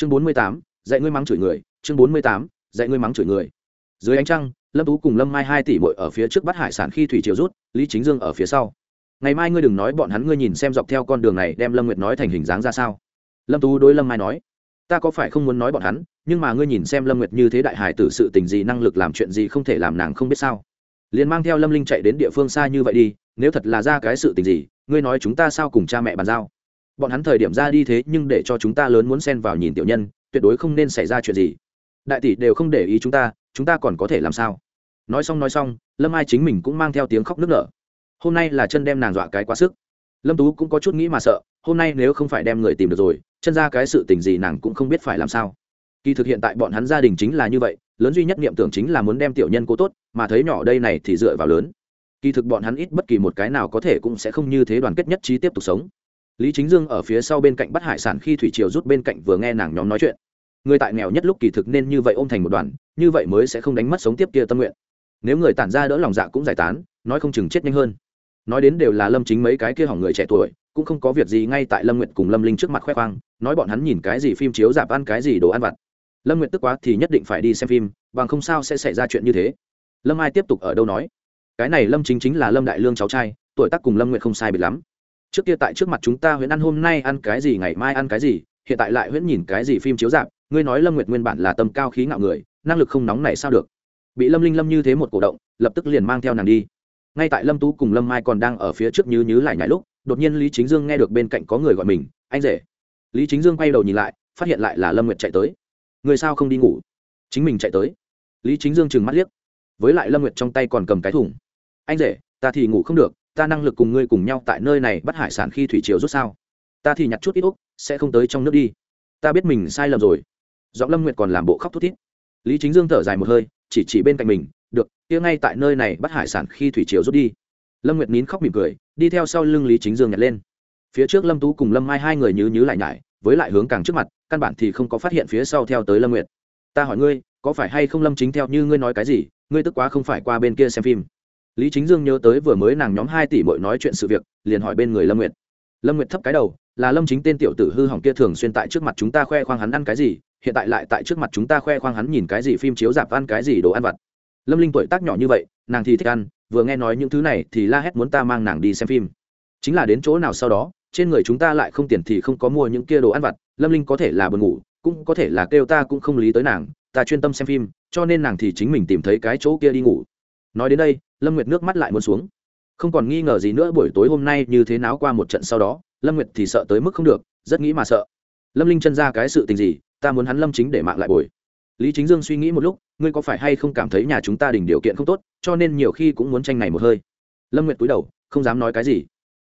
chương bốn mươi tám, dạy ngươi mắng chửi người. Chương bốn mươi tám, dạy ngươi mắng chửi người. Dưới ánh trăng, lâm tú cùng lâm mai hai tỷ bội ở phía trước bắt hải sản khi thủy triều rút, lý chính dương ở phía sau. Ngày mai ngươi đừng nói bọn hắn, ngươi nhìn xem dọc theo con đường này đem lâm nguyệt nói thành hình dáng ra sao. Lâm tú đối lâm mai nói, ta có phải không muốn nói bọn hắn, nhưng mà ngươi nhìn xem lâm nguyệt như thế đại hải tử sự tình gì, năng lực làm chuyện gì không thể làm nàng không biết sao. Liền mang theo lâm linh chạy đến địa phương xa như vậy đi, nếu thật là ra cái sự tình gì, ngươi nói chúng ta sao cùng cha mẹ bàn giao? Bọn hắn thời điểm ra đi thế nhưng để cho chúng ta lớn muốn xen vào nhìn tiểu nhân, tuyệt đối không nên xảy ra chuyện gì. Đại tỷ đều không để ý chúng ta chúng ta còn có thể làm sao? Nói xong nói xong, lâm ai chính mình cũng mang theo tiếng khóc nức nở. Hôm nay là chân đem nàng dọa cái quá sức. Lâm tú cũng có chút nghĩ mà sợ, hôm nay nếu không phải đem người tìm được rồi, chân ra cái sự tình gì nàng cũng không biết phải làm sao. Kỳ thực hiện tại bọn hắn gia đình chính là như vậy, lớn duy nhất niệm tưởng chính là muốn đem tiểu nhân cố tốt, mà thấy nhỏ đây này thì dựa vào lớn. Kỳ thực bọn hắn ít bất kỳ một cái nào có thể cũng sẽ không như thế đoàn kết nhất trí tiếp tục sống lý chính dương ở phía sau bên cạnh bắt hải sản khi thủy triều rút bên cạnh vừa nghe nàng nhóm nói chuyện. Người tại nghèo nhất lúc kỳ thực nên như vậy ôm thành một đoàn, như vậy mới sẽ không đánh mất sống tiếp kia tâm nguyện. Nếu người tản ra đỡ lòng dạ cũng giải tán, nói không chừng chết nhanh hơn. Nói đến đều là lâm chính mấy cái kia hỏng người trẻ tuổi, cũng không có việc gì ngay tại lâm nguyện cùng lâm linh trước mặt khoe khoang, nói bọn hắn nhìn cái gì phim chiếu dạp ăn cái gì đồ ăn vặt. Lâm nguyện tức quá thì nhất định phải đi xem phim, bằng không sao sẽ xảy ra chuyện như thế. Lâm ai tiếp tục ở đâu nói? Cái này lâm chính chính là lâm đại lương cháu trai, tuổi tác cùng lâm nguyện không sai biệt lắm trước kia tại trước mặt chúng ta huyễn ăn hôm nay ăn cái gì, ngày mai ăn cái gì, hiện tại lại huyễn nhìn cái gì phim chiếu dạp ngươi nói lâm nguyệt nguyên bản là tâm cao khí ngạo người, năng lực không nóng này sao được? Bị lâm linh lâm như thế một cổ động, lập tức liền mang theo nàng đi. Ngay tại lâm tú cùng lâm mai còn đang ở phía trước như nhứ lại nhảy lúc, đột nhiên lý chính dương nghe được bên cạnh có người gọi mình, anh rể. Lý chính dương quay đầu nhìn lại, phát hiện lại là lâm nguyệt chạy tới. Người sao không đi ngủ? Chính mình chạy tới. Lý chính dương chừng mắt liếc, với lại lâm nguyệt trong tay còn cầm cái thùng. Anh rể, ta thì ngủ không được ta năng lực cùng ngươi cùng nhau tại nơi này bắt hải sản khi thủy triều rút sao? Ta thì nhặt chút ít úc sẽ không tới trong nước đi. Ta biết mình sai lầm rồi. Giọng lâm nguyệt còn làm bộ khóc thút thít. Lý chính dương thở dài một hơi, chỉ chỉ bên cạnh mình, được, kia ngay tại nơi này bắt hải sản khi thủy triều rút đi. Lâm nguyệt nín khóc mỉm cười, đi theo sau lưng lý chính dương nhặt lên. Phía trước lâm tú cùng lâm mai hai người nhứ nhứ lại nhải, với lại hướng càng trước mặt, căn bản thì không có phát hiện phía sau theo tới lâm nguyệt. Ta hỏi ngươi, có phải hay không lâm chính theo như ngươi nói cái gì? Ngươi tức quá không phải qua bên kia xem phim lý chính dương nhớ tới vừa mới nàng nhóm hai tỷ mội nói chuyện sự việc, liền hỏi bên người lâm nguyệt. Lâm nguyệt thấp cái đầu, là lâm chính tên tiểu tử hư hỏng kia thường xuyên tại trước mặt chúng ta khoe khoang hắn ăn cái gì, hiện tại lại tại trước mặt chúng ta khoe khoang hắn nhìn cái gì phim chiếu dạp ăn cái gì đồ ăn vặt. Lâm linh tuổi tác nhỏ như vậy, nàng thì thích ăn, vừa nghe nói những thứ này thì la hét muốn ta mang nàng đi xem phim. Chính là đến chỗ nào sau đó, trên người chúng ta lại không tiền thì không có mua những kia đồ ăn vặt, lâm linh có thể là buồn ngủ, cũng có thể là kêu ta cũng không lý tới nàng, ta chuyên tâm xem phim, cho nên nàng thì chính mình tìm thấy cái chỗ kia đi ngủ. Nói đến đây lâm nguyệt nước mắt lại muốn xuống. Không còn nghi ngờ gì nữa, buổi tối hôm nay như thế nào qua một trận sau đó, lâm nguyệt thì sợ tới mức không được, rất nghĩ mà sợ. Lâm linh chân ra cái sự tình gì, ta muốn hắn lâm chính để mạng lại bồi. Lý chính dương suy nghĩ một lúc, ngươi có phải hay không cảm thấy nhà chúng ta đỉnh điều kiện không tốt, cho nên nhiều khi cũng muốn tranh này một hơi. Lâm nguyệt cúi đầu, không dám nói cái gì.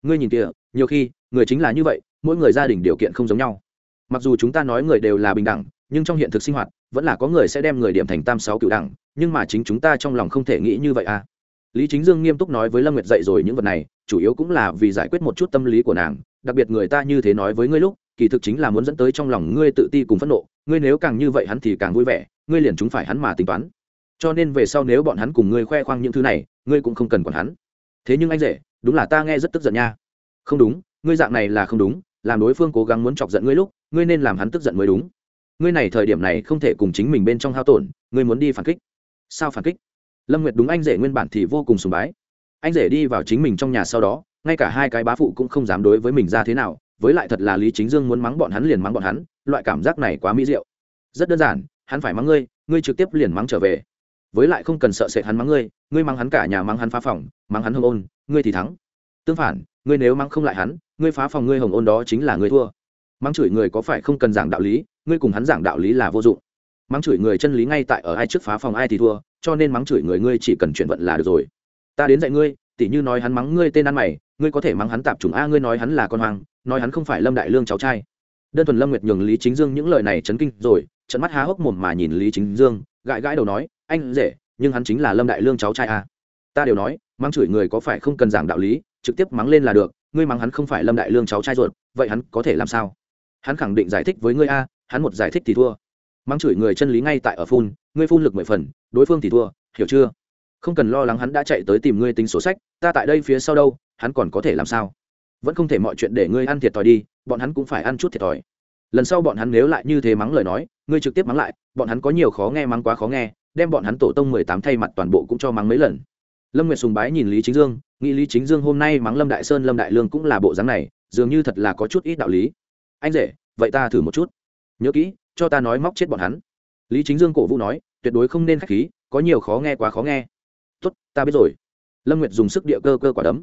Ngươi nhìn kìa, nhiều khi, người chính là như vậy, mỗi người gia đình điều kiện không giống nhau. Mặc dù chúng ta nói người đều là bình đẳng, nhưng trong hiện thực sinh hoạt, vẫn là có người sẽ đem người điểm thành tam sáu cựu đẳng, nhưng mà chính chúng ta trong lòng không thể nghĩ như vậy à lý chính dương nghiêm túc nói với lâm nguyệt dậy rồi những vật này, chủ yếu cũng là vì giải quyết một chút tâm lý của nàng, đặc biệt người ta như thế nói với ngươi lúc, kỳ thực chính là muốn dẫn tới trong lòng ngươi tự ti cùng phẫn nộ, ngươi nếu càng như vậy hắn thì càng vui vẻ, ngươi liền chúng phải hắn mà tính toán. Cho nên về sau nếu bọn hắn cùng ngươi khoe khoang những thứ này, ngươi cũng không cần quản hắn. Thế nhưng anh rể, đúng là ta nghe rất tức giận nha. Không đúng, ngươi dạng này là không đúng, làm đối phương cố gắng muốn chọc giận ngươi lúc, ngươi nên làm hắn tức giận mới đúng. Ngươi này thời điểm này không thể cùng chính mình bên trong hao tổn, ngươi muốn đi phản kích. Sao phản kích? Lâm nguyệt đúng anh rể nguyên bản thì vô cùng sùng bái. Anh rể đi vào chính mình trong nhà sau đó, ngay cả hai cái bá phụ cũng không dám đối với mình ra thế nào, với lại thật là lý chính dương muốn mắng bọn hắn liền mắng bọn hắn, loại cảm giác này quá mỹ diệu. Rất đơn giản, hắn phải mắng ngươi ngươi trực tiếp liền mắng trở về. Với lại không cần sợ sệt hắn mắng ngươi ngươi mắng hắn cả nhà mắng hắn phá phòng, mắng hắn hồng ôn, ngươi thì thắng. Tương phản, ngươi nếu mắng không lại hắn, ngươi phá phòng ngươi hồng ôn đó chính là ngươi thua. Mắng chửi người có phải không cần giảng đạo lý, ngươi cùng hắn giảng đạo lý là vô dụng. Mắng chửi người chân lý ngay tại ở ai trước phá phòng ai thì thua cho nên mắng chửi người ngươi chỉ cần chuyển vận là được rồi. Ta đến dạy ngươi, tỉ như nói hắn mắng ngươi tên ăn mày, ngươi có thể mắng hắn tạp chủng a, ngươi nói hắn là con hoang, nói hắn không phải lâm đại lương cháu trai. Đơn thuần lâm nguyệt nhường lý chính dương những lời này chấn kinh rồi trận mắt há hốc mồm mà nhìn lý chính dương, gãi gãi đầu nói, anh dễ nhưng hắn chính là lâm đại lương cháu trai a. Ta đều nói, mắng chửi người có phải không cần giảng đạo lý, trực tiếp mắng lên là được, ngươi mắng hắn không phải lâm đại lương cháu trai ruột, vậy hắn có thể làm sao? Hắn khẳng định giải thích với ngươi a, hắn một giải thích thì thua mắng chửi người chân lý ngay tại ở phun, ngươi phun lực mười phần, đối phương thì thua, hiểu chưa? Không cần lo lắng hắn đã chạy tới tìm ngươi tính sổ sách, ta tại đây phía sau đâu, hắn còn có thể làm sao? Vẫn không thể mọi chuyện để ngươi ăn thiệt thòi đi, bọn hắn cũng phải ăn chút thiệt thòi. Lần sau bọn hắn nếu lại như thế mắng lời nói, ngươi trực tiếp mắng lại, bọn hắn có nhiều khó nghe mắng quá khó nghe, đem bọn hắn tổ tông mười tám thay mặt toàn bộ cũng cho mắng mấy lần. Lâm nguyệt sùng bái nhìn lý chính dương, nghĩ lý chính dương hôm nay mắng lâm đại sơn, lâm đại lương cũng là bộ dáng này, dường như thật là có chút ít đạo lý. Anh rể, vậy ta thử một chút. Nhớ kỹ cho ta nói móc chết bọn hắn. Lý chính dương cổ vũ nói, tuyệt đối không nên k h á c h khí, có nhiều khó nghe quá khó nghe. Tốt, ta biết rồi. Lâm nguyệt dùng sức địa cơ cơ quả đấm.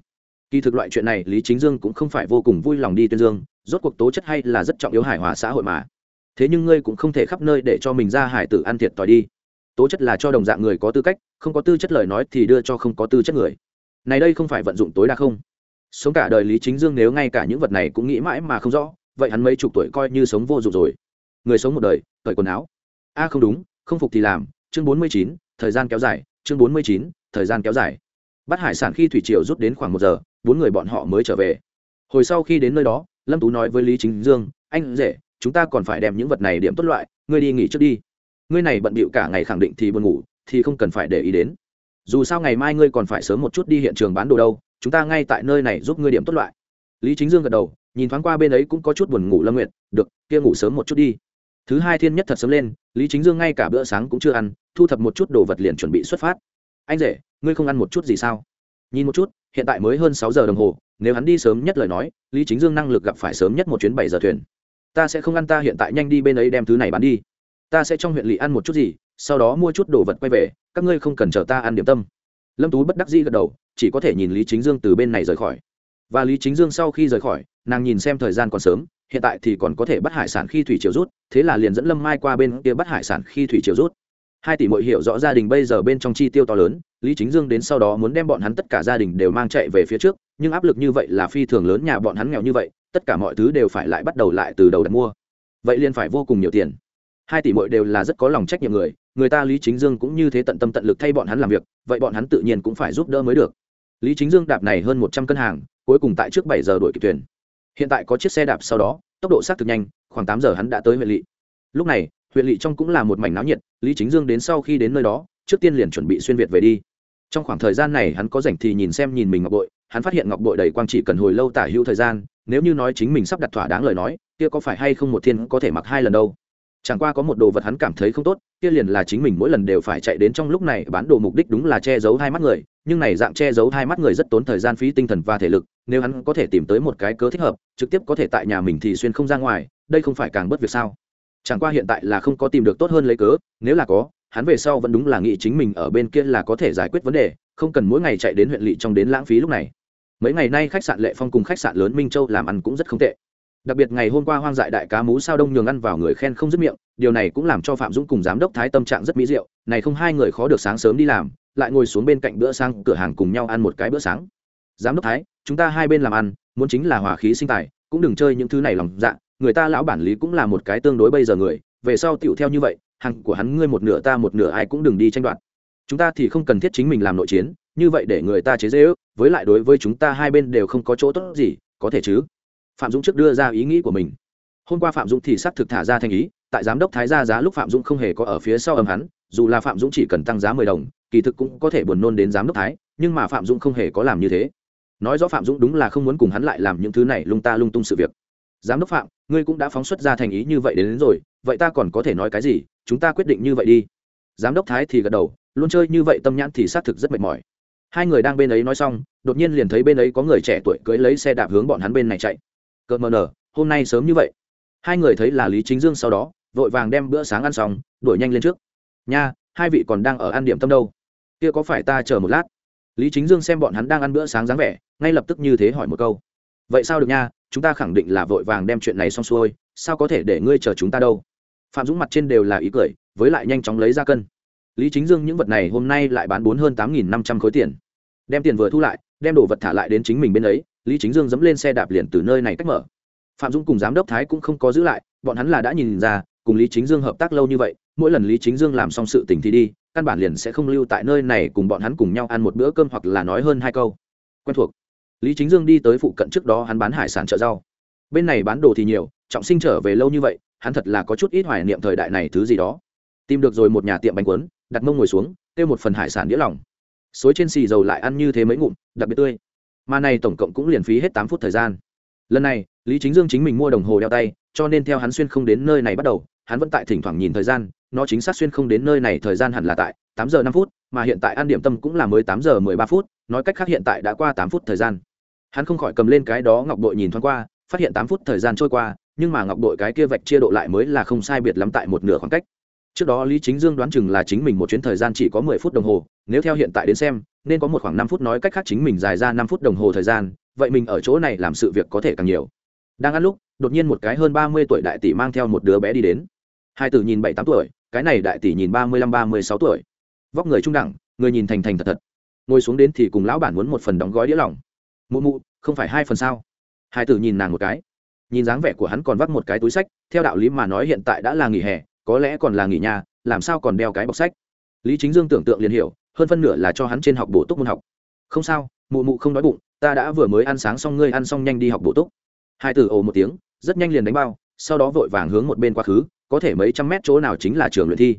Kỳ thực loại chuyện này, lý chính dương cũng không phải vô cùng vui lòng đi tuyên dương, rốt cuộc tố chất hay là rất trọng yếu hài hòa xã hội mà. Thế nhưng ngươi cũng không thể khắp nơi để cho mình ra hải tử ăn thiệt t đi. Tố chất là cho đồng dạng người có tư cách, không có tư chất lời nói thì đưa cho không có tư chất người. Này đây không phải vận dụng tối đa không? Sống cả đời lý chính dương nếu ngay cả những vật này cũng nghĩ mãi mà không rõ, vậy hắn mấy chục tuổi coi như sống vô dụng rồi người sống một đời, cởi quần áo. A, không đúng, không phục thì làm, chương bốn mươi chín, thời gian kéo dài, chương bốn mươi chín, thời gian kéo dài. Bắt hải sản khi thủy triều rút đến khoảng một giờ, bốn người bọn họ mới trở về. Hồi sau khi đến nơi đó, lâm tú nói với lý chính dương, anh rể, chúng ta còn phải đem những vật này điểm tốt loại, ngươi đi nghỉ trước đi. Ngươi này bận bịu cả ngày khẳng định thì buồn ngủ, thì không cần phải để ý đến. Dù sao ngày mai ngươi còn phải sớm một chút đi hiện trường bán đồ đâu, chúng ta ngay tại nơi này giúp ngươi điểm tốt loại. Lý chính dương gật đầu, nhìn thoáng qua bên ấy cũng có chút buồn ngủ lâm nguyện được, kia ngủ sớm một chút đi thứ hai thiên nhất thật sớm lên, lý chính dương ngay cả bữa sáng cũng chưa ăn, thu thập một chút đồ vật liền chuẩn bị xuất phát. Anh rể, ngươi không ăn một chút gì sao? Nhìn một chút, hiện tại mới hơn sáu giờ đồng hồ, nếu hắn đi sớm nhất lời nói, lý chính dương năng lực gặp phải sớm nhất một chuyến bảy giờ thuyền. Ta sẽ không ăn ta hiện tại nhanh đi bên ấy đem thứ này bán đi. Ta sẽ trong huyện lỵ ăn một chút gì, sau đó mua chút đồ vật quay về, các ngươi không cần chờ ta ăn điểm tâm. Lâm tú bất đắc dĩ gật đầu, chỉ có thể nhìn lý chính dương từ bên này rời khỏi. Và lý chính dương sau khi rời khỏi, nàng nhìn xem thời gian còn sớm hiện tại thì còn có thể bắt hải sản khi thủy triều rút, thế là liền dẫn lâm mai qua bên kia bắt hải sản khi thủy triều rút. Hai tỷ mội hiểu rõ gia đình bây giờ bên trong chi tiêu to lớn, lý chính dương đến sau đó muốn đem bọn hắn tất cả gia đình đều mang chạy về phía trước, nhưng áp lực như vậy là phi thường lớn, nhà bọn hắn nghèo như vậy, tất cả mọi thứ đều phải lại bắt đầu lại từ đầu đặt mua. Vậy liền phải vô cùng nhiều tiền. Hai tỷ mội đều là rất có lòng trách nhiệm người người ta lý chính dương cũng như thế tận tâm tận lực thay bọn hắn làm việc, vậy bọn hắn tự nhiên cũng phải giúp đỡ mới được. Lý chính dương đạp này hơn một trăm cân hàng, cuối cùng tại trước bảy giờ đuổi kịp thuyền hiện tại có chiếc xe đạp sau đó, tốc độ xác thực nhanh, khoảng tám giờ hắn đã tới huyện lỵ. Lúc này, huyện lỵ trong cũng là một mảnh náo nhiệt, lý chính dương đến sau khi đến nơi đó, trước tiên liền chuẩn bị xuyên việt về đi. Trong khoảng thời gian này hắn có rảnh thì nhìn xem nhìn mình ngọc bội, hắn phát hiện ngọc bội đầy quang chỉ cần hồi lâu tả hữu thời gian, nếu như nói chính mình sắp đặt thỏa đáng lời nói, kia có phải hay không một thiên có thể mặc hai lần đâu? Chẳng qua có một đồ vật hắn cảm thấy không tốt, kia liền là chính mình mỗi lần đều phải chạy đến trong lúc này bán đồ mục đích đúng là che giấu hai mắt người, nhưng này dạng che giấu hai mắt người rất tốn thời gian phí tinh thần và thể lực nếu hắn có thể tìm tới một cái cớ thích hợp, trực tiếp có thể tại nhà mình thì xuyên không ra ngoài, đây không phải càng bất việc sao? Chẳng qua hiện tại là không có tìm được tốt hơn lấy cớ, nếu là có, hắn về sau vẫn đúng là nghĩ chính mình ở bên kia là có thể giải quyết vấn đề, không cần mỗi ngày chạy đến huyện lỵ trong đến lãng phí lúc này. Mấy ngày nay khách sạn lệ phong cùng khách sạn lớn minh châu làm ăn cũng rất không tệ. Đặc biệt ngày hôm qua hoang dại đại cá mú sao đông nhường ăn vào người khen không dứt miệng, điều này cũng làm cho phạm dũng cùng giám đốc thái tâm trạng rất mỹ diệu, này không hai người khó được sáng sớm đi làm, lại ngồi xuống bên cạnh bữa sang cửa hàng cùng nhau ăn một cái bữa sáng. Giám đốc thái chúng ta hai bên làm ăn, muốn chính là hòa khí sinh tài, cũng đừng chơi những thứ này lòng dạ người ta lão bản lý cũng là một cái tương đối bây giờ người, về sau tựu theo như vậy, hàng của hắn ngươi một nửa ta một nửa ai cũng đừng đi tranh đoạt. Chúng ta thì không cần thiết chính mình làm nội chiến, như vậy để người ta chế dễ ước với lại đối với chúng ta hai bên đều không có chỗ tốt gì, có thể chứ? Phạm dũng trước đưa ra ý nghĩ của mình. Hôm qua phạm dũng thì xác thực thả ra thành ý, tại giám đốc thái gia giá lúc phạm dũng không hề có ở phía sau ầm hắn, dù là phạm dũng chỉ cần tăng giá mười đồng, kỳ thực cũng có thể buồn nôn đến giám đốc thái, nhưng mà phạm dũng không hề có làm như thế nói rõ phạm dũng đúng là không muốn cùng hắn lại làm những thứ này lung ta lung tung sự việc. Giám đốc phạm ngươi cũng đã phóng xuất ra thành ý như vậy đến, đến rồi vậy ta còn có thể nói cái gì? Chúng ta quyết định như vậy đi. Giám đốc thái thì gật đầu luôn chơi như vậy tâm nhãn thì xác thực rất mệt mỏi. Hai người đang bên ấy nói xong đột nhiên liền thấy bên ấy có người trẻ tuổi cưới lấy xe đạp hướng bọn hắn bên này chạy. Cợt mờ nở hôm nay sớm như vậy. Hai người thấy là lý chính dương sau đó vội vàng đem bữa sáng ăn xong đuổi nhanh lên trước. Nha hai vị còn đang ở ăn điểm tâm đâu? Kia có phải ta chờ một lát? Lý chính dương xem bọn hắn đang ăn bữa sáng dáng vẻ, ngay lập tức như thế hỏi một câu. Vậy sao được nha? Chúng ta khẳng định là vội vàng đem chuyện này xong xuôi, sao có thể để ngươi chờ chúng ta đâu? Phạm dũng mặt trên đều là ý cười, với lại nhanh chóng lấy ra cân. Lý chính dương những vật này hôm nay lại bán bốn hơn tám nghìn năm trăm khối tiền. Đem tiền vừa thu lại, đem đồ vật thả lại đến chính mình bên ấy, lý chính dương dẫm lên xe đạp liền từ nơi này cách mở. Phạm dũng cùng giám đốc thái cũng không có giữ lại, bọn hắn là đã nhìn ra, cùng lý chính dương hợp tác lâu như vậy, mỗi lần lý chính dương làm xong sự tình thì đi căn bản liền sẽ không lưu tại nơi này cùng bọn hắn cùng nhau ăn một bữa cơm hoặc là nói hơn hai câu. Quen thuộc. Lý chính dương đi tới phụ cận trước đó hắn bán hải sản chợ rau. Bên này bán đồ thì nhiều, trọng sinh trở về lâu như vậy, hắn thật là có chút ít hoài niệm thời đại này thứ gì đó. Tìm được rồi một nhà tiệm bánh quấn đặt mông ngồi xuống, kêu một phần hải sản đĩa lòng. Xối trên xì dầu lại ăn như thế mấy ngụm, đặc biệt tươi. Mà này tổng cộng cũng liền phí hết tám phút thời gian. Lần này, lý chính dương chính mình mua đồng hồ đeo tay, cho nên theo hắn xuyên không đến nơi này bắt đầu, hắn vẫn tại thỉnh thoảng nhìn thời gian nó chính xác xuyên không đến nơi này, thời gian hẳn là tại tám giờ năm phút, mà hiện tại ăn điểm tâm cũng là mới tám giờ mười ba phút, nói cách khác hiện tại đã qua tám phút thời gian. Hắn không khỏi cầm lên cái đó ngọc bội nhìn thoáng qua, phát hiện tám phút thời gian trôi qua, nhưng mà ngọc bội cái kia vạch chia độ lại mới là không sai biệt lắm tại một nửa khoảng cách. Trước đó lý chính dương đoán chừng là chính mình một chuyến thời gian chỉ có mười phút đồng hồ, nếu theo hiện tại đến xem, nên có một khoảng năm phút nói cách khác chính mình dài ra năm phút đồng hồ thời gian, vậy mình ở chỗ này làm sự việc có thể càng nhiều. Đang ăn lúc, đột nhiên một cái hơn ba mươi tuổi đại tỷ mang theo một đứa bé đi đến. Hai tử nhìn bảy tám tuổi cái này đại tỷ nhìn ba mươi lăm, ba mươi sáu tuổi. Vóc người trung đẳng, người nhìn thành thành thật thật. Ngồi xuống đến thì cùng lão bản muốn một phần đóng gói đĩa lỏng mụ mụ, không phải hai phần sao? Hai tử nhìn nàng một cái. Nhìn dáng vẻ của hắn còn vắt một cái túi sách, theo đạo lý mà nói hiện tại đã là nghỉ hè, có lẽ còn là nghỉ nhà, làm sao còn đeo cái bọc sách? Lý chính dương tưởng tượng liền hiểu, hơn phân nửa là cho hắn trên học bổ túc môn học. Không sao, mụ mụ không đói bụng, ta đã vừa mới ăn sáng xong, ngươi ăn xong nhanh đi học bổ túc. Hai tử ồ một tiếng, rất nhanh liền đánh bao, sau đó vội vàng hướng một bên quá khứ có thể mấy trăm mét chỗ nào chính là trường luyện thi.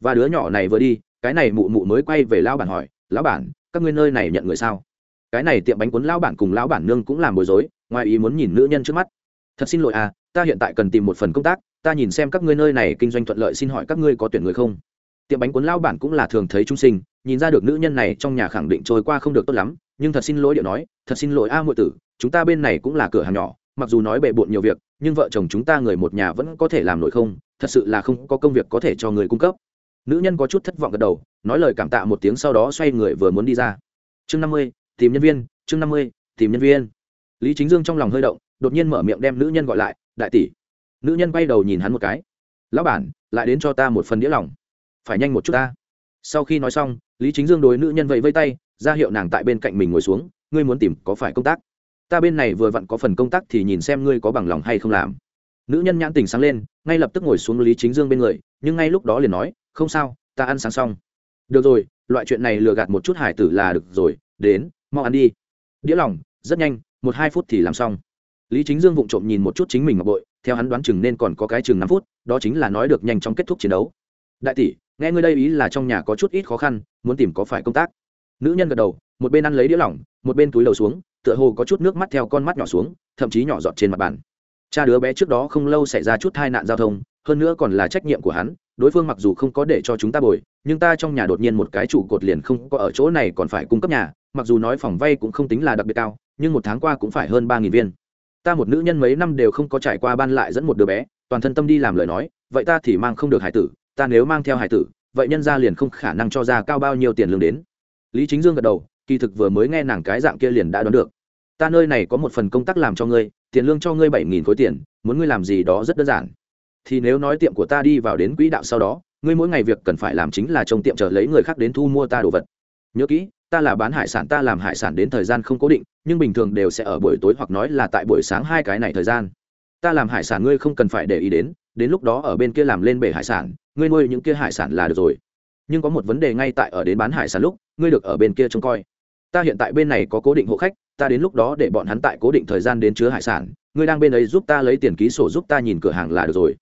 Và đứa nhỏ này vừa đi cái này mụ mụ mới quay về lao bản hỏi lão bản các ngươi nơi này nhận người sao? Cái này tiệm bánh cuốn lão bản cùng lão bản nương cũng làm bối rối ngoài ý muốn nhìn nữ nhân trước mắt. Thật xin lỗi à ta hiện tại cần tìm một phần công tác ta nhìn xem các ngươi nơi này kinh doanh thuận lợi xin hỏi các ngươi có tuyển người không? Tiệm bánh cuốn lão bản cũng là thường thấy trung sinh nhìn ra được nữ nhân này trong nhà khẳng định trôi qua không được tốt lắm nhưng thật xin lỗi điệu nói thật xin lỗi a à, muội tử chúng ta bên này cũng là cửa hàng nhỏ mặc dù nói bề bộn nhiều việc, nhưng vợ chồng chúng ta người một nhà vẫn có thể làm nổi không, thật sự là không có công việc có thể cho người cung cấp. Nữ nhân có chút thất vọng gật đầu, nói lời cảm tạ một tiếng sau đó xoay người vừa muốn đi ra. Chương năm mươi, tìm nhân viên, chương năm mươi, tìm nhân viên. Lý chính dương trong lòng hơi động, đột nhiên mở miệng đem nữ nhân gọi lại, đại tỷ. Nữ nhân quay đầu nhìn hắn một cái. Lão bản, lại đến cho ta một phần đĩa lòng. Phải nhanh một chút ta. Sau khi nói xong, lý chính dương đối nữ nhân vẫy vây tay, ra hiệu nàng tại bên cạnh mình ngồi xuống, ngươi muốn tìm có phải công tác? Ta bên này vừa vặn có phần công tác thì nhìn xem ngươi có bằng lòng hay không làm. Nữ nhân nhãn tình sáng lên, ngay lập tức ngồi xuống lý chính dương bên người, nhưng ngay lúc đó liền nói, không sao, ta ăn sáng xong. Được rồi, loại chuyện này lừa gạt một chút hải tử là được rồi, đến, mau ăn đi. Đĩa lòng, rất nhanh, một hai phút thì làm xong. Lý chính dương vụng trộm nhìn một chút chính mình ngọc bội, theo hắn đoán chừng nên còn có cái chừng năm phút, đó chính là nói được nhanh chóng kết thúc chiến đấu. Đại tỷ, nghe ngươi đây ý là trong nhà có chút ít khó khăn, muốn tìm có phải công tác. Nữ nhân gật đầu, một bên ăn lấy đĩa lỏng một bên túi đầu xuống tựa hồ có chút nước mắt theo con mắt nhỏ xuống, thậm chí nhỏ giọt trên mặt bàn. Cha đứa bé trước đó không lâu xảy ra chút tai nạn giao thông, hơn nữa còn là trách nhiệm của hắn, đối phương mặc dù không có để cho chúng ta bồi, nhưng ta trong nhà đột nhiên một cái trụ cột liền không có ở chỗ này còn phải cung cấp nhà, mặc dù nói phòng vay cũng không tính là đặc biệt cao, nhưng một tháng qua cũng phải hơn ba nghìn viên. Ta một nữ nhân mấy năm đều không có trải qua ban lại dẫn một đứa bé, toàn thân tâm đi làm lời nói, vậy ta thì mang không được hải tử, ta nếu mang theo hải tử, vậy nhân ra liền không khả năng cho ra cao bao nhiêu tiền lương đến. Lý chính dương gật đầu kỳ thực vừa mới nghe nàng cái dạng kia liền đã đoán được. Ta nơi này có một phần công tác làm cho ngươi, tiền lương cho ngươi bảy nghìn khối tiền, muốn ngươi làm gì đó rất đơn giản. Thì nếu nói tiệm của ta đi vào đến quỹ đạo sau đó, ngươi mỗi ngày việc cần phải làm chính là trông tiệm chờ lấy người khác đến thu mua ta đồ vật. Nhớ kỹ, ta là bán hải sản, ta làm hải sản đến thời gian không cố định, nhưng bình thường đều sẽ ở buổi tối hoặc nói là tại buổi sáng hai cái này thời gian. Ta làm hải sản ngươi không cần phải để ý đến đến lúc đó ở bên kia làm lên bể hải sản, ngươi nuôi những kia hải sản là được rồi. Nhưng có một vấn đề ngay tại ở đến bán hải sản lúc, ngươi được ở bên kia trông coi ta hiện tại bên này có cố định hộ khách, ta đến lúc đó để bọn hắn tại cố định thời gian đến chứa hải sản, ngươi đang bên ấy giúp ta lấy tiền ký sổ giúp ta nhìn cửa hàng là được rồi.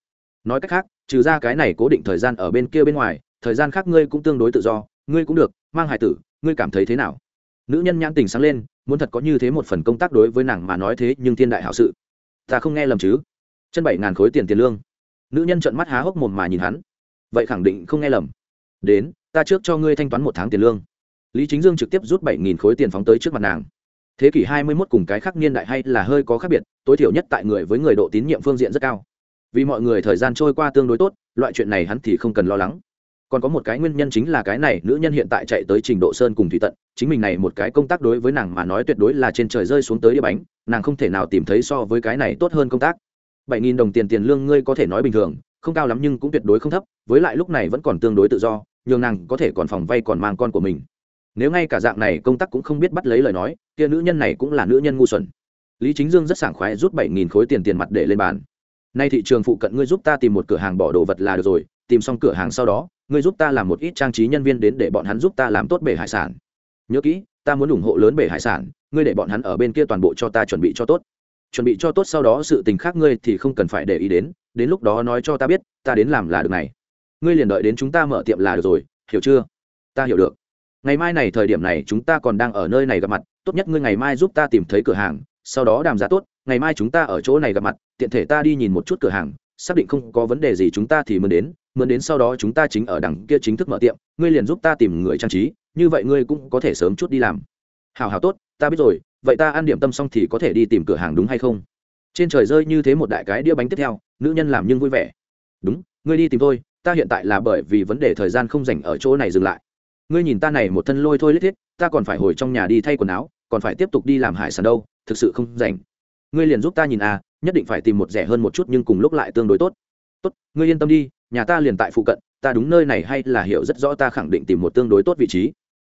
Nói cách khác, trừ ra cái này cố định thời gian ở bên kia bên ngoài, thời gian khác ngươi cũng tương đối tự do, ngươi cũng được, mang hải tử, ngươi cảm thấy thế nào? Nữ nhân nhãn tình sáng lên, muốn thật có như thế một phần công tác đối với nàng mà nói thế nhưng thiên đại hảo sự. Ta không nghe lầm chứ? Chân bảy ngàn khối tiền tiền lương. Nữ nhân trợn mắt há hốc mồm mà nhìn hắn. Vậy khẳng định không nghe lầm. Đến, ta trước cho ngươi thanh toán một tháng tiền lương lý chính dương trực tiếp rút bảy nghìn khối tiền phóng tới trước mặt nàng. Thế kỷ hai mươi 21 cùng cái khác niên đại hay là hơi có khác biệt, tối thiểu nhất tại người với người độ tín nhiệm phương diện rất cao. Vì mọi người thời gian trôi qua tương đối tốt, loại chuyện này hắn thì không cần lo lắng. Còn có một cái nguyên nhân chính là cái này, nữ nhân hiện tại chạy tới trình độ sơn cùng thủy tận, chính mình này một cái công tác đối với nàng mà nói tuyệt đối là trên trời rơi xuống tới địa bánh, nàng không thể nào tìm thấy so với cái này tốt hơn công tác. bảy nghìn đồng tiền tiền lương ngươi có thể nói bình thường, không cao lắm nhưng cũng tuyệt đối không thấp, với lại lúc này vẫn còn tương đối tự do, nhường nàng có thể còn phòng vay còn mang con của mình nếu ngay cả dạng này công tác cũng không biết bắt lấy lời nói, kia nữ nhân này cũng là nữ nhân ngu xuẩn. Lý chính dương rất sảng khoái rút bảy nghìn khối tiền tiền mặt để lên bàn. Nay thị trường phụ cận ngươi giúp ta tìm một cửa hàng bỏ đồ vật là được rồi, tìm xong cửa hàng sau đó, ngươi giúp ta làm một ít trang trí nhân viên đến để bọn hắn giúp ta làm tốt bể hải sản. Nhớ kỹ, ta muốn ủng hộ lớn bể hải sản, ngươi để bọn hắn ở bên kia toàn bộ cho ta chuẩn bị cho tốt. Chuẩn bị cho tốt sau đó sự tình khác ngươi thì không cần phải để ý đến đến lúc đó nói cho ta biết, ta đến làm là được này. Ngươi liền đợi đến chúng ta mở tiệm là được rồi, hiểu chưa? Ta hiểu được ngày mai này thời điểm này chúng ta còn đang ở nơi này gặp mặt, tốt nhất ngươi ngày mai giúp ta tìm thấy cửa hàng, sau đó đàm giá tốt, ngày mai chúng ta ở chỗ này gặp mặt, tiện thể ta đi nhìn một chút cửa hàng, xác định không có vấn đề gì chúng ta thì mượn đến mượn đến sau đó chúng ta chính ở đằng kia chính thức mở tiệm, ngươi liền giúp ta tìm người trang trí, như vậy ngươi cũng có thể sớm chút đi làm. Hào hào tốt, ta biết rồi, vậy ta ăn điểm tâm xong thì có thể đi tìm cửa hàng đúng hay không? Trên trời rơi như thế một đại cái đĩa bánh tiếp theo, nữ nhân làm nhưng vui vẻ. Đúng, ngươi đi tìm tôi ta hiện tại là bởi vì vấn đề thời gian không dành ở chỗ này dừng lại ngươi nhìn ta này một thân lôi thôi lết thiết, ta còn phải hồi trong nhà đi thay quần áo, còn phải tiếp tục đi làm hải sản đâu, thực sự không rảnh. ngươi liền giúp ta nhìn à nhất định phải tìm một rẻ hơn một chút nhưng cùng lúc lại tương đối tốt. Tốt, ngươi yên tâm đi, nhà ta liền tại phụ cận, ta đúng nơi này hay là hiểu rất rõ ta khẳng định tìm một tương đối tốt vị trí.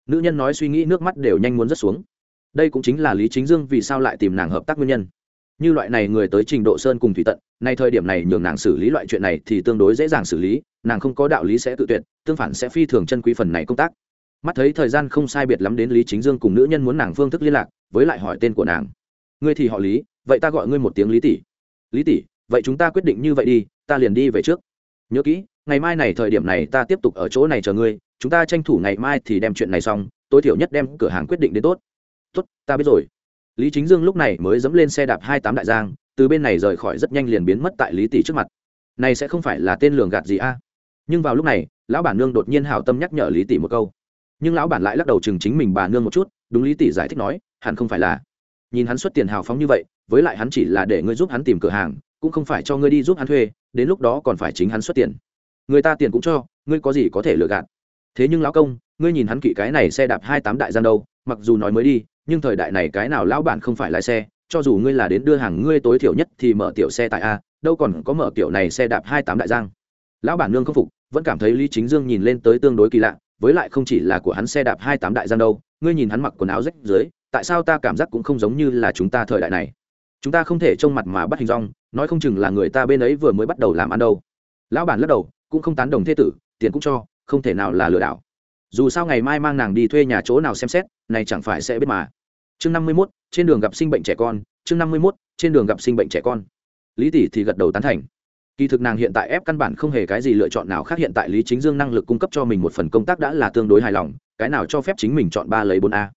Nữ nhân nói suy nghĩ nước mắt đều nhanh muốn rớt xuống. Đây cũng chính là lý chính dương vì sao lại tìm nàng hợp tác nguyên nhân. Như loại này người tới trình độ sơn cùng thủy tận, nay thời điểm này nhường nàng xử lý loại chuyện này thì tương đối dễ dàng xử lý, nàng không có đạo lý sẽ tự tuyệt, tương phản sẽ phi thường chân quý phần này công tác mắt thấy thời gian không sai biệt lắm đến lý chính dương cùng nữ nhân muốn nàng phương thức liên lạc, với lại hỏi tên của nàng. Ngươi thì họ lý, vậy ta gọi ngươi một tiếng lý tỷ. Lý tỷ, vậy chúng ta quyết định như vậy đi, ta liền đi về trước. Nhớ kỹ, ngày mai này thời điểm này ta tiếp tục ở chỗ này chờ ngươi, chúng ta tranh thủ ngày mai thì đem chuyện này xong, tối thiểu nhất đem cửa hàng quyết định đến tốt. Tốt, ta biết rồi. Lý chính dương lúc này mới dẫm lên xe đạp hai tám đại giang, từ bên này rời khỏi rất nhanh liền biến mất tại lý tỷ trước mặt. Này sẽ không phải là tên lường gạt gì a? Nhưng vào lúc này, lão bản nương đột nhiên hào tâm nhắc nhở lý tỷ một câu nhưng lão bản lại lắc đầu chừng chính mình bà nương một chút, đúng lý tỷ giải thích nói, hẳn không phải là. Nhìn hắn xuất tiền hào phóng như vậy, với lại hắn chỉ là để ngươi giúp hắn tìm cửa hàng, cũng không phải cho ngươi đi giúp hắn thuê, đến lúc đó còn phải chính hắn xuất tiền. Người ta tiền cũng cho, ngươi có gì có thể lừa gạt. Thế nhưng lão công, ngươi nhìn hắn kỵ cái này xe đạp hai tám đại giang đâu, mặc dù nói mới đi, nhưng thời đại này cái nào lão bản không phải lái xe, cho dù ngươi là đến đưa hàng ngươi tối thiểu nhất thì mở tiểu xe tại a, đâu còn có mở kiểu này xe đạp hai tám đại giang lão bản nương không phục, vẫn cảm thấy lý chính dương nhìn lên tới tương đối kỳ lạ, với lại không chỉ là của hắn xe đạp hai tám đại giang đâu, ngươi nhìn hắn mặc quần áo rách dưới, tại sao ta cảm giác cũng không giống như là chúng ta thời đại này? Chúng ta không thể trông mặt mà bắt hình rong, nói không chừng là người ta bên ấy vừa mới bắt đầu làm ăn đâu. Lão bản lắc đầu, cũng không tán đồng thế tử, tiền cũng cho, không thể nào là lừa đảo. Dù sao ngày mai mang nàng đi thuê nhà chỗ nào xem xét, này chẳng phải sẽ biết mà. Chương năm mươi mốt, trên đường gặp sinh bệnh trẻ con, chương năm mươi mốt, trên đường gặp sinh bệnh trẻ con. Lý tỷ thì gật đầu tán thành kỳ thực nàng hiện tại ép căn bản không hề cái gì lựa chọn nào khác hiện tại lý chính dương năng lực cung cấp cho mình một phần công tác đã là tương đối hài lòng, cái nào cho phép chính mình chọn ba lấy bốn a.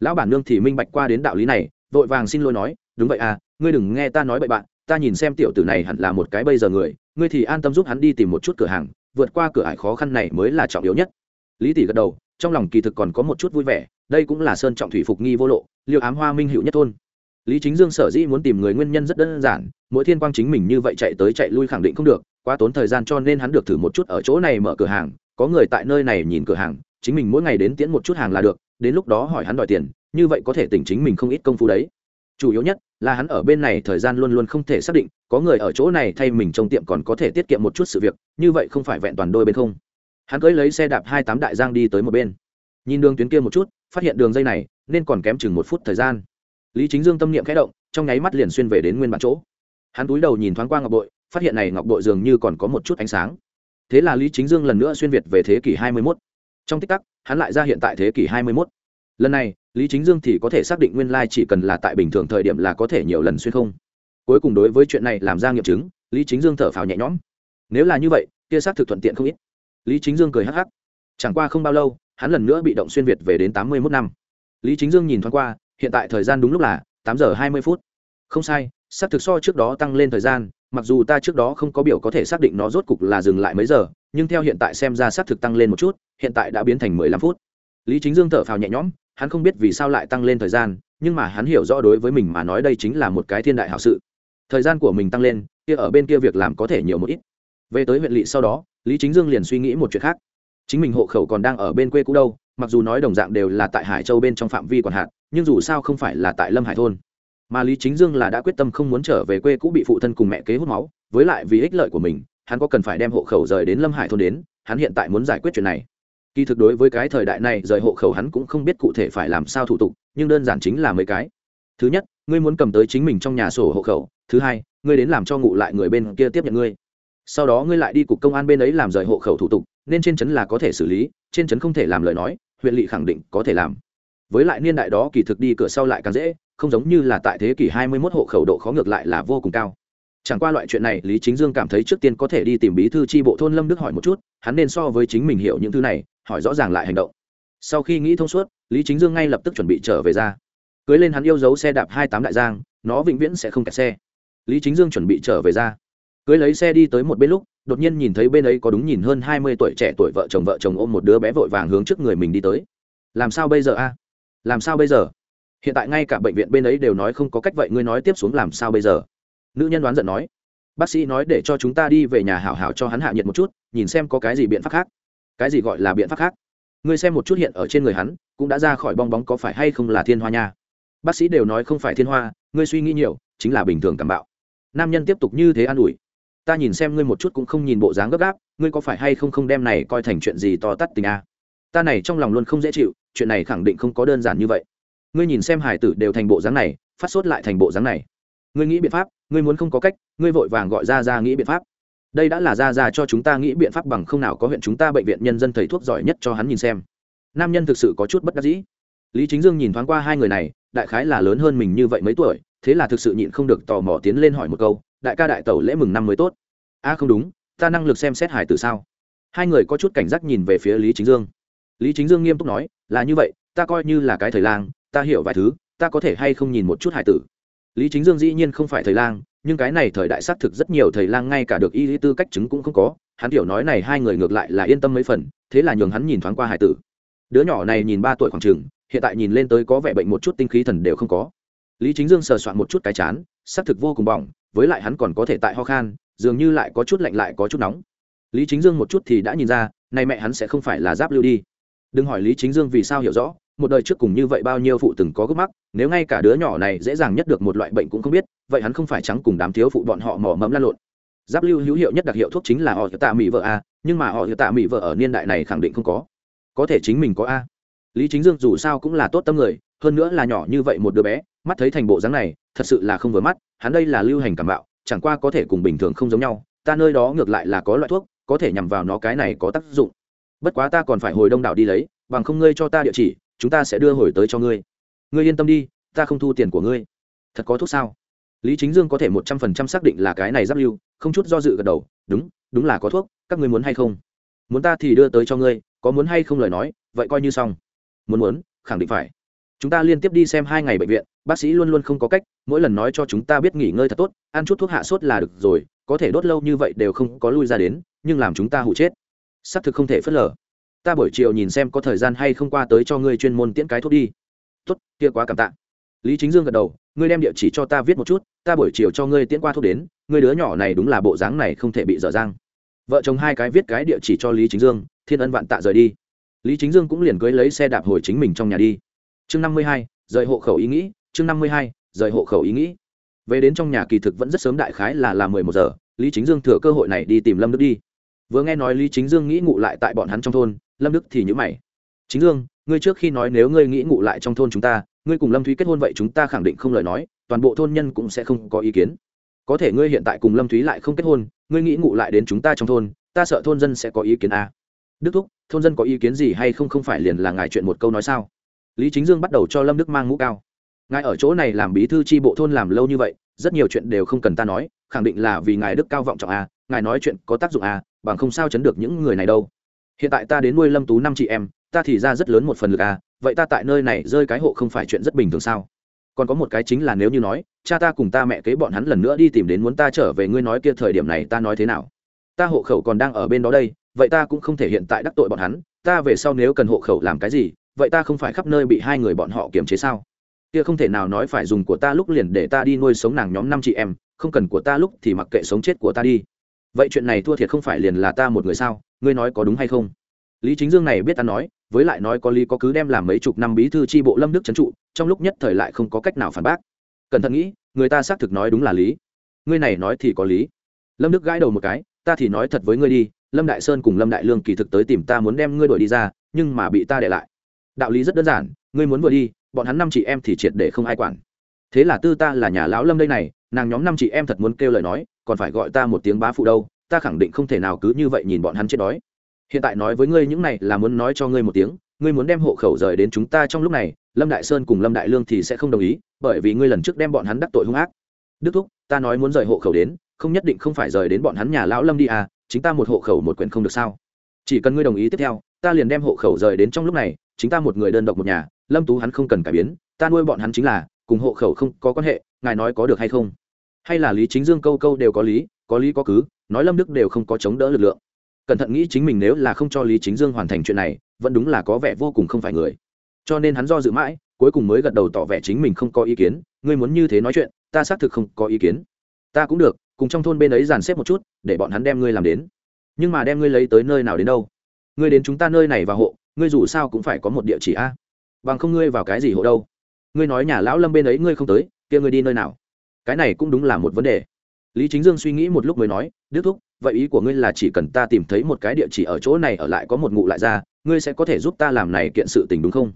Lão bản nương thì minh bạch qua đến đạo lý này, vội vàng xin lỗi nói, đúng vậy à ngươi đừng nghe ta nói bậy bạn, ta nhìn xem tiểu tử này hẳn là một cái bây giờ người, ngươi thì an tâm giúp hắn đi tìm một chút cửa hàng, vượt qua cửa ải khó khăn này mới là trọng yếu nhất. Lý tỷ gật đầu, trong lòng kỳ thực còn có một chút vui vẻ, đây cũng là sơn trọng thủy phục nghi vô lộ, liêu ám hoa minh hữu nhất thôn. Lý chính dương sở dĩ muốn tìm người nguyên nhân rất đơn giản mỗi thiên quang chính mình như vậy chạy tới chạy lui khẳng định không được, quá tốn thời gian cho nên hắn được thử một chút ở chỗ này mở cửa hàng, có người tại nơi này nhìn cửa hàng, chính mình mỗi ngày đến tiễn một chút hàng là được, đến lúc đó hỏi hắn đòi tiền, như vậy có thể tỉnh chính mình không ít công phu đấy. Chủ yếu nhất là hắn ở bên này thời gian luôn luôn không thể xác định, có người ở chỗ này thay mình trong tiệm còn có thể tiết kiệm một chút sự việc, như vậy không phải vẹn toàn đôi bên không. Hắn cưới lấy xe đạp hai tám đại giang đi tới một bên. Nhìn đường tuyến kia một chút, phát hiện đường dây này, nên còn kém chừng một phút thời gian. Lý chính dương tâm niệm khẽ động, trong nháy mắt liền xuyên về đến nguyên bản chỗ hắn túi đầu nhìn thoáng qua ngọc bội, phát hiện này ngọc bội dường như còn có một chút ánh sáng. Thế là lý chính dương lần nữa xuyên việt về thế kỷ hai mươi 21. trong tích tắc, hắn lại ra hiện tại thế kỷ hai mươi 21. lần này, lý chính dương thì có thể xác định nguyên lai chỉ cần là tại bình thường thời điểm là có thể nhiều lần xuyên không. Cuối cùng đối với chuyện này làm ra nghiệm chứng, lý chính dương thở phào nhẹ nhõm. Nếu là như vậy, kia xác thực thuận tiện không ít. Lý chính dương cười hắc hắc. Chẳng qua không bao lâu, hắn lần nữa bị động xuyên việt về đến tám mươi mốt năm. Lý chính dương nhìn thoáng qua, hiện tại thời gian đúng lúc là tám giờ hai mươi phút không sai, xác thực so trước đó tăng lên thời gian, mặc dù ta trước đó không có biểu có thể xác định nó rốt cục là dừng lại mấy giờ, nhưng theo hiện tại xem ra xác thực tăng lên một chút, hiện tại đã biến thành mười lăm phút. Lý chính dương thở phào nhẹ nhõm, hắn không biết vì sao lại tăng lên thời gian, nhưng mà hắn hiểu rõ đối với mình mà nói đây chính là một cái thiên đại hảo sự. Thời gian của mình tăng lên, kia ở bên kia việc làm có thể nhiều một ít. Về tới huyện lỵ sau đó, lý chính dương liền suy nghĩ một chuyện khác. Chính mình hộ khẩu còn đang ở bên quê cũ đâu, mặc dù nói đồng dạng đều là tại hải châu bên trong phạm vi còn hạn, nhưng dù sao không phải là tại lâm hải thôn mà lý chính dương là đã quyết tâm không muốn trở về quê cũ bị phụ thân cùng mẹ kế hút máu, với lại vì ích lợi của mình, hắn có cần phải đem hộ khẩu rời đến lâm hải thôn đến, hắn hiện tại muốn giải quyết chuyện này. Kỳ thực đối với cái thời đại này, rời hộ khẩu hắn cũng không biết cụ thể phải làm sao thủ tục, nhưng đơn giản chính là mấy cái. Thứ nhất, ngươi muốn cầm tới chính mình trong nhà sổ hộ khẩu. Thứ hai, ngươi đến làm cho ngụ lại người bên kia tiếp nhận ngươi. Sau đó ngươi lại đi cục công an bên ấy làm rời hộ khẩu thủ tục, nên trên trấn là có thể xử lý, trên trấn không thể làm lời nói, huyện lỵ khẳng định có thể làm. Với lại niên đại đó kỳ thực đi cửa sau lại càng dễ không giống như là tại thế kỷ 21 hộ khẩu độ khó ngược lại là vô cùng cao. Chẳng qua loại chuyện này, lý chính dương cảm thấy trước tiên có thể đi tìm bí thư tri bộ thôn lâm đức hỏi một chút, hắn nên so với chính mình hiểu những thứ này, hỏi rõ ràng lại hành động. Sau khi nghĩ thông suốt, lý chính dương ngay lập tức chuẩn bị trở về ra. Cưới lên hắn yêu dấu xe đạp hai tám đại giang, nó vĩnh viễn sẽ không kẹt xe. Lý chính dương chuẩn bị trở về ra. Cưới lấy xe đi tới một bên lúc, đột nhiên nhìn thấy bên ấy có đúng nhìn hơn hai mươi tuổi trẻ tuổi vợ chồng vợ chồng ôm một đứa bé vội vàng hướng trước người mình đi tới. Làm sao bây giờ a? Làm sao bây giờ? Hiện tại ngay cả bệnh viện bên ấy đều nói không có cách vậy, ngươi nói tiếp xuống làm sao bây giờ? Nữ nhân đoán giận nói. Bác sĩ nói để cho chúng ta đi về nhà hảo hảo cho hắn hạ nhiệt một chút, nhìn xem có cái gì biện pháp khác. Cái gì gọi là biện pháp khác? Ngươi xem một chút hiện ở trên người hắn, cũng đã ra khỏi bong bóng có phải hay không là thiên hoa nha? Bác sĩ đều nói không phải thiên hoa, ngươi suy nghĩ nhiều, chính là bình thường cảm bạo. Nam nhân tiếp tục như thế an ủi. Ta nhìn xem ngươi một chút cũng không nhìn bộ dáng gấp gáp, ngươi có phải hay không không đem này coi thành chuyện gì to tắt tình a? À? ta này trong lòng luôn không dễ chịu, chuyện này khẳng định không có đơn giản như vậy ngươi nhìn xem hải tử đều thành bộ dáng này, phát sốt lại thành bộ dáng này. Ngươi nghĩ biện pháp, ngươi muốn không có cách, ngươi vội vàng gọi ra ra nghĩ biện pháp. Đây đã là ra ra cho chúng ta nghĩ biện pháp bằng không nào có huyện chúng ta bệnh viện nhân dân thầy thuốc giỏi nhất cho hắn nhìn xem. Nam nhân thực sự có chút bất đắc dĩ. Lý chính dương nhìn thoáng qua hai người này, đại khái là lớn hơn mình như vậy mấy tuổi, thế là thực sự nhịn không được tò mò tiến lên hỏi một câu, đại ca đại tẩu lễ mừng năm mới tốt. A, không đúng, ta năng lực xem xét hải tử sao? Hai người có chút cảnh giác nhìn về phía lý chính dương. Lý chính dương nghiêm túc nói, là như vậy, ta coi như là cái thời lang ta hiểu vài thứ ta có thể hay không nhìn một chút hải tử. Lý chính dương dĩ nhiên không phải thầy lang nhưng cái này thời đại xác thực rất nhiều thầy lang ngay cả được y lý tư cách chứng cũng không có. Hắn kiểu nói này hai người ngược lại là yên tâm mấy phần thế là nhường hắn nhìn thoáng qua hải tử. Đứa nhỏ này nhìn ba tuổi khoảng trường, hiện tại nhìn lên tới có vẻ bệnh một chút tinh khí thần đều không có. Lý chính dương sờ soạn một chút cái chán xác thực vô cùng bỏng với lại hắn còn có thể tại ho khan dường như lại có chút lạnh lại có chút nóng. Lý chính dương một chút thì đã nhìn ra nay mẹ hắn sẽ không phải là giáp lưu đi. Đừng hỏi lý chính dương vì sao hiểu rõ một đời trước cùng như vậy bao nhiêu phụ từng có gốc mắc, nếu ngay cả đứa nhỏ này dễ dàng nhất được một loại bệnh cũng không biết, vậy hắn không phải trắng cùng đám thiếu phụ bọn họ mỏ mẫm lan lộn. Giáp lưu hữu hiệu nhất đặc hiệu thuốc chính là họ tạ mỹ vợ a, nhưng mà họ tạ mỹ vợ ở niên đại này khẳng định không có. Có thể chính mình có a. Lý chính dương dù sao cũng là tốt tâm người, hơn nữa là nhỏ như vậy một đứa bé, mắt thấy thành bộ dáng này, thật sự là không vừa mắt, hắn đây là lưu hành cảm bạo, chẳng qua có thể cùng bình thường không giống nhau, ta nơi đó ngược lại là có loại thuốc, có thể nhằm vào nó cái này có tác dụng. Bất quá ta còn phải hồi đông đảo đi lấy, bằng không ngươi cho ta địa chỉ chúng ta sẽ đưa hồi tới cho ngươi. Ngươi yên tâm đi, ta không thu tiền của ngươi. Thật có thuốc sao? Lý chính dương có thể một trăm phần trăm xác định là cái này giáp lưu, không chút do dự gật đầu, đúng đúng là có thuốc, các ngươi muốn hay không? Muốn ta thì đưa tới cho ngươi, có muốn hay không lời nói, vậy coi như xong. Muốn muốn, khẳng định phải. Chúng ta liên tiếp đi xem hai ngày bệnh viện, bác sĩ luôn luôn không có cách, mỗi lần nói cho chúng ta biết nghỉ ngơi thật tốt, ăn chút thuốc hạ sốt là được rồi, có thể đốt lâu như vậy đều không có lui ra đến, nhưng làm chúng ta hụ chết. Xác thực không thể phớt lờ ta buổi chiều nhìn xem có thời gian hay không qua tới cho ngươi chuyên môn tiễn cái thuốc đi. Tốt, kia quá cảm tạ. Lý chính dương gật đầu, ngươi đem địa chỉ cho ta viết một chút, ta buổi chiều cho ngươi tiễn qua thuốc đến, ngươi đứa nhỏ này đúng là bộ dáng này không thể bị dở dang. Vợ chồng hai cái viết cái địa chỉ cho lý chính dương, thiên ân vạn tạ rời đi. Lý chính dương cũng liền cưới lấy xe đạp hồi chính mình trong nhà đi. Chương năm mươi hai, rời hộ khẩu ý nghĩ, chương năm mươi hai, rời hộ khẩu ý nghĩ. Về đến trong nhà kỳ thực vẫn rất sớm đại khái là là mười một giờ, lý chính dương thừa cơ hội này đi tìm lâm đức đi. Vừa nghe nói lý chính dương nghĩ ngụ lại tại bọn hắn trong thôn lâm đức thì nhữ mày. Chính dương ngươi trước khi nói nếu ngươi nghĩ ngụ lại trong thôn chúng ta ngươi cùng lâm thúy kết hôn vậy chúng ta khẳng định không lời nói toàn bộ thôn nhân cũng sẽ không có ý kiến. Có thể ngươi hiện tại cùng lâm thúy lại không kết hôn ngươi nghĩ ngụ lại đến chúng ta trong thôn ta sợ thôn dân sẽ có ý kiến à. đức thúc thôn dân có ý kiến gì hay không không phải liền là ngài chuyện một câu nói sao? Lý chính dương bắt đầu cho lâm đức mang mũ cao. Ngài ở chỗ này làm bí thư tri bộ thôn làm lâu như vậy rất nhiều chuyện đều không cần ta nói khẳng định là vì ngài đức cao vọng trọng à, ngài nói chuyện có tác dụng à, bằng không sao chấn được những người này đâu hiện tại ta đến nuôi lâm tú năm chị em, ta thì ra rất lớn một phần lực à vậy ta tại nơi này rơi cái hộ không phải chuyện rất bình thường sao? Còn có một cái chính là nếu như nói, cha ta cùng ta mẹ kế bọn hắn lần nữa đi tìm đến muốn ta trở về ngươi nói kia thời điểm này ta nói thế nào? Ta hộ khẩu còn đang ở bên đó đây, vậy ta cũng không thể hiện tại đắc tội bọn hắn, ta về sau nếu cần hộ khẩu làm cái gì, vậy ta không phải khắp nơi bị hai người bọn họ kiềm chế sao? Kia không thể nào nói phải dùng của ta lúc liền để ta đi nuôi sống nàng nhóm năm chị em, không cần của ta lúc thì mặc kệ sống chết của ta đi vậy chuyện này thua thiệt không phải liền là ta một người sao? Ngươi nói có đúng hay không? Lý chính dương này biết ta nói, với lại nói có lý có cứ đem làm mấy chục năm bí thư tri bộ lâm đức trấn trụ, trong lúc nhất thời lại không có cách nào phản bác. Cẩn thận nghĩ, người ta xác thực nói đúng là lý. Ngươi này nói thì có lý. Lâm đức gãi đầu một cái, ta thì nói thật với ngươi đi, lâm đại sơn cùng lâm đại lương kỳ thực tới tìm ta muốn đem ngươi đổi đi ra, nhưng mà bị ta để lại. Đạo lý rất đơn giản, ngươi muốn vừa đi, bọn hắn năm chị em thì triệt để không ai quản. Thế là tư ta là nhà lão lâm đây này, nàng nhóm năm chị em thật muốn kêu lời nói còn phải gọi ta một tiếng bá phụ đâu, ta khẳng định không thể nào cứ như vậy nhìn bọn hắn chết đói. Hiện tại nói với ngươi những này là muốn nói cho ngươi một tiếng, ngươi muốn đem hộ khẩu rời đến chúng ta trong lúc này, lâm đại sơn cùng lâm đại lương thì sẽ không đồng ý, bởi vì ngươi lần trước đem bọn hắn đắc tội hung ác. Đức thúc, ta nói muốn rời hộ khẩu đến, không nhất định không phải rời đến bọn hắn nhà lão lâm đi à chính ta một hộ khẩu một quyền không được sao? Chỉ cần ngươi đồng ý tiếp theo, ta liền đem hộ khẩu rời đến trong lúc này, chính ta một người đơn độc một nhà, lâm tú hắn không cần cải biến, ta nuôi bọn hắn chính là, cùng hộ khẩu không có quan hệ, ngài nói có được hay không? Hay là lý chính dương câu câu đều có lý có lý có cứ, nói lâm đức đều không có chống đỡ lực lượng. Cẩn thận nghĩ chính mình nếu là không cho lý chính dương hoàn thành chuyện này, vẫn đúng là có vẻ vô cùng không phải người. Cho nên hắn do dự mãi, cuối cùng mới gật đầu tỏ vẻ chính mình không có ý kiến, ngươi muốn như thế nói chuyện, ta xác thực không có ý kiến. Ta cũng được, cùng trong thôn bên ấy dàn xếp một chút, để bọn hắn đem ngươi làm đến. Nhưng mà đem ngươi lấy tới nơi nào đến đâu? Ngươi đến chúng ta nơi này và hộ, ngươi dù sao cũng phải có một địa chỉ a. Bằng không ngươi vào cái gì hộ đâu? Ngươi nói nhà lão lâm bên ấy ngươi không tới, kia ngươi đi nơi nào? Cái này cũng đúng là một vấn đề. Lý chính dương suy nghĩ một lúc mới nói, đức thúc, vậy ý của ngươi là chỉ cần ta tìm thấy một cái địa chỉ ở chỗ này ở lại có một ngụ lại ra, ngươi sẽ có thể giúp ta làm này kiện sự tình đúng không?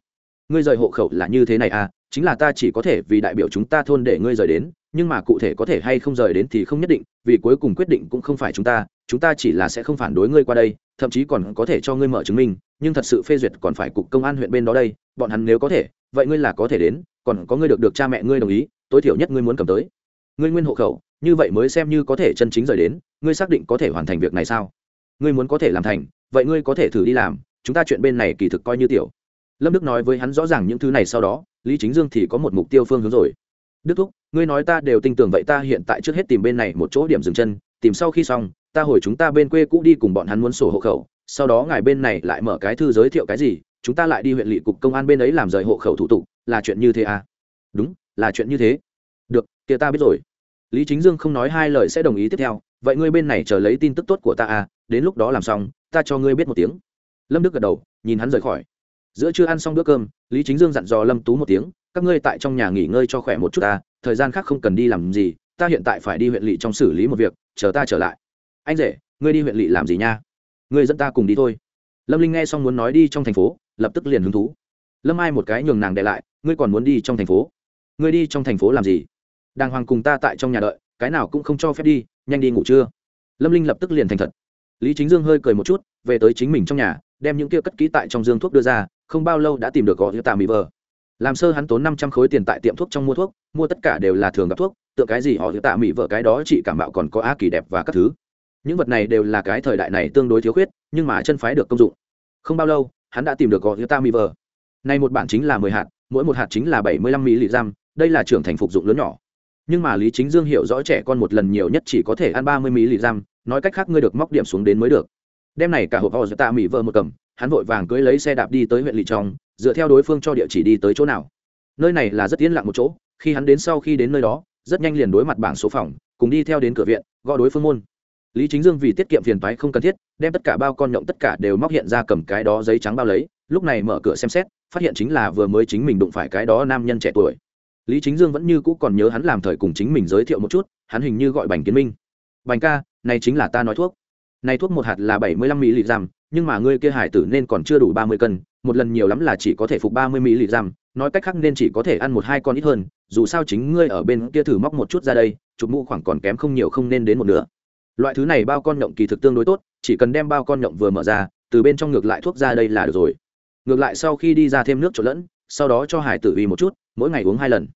Ngươi rời hộ khẩu là như thế này à chính là ta chỉ có thể vì đại biểu chúng ta thôn để ngươi rời đến, nhưng mà cụ thể có thể hay không rời đến thì không nhất định, vì cuối cùng quyết định cũng không phải chúng ta chúng ta chỉ là sẽ không phản đối ngươi qua đây, thậm chí còn có thể cho ngươi mở chứng minh, nhưng thật sự phê duyệt còn phải cục công an huyện bên đó đây, bọn hắn nếu có thể, vậy ngươi là có thể đến, còn có ngươi được được cha mẹ ngươi đồng ý, tối thiểu nhất ngươi muốn cầm tới ngươi nguyên hộ khẩu, như vậy mới xem như có thể chân chính rời đến, ngươi xác định có thể hoàn thành việc này sao? Ngươi muốn có thể làm thành, vậy ngươi có thể thử đi làm, chúng ta chuyện bên này kỳ thực coi như tiểu. Lâm đức nói với hắn rõ ràng những thứ này sau đó, lý chính dương thì có một mục tiêu phương hướng rồi. Đức thúc, ngươi nói ta đều tin tưởng vậy ta hiện tại trước hết tìm bên này một chỗ điểm dừng chân, tìm sau khi xong, ta hồi chúng ta bên quê cũ đi cùng bọn hắn muốn sổ hộ khẩu, sau đó ngài bên này lại mở cái thư giới thiệu cái gì, chúng ta lại đi huyện lỵ cục công an bên ấy làm rời hộ khẩu thủ tục, là chuyện như thế à? Đúng, là chuyện như thế kia ta biết rồi. Lý chính dương không nói hai lời sẽ đồng ý tiếp theo. Vậy ngươi bên này chờ lấy tin tức tốt của ta à? Đến lúc đó làm xong, ta cho ngươi biết một tiếng. Lâm đức gật đầu, nhìn hắn rời khỏi. Giữa chưa ăn xong bữa cơm, lý chính dương dặn dò lâm tú một tiếng, các ngươi tại trong nhà nghỉ ngơi cho khỏe một chút ta thời gian khác không cần đi làm gì, ta hiện tại phải đi huyện lỵ trong xử lý một việc, chờ ta trở lại. Anh rể, ngươi đi huyện lỵ làm gì nha? Ngươi dẫn ta cùng đi thôi. Lâm linh nghe xong muốn nói đi trong thành phố, lập tức liền hứng thú. Lâm ai một cái nhường nàng để lại, ngươi còn muốn đi trong thành phố? Ngươi đi trong thành phố làm gì? Đàng hoàng cùng ta tại trong nhà đợi, cái nào cũng không cho phép đi, nhanh đi ngủ trưa lâm linh lập tức liền thành thật. Lý chính dương hơi cười một chút, về tới chính mình trong nhà, đem những kia cất kỹ tại trong dương thuốc đưa ra, không bao lâu đã tìm được gõ như tà mỹ vờ. Làm sơ hắn tốn năm trăm khối tiền tại tiệm thuốc trong mua thuốc, mua tất cả đều là thường gặp thuốc, tựa cái gì họ như tà mỹ vợ cái đó chị cảm mạo còn có á kỳ đẹp và các thứ. Những vật này đều là cái thời đại này tương đối thiếu khuyết, nhưng mà chân phái được công dụng. Không bao lâu, hắn đã tìm được gõ như tà mỹ vờ. Này một bản chính là mười hạt, mỗi một hạt chính là bảy mươi lăm mỹ giam, đây là trưởng thành phục dụng lớn nhỏ nhưng mà lý chính dương hiểu rõ trẻ con một lần nhiều nhất chỉ có thể ăn ba mươi mỹ giam, nói cách khác ngươi được móc điểm xuống đến mới được. Đêm này cả hộp họ tạ mỹ vợ một cầm, hắn vội vàng cưới lấy xe đạp đi tới huyện lỵ trong, dựa theo đối phương cho địa chỉ đi tới chỗ nào. Nơi này là rất yên lặng một chỗ, khi hắn đến sau khi đến nơi đó, rất nhanh liền đối mặt bảng số phòng, cùng đi theo đến cửa viện, gõ đối phương môn. Lý chính dương vì tiết kiệm phiền phái không cần thiết, đem tất cả bao con nhộng tất cả đều móc hiện ra cầm cái đó giấy trắng bao lấy, lúc này mở cửa xem xét, phát hiện chính là vừa mới chính mình đụng phải cái đó nam nhân trẻ tuổi lý chính dương vẫn như cũ còn nhớ hắn làm thời cùng chính mình giới thiệu một chút, hắn hình như gọi bành kiến minh. Bành ca, này chính là ta nói thuốc. Này thuốc một hạt là bảy mươi lăm mỹ lị giam nhưng mà ngươi kia hải tử nên còn chưa đủ ba mươi cân, một lần nhiều lắm là chỉ có thể phục ba mươi mỹ lị giam nói cách khác nên chỉ có thể ăn một hai con ít hơn, dù sao chính ngươi ở bên kia thử móc một chút ra đây, chụp mũ khoảng còn kém không nhiều không nên đến một nửa. Loại thứ này bao con nhộng kỳ thực tương đối tốt, chỉ cần đem bao con nhộng vừa mở ra, từ bên trong ngược lại thuốc ra đây là được rồi. Ngược lại sau khi đi ra thêm nước trộn lẫn, sau đó cho hải tử uy một chút mỗi ngày uống hai lần.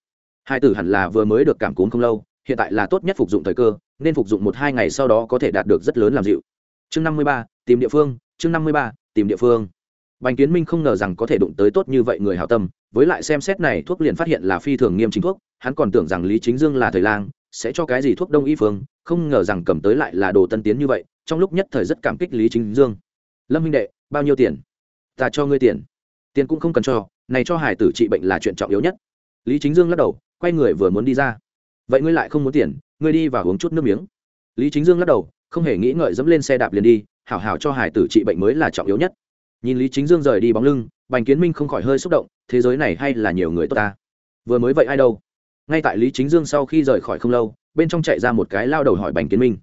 Hải tử hẳn là vừa mới được cảm cúm không lâu, hiện tại là tốt nhất phục dụng thời cơ, nên phục dụng một hai ngày sau đó có thể đạt được rất lớn làm dịu. Chương năm mươi ba, tìm địa phương, chương năm mươi ba, tìm địa phương. Bành kiến minh không ngờ rằng có thể đụng tới tốt như vậy người hảo tâm, với lại xem xét này thuốc liền phát hiện là phi thường nghiêm chính thuốc, hắn còn tưởng rằng lý chính dương là thời lang, sẽ cho cái gì thuốc đông y phương, không ngờ rằng cầm tới lại là đồ tân tiến như vậy, trong lúc nhất thời rất cảm kích lý chính dương. Lâm minh đệ, bao nhiêu tiền? Ta cho ngươi tiền. Tiền cũng không cần cho, này cho hải tử trị bệnh là chuyện trọng yếu nhất lý chính dương lắc đầu, quay người vừa muốn đi ra. Vậy ngươi lại không muốn tiền, ngươi đi và uống chút nước miếng. Lý chính dương lắc đầu, không hề nghĩ ngợi dẫm lên xe đạp liền đi, hảo hảo cho hải tử trị bệnh mới là trọng yếu nhất. Nhìn lý chính dương rời đi bóng lưng, bành kiến minh không khỏi hơi xúc động, thế giới này hay là nhiều người tốt ta. Vừa mới vậy ai đâu? Ngay tại lý chính dương sau khi rời khỏi không lâu, bên trong chạy ra một cái lao đầu hỏi bành kiến minh.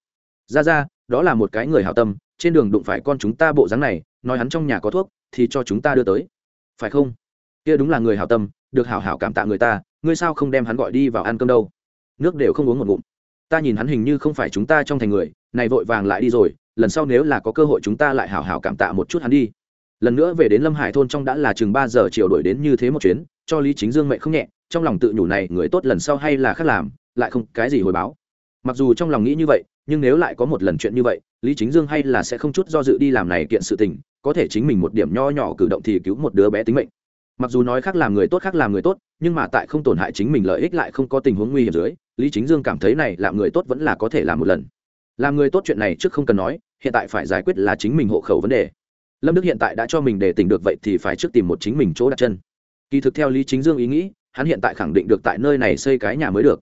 Ra ra, đó là một cái người hảo tâm, trên đường đụng phải con chúng ta bộ dáng này, nói hắn trong nhà có thuốc, thì cho chúng ta đưa tới. Phải không? Kia đúng là người hảo tâm, được hảo hảo cảm tạ người ta, ngươi sao không đem hắn gọi đi vào ăn cơm đâu? Nước đều không uống một ngụm. Ta nhìn hắn hình như không phải chúng ta trong thành người, này vội vàng lại đi rồi, lần sau nếu là có cơ hội chúng ta lại hảo hảo cảm tạ một chút hắn đi. Lần nữa về đến lâm hải thôn trong đã là chừng ba giờ chiều đổi đến như thế một chuyến, cho lý chính dương mệnh không nhẹ, trong lòng tự nhủ này người tốt lần sau hay là khác làm, lại không cái gì hồi báo. Mặc dù trong lòng nghĩ như vậy, nhưng nếu lại có một lần chuyện như vậy, lý chính dương hay là sẽ không chút do dự đi làm này kiện sự tình, có thể chính mình một điểm nho nhỏ cử động thì cứu một đứa bé tính mệnh mặc dù nói khác làm người tốt khác làm người tốt, nhưng mà tại không tổn hại chính mình lợi ích lại không có tình huống nguy hiểm dưới, lý chính dương cảm thấy này làm người tốt vẫn là có thể làm một lần. Làm người tốt chuyện này trước không cần nói, hiện tại phải giải quyết là chính mình hộ khẩu vấn đề. Lâm đức hiện tại đã cho mình để tỉnh được vậy thì phải trước tìm một chính mình chỗ đặt chân. Kỳ thực theo lý chính dương ý nghĩ, hắn hiện tại khẳng định được tại nơi này xây cái nhà mới được.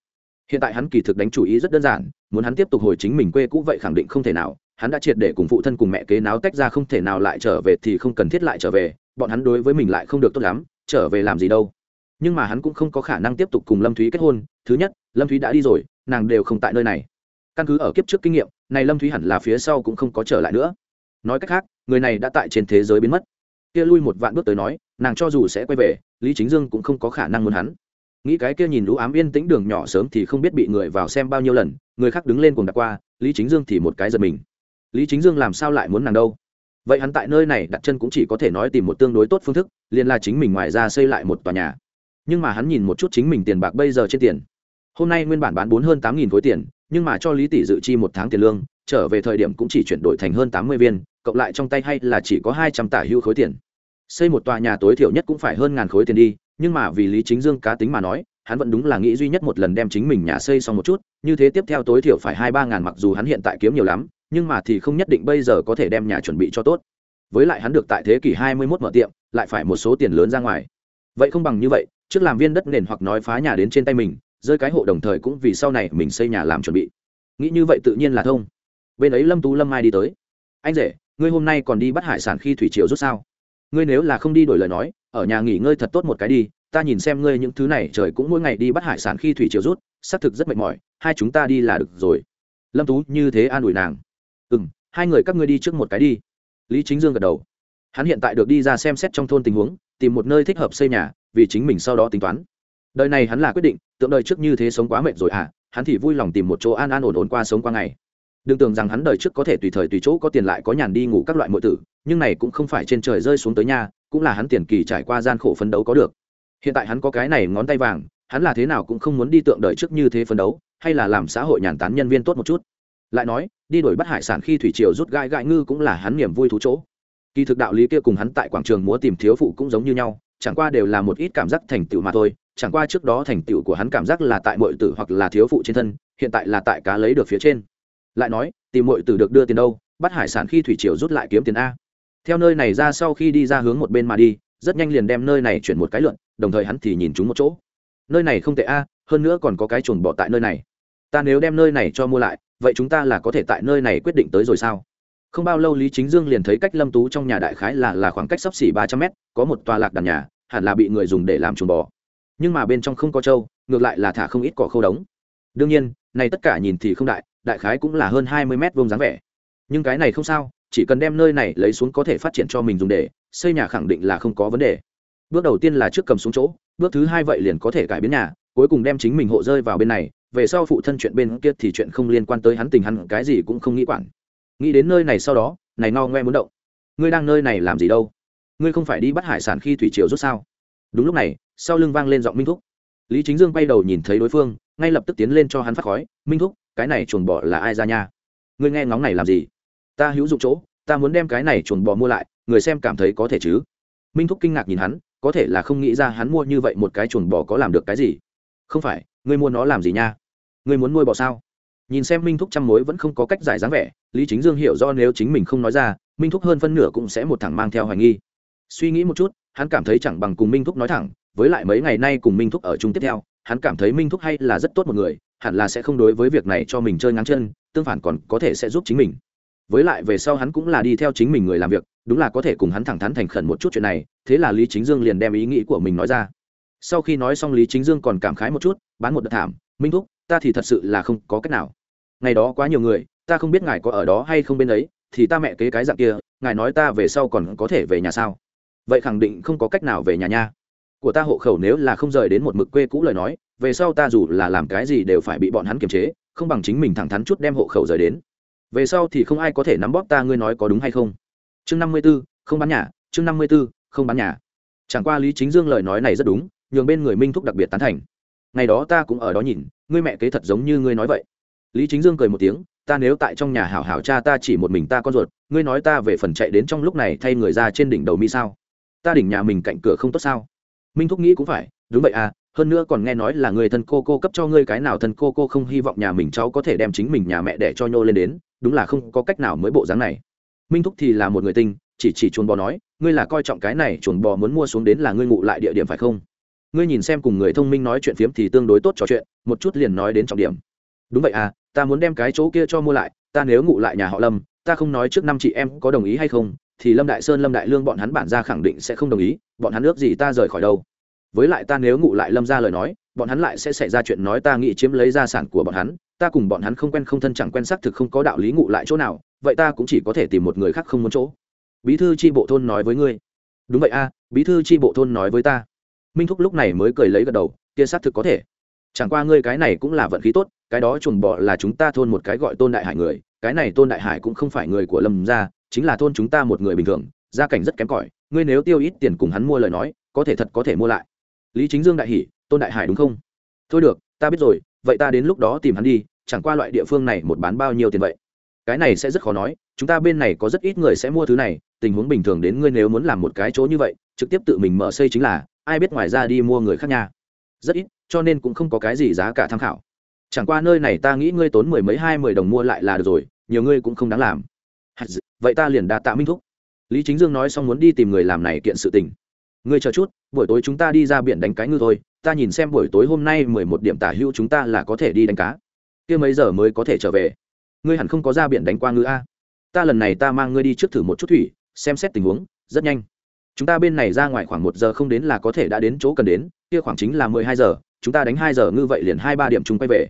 Hiện tại hắn kỳ thực đánh chủ ý rất đơn giản, muốn hắn tiếp tục hồi chính mình quê cũ vậy khẳng định không thể nào, hắn đã triệt để cùng phụ thân cùng mẹ kế náo tách ra không thể nào lại trở về thì không cần thiết lại trở về bọn hắn đối với mình lại không được tốt lắm, trở về làm gì đâu. Nhưng mà hắn cũng không có khả năng tiếp tục cùng lâm thúy kết hôn. Thứ nhất, lâm thúy đã đi rồi, nàng đều không tại nơi này. Căn cứ ở kiếp trước kinh nghiệm, này lâm thúy hẳn là phía sau cũng không có trở lại nữa. Nói cách khác, người này đã tại trên thế giới biến mất. Kia lui một vạn bước tới nói, nàng cho dù sẽ quay về, lý chính dương cũng không có khả năng muốn hắn. Nghĩ cái kia nhìn lũ ám yên tĩnh đường nhỏ sớm thì không biết bị người vào xem bao nhiêu lần, người khác đứng lên cùng đặt qua, lý chính dương thì một cái giật mình. Lý chính dương làm sao lại muốn nàng đâu? Vậy hắn tại nơi này đặt chân cũng chỉ có thể nói tìm một tương đối tốt phương thức, liền là chính mình ngoài ra xây lại một tòa nhà. Nhưng mà hắn nhìn một chút chính mình tiền bạc bây giờ trên tiền. Hôm nay nguyên bản bán bốn hơn tám nghìn khối tiền, nhưng mà cho lý tỷ dự chi một tháng tiền lương, trở về thời điểm cũng chỉ chuyển đổi thành hơn tám mươi viên, cộng lại trong tay hay là chỉ có hai trăm tả hưu khối tiền. Xây một tòa nhà tối thiểu nhất cũng phải hơn ngàn khối tiền đi, nhưng mà vì lý chính dương cá tính mà nói, hắn vẫn đúng là nghĩ duy nhất một lần đem chính mình nhà xây xong một chút, như thế tiếp theo tối thiểu phải hai ba ngàn mặc dù hắn hiện tại kiếm nhiều lắm nhưng mà thì không nhất định bây giờ có thể đem nhà chuẩn bị cho tốt. Với lại hắn được tại thế kỷ hai mươi 21 mở tiệm, lại phải một số tiền lớn ra ngoài. Vậy không bằng như vậy, trước làm viên đất nền hoặc nói phá nhà đến trên tay mình, rơi cái hộ đồng thời cũng vì sau này mình xây nhà làm chuẩn bị. Nghĩ như vậy tự nhiên là thông. Bên ấy lâm tú lâm mai đi tới. Anh rể, ngươi hôm nay còn đi bắt hải sản khi thủy triều rút sao? Ngươi nếu là không đi đổi lời nói, ở nhà nghỉ ngơi thật tốt một cái đi, ta nhìn xem ngươi những thứ này, trời cũng mỗi ngày đi bắt hải sản khi thủy triều rút, xác thực rất mệt mỏi, hai chúng ta đi là được rồi. Lâm tú như thế an ủi nàng hai người các ngươi đi trước một cái đi. Lý chính dương gật đầu. Hắn hiện tại được đi ra xem xét trong thôn tình huống, tìm một nơi thích hợp xây nhà, vì chính mình sau đó tính toán. Đời này hắn là quyết định, tượng đời trước như thế sống quá mệt rồi à hắn thì vui lòng tìm một chỗ an an ổn ổn qua sống qua ngày. Đừng tưởng rằng hắn đời trước có thể tùy thời tùy chỗ có tiền lại có nhàn đi ngủ các loại mọi tử, nhưng này cũng không phải trên trời rơi xuống tới nhà, cũng là hắn tiền kỳ trải qua gian khổ phấn đấu có được. Hiện tại hắn có cái này ngón tay vàng, hắn là thế nào cũng không muốn đi tượng đời trước như thế phấn đấu, hay là làm xã hội nhàn tán nhân viên tốt một chút lại nói, đi đổi bắt hải sản khi thủy triều rút gai gãi ngư cũng là hắn niềm vui thú chỗ. Kỳ thực đạo lý kia cùng hắn tại quảng trường múa tìm thiếu phụ cũng giống như nhau, chẳng qua đều là một ít cảm giác thành tựu mà thôi. Chẳng qua trước đó thành tựu của hắn cảm giác là tại mọi tử hoặc là thiếu phụ trên thân, hiện tại là tại cá lấy được phía trên. Lại nói, tìm mọi tử được đưa tiền đâu, bắt hải sản khi thủy triều rút lại kiếm tiền a. Theo nơi này ra sau khi đi ra hướng một bên mà đi, rất nhanh liền đem nơi này chuyển một cái lượn đồng thời hắn thì nhìn chúng một chỗ. Nơi này không tệ a, hơn nữa còn có cái chuồng bỏ tại nơi này. Ta nếu đem nơi này cho mua lại vậy chúng ta là có thể tại nơi này quyết định tới rồi sao? Không bao lâu lý chính dương liền thấy cách lâm tú trong nhà đại khái là là khoảng cách sấp xỉ ba trăm mét, có một tòa lạc đàn nhà, hẳn là bị người dùng để làm chuồng bò. Nhưng mà bên trong không có trâu, ngược lại là thả không ít cỏ khâu đống. Đương nhiên, này tất cả nhìn thì không đại đại khái cũng là hơn hai mươi mét vuông dáng vẻ. Nhưng cái này không sao, chỉ cần đem nơi này lấy xuống có thể phát triển cho mình dùng để, xây nhà khẳng định là không có vấn đề. Bước đầu tiên là trước cầm xuống chỗ, bước thứ hai vậy liền có thể cải biến nhà, cuối cùng đem chính mình hộ rơi vào bên này về sau phụ thân chuyện bên kia thì chuyện không liên quan tới hắn tình hắn, cái gì cũng không nghĩ quản. Nghĩ đến nơi này sau đó, này no ngoe muốn động. Ngươi đang nơi này làm gì đâu? Ngươi không phải đi bắt hải sản khi thủy triều rút sao? Đúng lúc này, sau lưng vang lên giọng minh thúc. Lý chính dương quay đầu nhìn thấy đối phương, ngay lập tức tiến lên cho hắn phát khói. Minh thúc, cái này chuồn bò là ai ra nha? Ngươi nghe ngóng này làm gì? Ta hữu dụng chỗ, ta muốn đem cái này chuồn bò mua lại, người xem cảm thấy có thể chứ? Minh thúc kinh ngạc nhìn hắn, có thể là không nghĩ ra hắn mua như vậy một cái chuồn bò có làm được cái gì. Không phải ngươi mua nó làm gì nha? Ngươi muốn nuôi bò sao? Nhìn xem minh thúc trăm mối vẫn không có cách giải dáng vẻ, lý chính dương hiểu do nếu chính mình không nói ra, minh thúc hơn phân nửa cũng sẽ một thẳng mang theo hoài nghi. Suy nghĩ một chút, hắn cảm thấy chẳng bằng cùng minh thúc nói thẳng, với lại mấy ngày nay cùng minh thúc ở chung tiếp theo, hắn cảm thấy minh thúc hay là rất tốt một người, hẳn là sẽ không đối với việc này cho mình chơi ngang chân, tương phản còn có thể sẽ giúp chính mình. Với lại về sau hắn cũng là đi theo chính mình người làm việc, đúng là có thể cùng hắn thẳng thắn thành khẩn một chút chuyện này, thế là lý chính dương liền đem ý nghĩ của mình nói ra sau khi nói xong lý chính dương còn cảm khái một chút, bán một đợt thảm, minh thúc, ta thì thật sự là không có cách nào. Ngày đó quá nhiều người, ta không biết ngài có ở đó hay không bên ấy, thì ta mẹ kế cái dạng kia, ngài nói ta về sau còn có thể về nhà sao? Vậy khẳng định không có cách nào về nhà nha. Của ta hộ khẩu nếu là không rời đến một mực quê cũ lời nói, về sau ta dù là làm cái gì đều phải bị bọn hắn kiềm chế, không bằng chính mình thẳng thắn chút đem hộ khẩu rời đến. Về sau thì không ai có thể nắm bóp ta, ngươi nói có đúng hay không? Chương năm mươi b ố không bán nhà, chương năm mươi b ố không bán nhà. Chẳng qua lý chính dương lời nói này rất đúng nhường bên người minh thúc đặc biệt tán thành. Ngày đó ta cũng ở đó nhìn, ngươi mẹ kế thật giống như ngươi nói vậy. Lý chính dương cười một tiếng, ta nếu tại trong nhà hảo hảo cha ta chỉ một mình ta con ruột, ngươi nói ta về phần chạy đến trong lúc này thay người ra trên đỉnh đầu mi sao? Ta đỉnh nhà mình cạnh cửa không tốt sao? Minh thúc nghĩ cũng phải, đúng vậy à hơn nữa còn nghe nói là người thân cô cô cấp cho ngươi cái nào thân cô cô không hy vọng nhà mình cháu có thể đem chính mình nhà mẹ để cho nhô lên đến, đúng là không có cách nào mới bộ dáng này. Minh thúc thì là một người tinh, chỉ chỉ chuồn bò nói, ngươi là coi trọng cái này chuồn bò muốn mua xuống đến là ngươi ngụ lại địa điểm phải không? Ngươi nhìn xem cùng người thông minh nói chuyện phiếm thì tương đối tốt trò chuyện, một chút liền nói đến trọng điểm. Đúng vậy à ta muốn đem cái chỗ kia cho mua lại, ta nếu ngụ lại nhà họ lâm, ta không nói trước năm chị em có đồng ý hay không, thì lâm đại sơn, lâm đại lương bọn hắn bản ra khẳng định sẽ không đồng ý, bọn hắn ước gì ta rời khỏi đâu. Với lại ta nếu ngụ lại lâm ra lời nói, bọn hắn lại sẽ xảy ra chuyện nói ta nghĩ chiếm lấy gia sản của bọn hắn, ta cùng bọn hắn không quen không thân chẳng quen xác thực không có đạo lý ngụ lại chỗ nào, vậy ta cũng chỉ có thể tìm một người khác không muốn chỗ. Bí thư tri bộ thôn nói với ngươi. Đúng vậy a bí thư tri bộ thôn nói với ta minh thúc lúc này mới cười lấy gật đầu, kia xác thực có thể. Chẳng qua ngươi cái này cũng là vận khí tốt, cái đó chuồng bọ là chúng ta thôn một cái gọi tôn đại hải người, cái này tôn đại hải cũng không phải người của lâm gia, chính là thôn chúng ta một người bình thường, gia cảnh rất kém cỏi, ngươi nếu tiêu ít tiền cùng hắn mua lời nói, có thể thật có thể mua lại. Lý chính dương đại hỷ tôn đại hải đúng không? Thôi được, ta biết rồi, vậy ta đến lúc đó tìm hắn đi, chẳng qua loại địa phương này một bán bao nhiêu tiền vậy? Cái này sẽ rất khó nói, chúng ta bên này có rất ít người sẽ mua thứ này, tình huống bình thường đến ngươi nếu muốn làm một cái chỗ như vậy, trực tiếp tự mình mở xây chính là ai biết ngoài ra đi mua người khác nhà, rất ít cho nên cũng không có cái gì giá cả tham khảo. Chẳng qua nơi này ta nghĩ ngươi tốn mười mấy hai mười đồng mua lại là được rồi nhiều ngươi cũng không đáng làm. Vậy ta liền đa tạ minh thúc. Lý chính dương nói xong muốn đi tìm người làm này kiện sự tình. Ngươi chờ chút buổi tối chúng ta đi ra biển đánh cái ngư thôi ta nhìn xem buổi tối hôm nay mười một điểm tả hữu chúng ta là có thể đi đánh cá. Kia mấy giờ mới có thể trở về? Ngươi hẳn không có ra biển đánh qua ngư a. Ta lần này ta mang ngươi đi trước thử một chút thủy xem xét tình huống rất nhanh chúng ta bên này ra ngoài khoảng một giờ không đến là có thể đã đến chỗ cần đến, kia khoảng chính là mười hai giờ, chúng ta đánh hai giờ ngư vậy liền hai ba điểm chúng quay về.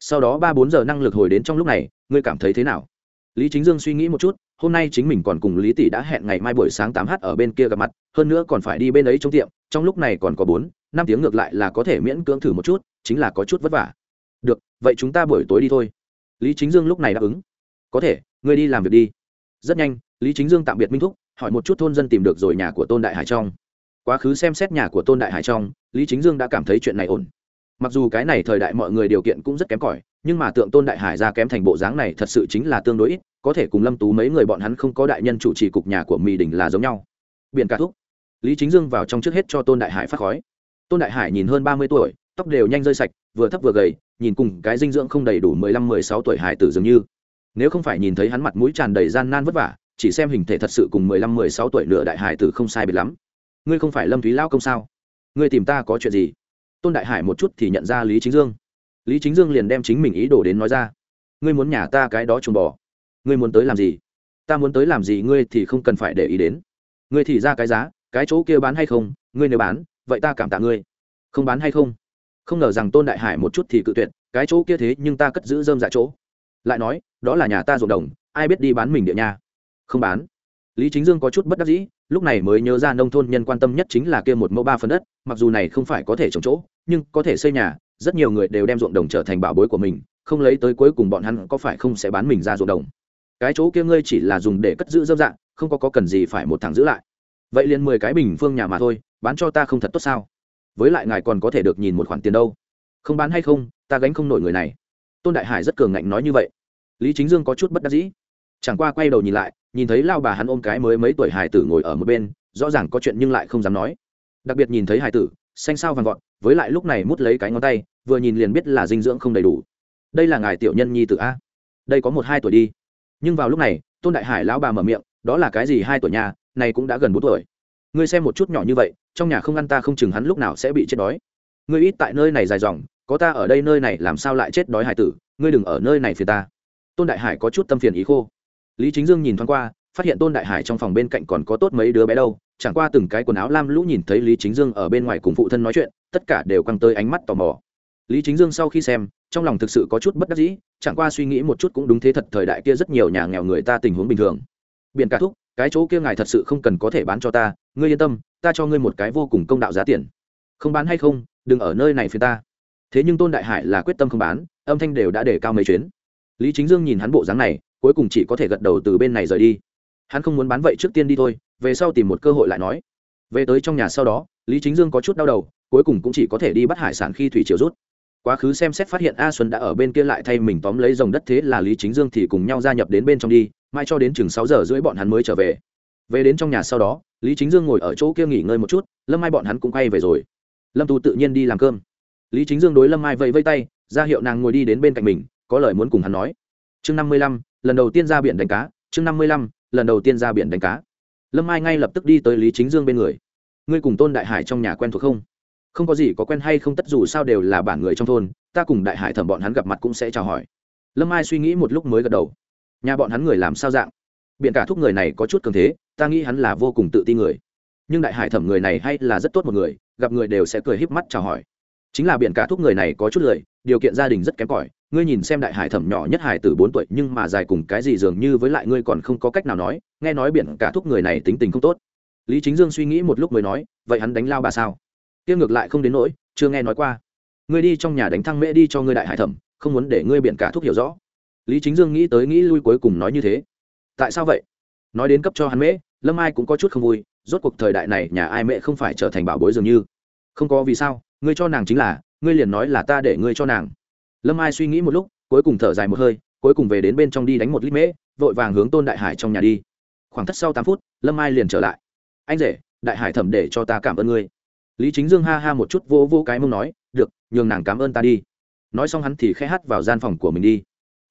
Sau đó ba bốn giờ năng lực hồi đến trong lúc này, ngươi cảm thấy thế nào? Lý chính dương suy nghĩ một chút, hôm nay chính mình còn cùng lý tỷ đã hẹn ngày mai buổi sáng tám h ở bên kia gặp mặt, hơn nữa còn phải đi bên ấy trong tiệm, trong lúc này còn có bốn, năm tiếng ngược lại là có thể miễn cưỡng thử một chút, chính là có chút vất vả. Được, vậy chúng ta buổi tối đi thôi. Lý chính dương lúc này đáp ứng. Có thể, ngươi đi làm việc đi. Rất nhanh, lý chính dương tạm biệt minh thúc hỏi một chút thôn dân tìm được rồi nhà của tôn đại hải trong. Quá khứ xem xét nhà của tôn đại hải trong, lý chính dương đã cảm thấy chuyện này ổn. Mặc dù cái này thời đại mọi người điều kiện cũng rất kém cỏi, nhưng mà tượng tôn đại hải ra kém thành bộ dáng này thật sự chính là tương đối ít, có thể cùng lâm tú mấy người bọn hắn không có đại nhân chủ trì cục nhà của mỹ đình là giống nhau. Biển cả thúc. Lý chính dương vào trong trước hết cho tôn đại hải phát khói. Tôn đại hải nhìn hơn ba mươi tuổi, tóc đều nhanh rơi sạch, vừa thấp vừa gầy, nhìn cùng cái dinh dưỡng không đầy đủ mười lăm mười sáu tuổi hải tử dường như. Nếu không phải nhìn thấy hắn mặt mũi tràn đầy gian nan vất vả chỉ xem hình thể thật sự cùng mười lăm, mười sáu tuổi nửa đại hải tử không sai biệt lắm. Ngươi không phải lâm thúy lao công sao? Ngươi tìm ta có chuyện gì? Tôn đại hải một chút thì nhận ra lý chính dương. Lý chính dương liền đem chính mình ý đồ đến nói ra. Ngươi muốn nhà ta cái đó trùng bỏ ngươi muốn tới làm gì? Ta muốn tới làm gì ngươi thì không cần phải để ý đến. Ngươi thì ra cái giá, cái chỗ kia bán hay không? Ngươi nếu bán, vậy ta cảm tạ ngươi. Không bán hay không? Không ngờ rằng tôn đại hải một chút thì cự tuyệt, cái chỗ kia thế nhưng ta cất giữ dơm dạ chỗ. Lại nói, đó là nhà ta ruộng đồng, ai biết đi bán mình địa nhà không bán. Lý chính dương có chút bất đắc dĩ lúc này mới nhớ ra nông thôn nhân quan tâm nhất chính là kia một mẫu ba phần đất mặc dù này không phải có thể trồng chỗ nhưng có thể xây nhà rất nhiều người đều đem ruộng đồng trở thành bảo bối của mình không lấy tới cuối cùng bọn hắn có phải không sẽ bán mình ra ruộng đồng. Cái chỗ kia ngươi chỉ là dùng để cất giữ dâm dạng không có, có cần gì phải một thằng giữ lại. Vậy liền mười cái bình phương nhà mà thôi bán cho ta không thật tốt sao? Với lại ngài còn có thể được nhìn một khoản tiền đâu. Không bán hay không ta gánh không nổi người này. Tôn đại hải rất cường ngạnh nói như vậy. Lý chính dương có chút bất đắc dĩ. Chẳng qua quay đầu nhìn lại nhìn thấy lao bà hắn ôm cái mới mấy tuổi hải tử ngồi ở một bên, rõ ràng có chuyện nhưng lại không dám nói. Đặc biệt nhìn thấy hải tử, xanh sao vàng vọt với lại lúc này mút lấy cái ngón tay, vừa nhìn liền biết là dinh dưỡng không đầy đủ. Đây là ngài tiểu nhân nhi tử a. Đây có một hai tuổi đi. Nhưng vào lúc này, tôn đại hải lão bà mở miệng, đó là cái gì hai tuổi nhà, này cũng đã gần bốn tuổi. Ngươi xem một chút nhỏ như vậy, trong nhà không ăn ta không chừng hắn lúc nào sẽ bị chết đói. Ngươi ít tại nơi này dài dòng, có ta ở đây nơi này làm sao lại chết đói hải tử, ngươi đừng ở nơi này phiền ta. Tôn đại hải có chút tâm phiền ý khô lý chính dương nhìn thoáng qua, phát hiện tôn đại hải trong phòng bên cạnh còn có tốt mấy đứa bé đâu, chẳng qua từng cái quần áo lam lũ nhìn thấy lý chính dương ở bên ngoài cùng phụ thân nói chuyện, tất cả đều căng tới ánh mắt tò mò. Lý chính dương sau khi xem, trong lòng thực sự có chút bất đắc dĩ, chẳng qua suy nghĩ một chút cũng đúng thế thật thời đại kia rất nhiều nhà nghèo người ta tình huống bình thường. Biển cả thúc, cái chỗ kia ngài thật sự không cần có thể bán cho ta, ngươi yên tâm, ta cho ngươi một cái vô cùng công đạo giá tiền. Không bán hay không, đừng ở nơi này phía ta. Thế nhưng tôn đại hải là quyết tâm không bán, âm thanh đều đã để cao mấy chuyến. Lý chính dương nhìn hắn bộ dáng này cuối cùng chỉ có thể gật đầu từ bên này rời đi. Hắn không muốn bán vậy trước tiên đi thôi, về sau tìm một cơ hội lại nói. Về tới trong nhà sau đó, lý chính dương có chút đau đầu, cuối cùng cũng chỉ có thể đi bắt hải sản khi thủy triều rút. Quá khứ xem xét phát hiện a xuân đã ở bên kia lại thay mình tóm lấy dòng đất thế là lý chính dương thì cùng nhau gia nhập đến bên trong đi, mai cho đến chừng sáu giờ rưỡi bọn hắn mới trở về. Về đến trong nhà sau đó, lý chính dương ngồi ở chỗ kia nghỉ ngơi một chút, lâm mai bọn hắn cũng quay về rồi. Lâm tú tự nhiên đi làm cơm. Lý chính dương đối lâm mai vẫy vây tay, ra hiệu nàng ngồi đi đến bên cạnh mình, có lời muốn cùng hắn nói. Chương năm mươi lăm lần đầu tiên ra biển đánh cá, chương năm mươi lăm, lần đầu tiên ra biển đánh cá. Lâm mai ngay lập tức đi tới lý chính dương bên người. Ngươi cùng tôn đại hải trong nhà quen thuộc không? Không có gì có quen hay không tất dù sao đều là bản người trong thôn, ta cùng đại hải thẩm bọn hắn gặp mặt cũng sẽ chào hỏi. Lâm ai suy nghĩ một lúc mới gật đầu. Nhà bọn hắn người làm sao dạng? Biện cả thúc người này có chút cường thế, ta nghĩ hắn là vô cùng tự tin người. Nhưng đại hải thẩm người này hay là rất tốt một người, gặp người đều sẽ cười híp mắt chào hỏi. Chính là biện cả thúc người này có chút lười, điều kiện gia đình rất kém cỏi ngươi nhìn xem đại hải thẩm nhỏ nhất hải từ bốn tuổi, nhưng mà dài cùng cái gì dường như với lại ngươi còn không có cách nào nói, nghe nói biển cả thúc người này tính tình không tốt. Lý chính dương suy nghĩ một lúc mới nói, vậy hắn đánh lao bà sao? Tiêu ngược lại không đến nỗi, chưa nghe nói qua. Ngươi đi trong nhà đánh thăng mễ đi cho ngươi đại hải thẩm, không muốn để ngươi biển cả thúc hiểu rõ. Lý chính dương nghĩ tới nghĩ lui cuối cùng nói như thế. Tại sao vậy? Nói đến cấp cho hắn mễ, lâm ai cũng có chút không vui, rốt cuộc thời đại này nhà ai mẹ không phải trở thành bảo bối dường như. Không có vì sao, ngươi cho nàng chính là, ngươi liền nói là ta để ngươi cho nàng lâm ai suy nghĩ một lúc, cuối cùng thở dài một hơi, cuối cùng về đến bên trong đi đánh một lít mễ, vội vàng hướng tôn đại hải trong nhà đi. Khoảng thất sau tám phút, lâm ai liền trở lại. Anh rể, đại hải thẩm để cho ta cảm ơn ngươi. Lý chính dương ha ha một chút vô vô cái mông nói, được, nhường nàng cảm ơn ta đi. Nói xong hắn thì khẽ hát vào gian phòng của mình đi.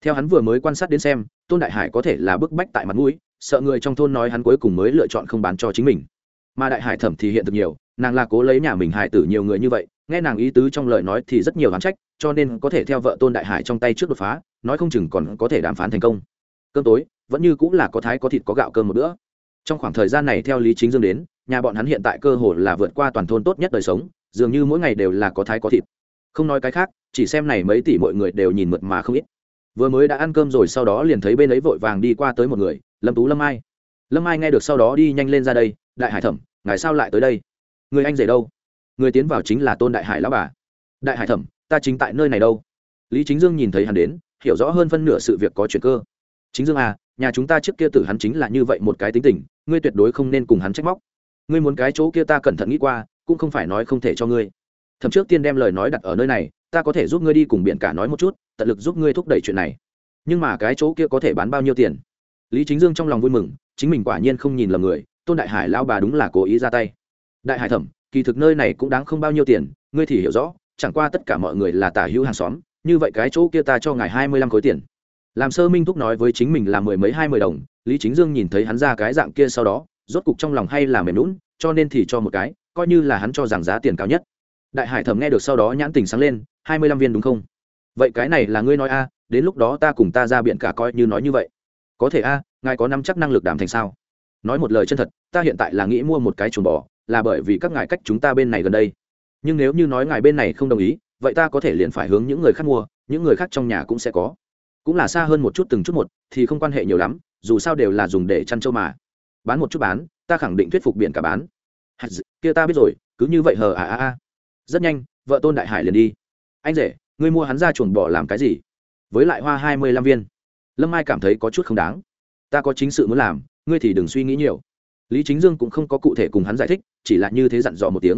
Theo hắn vừa mới quan sát đến xem, tôn đại hải có thể là bức bách tại mặt mũi, sợ người trong thôn nói hắn cuối cùng mới lựa chọn không bán cho chính mình. Mà đại hải thẩm thì hiện thực nhiều, nàng là cố lấy nhà mình hải tử nhiều người như vậy nghe nàng ý tứ trong lời nói thì rất nhiều đáng trách, cho nên có thể theo vợ tôn đại hải trong tay trước đột phá, nói không chừng còn có thể đàm phán thành công. Cơm tối, vẫn như cũng là có thái có thịt có gạo cơm một bữa. Trong khoảng thời gian này theo lý chính dương đến, nhà bọn hắn hiện tại cơ hồ là vượt qua toàn thôn tốt nhất đời sống, dường như mỗi ngày đều là có thái có thịt. Không nói cái khác, chỉ xem này mấy tỷ mọi người đều nhìn mượt mà không ít. Vừa mới đã ăn cơm rồi sau đó liền thấy bên ấy vội vàng đi qua tới một người, lâm tú lâm ai lâm ai nghe được sau đó đi nhanh lên ra đây, đại hải thẩm, ngài sao lại tới đây? Người anh rể đâu? Người tiến vào chính là tôn đại hải lão bà. Đại hải thẩm, ta chính tại nơi này đâu? Lý chính dương nhìn thấy hắn đến, hiểu rõ hơn phân nửa sự việc có chuyện cơ. Chính dương à nhà chúng ta trước kia tử hắn chính là như vậy một cái tính tình, ngươi tuyệt đối không nên cùng hắn trách móc. Ngươi muốn cái chỗ kia ta cẩn thận nghĩ qua, cũng không phải nói không thể cho ngươi. Thậm trước tiên đem lời nói đặt ở nơi này, ta có thể giúp ngươi đi cùng biển cả nói một chút, tận lực giúp ngươi thúc đẩy chuyện này. Nhưng mà cái chỗ kia có thể bán bao nhiêu tiền? Lý chính dương trong lòng vui mừng, chính mình quả nhiên không nhìn lầm người, tôn đại hải lao bà đúng là cố ý ra tay. Đại hải thẩm kỳ thực nơi này cũng đáng không bao nhiêu tiền, ngươi thì hiểu rõ, chẳng qua tất cả mọi người là tả hữu hàng xóm, như vậy cái chỗ kia ta cho ngài hai mươi lăm khối tiền. Làm sơ minh thúc nói với chính mình là mười mấy hai mươi đồng, lý chính dương nhìn thấy hắn ra cái dạng kia sau đó, rốt cục trong lòng hay là mềm lún cho nên thì cho một cái, coi như là hắn cho rằng giá tiền cao nhất. Đại hải thẩm nghe được sau đó nhãn tình sáng lên, hai mươi lăm viên đúng không? Vậy cái này là ngươi nói a, đến lúc đó ta cùng ta ra biện cả coi như nói như vậy. Có thể a, ngài có năm chắc năng lực đảm thành sao? Nói một lời chân thật, ta hiện tại là nghĩ mua một cái chuồng bò là bởi vì các ngài cách chúng ta bên này gần đây. Nhưng nếu như nói ngài bên này không đồng ý, vậy ta có thể liền phải hướng những người khác mua, những người khác trong nhà cũng sẽ có. Cũng là xa hơn một chút từng chút một, thì không quan hệ nhiều lắm, dù sao đều là dùng để chăn trâu mà. Bán một chút bán, ta khẳng định thuyết phục biển cả bán. Kia ta biết rồi, cứ như vậy hờ à à à. Rất nhanh, vợ tôn đại hải liền đi. Anh rể, ngươi mua hắn ra chuồng bỏ làm cái gì? Với lại hoa hai mươi lăm viên. Lâm mai cảm thấy có chút không đáng. Ta có chính sự muốn làm, ngươi thì đừng suy nghĩ nhiều lý chính dương cũng không có cụ thể cùng hắn giải thích, chỉ là như thế dặn dò một tiếng.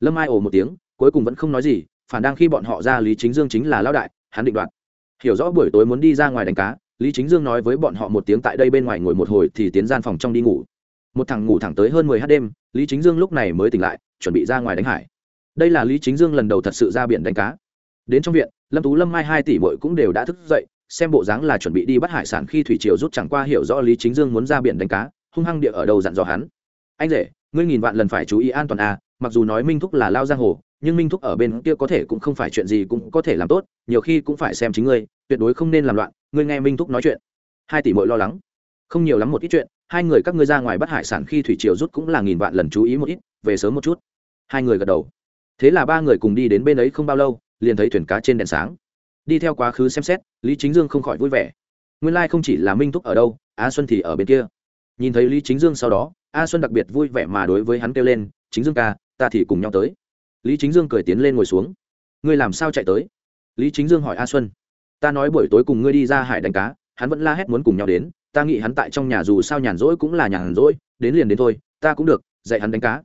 Lâm Ai ồ một tiếng, cuối cùng vẫn không nói gì, phản đang khi bọn họ ra lý chính dương chính là lao đại, hắn định đoạt. Hiểu rõ buổi tối muốn đi ra ngoài đánh cá, lý chính dương nói với bọn họ một tiếng tại đây bên ngoài ngồi một hồi thì tiến gian phòng trong đi ngủ. Một thằng ngủ thẳng tới hơn mười h đêm, lý chính dương lúc này mới tỉnh lại, chuẩn bị ra ngoài đánh hải. Đây là lý chính dương lần đầu thật sự ra biển đánh cá. Đến trong viện, lâm tú, lâm mai hai tỷ bội cũng đều đã thức dậy, xem bộ dáng là chuẩn bị đi bắt hải sản khi thủy triều rút chẳng qua hiểu rõ lý chính dương muốn ra biển đánh cá hung hăng địa ở đâu dặn dò hắn. Anh rể, ngươi nghìn vạn lần phải chú ý an toàn à mặc dù nói minh thúc là lao giang hồ, nhưng minh thúc ở bên kia có thể cũng không phải chuyện gì cũng có thể làm tốt, nhiều khi cũng phải xem chính ngươi, tuyệt đối không nên làm loạn, ngươi nghe minh thúc nói chuyện. Hai tỷ mội lo lắng. Không nhiều lắm một ít chuyện, hai người các ngươi ra ngoài bắt hải sản khi thủy triều rút cũng là nghìn vạn lần chú ý một ít, về sớm một chút. Hai người gật đầu. Thế là ba người cùng đi đến bên ấy không bao lâu, liền thấy thuyền cá trên đèn sáng. Đi theo quá khứ xem xét, lý chính dương không khỏi vui vẻ. Nguyên lai、like、không chỉ là minh thúc ở đâu, á xuân thì ở bên kia nhìn thấy lý chính dương sau đó, a xuân đặc biệt vui vẻ mà đối với hắn kêu lên, chính dương ca, ta thì cùng nhau tới. Lý chính dương cười tiến lên ngồi xuống. Ngươi làm sao chạy tới? Lý chính dương hỏi a xuân. Ta nói buổi tối cùng ngươi đi ra hải đánh cá, hắn vẫn la hét muốn cùng nhau đến, ta nghĩ hắn tại trong nhà dù sao nhàn rỗi cũng là nhàn rỗi, đến liền đến thôi, ta cũng được, dạy hắn đánh cá.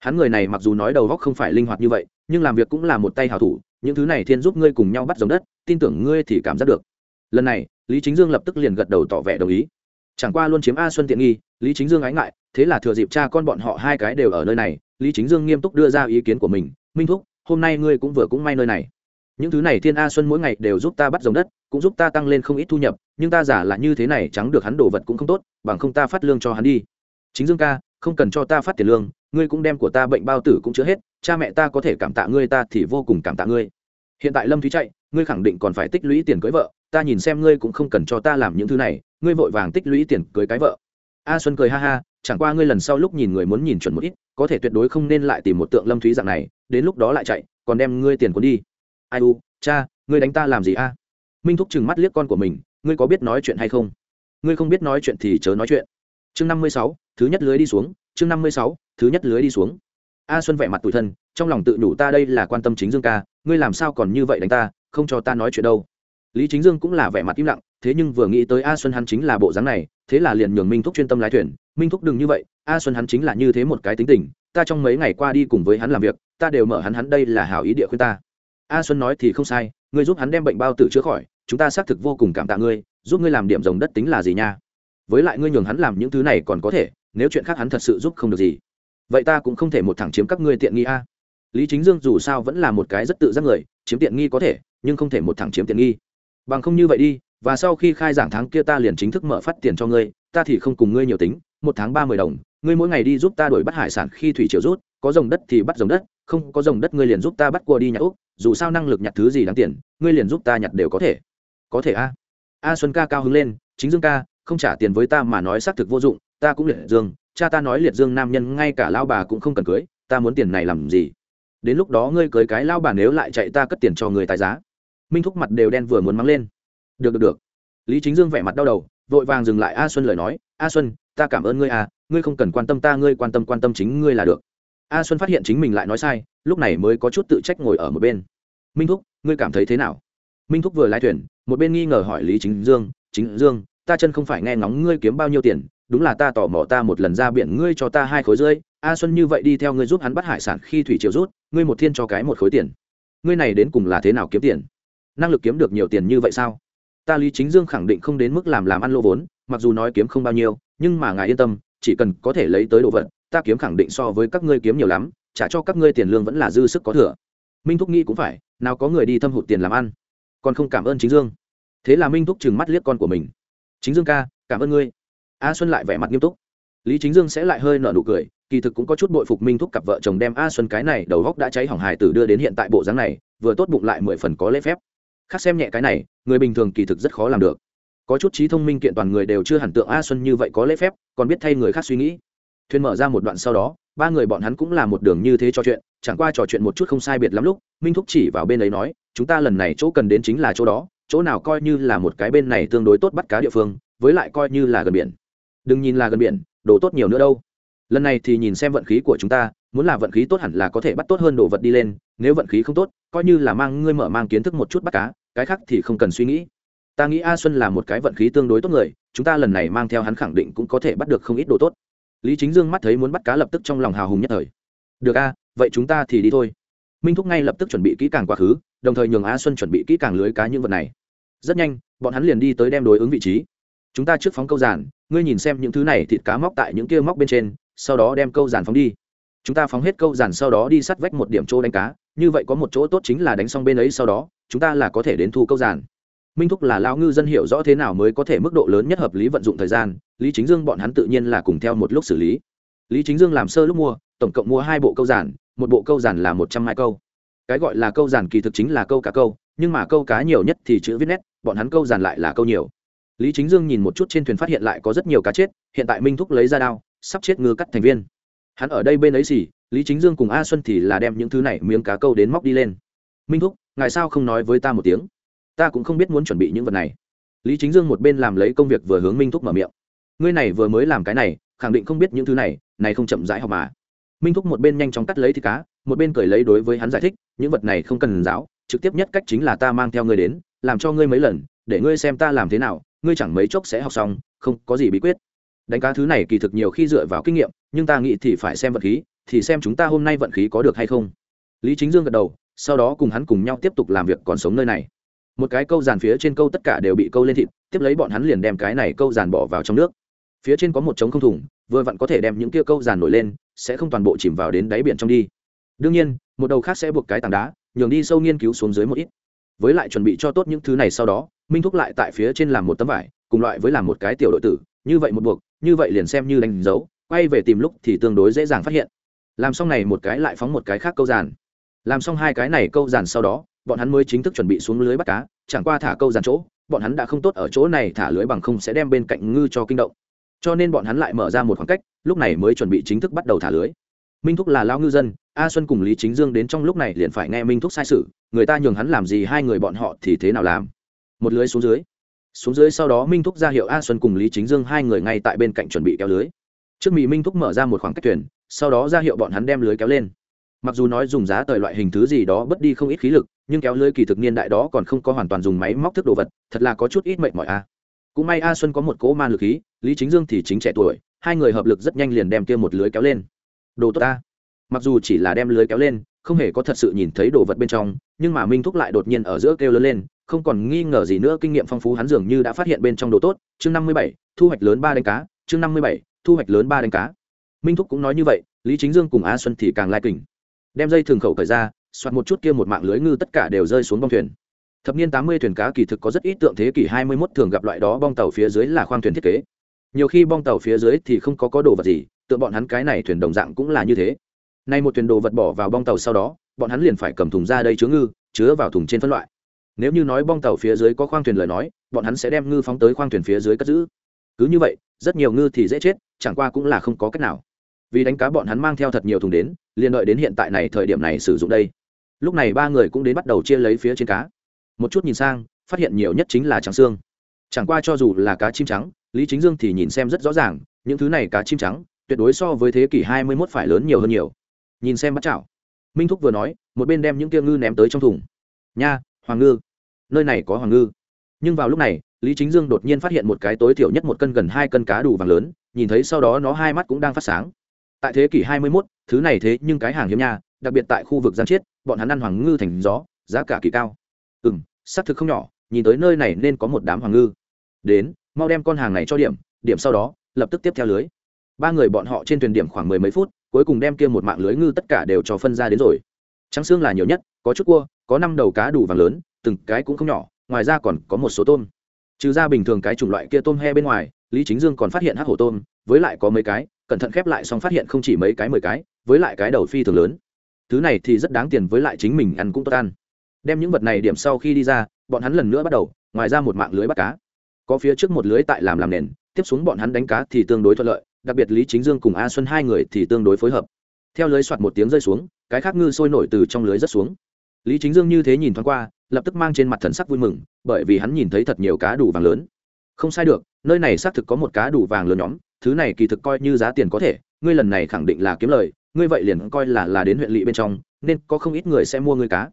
Hắn người này mặc dù nói đầu góc không phải linh hoạt như vậy, nhưng làm việc cũng là một tay hào thủ, những thứ này thiên giúp ngươi cùng nhau bắt giống đất, tin tưởng ngươi thì cảm giác được. Lần này, lý chính dương lập tức liền gật đầu tỏ vẻ đồng ý chẳng qua luôn chiếm a xuân tiện nghi, lý chính dương ái ngại, thế là thừa dịp cha con bọn họ hai cái đều ở nơi này, lý chính dương nghiêm túc đưa ra ý kiến của mình, minh thúc, hôm nay ngươi cũng vừa cũng may nơi này. Những thứ này thiên a xuân mỗi ngày đều giúp ta bắt dòng đất, cũng giúp ta tăng lên không ít thu nhập, nhưng ta giả là như thế này trắng được hắn đồ vật cũng không tốt, bằng không ta phát lương cho hắn đi. Chính dương ca, không cần cho ta phát tiền lương, ngươi cũng đem của ta bệnh bao tử cũng chữa hết, cha mẹ ta có thể cảm tạ ngươi, ta thì vô cùng cảm tạ ngươi hiện tại lâm thúy chạy, ngươi khẳng định còn phải tích lũy tiền cưới vợ, ta nhìn xem ngươi cũng không cần cho ta làm những thứ này, ngươi vội vàng tích lũy tiền cưới cái vợ. A xuân cười ha ha, chẳng qua ngươi lần sau lúc nhìn người muốn nhìn chuẩn một ít, có thể tuyệt đối không nên lại tìm một tượng lâm thúy dạng này, đến lúc đó lại chạy, còn đem ngươi tiền cuốn đi. Ai u, cha, ngươi đánh ta làm gì a? Minh thúc chừng mắt liếc con của mình, ngươi có biết nói chuyện hay không? Ngươi không biết nói chuyện thì chớ nói chuyện. Chương năm mươi sáu, thứ nhất lưới đi xuống, chương năm mươi sáu, thứ nhất lưới đi xuống. A xuân vẻ mặt tủi thân, trong lòng tự nhủ ta đây là quan tâm chính dương ca ngươi làm sao còn như vậy đánh ta, không cho ta nói chuyện đâu. Lý chính dương cũng là vẻ mặt im lặng, thế nhưng vừa nghĩ tới a xuân hắn chính là bộ dáng này, thế là liền nhường minh thúc chuyên tâm lái thuyền. Minh thúc đừng như vậy, a xuân hắn chính là như thế một cái tính tình, ta trong mấy ngày qua đi cùng với hắn làm việc, ta đều mở hắn hắn đây là hảo ý địa khuyên ta. A xuân nói thì không sai, ngươi giúp hắn đem bệnh bao tử chữa khỏi, chúng ta xác thực vô cùng cảm tạ ngươi, giúp ngươi làm điểm rồng đất tính là gì nha? Với lại ngươi nhường hắn làm những thứ này còn có thể, nếu chuyện khác hắn thật sự giúp không được gì. Vậy ta cũng không thể một thẳng chiếm các ngươi tiện nghi a lý chính dương dù sao vẫn là một cái rất tự giác người, chiếm tiện nghi có thể, nhưng không thể một thẳng chiếm tiện nghi. Bằng không như vậy đi, và sau khi khai giảng tháng kia ta liền chính thức mở phát tiền cho ngươi, ta thì không cùng ngươi nhiều tính, một tháng ba mươi đồng, ngươi mỗi ngày đi giúp ta đổi bắt hải sản khi thủy triều rút, có dòng đất thì bắt dòng đất, không có dòng đất ngươi liền giúp ta bắt cua đi nhà úc dù sao năng lực nhặt thứ gì đáng tiền, ngươi liền giúp ta nhặt đều có thể. Có thể a? A xuân ca cao hứng lên, chính dương ca, không trả tiền với ta mà nói xác thực vô dụng, ta cũng liệt dương, cha ta nói liệt dương nam nhân ngay cả lao bà cũng không cần cưới, ta muốn tiền này làm gì? Đến lúc đó ngươi cưới cái lao bà nếu lại chạy ta cất tiền cho người tài giá. Minh thúc mặt đều đen vừa muốn mắng lên. Được được được. Lý chính dương vẻ mặt đau đầu, vội vàng dừng lại a xuân lời nói, a xuân, ta cảm ơn ngươi à ngươi không cần quan tâm ta, ngươi quan tâm quan tâm chính ngươi là được. A xuân phát hiện chính mình lại nói sai, lúc này mới có chút tự trách ngồi ở một bên. Minh thúc, ngươi cảm thấy thế nào? Minh thúc vừa lái thuyền, một bên nghi ngờ hỏi lý chính dương chính dương, ta chân không phải nghe ngóng ngươi kiếm bao nhiêu tiền, đúng là ta tò mò ta một lần ra biển ngươi cho ta hai khối rơi a xuân như vậy đi theo ngươi giúp hắn bắt hải sản khi thủy triều rút, ngươi một thiên cho cái một khối tiền. Ngươi này đến cùng là thế nào kiếm tiền? Năng lực kiếm được nhiều tiền như vậy sao? Ta lý chính dương khẳng định không đến mức làm làm ăn lô vốn, mặc dù nói kiếm không bao nhiêu, nhưng mà ngài yên tâm, chỉ cần có thể lấy tới đồ vật, ta kiếm khẳng định so với các ngươi kiếm nhiều lắm, trả cho các ngươi tiền lương vẫn là dư sức có thừa. Minh thúc nghĩ cũng phải, nào có người đi thâm hụt tiền làm ăn. Còn không cảm ơn chính dương. Thế là minh thúc chừng mắt liếc con của mình. Chính dương ca, cảm ơn ngươi. A xuân lại vẻ mặt nghiêm túc. Lý chính dương sẽ lại hơi nở nụ cười kỳ thực cũng có chút bội phục minh thúc cặp vợ chồng đem a xuân cái này đầu góc đã cháy hỏng hài tử đưa đến hiện tại bộ dáng này, vừa tốt bụng lại mười phần có lễ phép. Khác xem nhẹ cái này, người bình thường kỳ thực rất khó làm được. Có chút trí thông minh kiện toàn người đều chưa hẳn tượng a xuân như vậy có lễ phép, còn biết thay người khác suy nghĩ. Thuyền mở ra một đoạn sau đó, ba người bọn hắn cũng là một đường như thế trò chuyện, chẳng qua trò chuyện một chút không sai biệt lắm lúc, minh thúc chỉ vào bên ấy nói, chúng ta lần này chỗ cần đến chính là chỗ đó, chỗ nào coi như là một cái bên này tương đối tốt bắt cá địa phương, với lại coi như là gần biển. Đừng nhìn là gần biển, đồ tốt nhiều nữa đâu lần này thì nhìn xem vận khí của chúng ta, muốn là vận khí tốt hẳn là có thể bắt tốt hơn đồ vật đi lên, nếu vận khí không tốt, coi như là mang ngươi mở mang kiến thức một chút bắt cá, cái khác thì không cần suy nghĩ. Ta nghĩ a xuân là một cái vận khí tương đối tốt người, chúng ta lần này mang theo hắn khẳng định cũng có thể bắt được không ít đồ tốt. Lý chính dương mắt thấy muốn bắt cá lập tức trong lòng hào hùng nhất thời. Được a, vậy chúng ta thì đi thôi. Minh thúc ngay lập tức chuẩn bị kỹ càng quá khứ, đồng thời nhường a xuân chuẩn bị kỹ càng lưới cá những vật này. Rất nhanh, bọn hắn liền đi tới đem đối ứng vị trí. Chúng ta trước phóng câu giản ngươi nhìn xem những thứ này thịt cá móc tại những kia móc bên trên sau đó đem câu giàn phóng đi. Chúng ta phóng hết câu giàn sau đó đi sắt vách một điểm chỗ đánh cá, như vậy có một chỗ tốt chính là đánh xong bên ấy sau đó, chúng ta là có thể đến thu câu giàn. Minh thúc là lão ngư dân hiểu rõ thế nào mới có thể mức độ lớn nhất hợp lý vận dụng thời gian, lý chính dương bọn hắn tự nhiên là cùng theo một lúc xử lý. Lý chính dương làm sơ lúc mua, tổng cộng mua hai bộ câu giản một bộ câu giản là một trăm hai câu. Cái gọi là câu giản kỳ thực chính là câu cá câu, nhưng mà câu cá nhiều nhất thì chữ viết nét, bọn hắn câu giản lại là câu nhiều. Lý chính dương nhìn một chút trên thuyền phát hiện lại có rất nhiều cá chết, hiện tại minh thúc lấy ra đao sắp chết ngư cắt thành viên. Hắn ở đây bên ấy gì lý chính dương cùng a xuân thì là đem những thứ này miếng cá câu đến móc đi lên. Minh thúc, ngài sao không nói với ta một tiếng? Ta cũng không biết muốn chuẩn bị những vật này. Lý chính dương một bên làm lấy công việc vừa hướng minh thúc mở miệng. Ngươi này vừa mới làm cái này, khẳng định không biết những thứ này này không chậm rãi học mà. Minh thúc một bên nhanh chóng cắt lấy thịt cá, một bên cười lấy đối với hắn giải thích, những vật này không cần giáo, trực tiếp nhất cách chính là ta mang theo ngươi đến, làm cho ngươi mấy lần, để ngươi xem ta làm thế nào, ngươi chẳng mấy chốc sẽ học xong, không có gì bí quyết đánh cá thứ này kỳ thực nhiều khi dựa vào kinh nghiệm, nhưng ta nghĩ thì phải xem vận khí, thì xem chúng ta hôm nay vận khí có được hay không. Lý chính dương gật đầu, sau đó cùng hắn cùng nhau tiếp tục làm việc còn sống nơi này. Một cái câu dàn phía trên câu tất cả đều bị câu lên thịt, tiếp lấy bọn hắn liền đem cái này câu dàn bỏ vào trong nước. Phía trên có một trống không thủng vừa vặn có thể đem những kia câu dàn nổi lên, sẽ không toàn bộ chìm vào đến đáy biển trong đi. Đương nhiên, một đầu khác sẽ buộc cái tảng đá, nhường đi sâu nghiên cứu xuống dưới một ít. Với lại chuẩn bị cho tốt những thứ này sau đó, minh thúc lại tại phía trên làm một tấm vải, cùng loại với làm một cái tiểu đội tử như vậy một buộc, như vậy liền xem như đánh dấu, quay về tìm lúc thì tương đối dễ dàng phát hiện. Làm xong này một cái lại phóng một cái khác câu giàn. Làm xong hai cái này câu giàn sau đó, bọn hắn mới chính thức chuẩn bị xuống lưới bắt cá, chẳng qua thả câu giàn chỗ, bọn hắn đã không tốt ở chỗ này thả lưới bằng không sẽ đem bên cạnh ngư cho kinh động. Cho nên bọn hắn lại mở ra một khoảng cách, lúc này mới chuẩn bị chính thức bắt đầu thả lưới. Minh thúc là lao ngư dân, a xuân cùng lý chính dương đến trong lúc này liền phải nghe minh thúc sai sự, người ta nhường hắn làm gì hai người bọn họ thì thế nào làm. Một lưới xuống dưới xuống dưới sau đó minh thúc ra hiệu a xuân cùng lý chính dương hai người ngay tại bên cạnh chuẩn bị kéo lưới. Trước mỹ minh thúc mở ra một khoảng cách thuyền, sau đó ra hiệu bọn hắn đem lưới kéo lên. Mặc dù nói dùng giá tời loại hình thứ gì đó bất đi không ít khí lực, nhưng kéo lưới kỳ thực niên đại đó còn không có hoàn toàn dùng máy móc thức đồ vật, thật là có chút ít mệnh mỏi a. Cũng may a xuân có một cỗ man lực khí, lý chính dương thì chính trẻ tuổi, hai người hợp lực rất nhanh liền đem kia một lưới kéo lên. Đồ tốt ta mặc dù chỉ là đem lưới kéo lên, không hề có thật sự nhìn thấy đồ vật bên trong, nhưng mà minh thúc lại đột nhiên ở giữa kêu lớn lên không còn nghi ngờ gì nữa, kinh nghiệm phong phú hắn dường như đã phát hiện bên trong đồ tốt. Chương năm mươi bảy, thu hoạch lớn ba đánh cá. Chương năm mươi bảy, thu hoạch lớn ba đánh cá. Minh thúc cũng nói như vậy, lý chính dương cùng a xuân thì càng lai kình. Đem dây thường khẩu cởi ra, soạt một chút kia một mạng lưới ngư tất cả đều rơi xuống bong thuyền. Thập niên tám mươi thuyền cá kỳ thực có rất ít tượng thế kỷ hai mươi 21 thường gặp loại đó bong tàu phía dưới là khoang thuyền thiết kế. Nhiều khi bong tàu phía dưới thì không có có đồ vật gì, tượng bọn hắn cái này thuyền đồng dạng cũng là như thế. Nay một thuyền đồ vật bỏ vào bong tàu sau đó, bọn hắn liền phải cầm thùng ra đây chứa ngư, chứa vào thùng trên phân loại nếu như nói bong tàu phía dưới có khoang thuyền lời nói, bọn hắn sẽ đem ngư phóng tới khoang thuyền phía dưới cất giữ. Cứ như vậy, rất nhiều ngư thì dễ chết, chẳng qua cũng là không có cách nào. Vì đánh cá bọn hắn mang theo thật nhiều thùng đến, liền đợi đến hiện tại này thời điểm này sử dụng đây. Lúc này ba người cũng đến bắt đầu chia lấy phía trên cá. Một chút nhìn sang, phát hiện nhiều nhất chính là trắng xương. Chẳng qua cho dù là cá chim trắng, lý chính dương thì nhìn xem rất rõ ràng, những thứ này cá chim trắng, tuyệt đối so với thế kỷ hai mươi 21 phải lớn nhiều hơn nhiều. Nhìn xem bắt chảo. Minh thúc vừa nói, một bên đem những kia ngư ném tới trong thùng. Nha, hoàng ngư nơi này có hoàng ngư. Nhưng vào lúc này lý chính dương đột nhiên phát hiện một cái tối thiểu nhất một cân gần hai cân cá đủ vàng lớn nhìn thấy sau đó nó hai mắt cũng đang phát sáng. Tại thế kỷ hai mươi 21, thứ này thế nhưng cái hàng hiếm nha đặc biệt tại khu vực giang chiết bọn hắn ăn hoàng ngư thành gió giá cả kỳ cao. Ừ m xác thực không nhỏ nhìn tới nơi này nên có một đám hoàng ngư. Đến mau đem con hàng này cho điểm điểm sau đó lập tức tiếp theo lưới. Ba người bọn họ trên thuyền điểm khoảng mười mấy phút cuối cùng đem kia một mạng lưới ngư tất cả đều cho phân ra đến rồi. Trắng xương là nhiều nhất có chút cua có năm đầu cá đủ vàng lớn từng cái cũng không nhỏ, ngoài ra còn có một số tôm. Trừ ra bình thường cái chủng loại kia tôm he bên ngoài, lý chính dương còn phát hiện hắc hổ tôm, với lại có mấy cái, cẩn thận khép lại xong phát hiện không chỉ mấy cái mười cái, với lại cái đầu phi thường lớn. Thứ này thì rất đáng tiền với lại chính mình ăn cũng tốt ăn. Đem những vật này điểm sau khi đi ra, bọn hắn lần nữa bắt đầu, ngoài ra một mạng lưới bắt cá. Có phía trước một lưới tại làm làm nền, tiếp xuống bọn hắn đánh cá thì tương đối thuận lợi, đặc biệt lý chính dương cùng a xuân hai người thì tương đối phối hợp. Theo lưới soạt một tiếng rơi xuống, cái khác ngư sôi nổi từ trong lưới rất xuống. Lý chính dương như thế nhìn thoáng qua lập tức mang trên mặt thần sắc vui mừng, bởi vì hắn nhìn thấy thật nhiều cá đủ vàng lớn. Không sai được, nơi này xác thực có một cá đủ vàng lớn nhóm, thứ này kỳ thực coi như giá tiền có thể, ngươi lần này khẳng định là kiếm lời, ngươi vậy liền coi là là đến huyện lỵ bên trong, nên có không ít người sẽ mua ngươi cá.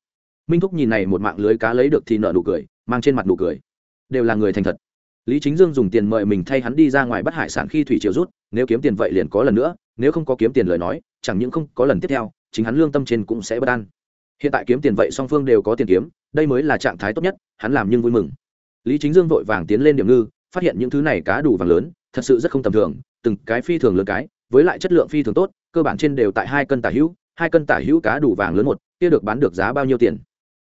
Minh thúc nhìn này một mạng lưới cá lấy được thì nợ nụ cười, mang trên mặt nụ cười. Đều là người thành thật. Lý chính dương dùng tiền mời mình thay hắn đi ra ngoài bắt hải sản khi thủy triều rút, nếu kiếm tiền vậy liền có lần nữa, nếu không có kiếm tiền lời nói, chẳng những không có lần tiếp theo, chính hắn lương tâm trên cũng sẽ bất an. Hiện tại kiếm tiền vậy song phương đều có tiền kiếm đây mới là trạng thái tốt nhất, hắn làm nhưng vui mừng. Lý chính dương vội vàng tiến lên điểm ngư, phát hiện những thứ này cá đủ vàng lớn, thật sự rất không tầm thường, từng cái phi thường lớn cái, với lại chất lượng phi thường tốt, cơ bản trên đều tại hai cân tả hữu, hai cân tả hữu cá đủ vàng lớn một, kia được bán được giá bao nhiêu tiền?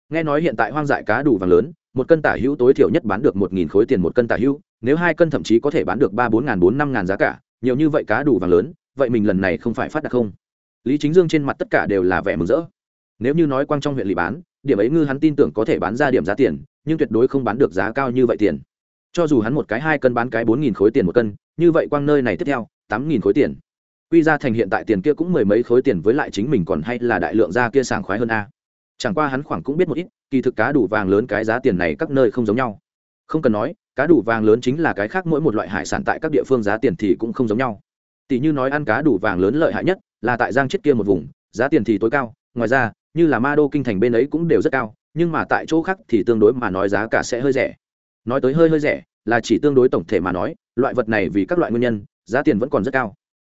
Nghe nói hiện tại hoang dại cá đủ vàng lớn, một cân tả hữu tối thiểu nhất bán được một nghìn khối tiền một cân tả hữu, nếu hai cân thậm chí có thể bán được ba, bốn n g h n bốn, năm n g h n giá cả, nhiều như vậy cá đủ vàng lớn, vậy mình lần này không phải phát đạt không? Lý chính dương trên mặt tất cả đều là vẻ mừng rỡ. Nếu như nói quang trong huyện lỵ bán điểm ấy ngư hắn tin tưởng có thể bán ra điểm giá tiền, nhưng tuyệt đối không bán được giá cao như vậy tiền. Cho dù hắn một cái hai cân bán cái bốn nghìn khối tiền một cân, như vậy quang nơi này tiếp theo, tám nghìn khối tiền. Quy ra thành hiện tại tiền kia cũng mười mấy khối tiền với lại chính mình còn hay là đại lượng ra kia sảng khoái hơn a. Chẳng qua hắn khoảng cũng biết một ít, kỳ thực cá đủ vàng lớn cái giá tiền này các nơi không giống nhau. Không cần nói, cá đủ vàng lớn chính là cái khác mỗi một loại hải sản tại các địa phương giá tiền thì cũng không giống nhau. Tỷ như nói ăn cá đủ vàng lớn lợi hại nhất là tại giang chết kia một vùng, giá tiền thì tối cao ngoài ra, như là ma đô kinh thành bên ấy cũng đều rất cao, nhưng mà tại chỗ khác thì tương đối mà nói giá cả sẽ hơi rẻ. Nói tới hơi hơi rẻ, là chỉ tương đối tổng thể mà nói, loại vật này vì các loại nguyên nhân, giá tiền vẫn còn rất cao.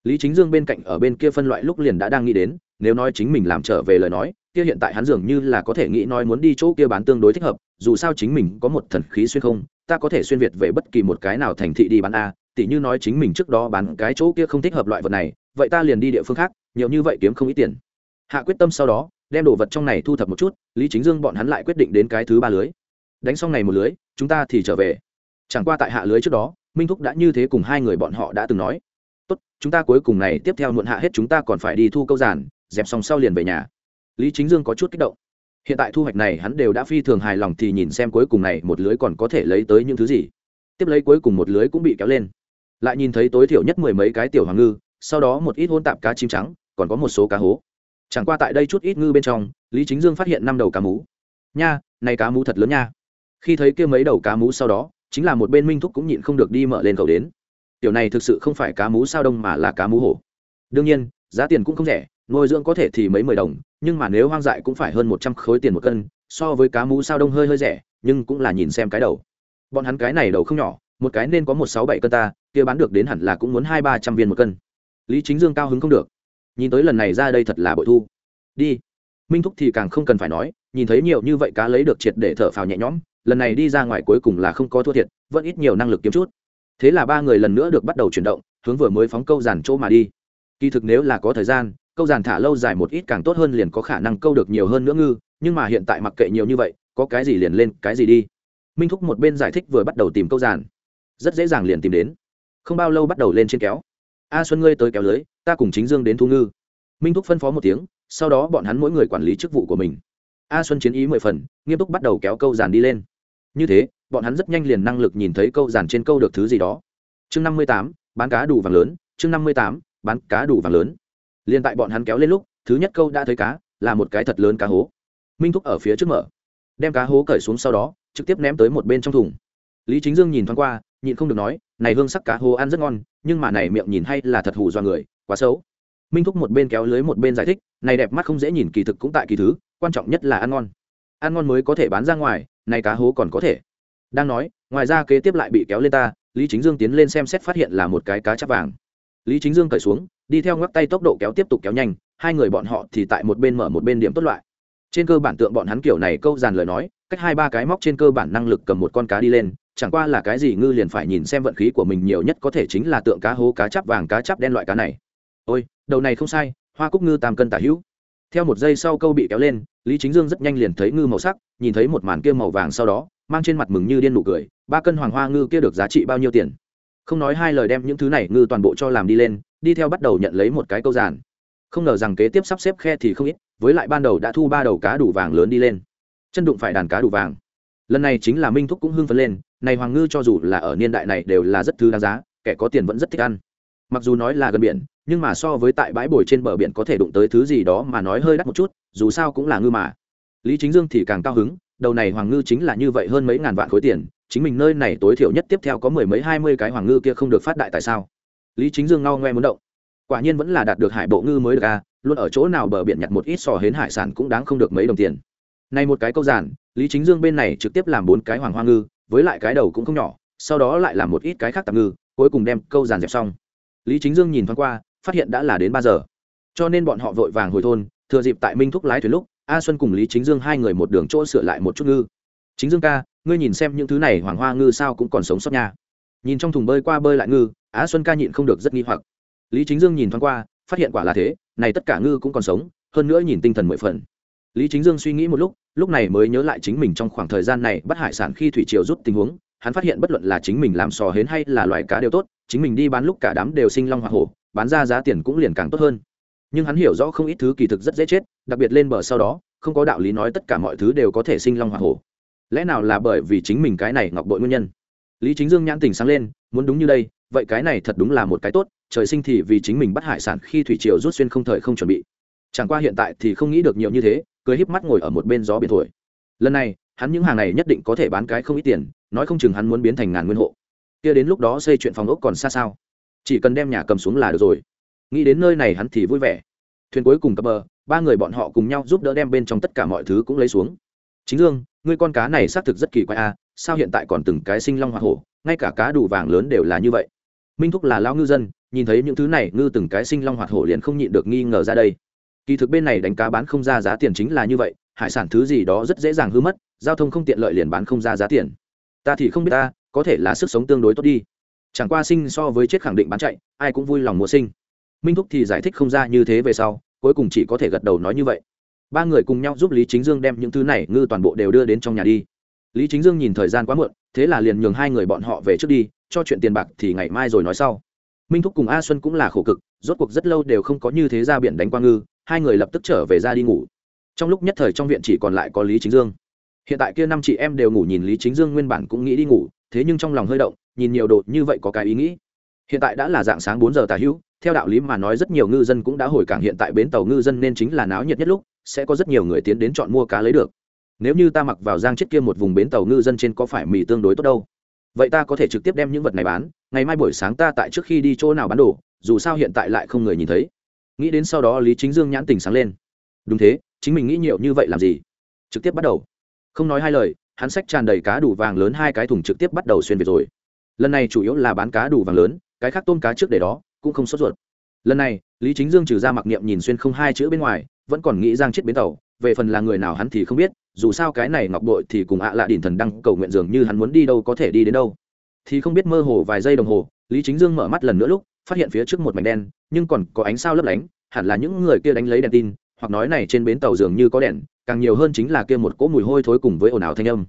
Lý chính dương bên cạnh ở bên kia phân loại lúc liền đã đang nghĩ đến, nếu nói chính mình làm trở về lời nói, kia hiện tại hắn dường như là có thể nghĩ nói muốn đi chỗ kia bán tương đối thích hợp, dù sao chính mình có một thần khí xuyên không, ta có thể xuyên việt về bất kỳ một cái nào thành thị đi bán a, tỉ như nói chính mình trước đó bán cái chỗ kia không thích hợp loại vật này, vậy ta liền đi địa phương khác, nhiều như vậy kiếm không ít tiền hạ quyết tâm sau đó, đem đồ vật trong này thu thập một chút, lý chính dương bọn hắn lại quyết định đến cái thứ ba lưới. Đánh xong này một lưới, chúng ta thì trở về. Chẳng qua tại hạ lưới trước đó, minh thúc đã như thế cùng hai người bọn họ đã từng nói. Tốt, chúng ta cuối cùng này tiếp theo muộn hạ hết chúng ta còn phải đi thu câu giản, dẹp xong sau liền về nhà. Lý chính dương có chút kích động. Hiện tại thu hoạch này hắn đều đã phi thường hài lòng thì nhìn xem cuối cùng này một lưới còn có thể lấy tới những thứ gì. Tiếp lấy cuối cùng một lưới cũng bị kéo lên. Lại nhìn thấy tối thiểu nhất mười mấy cái tiểu hoàng ngư, sau đó một ít hôn tạp cá chim trắng, còn có một số cá hố chẳng qua tại đây chút ít ngư bên trong, lý chính dương phát hiện năm đầu cá mú. Nha, này cá mú thật lớn nha. Khi thấy kia mấy đầu cá mú sau đó, chính là một bên minh thúc cũng nhịn không được đi mở lên cầu đến. Tiểu này thực sự không phải cá mú sao đông mà là cá mú hổ. Đương nhiên, giá tiền cũng không rẻ, nuôi dưỡng có thể thì mấy mười đồng, nhưng mà nếu hoang dại cũng phải hơn một trăm khối tiền một cân, so với cá mú sao đông hơi hơi rẻ, nhưng cũng là nhìn xem cái đầu. Bọn hắn cái này đầu không nhỏ, một cái nên có một sáu bảy cân ta, kia bán được đến hẳn là cũng muốn hai ba trăm viên một cân. Lý chính dương cao hứng không được nhìn tới lần này ra đây thật là bội thu. Đi. Minh thúc thì càng không cần phải nói, nhìn thấy nhiều như vậy cá lấy được triệt để thở phào nhẹ nhõm, lần này đi ra ngoài cuối cùng là không có thua thiệt, vẫn ít nhiều năng lực kiếm chút. Thế là ba người lần nữa được bắt đầu chuyển động, hướng vừa mới phóng câu giàn chỗ mà đi. Kỳ thực nếu là có thời gian, câu giàn thả lâu dài một ít càng tốt hơn liền có khả năng câu được nhiều hơn nữa ngư, nhưng mà hiện tại mặc kệ nhiều như vậy, có cái gì liền lên, cái gì đi. Minh thúc một bên giải thích vừa bắt đầu tìm câu giàn. Rất dễ dàng liền tìm đến. Không bao lâu bắt đầu lên trên kéo a xuân ngươi tới kéo lưới, ta cùng chính dương đến thu ngư. Minh thúc phân phó một tiếng, sau đó bọn hắn mỗi người quản lý chức vụ của mình. A xuân chiến ý mười phần, nghiêm túc bắt đầu kéo câu giàn đi lên. Như thế, bọn hắn rất nhanh liền năng lực nhìn thấy câu giàn trên câu được thứ gì đó. Chương năm mươi tám, bán cá đủ vàng lớn. Chương năm mươi tám, bán cá đủ vàng lớn. Liền tại bọn hắn kéo lên lúc, thứ nhất câu đã thấy cá, là một cái thật lớn cá hố. Minh thúc ở phía trước mở. Đem cá hố cởi xuống sau đó, trực tiếp ném tới một bên trong thùng. Lý chính dương nhìn thoáng qua, nhịn không được nói, này hương sắc cá hố ăn rất ngon nhưng mà này miệng nhìn hay là thật hù do người, quá xấu. Minh thúc một bên kéo lưới một bên giải thích, này đẹp mắt không dễ nhìn, kỳ thực cũng tại kỳ thứ, quan trọng nhất là ăn ngon. Ăn ngon mới có thể bán ra ngoài, này cá hố còn có thể. Đang nói, ngoài ra kế tiếp lại bị kéo lên ta, lý chính dương tiến lên xem xét phát hiện là một cái cá chắp vàng. Lý chính dương cởi xuống, đi theo ngắc tay tốc độ kéo tiếp tục kéo nhanh, hai người bọn họ thì tại một bên mở một bên điểm tốt loại. Trên cơ bản tượng bọn hắn kiểu này câu dàn lời nói, cách hai ba cái móc trên cơ bản năng lực cầm một con cá đi lên chẳng qua là cái gì ngư liền phải nhìn xem vận khí của mình nhiều nhất có thể chính là tượng cá hố, cá chắp vàng, cá chắp đen loại cá này. Ôi, đầu này không sai, hoa cúc ngư tam cân tả hữu. Theo một giây sau câu bị kéo lên, lý chính dương rất nhanh liền thấy ngư màu sắc, nhìn thấy một màn kia màu vàng sau đó, mang trên mặt mừng như điên nụ cười, ba cân hoàng hoa ngư kia được giá trị bao nhiêu tiền? Không nói hai lời đem những thứ này ngư toàn bộ cho làm đi lên, đi theo bắt đầu nhận lấy một cái câu giàn. Không ngờ rằng kế tiếp sắp xếp khe thì không ít, với lại ban đầu đã thu ba đầu cá đủ vàng lớn đi lên. Chân đụng phải đàn cá đủ vàng lần này chính là minh thúc cũng hưng phấn lên, này hoàng ngư cho dù là ở niên đại này đều là rất thứ đáng giá, kẻ có tiền vẫn rất thích ăn. Mặc dù nói là gần biển, nhưng mà so với tại bãi bồi trên bờ biển có thể đụng tới thứ gì đó mà nói hơi đắt một chút, dù sao cũng là ngư mà. Lý chính dương thì càng cao hứng, đầu này hoàng ngư chính là như vậy hơn mấy ngàn vạn khối tiền, chính mình nơi này tối thiểu nhất tiếp theo có mười mấy hai mươi cái hoàng ngư kia không được phát đại tại sao? Lý chính dương ngao ngoe muốn động. Quả nhiên vẫn là đạt được hải bộ ngư mới được à luôn ở chỗ nào bờ biển nhặt một ít sò hến hải sản cũng đáng không được mấy đồng tiền. Này một cái câu giản lý chính dương bên này trực tiếp làm bốn cái hoàng hoa ngư, với lại cái đầu cũng không nhỏ, sau đó lại làm một ít cái khác tạm ngư, cuối cùng đem câu giàn dẹp xong. Lý chính dương nhìn thoáng qua, phát hiện đã là đến ba giờ. Cho nên bọn họ vội vàng hồi thôn, thừa dịp tại minh thúc lái thuyền lúc, a xuân cùng lý chính dương hai người một đường chỗ sửa lại một chút ngư. Chính dương ca, ngươi nhìn xem những thứ này hoàng hoa ngư sao cũng còn sống sót nha. Nhìn trong thùng bơi qua bơi lại ngư á xuân ca nhịn không được rất nghi hoặc. Lý chính dương nhìn thoáng qua, phát hiện quả là thế, này tất cả ngư cũng còn sống, hơn nữa nhìn tinh thần mười phần. Lý chính dương suy nghĩ một lúc lúc này mới nhớ lại chính mình trong khoảng thời gian này bắt hải sản khi thủy triều rút tình huống, hắn phát hiện bất luận là chính mình làm sò hến hay là loài cá đều tốt, chính mình đi bán lúc cả đám đều sinh long hoa hổ, bán ra giá tiền cũng liền càng tốt hơn. Nhưng hắn hiểu rõ không ít thứ kỳ thực rất dễ chết, đặc biệt lên bờ sau đó, không có đạo lý nói tất cả mọi thứ đều có thể sinh long hoa hổ. Lẽ nào là bởi vì chính mình cái này ngọc bội nguyên nhân? Lý chính dương nhãn tình sáng lên, muốn đúng như đây, vậy cái này thật đúng là một cái tốt, trời sinh thì vì chính mình bắt hải sản khi thủy triều rút xuyên không thời không chuẩn bị. Chẳng qua hiện tại thì không nghĩ được nhiều như thế cười híp mắt ngồi ở một bên gió biển thổi. Lần này, hắn những hàng này nhất định có thể bán cái không ít tiền, nói không chừng hắn muốn biến thành ngàn nguyên hộ. Kia đến lúc đó xây chuyện phòng ốc còn xa sao? Chỉ cần đem nhà cầm xuống là được rồi. Nghĩ đến nơi này hắn thì vui vẻ. Thuyền cuối cùng cập bờ, ba người bọn họ cùng nhau giúp đỡ đem bên trong tất cả mọi thứ cũng lấy xuống. Chính dương, ngươi con cá này xác thực rất kỳ quái a sao hiện tại còn từng cái sinh long hoa hổ, ngay cả cá đủ vàng lớn đều là như vậy. Minh thúc là lao ngư dân, nhìn thấy những thứ này, ngư từng cái sinh long hoạt hổ liền không nhịn được nghi ngờ ra đây kỳ thực bên này đánh cá bán không ra giá tiền chính là như vậy, hải sản thứ gì đó rất dễ dàng hư mất, giao thông không tiện lợi liền bán không ra giá tiền. Ta thì không biết ta, có thể là sức sống tương đối tốt đi. Chẳng qua sinh so với chết khẳng định bán chạy, ai cũng vui lòng mua sinh. Minh thúc thì giải thích không ra như thế về sau, cuối cùng chỉ có thể gật đầu nói như vậy. Ba người cùng nhau giúp lý chính dương đem những thứ này ngư toàn bộ đều đưa đến trong nhà đi. Lý chính dương nhìn thời gian quá muộn, thế là liền nhường hai người bọn họ về trước đi, cho chuyện tiền bạc thì ngày mai rồi nói sau. Minh thúc cùng a xuân cũng là khổ cực, rốt cuộc rất lâu đều không có như thế ra biển đánh qua ngư hai người lập tức trở về ra đi ngủ. Trong lúc nhất thời trong viện chỉ còn lại có lý chính dương. Hiện tại kia năm chị em đều ngủ nhìn lý chính dương nguyên bản cũng nghĩ đi ngủ, thế nhưng trong lòng hơi động, nhìn nhiều đồ như vậy có cái ý nghĩ. Hiện tại đã là dạng sáng bốn giờ tà hữu, theo đạo lý mà nói rất nhiều ngư dân cũng đã hồi cảng hiện tại bến tàu ngư dân nên chính là náo nhiệt nhất lúc, sẽ có rất nhiều người tiến đến chọn mua cá lấy được. Nếu như ta mặc vào giang chết kia một vùng bến tàu ngư dân trên có phải mì tương đối tốt đâu? Vậy ta có thể trực tiếp đem những vật này bán, ngày mai buổi sáng ta tại trước khi đi chỗ nào bán đồ, dù sao hiện tại lại không người nhìn thấy nghĩ đến sau đó lý chính dương nhãn tình sáng lên. Đúng thế, chính mình nghĩ nhiều như vậy làm gì? Trực tiếp bắt đầu. Không nói hai lời, hắn sách tràn đầy cá đủ vàng lớn hai cái thùng trực tiếp bắt đầu xuyên việt rồi. Lần này chủ yếu là bán cá đủ vàng lớn, cái khác tôm cá trước để đó, cũng không sốt ruột. Lần này, lý chính dương trừ ra mặc niệm nhìn xuyên không hai chữ bên ngoài, vẫn còn nghĩ giang chết bến tàu, về phần là người nào hắn thì không biết, dù sao cái này ngọc bội thì cùng ạ lạ đỉnh thần đăng cầu nguyện dường như hắn muốn đi đâu có thể đi đến đâu. Thì không biết mơ hồ vài giây đồng hồ, lý chính dương mở mắt lần nữa lúc phát hiện phía trước một mảnh đen, nhưng còn có ánh sao lấp lánh, hẳn là những người kia đánh lấy đèn tin, hoặc nói này trên bến tàu dường như có đèn, càng nhiều hơn chính là kia một cỗ mùi hôi thối cùng với ồn ào thanh âm.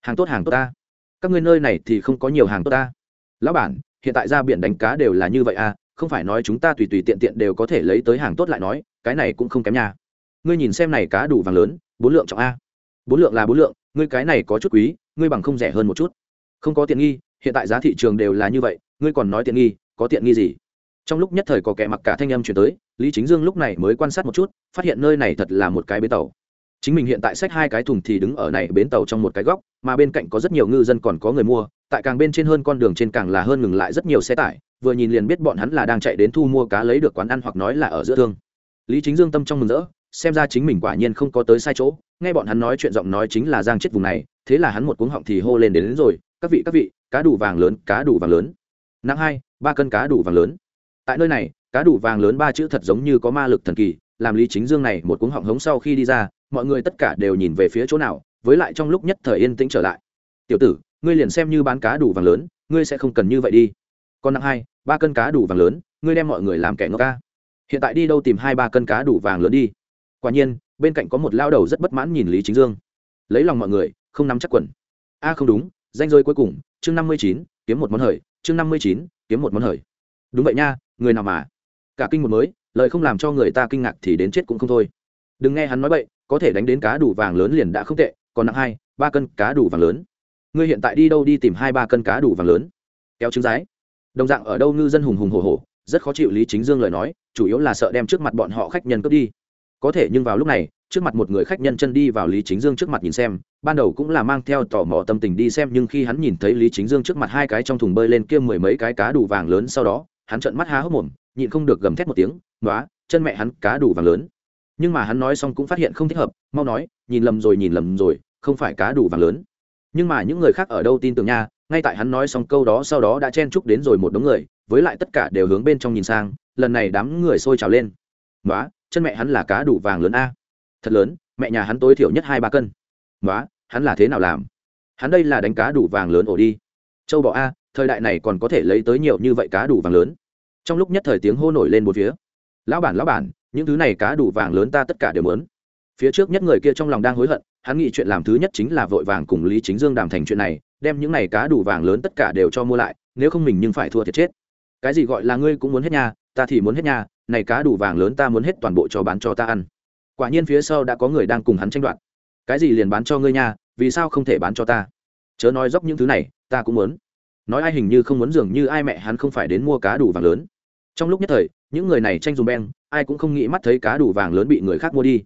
Hàng tốt hàng tốt ta. Các ngươi nơi này thì không có nhiều hàng tốt ta. Lão bản, hiện tại ra biển đánh cá đều là như vậy à không phải nói chúng ta tùy tùy tiện tiện đều có thể lấy tới hàng tốt lại nói, cái này cũng không kém nha. Ngươi nhìn xem này cá đủ vàng lớn, bốn lượng trọng a. Bốn lượng là bốn lượng, ngươi cái này có chút quý, ngươi bằng không rẻ hơn một chút. Không có tiện nghi, hiện tại giá thị trường đều là như vậy, ngươi còn nói tiện nghi có tiện nghi gì? Trong lúc nhất thời có kẻ mặc cả thanh âm chuyển tới lý chính dương lúc này mới quan sát một chút phát hiện nơi này thật là một cái bến tàu. Chính mình hiện tại xách hai cái thùng thì đứng ở này bến tàu trong một cái góc mà bên cạnh có rất nhiều ngư dân còn có người mua tại càng bên trên hơn con đường trên càng là hơn ngừng lại rất nhiều xe tải vừa nhìn liền biết bọn hắn là đang chạy đến thu mua cá lấy được quán ăn hoặc nói là ở giữa thương. Lý chính dương tâm trong mừng rỡ xem ra chính mình quả nhiên không có tới sai chỗ nghe bọn hắn nói chuyện giọng nói chính là giang chết vùng này thế là hắn một cuống họng thì hô lên đến, đến rồi các vị các vị cá đủ vàng lớn cá đủ vàng lớn. Nặng hai ba cân cá đủ vàng lớn. Tại nơi này, cá đủ vàng lớn ba chữ thật giống như có ma lực thần kỳ, làm lý chính dương này một cuống họng hống sau khi đi ra, mọi người tất cả đều nhìn về phía chỗ nào, với lại trong lúc nhất thời yên tĩnh trở lại. Tiểu tử, ngươi liền xem như bán cá đủ vàng lớn, ngươi sẽ không cần như vậy đi. Còn nặng hai, ba cân cá đủ vàng lớn, ngươi đem mọi người làm kẻ ngốc ca. Hiện tại đi đâu tìm hai ba cân cá đủ vàng lớn đi. Quả nhiên, bên cạnh có một lao đầu rất bất mãn nhìn lý chính dương. Lấy lòng mọi người, không nắm chắc quần. A, không đúng, danh rơi cuối cùng, chương năm mươi chín, kiếm một món hời, chương năm mươi chín kiếm một món hời. Đúng vậy nha, người nào mà. Cả kinh một mới, lời không làm cho người ta kinh ngạc thì đến chết cũng không thôi. Đừng nghe hắn nói vậy có thể đánh đến cá đủ vàng lớn liền đã không tệ, còn nặng hai, ba cân cá đủ vàng lớn. Ngươi hiện tại đi đâu đi tìm hai, ba cân cá đủ vàng lớn? Kéo trứng rái. Đồng dạng ở đâu ngư dân hùng hùng hổ hổ, rất khó chịu lý chính dương lời nói, chủ yếu là sợ đem trước mặt bọn họ khách nhân cướp đi. Có thể nhưng vào lúc này trước mặt một người khách nhân chân đi vào lý chính dương trước mặt nhìn xem, ban đầu cũng là mang theo tò mò tâm tình đi xem, nhưng khi hắn nhìn thấy lý chính dương trước mặt hai cái trong thùng bơi lên kia mười mấy cái cá đủ vàng lớn sau đó, hắn trợn mắt há hốc mồm, nhịn không được gầm thét một tiếng nói chân mẹ hắn cá đủ vàng lớn. Nhưng mà hắn nói xong cũng phát hiện không thích hợp, mau nói, nhìn lầm rồi, nhìn lầm rồi, không phải cá đủ vàng lớn. Nhưng mà những người khác ở đâu tin tưởng nha, ngay tại hắn nói xong câu đó sau đó đã chen chúc đến rồi một đống người, với lại tất cả đều hướng bên trong nhìn sang, lần này đám người sôi trào lên. Nói chân mẹ hắn là cá đủ vàng lớn a thật lớn, mẹ nhà hắn tối thiểu nhất hai ba cân. Nói hắn là thế nào làm? Hắn đây là đánh cá đủ vàng lớn ổ đi. Châu bọ a, thời đại này còn có thể lấy tới nhiều như vậy cá đủ vàng lớn. Trong lúc nhất thời tiếng hô nổi lên một phía. Lão bản lão bản, những thứ này cá đủ vàng lớn ta tất cả đều mớn phía trước nhất người kia trong lòng đang hối hận, hắn nghĩ chuyện làm thứ nhất chính là vội vàng cùng lý chính dương đàm thành chuyện này, đem những này cá đủ vàng lớn tất cả đều cho mua lại, nếu không mình nhưng phải thua thiệt chết. Cái gì gọi là ngươi cũng muốn hết nha ta thì muốn hết nha này cá đủ vàng lớn ta muốn hết toàn bộ cho bán cho ta ăn quả nhiên phía sau đã có người đang cùng hắn tranh đoạt. Cái gì liền bán cho ngươi nha, vì sao không thể bán cho ta? Chớ nói dốc những thứ này, ta cũng muốn. Nói ai hình như không muốn dường như ai mẹ hắn không phải đến mua cá đủ vàng lớn. Trong lúc nhất thời, những người này tranh dùng beng, ai cũng không nghĩ mắt thấy cá đủ vàng lớn bị người khác mua đi.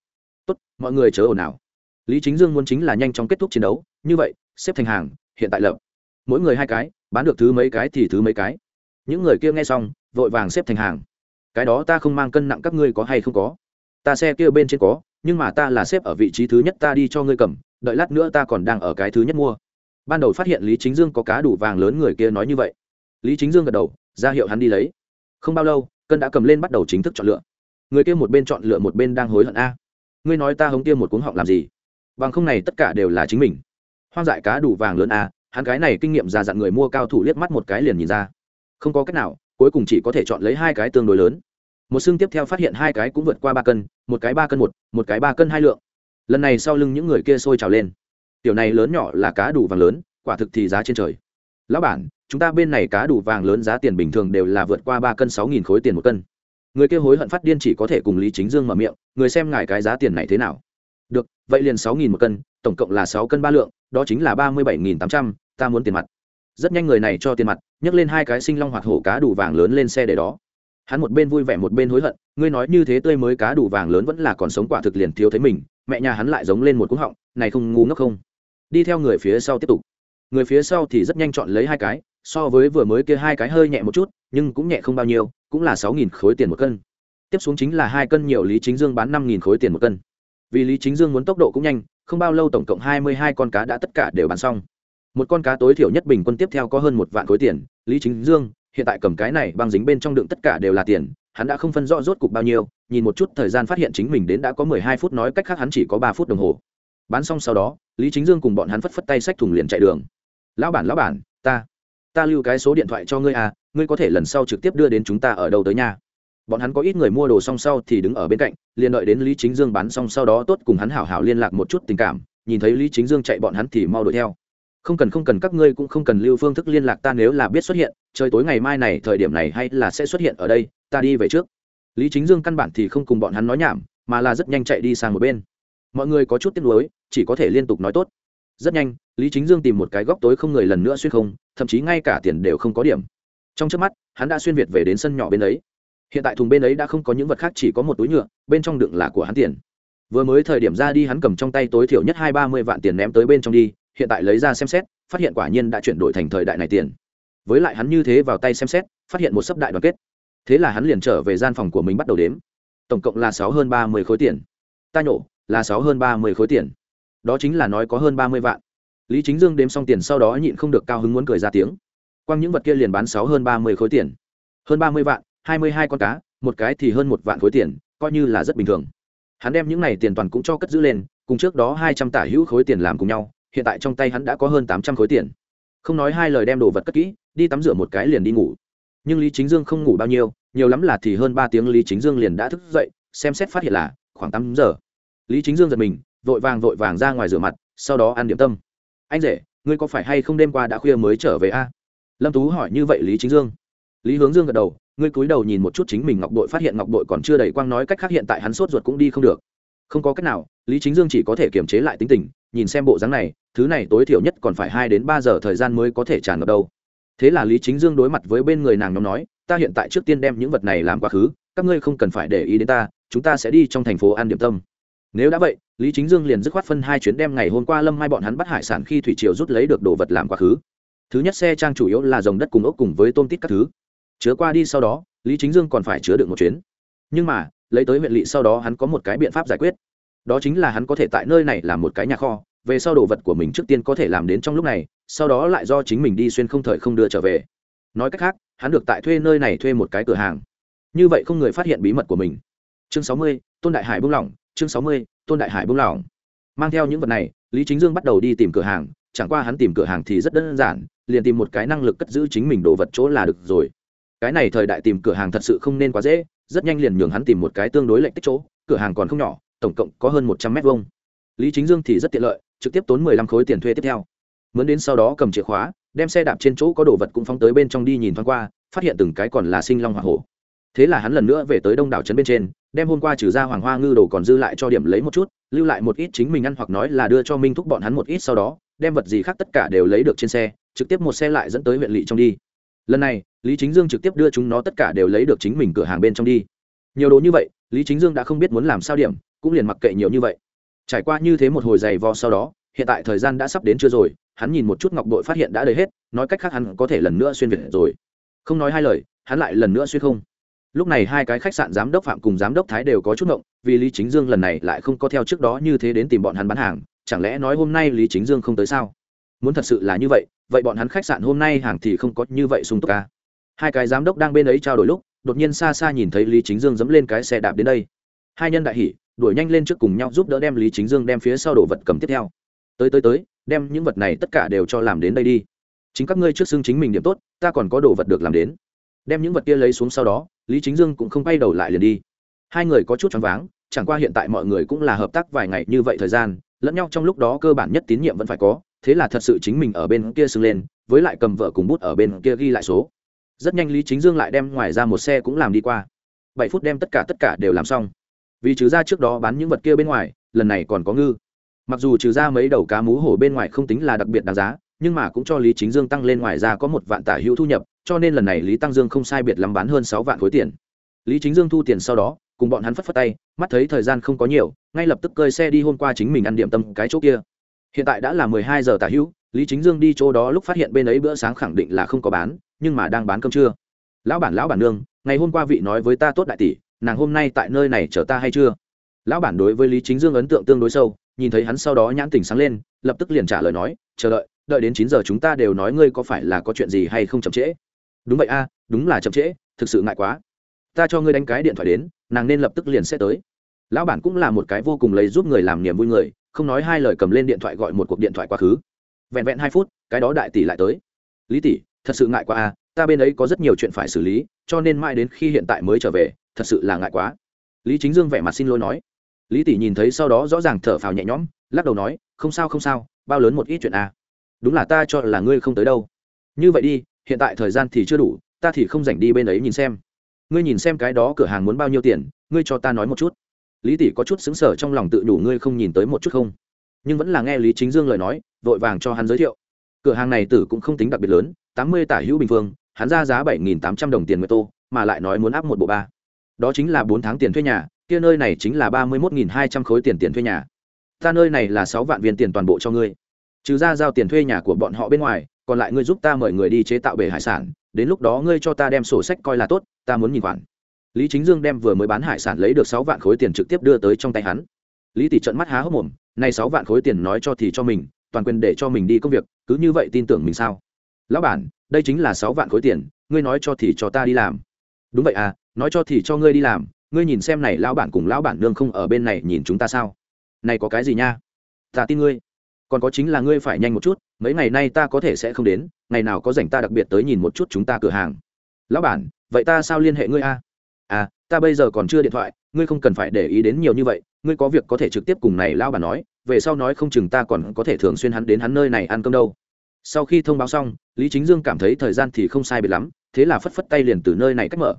Tốt, mọi người chớ ồn ào. Lý chính dương muốn chính là nhanh chóng kết thúc chiến đấu, như vậy, xếp thành hàng, hiện tại lập. Mỗi người hai cái, bán được thứ mấy cái thì thứ mấy cái. Những người kia nghe xong, vội vàng xếp thành hàng. Cái đó ta không mang cân nặng các ngươi có hay không có ta xe kia bên trên có, nhưng mà ta là xếp ở vị trí thứ nhất ta đi cho ngươi cầm, đợi lát nữa ta còn đang ở cái thứ nhất mua. Ban đầu phát hiện lý chính dương có cá đủ vàng lớn người kia nói như vậy. Lý chính dương gật đầu, ra hiệu hắn đi lấy. Không bao lâu cân đã cầm lên bắt đầu chính thức chọn lựa. Người kia một bên chọn lựa một bên đang hối hận a. Ngươi nói ta hống kia một cuống họng làm gì? Bằng không này tất cả đều là chính mình. Hoang dại cá đủ vàng lớn a, hắn cái này kinh nghiệm già dặn người mua cao thủ liếc mắt một cái liền nhìn ra. Không có cách nào, cuối cùng chỉ có thể chọn lấy hai cái tương đối lớn một xương tiếp theo phát hiện hai cái cũng vượt qua ba cân, một cái ba cân một một cái ba cân hai lượng. Lần này sau lưng những người kia sôi trào lên. Tiểu này lớn nhỏ là cá đủ vàng lớn, quả thực thì giá trên trời. Lão bản, chúng ta bên này cá đủ vàng lớn giá tiền bình thường đều là vượt qua ba cân sáu nghìn khối tiền một cân. Người kia hối hận phát điên chỉ có thể cùng lý chính dương mở miệng, người xem ngài cái giá tiền này thế nào. Được, vậy liền sáu nghìn một cân, tổng cộng là sáu cân ba lượng, đó chính là ba mươi bảy nghìn tám trăm, ta muốn tiền mặt. Rất nhanh người này cho tiền mặt, nhấc lên hai cái sinh long hoạt hổ cá đủ vàng lớn lên xe để đó hắn một bên vui vẻ một bên hối hận, ngươi nói như thế tươi mới cá đủ vàng lớn vẫn là còn sống quả thực liền thiếu thấy mình, mẹ nhà hắn lại giống lên một cú họng, này không ngu ngốc không? Đi theo người phía sau tiếp tục. Người phía sau thì rất nhanh chọn lấy hai cái, so với vừa mới kia hai cái hơi nhẹ một chút, nhưng cũng nhẹ không bao nhiêu, cũng là sáu nghìn khối tiền một cân. Tiếp xuống chính là hai cân nhiều lý chính dương bán năm nghìn khối tiền một cân. Vì lý chính dương muốn tốc độ cũng nhanh, không bao lâu tổng cộng hai mươi hai con cá đã tất cả đều bán xong. Một con cá tối thiểu nhất bình quân tiếp theo có hơn một vạn khối tiền, lý chính dương hiện tại cầm cái này băng dính bên trong đựng tất cả đều là tiền, hắn đã không phân rõ rốt cục bao nhiêu, nhìn một chút thời gian phát hiện chính mình đến đã có mười hai phút nói cách khác hắn chỉ có ba phút đồng hồ. Bán xong sau đó, lý chính dương cùng bọn hắn phất phất tay xách thùng liền chạy đường. Lão bản lão bản, ta ta lưu cái số điện thoại cho ngươi à ngươi có thể lần sau trực tiếp đưa đến chúng ta ở đâu tới nhà bọn hắn có ít người mua đồ xong sau thì đứng ở bên cạnh, liền đợi đến lý chính dương bán xong sau đó tốt cùng hắn hảo hảo liên lạc một chút tình cảm, nhìn thấy lý chính dương chạy bọn hắn thì mau đuổi theo không cần không cần, các ngươi cũng không cần lưu phương thức liên lạc ta nếu là biết xuất hiện, trời tối ngày mai này, thời điểm này hay là sẽ xuất hiện ở đây, ta đi về trước. Lý chính dương căn bản thì không cùng bọn hắn nói nhảm, mà là rất nhanh chạy đi sang một bên. Mọi người có chút tiếc nuối, chỉ có thể liên tục nói tốt. Rất nhanh, lý chính dương tìm một cái góc tối không người lần nữa xuyên không, thậm chí ngay cả tiền đều không có điểm. Trong trước mắt, hắn đã xuyên việt về đến sân nhỏ bên ấy. Hiện tại thùng bên ấy đã không có những vật khác, chỉ có một túi nhựa, bên trong đựng là của hắn tiền. Vừa mới thời điểm ra đi, hắn cầm trong tay tối thiểu nhất hai ba mươi vạn tiền ném tới bên trong đi hiện tại lấy ra xem xét, phát hiện quả nhiên đã chuyển đổi thành thời đại này tiền. Với lại hắn như thế vào tay xem xét, phát hiện một sấp đại đoàn kết. Thế là hắn liền trở về gian phòng của mình bắt đầu đếm. Tổng cộng là sáu hơn ba mươi khối tiền. Ta nhổ, là sáu hơn ba mươi khối tiền. Đó chính là nói có hơn ba mươi vạn. Lý chính dương đếm xong tiền sau đó nhịn không được cao hứng muốn cười ra tiếng. Quăng những vật kia liền bán sáu hơn ba mươi khối tiền. Hơn ba mươi vạn, hai mươi hai con cá, một cái thì hơn một vạn khối tiền, coi như là rất bình thường. Hắn đem những này tiền toàn cũng cho cất giữ lên, cùng trước đó hai trăm tả hữu khối tiền làm cùng nhau hiện tại trong tay hắn đã có hơn tám trăm khối tiền. Không nói hai lời đem đồ vật cất kỹ, đi tắm rửa một cái liền đi ngủ. Nhưng lý chính dương không ngủ bao nhiêu, nhiều lắm là thì hơn ba tiếng lý chính dương liền đã thức dậy, xem xét phát hiện là khoảng tám giờ. Lý chính dương giật mình, vội vàng vội vàng ra ngoài rửa mặt, sau đó ăn điểm tâm. Anh rể, ngươi có phải hay không đêm qua đã khuya mới trở về a? Lâm tú hỏi như vậy lý chính dương. Lý hướng dương gật đầu, ngươi cúi đầu nhìn một chút chính mình ngọc đội, phát hiện ngọc đội còn chưa đầy quang nói cách khác hiện tại hắn sốt ruột cũng đi không được không có cách nào, lý chính dương chỉ có thể kiềm chế lại tính tình, nhìn xem bộ dáng này, thứ này tối thiểu nhất còn phải hai đến ba giờ thời gian mới có thể tràn ngập đâu. Thế là lý chính dương đối mặt với bên người nàng nhóm nói, ta hiện tại trước tiên đem những vật này làm quá khứ, các ngươi không cần phải để ý đến ta, chúng ta sẽ đi trong thành phố ăn điểm tâm. Nếu đã vậy, lý chính dương liền dứt khoát phân hai chuyến đem ngày hôm qua lâm hai bọn hắn bắt hải sản khi thủy triều rút lấy được đồ vật làm quá khứ. Thứ nhất xe trang chủ yếu là dòng đất cùng ốc cùng với tôm tít các thứ. Chứa qua đi sau đó, lý chính dương còn phải chứa được một chuyến. Nhưng mà lấy tới huyện lỵ sau đó hắn có một cái biện pháp giải quyết. Đó chính là hắn có thể tại nơi này làm một cái nhà kho, về sau đồ vật của mình trước tiên có thể làm đến trong lúc này, sau đó lại do chính mình đi xuyên không thời không đưa trở về. Nói cách khác, hắn được tại thuê nơi này thuê một cái cửa hàng. Như vậy không người phát hiện bí mật của mình. Chương sáu mươi, tôn đại hải buông lỏng, chương sáu mươi, tôn đại hải buông lỏng. Mang theo những vật này, lý chính dương bắt đầu đi tìm cửa hàng, chẳng qua hắn tìm cửa hàng thì rất đơn giản, liền tìm một cái năng lực cất giữ chính mình đồ vật chỗ là được rồi. Cái này thời đại tìm cửa hàng thật sự không nên quá dễ rất nhanh liền nhường hắn tìm một cái tương đối lệnh tích chỗ, cửa hàng còn không nhỏ, tổng cộng có hơn một trăm mét vuông. Lý chính dương thì rất tiện lợi, trực tiếp tốn mười lăm khối tiền thuê tiếp theo. Mướn đến sau đó cầm chìa khóa, đem xe đạp trên chỗ có đồ vật cũng phóng tới bên trong đi nhìn thoáng qua, phát hiện từng cái còn là sinh long hoa hổ. Thế là hắn lần nữa về tới đông đảo trấn bên trên, đem hôm qua trừ ra hoàng hoa ngư đồ còn dư lại cho điểm lấy một chút, lưu lại một ít chính mình ăn hoặc nói là đưa cho minh thúc bọn hắn một ít sau đó, đem vật gì khác tất cả đều lấy được trên xe, trực tiếp một xe lại dẫn tới huyện lỵ trong đi. Lần này lý chính dương trực tiếp đưa chúng nó tất cả đều lấy được chính mình cửa hàng bên trong đi. Nhiều đồ như vậy, lý chính dương đã không biết muốn làm sao điểm, cũng liền mặc kệ nhiều như vậy. Trải qua như thế một hồi giày vò sau đó, hiện tại thời gian đã sắp đến chưa rồi, hắn nhìn một chút ngọc đội phát hiện đã đầy hết, nói cách khác hắn có thể lần nữa xuyên việt rồi. Không nói hai lời, hắn lại lần nữa xuyên không. Lúc này hai cái khách sạn giám đốc phạm cùng giám đốc thái đều có chút ngộng, vì lý chính dương lần này lại không có theo trước đó như thế đến tìm bọn hắn bán hàng, chẳng lẽ nói hôm nay lý chính dương không tới sao? Muốn thật sự là như vậy vậy bọn hắn khách sạn hôm nay hàng thì không có như vậy sung túc ca hai cái giám đốc đang bên ấy trao đổi lúc, đột nhiên xa xa nhìn thấy lý chính dương dẫm lên cái xe đạp đến đây. Hai nhân đại hỉ, đuổi nhanh lên trước cùng nhau giúp đỡ đem lý chính dương đem phía sau đồ vật cầm tiếp theo. Tới tới tới, đem những vật này tất cả đều cho làm đến đây đi. Chính các ngươi trước xưng chính mình điểm tốt, ta còn có đồ vật được làm đến. Đem những vật kia lấy xuống sau đó, lý chính dương cũng không quay đầu lại liền đi. Hai người có chút choáng váng, chẳng qua hiện tại mọi người cũng là hợp tác vài ngày như vậy thời gian, lẫn nhau trong lúc đó cơ bản nhất tín nhiệm vẫn phải có, thế là thật sự chính mình ở bên kia xưng lên, với lại cầm vợ cùng bút ở bên kia ghi lại số rất nhanh lý chính dương lại đem ngoài ra một xe cũng làm đi qua. Bảy phút đem tất cả tất cả đều làm xong. Vì trừ ra trước đó bán những vật kia bên ngoài, lần này còn có ngư. Mặc dù trừ ra mấy đầu cá mú hổ bên ngoài không tính là đặc biệt đáng giá, nhưng mà cũng cho lý chính dương tăng lên ngoài ra có một vạn tả hữu thu nhập, cho nên lần này lý tăng dương không sai biệt lắm bán hơn sáu vạn khối tiền. Lý chính dương thu tiền sau đó, cùng bọn hắn phất phất tay, mắt thấy thời gian không có nhiều, ngay lập tức cơi xe đi hôm qua chính mình ăn điểm tâm cái chỗ kia. Hiện tại đã là mười hai giờ tả hữu lý chính dương đi chỗ đó lúc phát hiện bên ấy bữa sáng khẳng định là không có bán, nhưng mà đang bán cơm trưa. Lão bản lão bản nương, ngày hôm qua vị nói với ta tốt đại tỷ, nàng hôm nay tại nơi này chở ta hay chưa? Lão bản đối với lý chính dương ấn tượng tương đối sâu, nhìn thấy hắn sau đó nhãn tình sáng lên, lập tức liền trả lời nói, chờ đợi đợi đến chín giờ chúng ta đều nói ngươi có phải là có chuyện gì hay không chậm trễ? Đúng vậy a, đúng là chậm trễ, thực sự ngại quá. Ta cho ngươi đánh cái điện thoại đến, nàng nên lập tức liền sẽ tới. Lão bản cũng là một cái vô cùng lấy giúp người làm niềm vui người, không nói hai lời cầm lên điện thoại gọi một cuộc điện thoại quá khứ vẹn vẹn hai phút, cái đó đại tỷ lại tới. Lý tỷ, thật sự ngại quá a ta bên ấy có rất nhiều chuyện phải xử lý, cho nên mãi đến khi hiện tại mới trở về, thật sự là ngại quá. Lý chính dương vẻ mặt xin lỗi nói. Lý tỷ nhìn thấy sau đó rõ ràng thở phào nhẹ nhõm, lắc đầu nói, không sao không sao, bao lớn một ít chuyện a đúng là ta cho là ngươi không tới đâu. Như vậy đi, hiện tại thời gian thì chưa đủ, ta thì không dành đi bên ấy nhìn xem. Ngươi nhìn xem cái đó cửa hàng muốn bao nhiêu tiền, ngươi cho ta nói một chút. Lý tỷ có chút xứng sở trong lòng tự đủ ngươi không nhìn tới một chút không? Nhưng vẫn là nghe lý chính dương lời nói, vội vàng cho hắn giới thiệu. Cửa hàng này tử cũng không tính đặc biệt lớn, tám mươi tả hữu bình phương, hắn ra giá bảy nghìn tám trăm đồng tiền nguyệt tô, mà lại nói muốn áp một bộ ba. Đó chính là bốn tháng tiền thuê nhà, kia nơi này chính là ba mươi một nghìn hai trăm khối tiền tiền thuê nhà. Ta nơi này là sáu vạn viên tiền toàn bộ cho ngươi. Trừ ra giao tiền thuê nhà của bọn họ bên ngoài, còn lại ngươi giúp ta mời người đi chế tạo bể hải sản, đến lúc đó ngươi cho ta đem sổ sách coi là tốt, ta muốn nhìn khoản. Lý chính dương đem vừa mới bán hải sản lấy được sáu vạn khối tiền trực tiếp đưa tới trong tay hắn lý tỷ trận mắt há hốc mồm nay sáu vạn khối tiền nói cho thì cho mình, toàn quyền để cho mình đi công việc, cứ như vậy tin tưởng mình sao? Lão bản, đây chính là sáu vạn khối tiền, ngươi nói cho thì cho ta đi làm. Đúng vậy à nói cho thì cho ngươi đi làm, ngươi nhìn xem này lão bản cùng lão bản nương không ở bên này nhìn chúng ta sao? Này có cái gì nha? Ta tin ngươi. Còn có chính là ngươi phải nhanh một chút, mấy ngày nay ta có thể sẽ không đến, ngày nào có rảnh ta đặc biệt tới nhìn một chút chúng ta cửa hàng. Lão bản, vậy ta sao liên hệ ngươi a? À ta bây giờ còn chưa điện thoại, ngươi không cần phải để ý đến nhiều như vậy ngươi có việc có thể trực tiếp cùng này lão bản nói, về sau nói không chừng ta còn có thể thường xuyên hắn đến hắn nơi này ăn cơm đâu. Sau khi thông báo xong, lý chính dương cảm thấy thời gian thì không sai biệt lắm, thế là phất phất tay liền từ nơi này cách mở.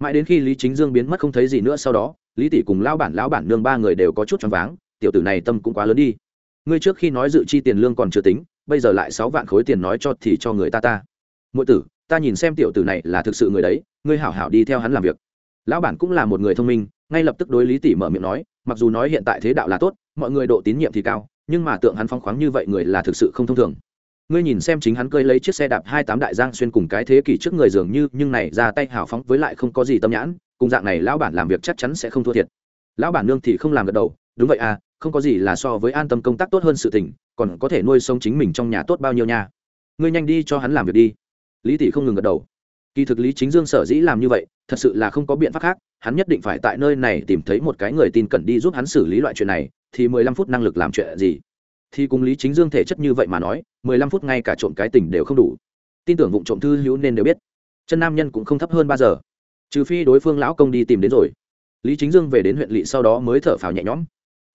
Mãi đến khi lý chính dương biến mất không thấy gì nữa sau đó, lý tỷ cùng lão bản lão bản nương ba người đều có chút choáng váng, tiểu tử này tâm cũng quá lớn đi. Ngươi trước khi nói dự chi tiền lương còn chưa tính, bây giờ lại sáu vạn khối tiền nói cho thì cho người ta ta. Mỗi tử, ta nhìn xem tiểu tử này là thực sự người đấy, ngươi hảo hảo đi theo hắn làm việc. Lão bản cũng là một người thông minh, ngay lập tức đối lý tỷ mở miệng nói mặc dù nói hiện tại thế đạo là tốt, mọi người độ tín nhiệm thì cao, nhưng mà tượng hắn phong khoáng như vậy người là thực sự không thông thường. Ngươi nhìn xem chính hắn cơi lấy chiếc xe đạp hai tám đại giang xuyên cùng cái thế kỷ trước người dường như, nhưng này ra tay hào phóng với lại không có gì tâm nhãn, cùng dạng này lão bản làm việc chắc chắn sẽ không thua thiệt. Lão bản nương thì không làm gật đầu, đúng vậy à không có gì là so với an tâm công tác tốt hơn sự tình, còn có thể nuôi sống chính mình trong nhà tốt bao nhiêu nha. Ngươi nhanh đi cho hắn làm việc đi. Lý tỷ không ngừng gật đầu. Kỳ thực lý chính dương sở dĩ làm như vậy thật sự là không có biện pháp khác, hắn nhất định phải tại nơi này tìm thấy một cái người tin cẩn đi giúp hắn xử lý loại chuyện này, thì mười lăm phút năng lực làm chuyện gì? Thì cùng lý chính dương thể chất như vậy mà nói, mười lăm phút ngay cả trộm cái tình đều không đủ. Tin tưởng vụ trộm thư hữu nên đều biết, chân nam nhân cũng không thấp hơn ba giờ. Trừ phi đối phương lão công đi tìm đến rồi. Lý chính dương về đến huyện lỵ sau đó mới thở phào nhẹ nhõm.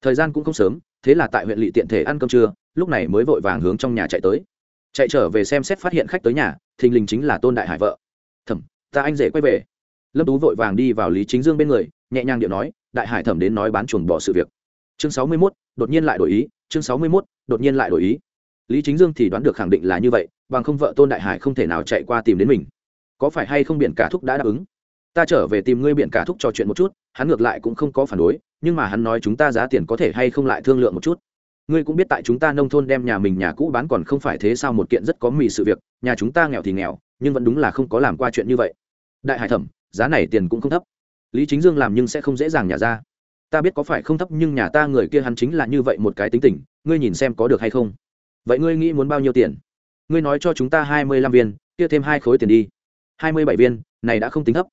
Thời gian cũng không sớm, thế là tại huyện lỵ tiện thể ăn cơm trưa, lúc này mới vội vàng hướng trong nhà chạy tới. Chạy trở về xem xét phát hiện khách tới nhà, thình lình chính là tôn đại hải vợ. Thẩm, ta anh rể quay về lâm tú vội vàng đi vào lý chính dương bên người, nhẹ nhàng điệu nói, đại hải thẩm đến nói bán chuồng bỏ sự việc. Chương sáu mươi mốt, đột nhiên lại đổi ý, chương sáu mươi mốt, đột nhiên lại đổi ý. Lý chính dương thì đoán được khẳng định là như vậy, bằng không vợ tôn đại hải không thể nào chạy qua tìm đến mình. Có phải hay không biển cả thúc đã đáp ứng? Ta trở về tìm ngươi biển cả thúc trò chuyện một chút, hắn ngược lại cũng không có phản đối, nhưng mà hắn nói chúng ta giá tiền có thể hay không lại thương lượng một chút. Ngươi cũng biết tại chúng ta nông thôn đem nhà mình nhà cũ bán còn không phải thế sao, một kiện rất có mì sự việc, nhà chúng ta nghèo thì nghèo, nhưng vẫn đúng là không có làm qua chuyện như vậy. Đại hải thẩm giá này tiền cũng không thấp. Lý chính dương làm nhưng sẽ không dễ dàng nhả ra. Ta biết có phải không thấp nhưng nhà ta người kia hắn chính là như vậy một cái tính tình, ngươi nhìn xem có được hay không? Vậy ngươi nghĩ muốn bao nhiêu tiền? Ngươi nói cho chúng ta hai mươi lăm viên, kia thêm hai khối tiền đi. hai mươi bảy viên, này đã không tính thấp.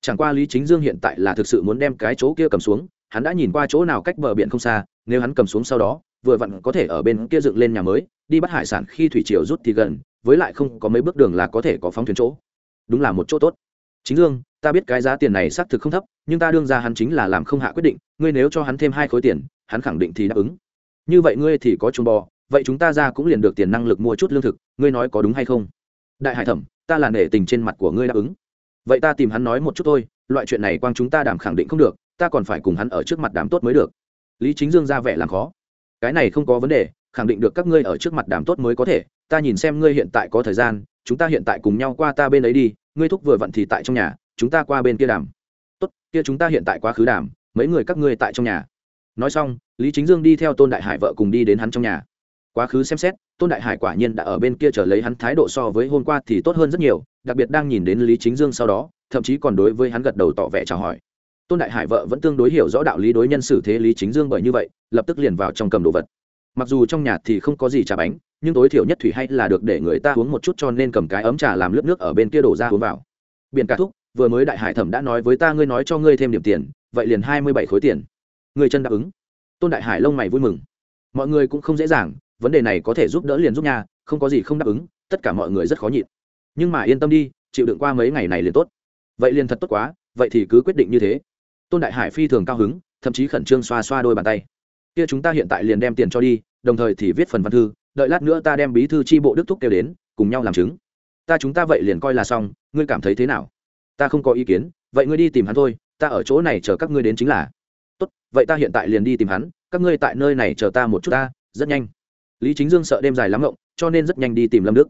Chẳng qua lý chính dương hiện tại là thực sự muốn đem cái chỗ kia cầm xuống, hắn đã nhìn qua chỗ nào cách bờ biển không xa, nếu hắn cầm xuống sau đó, vừa vặn có thể ở bên kia dựng lên nhà mới, đi bắt hải sản khi thủy triều rút thì gần, với lại không có mấy bước đường là có thể có phóng thuyền chỗ. Đúng là một chỗ tốt. Chính dương ta biết cái giá tiền này xác thực không thấp, nhưng ta đương ra hắn chính là làm không hạ quyết định, ngươi nếu cho hắn thêm hai khối tiền, hắn khẳng định thì đáp ứng. Như vậy ngươi thì có chuồng bò, vậy chúng ta ra cũng liền được tiền năng lực mua chút lương thực, ngươi nói có đúng hay không? Đại hải thẩm, ta là nể tình trên mặt của ngươi đáp ứng. Vậy ta tìm hắn nói một chút thôi, loại chuyện này quang chúng ta đảm khẳng định không được, ta còn phải cùng hắn ở trước mặt đám tốt mới được. Lý chính dương ra vẻ làm khó. Cái này không có vấn đề, khẳng định được các ngươi ở trước mặt đám tốt mới có thể, ta nhìn xem ngươi hiện tại có thời gian, chúng ta hiện tại cùng nhau qua ta bên ấy đi, ngươi thúc vừa vặn thì tại trong nhà chúng ta qua bên kia đàm. Tốt, kia chúng ta hiện tại quá khứ đàm, mấy người các ngươi tại trong nhà. Nói xong, lý chính dương đi theo tôn đại hải vợ cùng đi đến hắn trong nhà. Quá khứ xem xét, tôn đại hải quả nhiên đã ở bên kia trở lấy hắn thái độ so với hôm qua thì tốt hơn rất nhiều, đặc biệt đang nhìn đến lý chính dương sau đó, thậm chí còn đối với hắn gật đầu tỏ vẻ chào hỏi. Tôn đại hải vợ vẫn tương đối hiểu rõ đạo lý đối nhân xử thế lý chính dương bởi như vậy, lập tức liền vào trong cầm đồ vật. Mặc dù trong nhà thì không có gì trà bánh, nhưng tối thiểu nhất thủy hay là được để người ta uống một chút cho nên cầm cái ấm trà làm lướt nước ở bên kia đổ ra uống vào. Biển cả thúc vừa mới đại hải thẩm đã nói với ta ngươi nói cho ngươi thêm điểm tiền, vậy liền hai mươi bảy khối tiền. Người chân đáp ứng. Tôn đại hải lông mày vui mừng. Mọi người cũng không dễ dàng, vấn đề này có thể giúp đỡ liền giúp nhà không có gì không đáp ứng, tất cả mọi người rất khó nhịn. Nhưng mà yên tâm đi, chịu đựng qua mấy ngày này liền tốt. Vậy liền thật tốt quá, vậy thì cứ quyết định như thế. Tôn đại hải phi thường cao hứng, thậm chí khẩn trương xoa xoa đôi bàn tay. Kia chúng ta hiện tại liền đem tiền cho đi, đồng thời thì viết phần văn thư, đợi lát nữa ta đem bí thư tri bộ đức thúc kêu đến, cùng nhau làm chứng. Ta chúng ta vậy liền coi là xong, ngươi cảm thấy thế nào? Ta không có ý kiến, vậy ngươi đi tìm hắn thôi, ta ở chỗ này chờ các ngươi đến chính là. Tốt, vậy ta hiện tại liền đi tìm hắn, các ngươi tại nơi này chờ ta một chút ta, rất nhanh. Lý chính dương sợ đêm dài lắm ngộng, cho nên rất nhanh đi tìm lâm đức.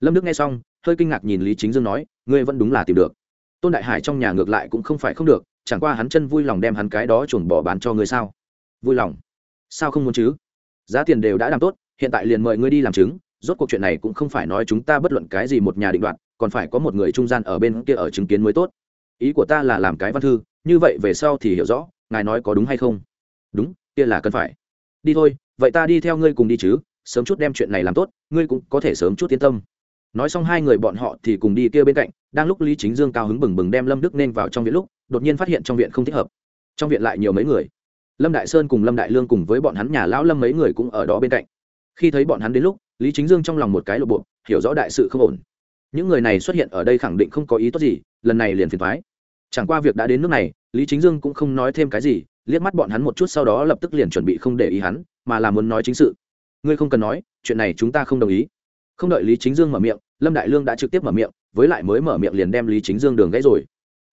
Lâm đức nghe xong, hơi kinh ngạc nhìn lý chính dương nói, ngươi vẫn đúng là tìm được. Tôn đại hải trong nhà ngược lại cũng không phải không được, chẳng qua hắn chân vui lòng đem hắn cái đó chuồn bỏ bán cho ngươi sao? Vui lòng. Sao không muốn chứ? Giá tiền đều đã làm tốt, hiện tại liền mời ngươi đi làm chứng, rốt cuộc chuyện này cũng không phải nói chúng ta bất luận cái gì một nhà định đoạt còn phải có một người trung gian ở bên kia ở chứng kiến mới tốt. Ý của ta là làm cái văn thư, như vậy về sau thì hiểu rõ, ngài nói có đúng hay không? Đúng, kia là cần phải. Đi thôi, vậy ta đi theo ngươi cùng đi chứ, sớm chút đem chuyện này làm tốt, ngươi cũng có thể sớm chút yên tâm. Nói xong hai người bọn họ thì cùng đi kia bên cạnh, đang lúc lý chính dương cao hứng bừng bừng đem lâm đức nên vào trong viện lúc, đột nhiên phát hiện trong viện không thích hợp. Trong viện lại nhiều mấy người. Lâm đại sơn cùng lâm đại lương cùng với bọn hắn nhà lão lâm mấy người cũng ở đó bên cạnh. Khi thấy bọn hắn đến lúc, lý chính dương trong lòng một cái lộ bộ, hiểu rõ đại sự không ổn những người này xuất hiện ở đây khẳng định không có ý tốt gì, lần này liền phiền thoái chẳng qua việc đã đến nước này, lý chính dương cũng không nói thêm cái gì, liếc mắt bọn hắn một chút sau đó lập tức liền chuẩn bị không để ý hắn, mà là muốn nói chính sự. Ngươi không cần nói, chuyện này chúng ta không đồng ý. Không đợi lý chính dương mở miệng, lâm đại lương đã trực tiếp mở miệng, với lại mới mở miệng liền đem lý chính dương đường gãy rồi.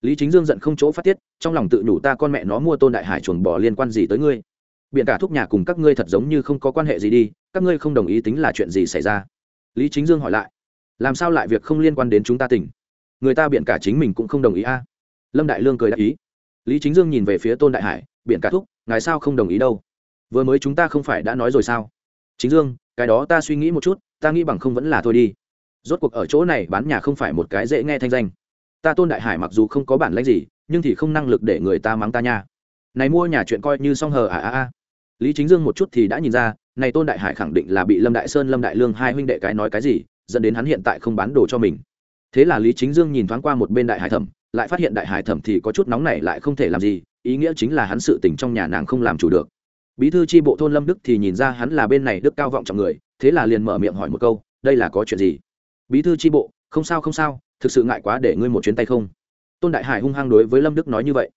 Lý chính dương giận không chỗ phát tiết, trong lòng tự nhủ ta con mẹ nó mua tôn đại hải chuồng bỏ liên quan gì tới ngươi. Biện cả thúc nhà cùng các ngươi thật giống như không có quan hệ gì đi, các ngươi không đồng ý tính là chuyện gì xảy ra? Lý chính dương hỏi lại làm sao lại việc không liên quan đến chúng ta tỉnh? Người ta biện cả chính mình cũng không đồng ý a. Lâm đại lương cười đáp ý. Lý chính dương nhìn về phía tôn đại hải biện cả thúc, ngài sao không đồng ý đâu? Vừa mới chúng ta không phải đã nói rồi sao? Chính dương, cái đó ta suy nghĩ một chút, ta nghĩ bằng không vẫn là thôi đi. Rốt cuộc ở chỗ này bán nhà không phải một cái dễ nghe thanh danh. Ta tôn đại hải mặc dù không có bản lãnh gì, nhưng thì không năng lực để người ta mắng ta nha. Này mua nhà chuyện coi như song hờ à à à. Lý chính dương một chút thì đã nhìn ra, này tôn đại hải khẳng định là bị lâm đại sơn, lâm đại lương hai huynh đệ cái nói cái gì dẫn đến hắn hiện tại không bán đồ cho mình. Thế là lý chính dương nhìn thoáng qua một bên đại hải thẩm, lại phát hiện đại hải thẩm thì có chút nóng này lại không thể làm gì, ý nghĩa chính là hắn sự tình trong nhà nàng không làm chủ được. Bí thư tri bộ thôn lâm đức thì nhìn ra hắn là bên này đức cao vọng trọng người, thế là liền mở miệng hỏi một câu, đây là có chuyện gì? Bí thư tri bộ, không sao không sao, thực sự ngại quá để ngươi một chuyến tay không? Tôn đại hải hung hăng đối với lâm đức nói như vậy.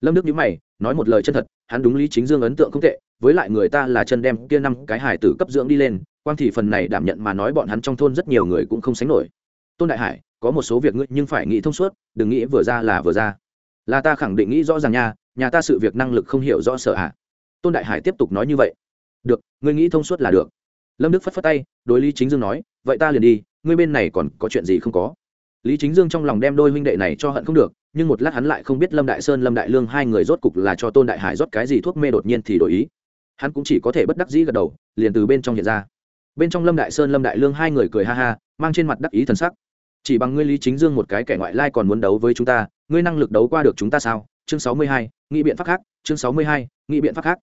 Lâm đức nhữ mày, nói một lời chân thật, hắn đúng lý chính dương ấn tượng không tệ, với lại người ta là chân đem kia năm cái hải tử cấp dưỡng đi lên quan thì phần này đảm nhận mà nói bọn hắn trong thôn rất nhiều người cũng không sánh nổi. Tôn đại hải, có một số việc ngươi nhưng phải nghĩ thông suốt, đừng nghĩ vừa ra là vừa ra. Là ta khẳng định nghĩ rõ ràng nha, nhà ta sự việc năng lực không hiểu rõ sợ ạ à. tôn đại hải tiếp tục nói như vậy. Được, ngươi nghĩ thông suốt là được. Lâm đức phất phất tay, đối lý chính dương nói, vậy ta liền đi, ngươi bên này còn có chuyện gì không có? Lý chính dương trong lòng đem đôi huynh đệ này cho hận không được, nhưng một lát hắn lại không biết lâm đại sơn, lâm đại lương hai người rốt cục là cho tôn đại hải rót cái gì thuốc mê đột nhiên thì đổi ý. Hắn cũng chỉ có thể bất đắc dĩ gật đầu, liền từ bên trong hiện ra bên trong lâm đại sơn lâm đại lương hai người cười ha ha, mang trên mặt đắc ý thần sắc. Chỉ bằng ngươi lý chính dương một cái kẻ ngoại lai còn muốn đấu với chúng ta, ngươi năng lực đấu qua được chúng ta sao? Chương sáu mươi hai nghị biện pháp khác, chương sáu mươi hai nghị biện pháp khác.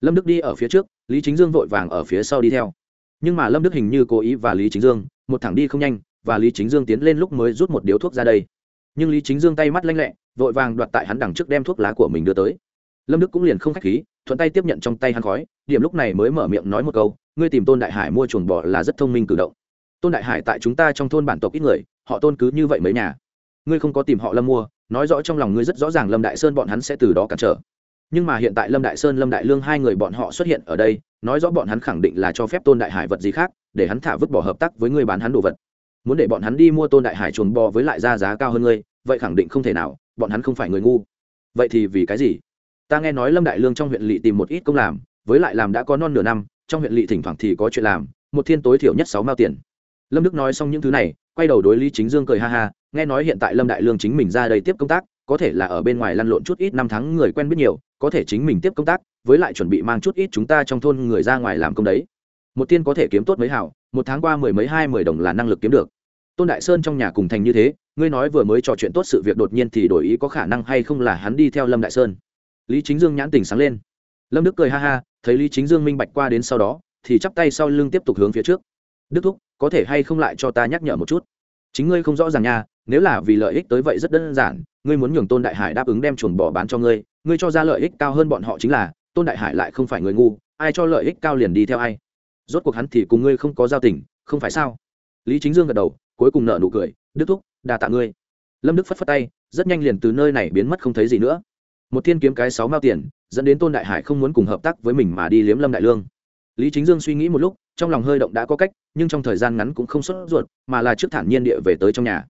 Lâm đức đi ở phía trước, lý chính dương vội vàng ở phía sau đi theo. Nhưng mà lâm đức hình như cố ý và lý chính dương, một thẳng đi không nhanh, và lý chính dương tiến lên lúc mới rút một điếu thuốc ra đây. Nhưng lý chính dương tay mắt lanh lẹ, vội vàng đoạt tại hắn đằng trước đem thuốc lá của mình đưa tới. Lâm đức cũng liền không k h á c h khí, thuận tay tiếp nhận trong tay hắn khói, điểm lúc này mới mở miệng nói một câu ngươi tìm tôn đại hải mua chuồng bò là rất thông minh cử động. Tôn đại hải tại chúng ta trong thôn bản tộc ít người, họ tôn cứ như vậy mấy nhà. Ngươi không có tìm họ lâm mua, nói rõ trong lòng ngươi rất rõ ràng lâm đại sơn bọn hắn sẽ từ đó cản trở. Nhưng mà hiện tại lâm đại sơn, lâm đại lương hai người bọn họ xuất hiện ở đây, nói rõ bọn hắn khẳng định là cho phép tôn đại hải vật gì khác, để hắn thả vứt bỏ hợp tác với người bán hắn đồ vật. Muốn để bọn hắn đi mua tôn đại hải chuồng bò với lại ra giá cao hơn ngươi, vậy khẳng định không thể nào, bọn hắn không phải người ngu. Vậy thì vì cái gì? Ta nghe nói lâm đại lương trong huyện lỵ tìm một ít công làm, với lại làm đã có non nửa năm trong huyện lỵ thỉnh thoảng thì có chuyện làm, một thiên tối thiểu nhất sáu mao tiền. Lâm đức nói xong những thứ này, quay đầu đối lý chính dương cười ha ha, nghe nói hiện tại lâm đại lương chính mình ra đây tiếp công tác, có thể là ở bên ngoài lăn lộn chút ít năm tháng người quen biết nhiều, có thể chính mình tiếp công tác, với lại chuẩn bị mang chút ít chúng ta trong thôn người ra ngoài làm công đấy. Một tiên có thể kiếm tốt mấy hảo một tháng qua mười mấy hai mười đồng là năng lực kiếm được. Tôn đại sơn trong nhà cùng thành như thế, ngươi nói vừa mới trò chuyện tốt sự việc đột nhiên thì đổi ý có khả năng hay không là hắn đi theo lâm đại sơn. Lý chính dương nhãn tình sáng lên lâm đức cười ha ha, thấy lý chính dương minh bạch qua đến sau đó, thì chắp tay sau lưng tiếp tục hướng phía trước. Đức thúc, có thể hay không lại cho ta nhắc nhở một chút? Chính ngươi không rõ ràng nha, nếu là vì lợi ích tới vậy rất đơn giản, ngươi muốn nhường tôn đại hải đáp ứng đem chuồn bỏ bán cho ngươi ngươi cho ra lợi ích cao hơn bọn họ chính là, tôn đại hải lại không phải người ngu, ai cho lợi ích cao liền đi theo ai. Rốt cuộc hắn thì cùng ngươi không có giao tình, không phải sao? Lý chính dương gật đầu, cuối cùng nợ nụ cười, đức thúc đà tạ ngươi. Lâm đức phất phất tay, rất nhanh liền từ nơi này biến mất không thấy gì nữa một thiên kiếm cái sáu mao tiền, dẫn đến tôn đại hải không muốn cùng hợp tác với mình mà đi liếm lâm đại lương. Lý chính dương suy nghĩ một lúc, trong lòng hơi động đã có cách, nhưng trong thời gian ngắn cũng không xuất ruột, mà là trước thản nhiên địa về tới trong nhà.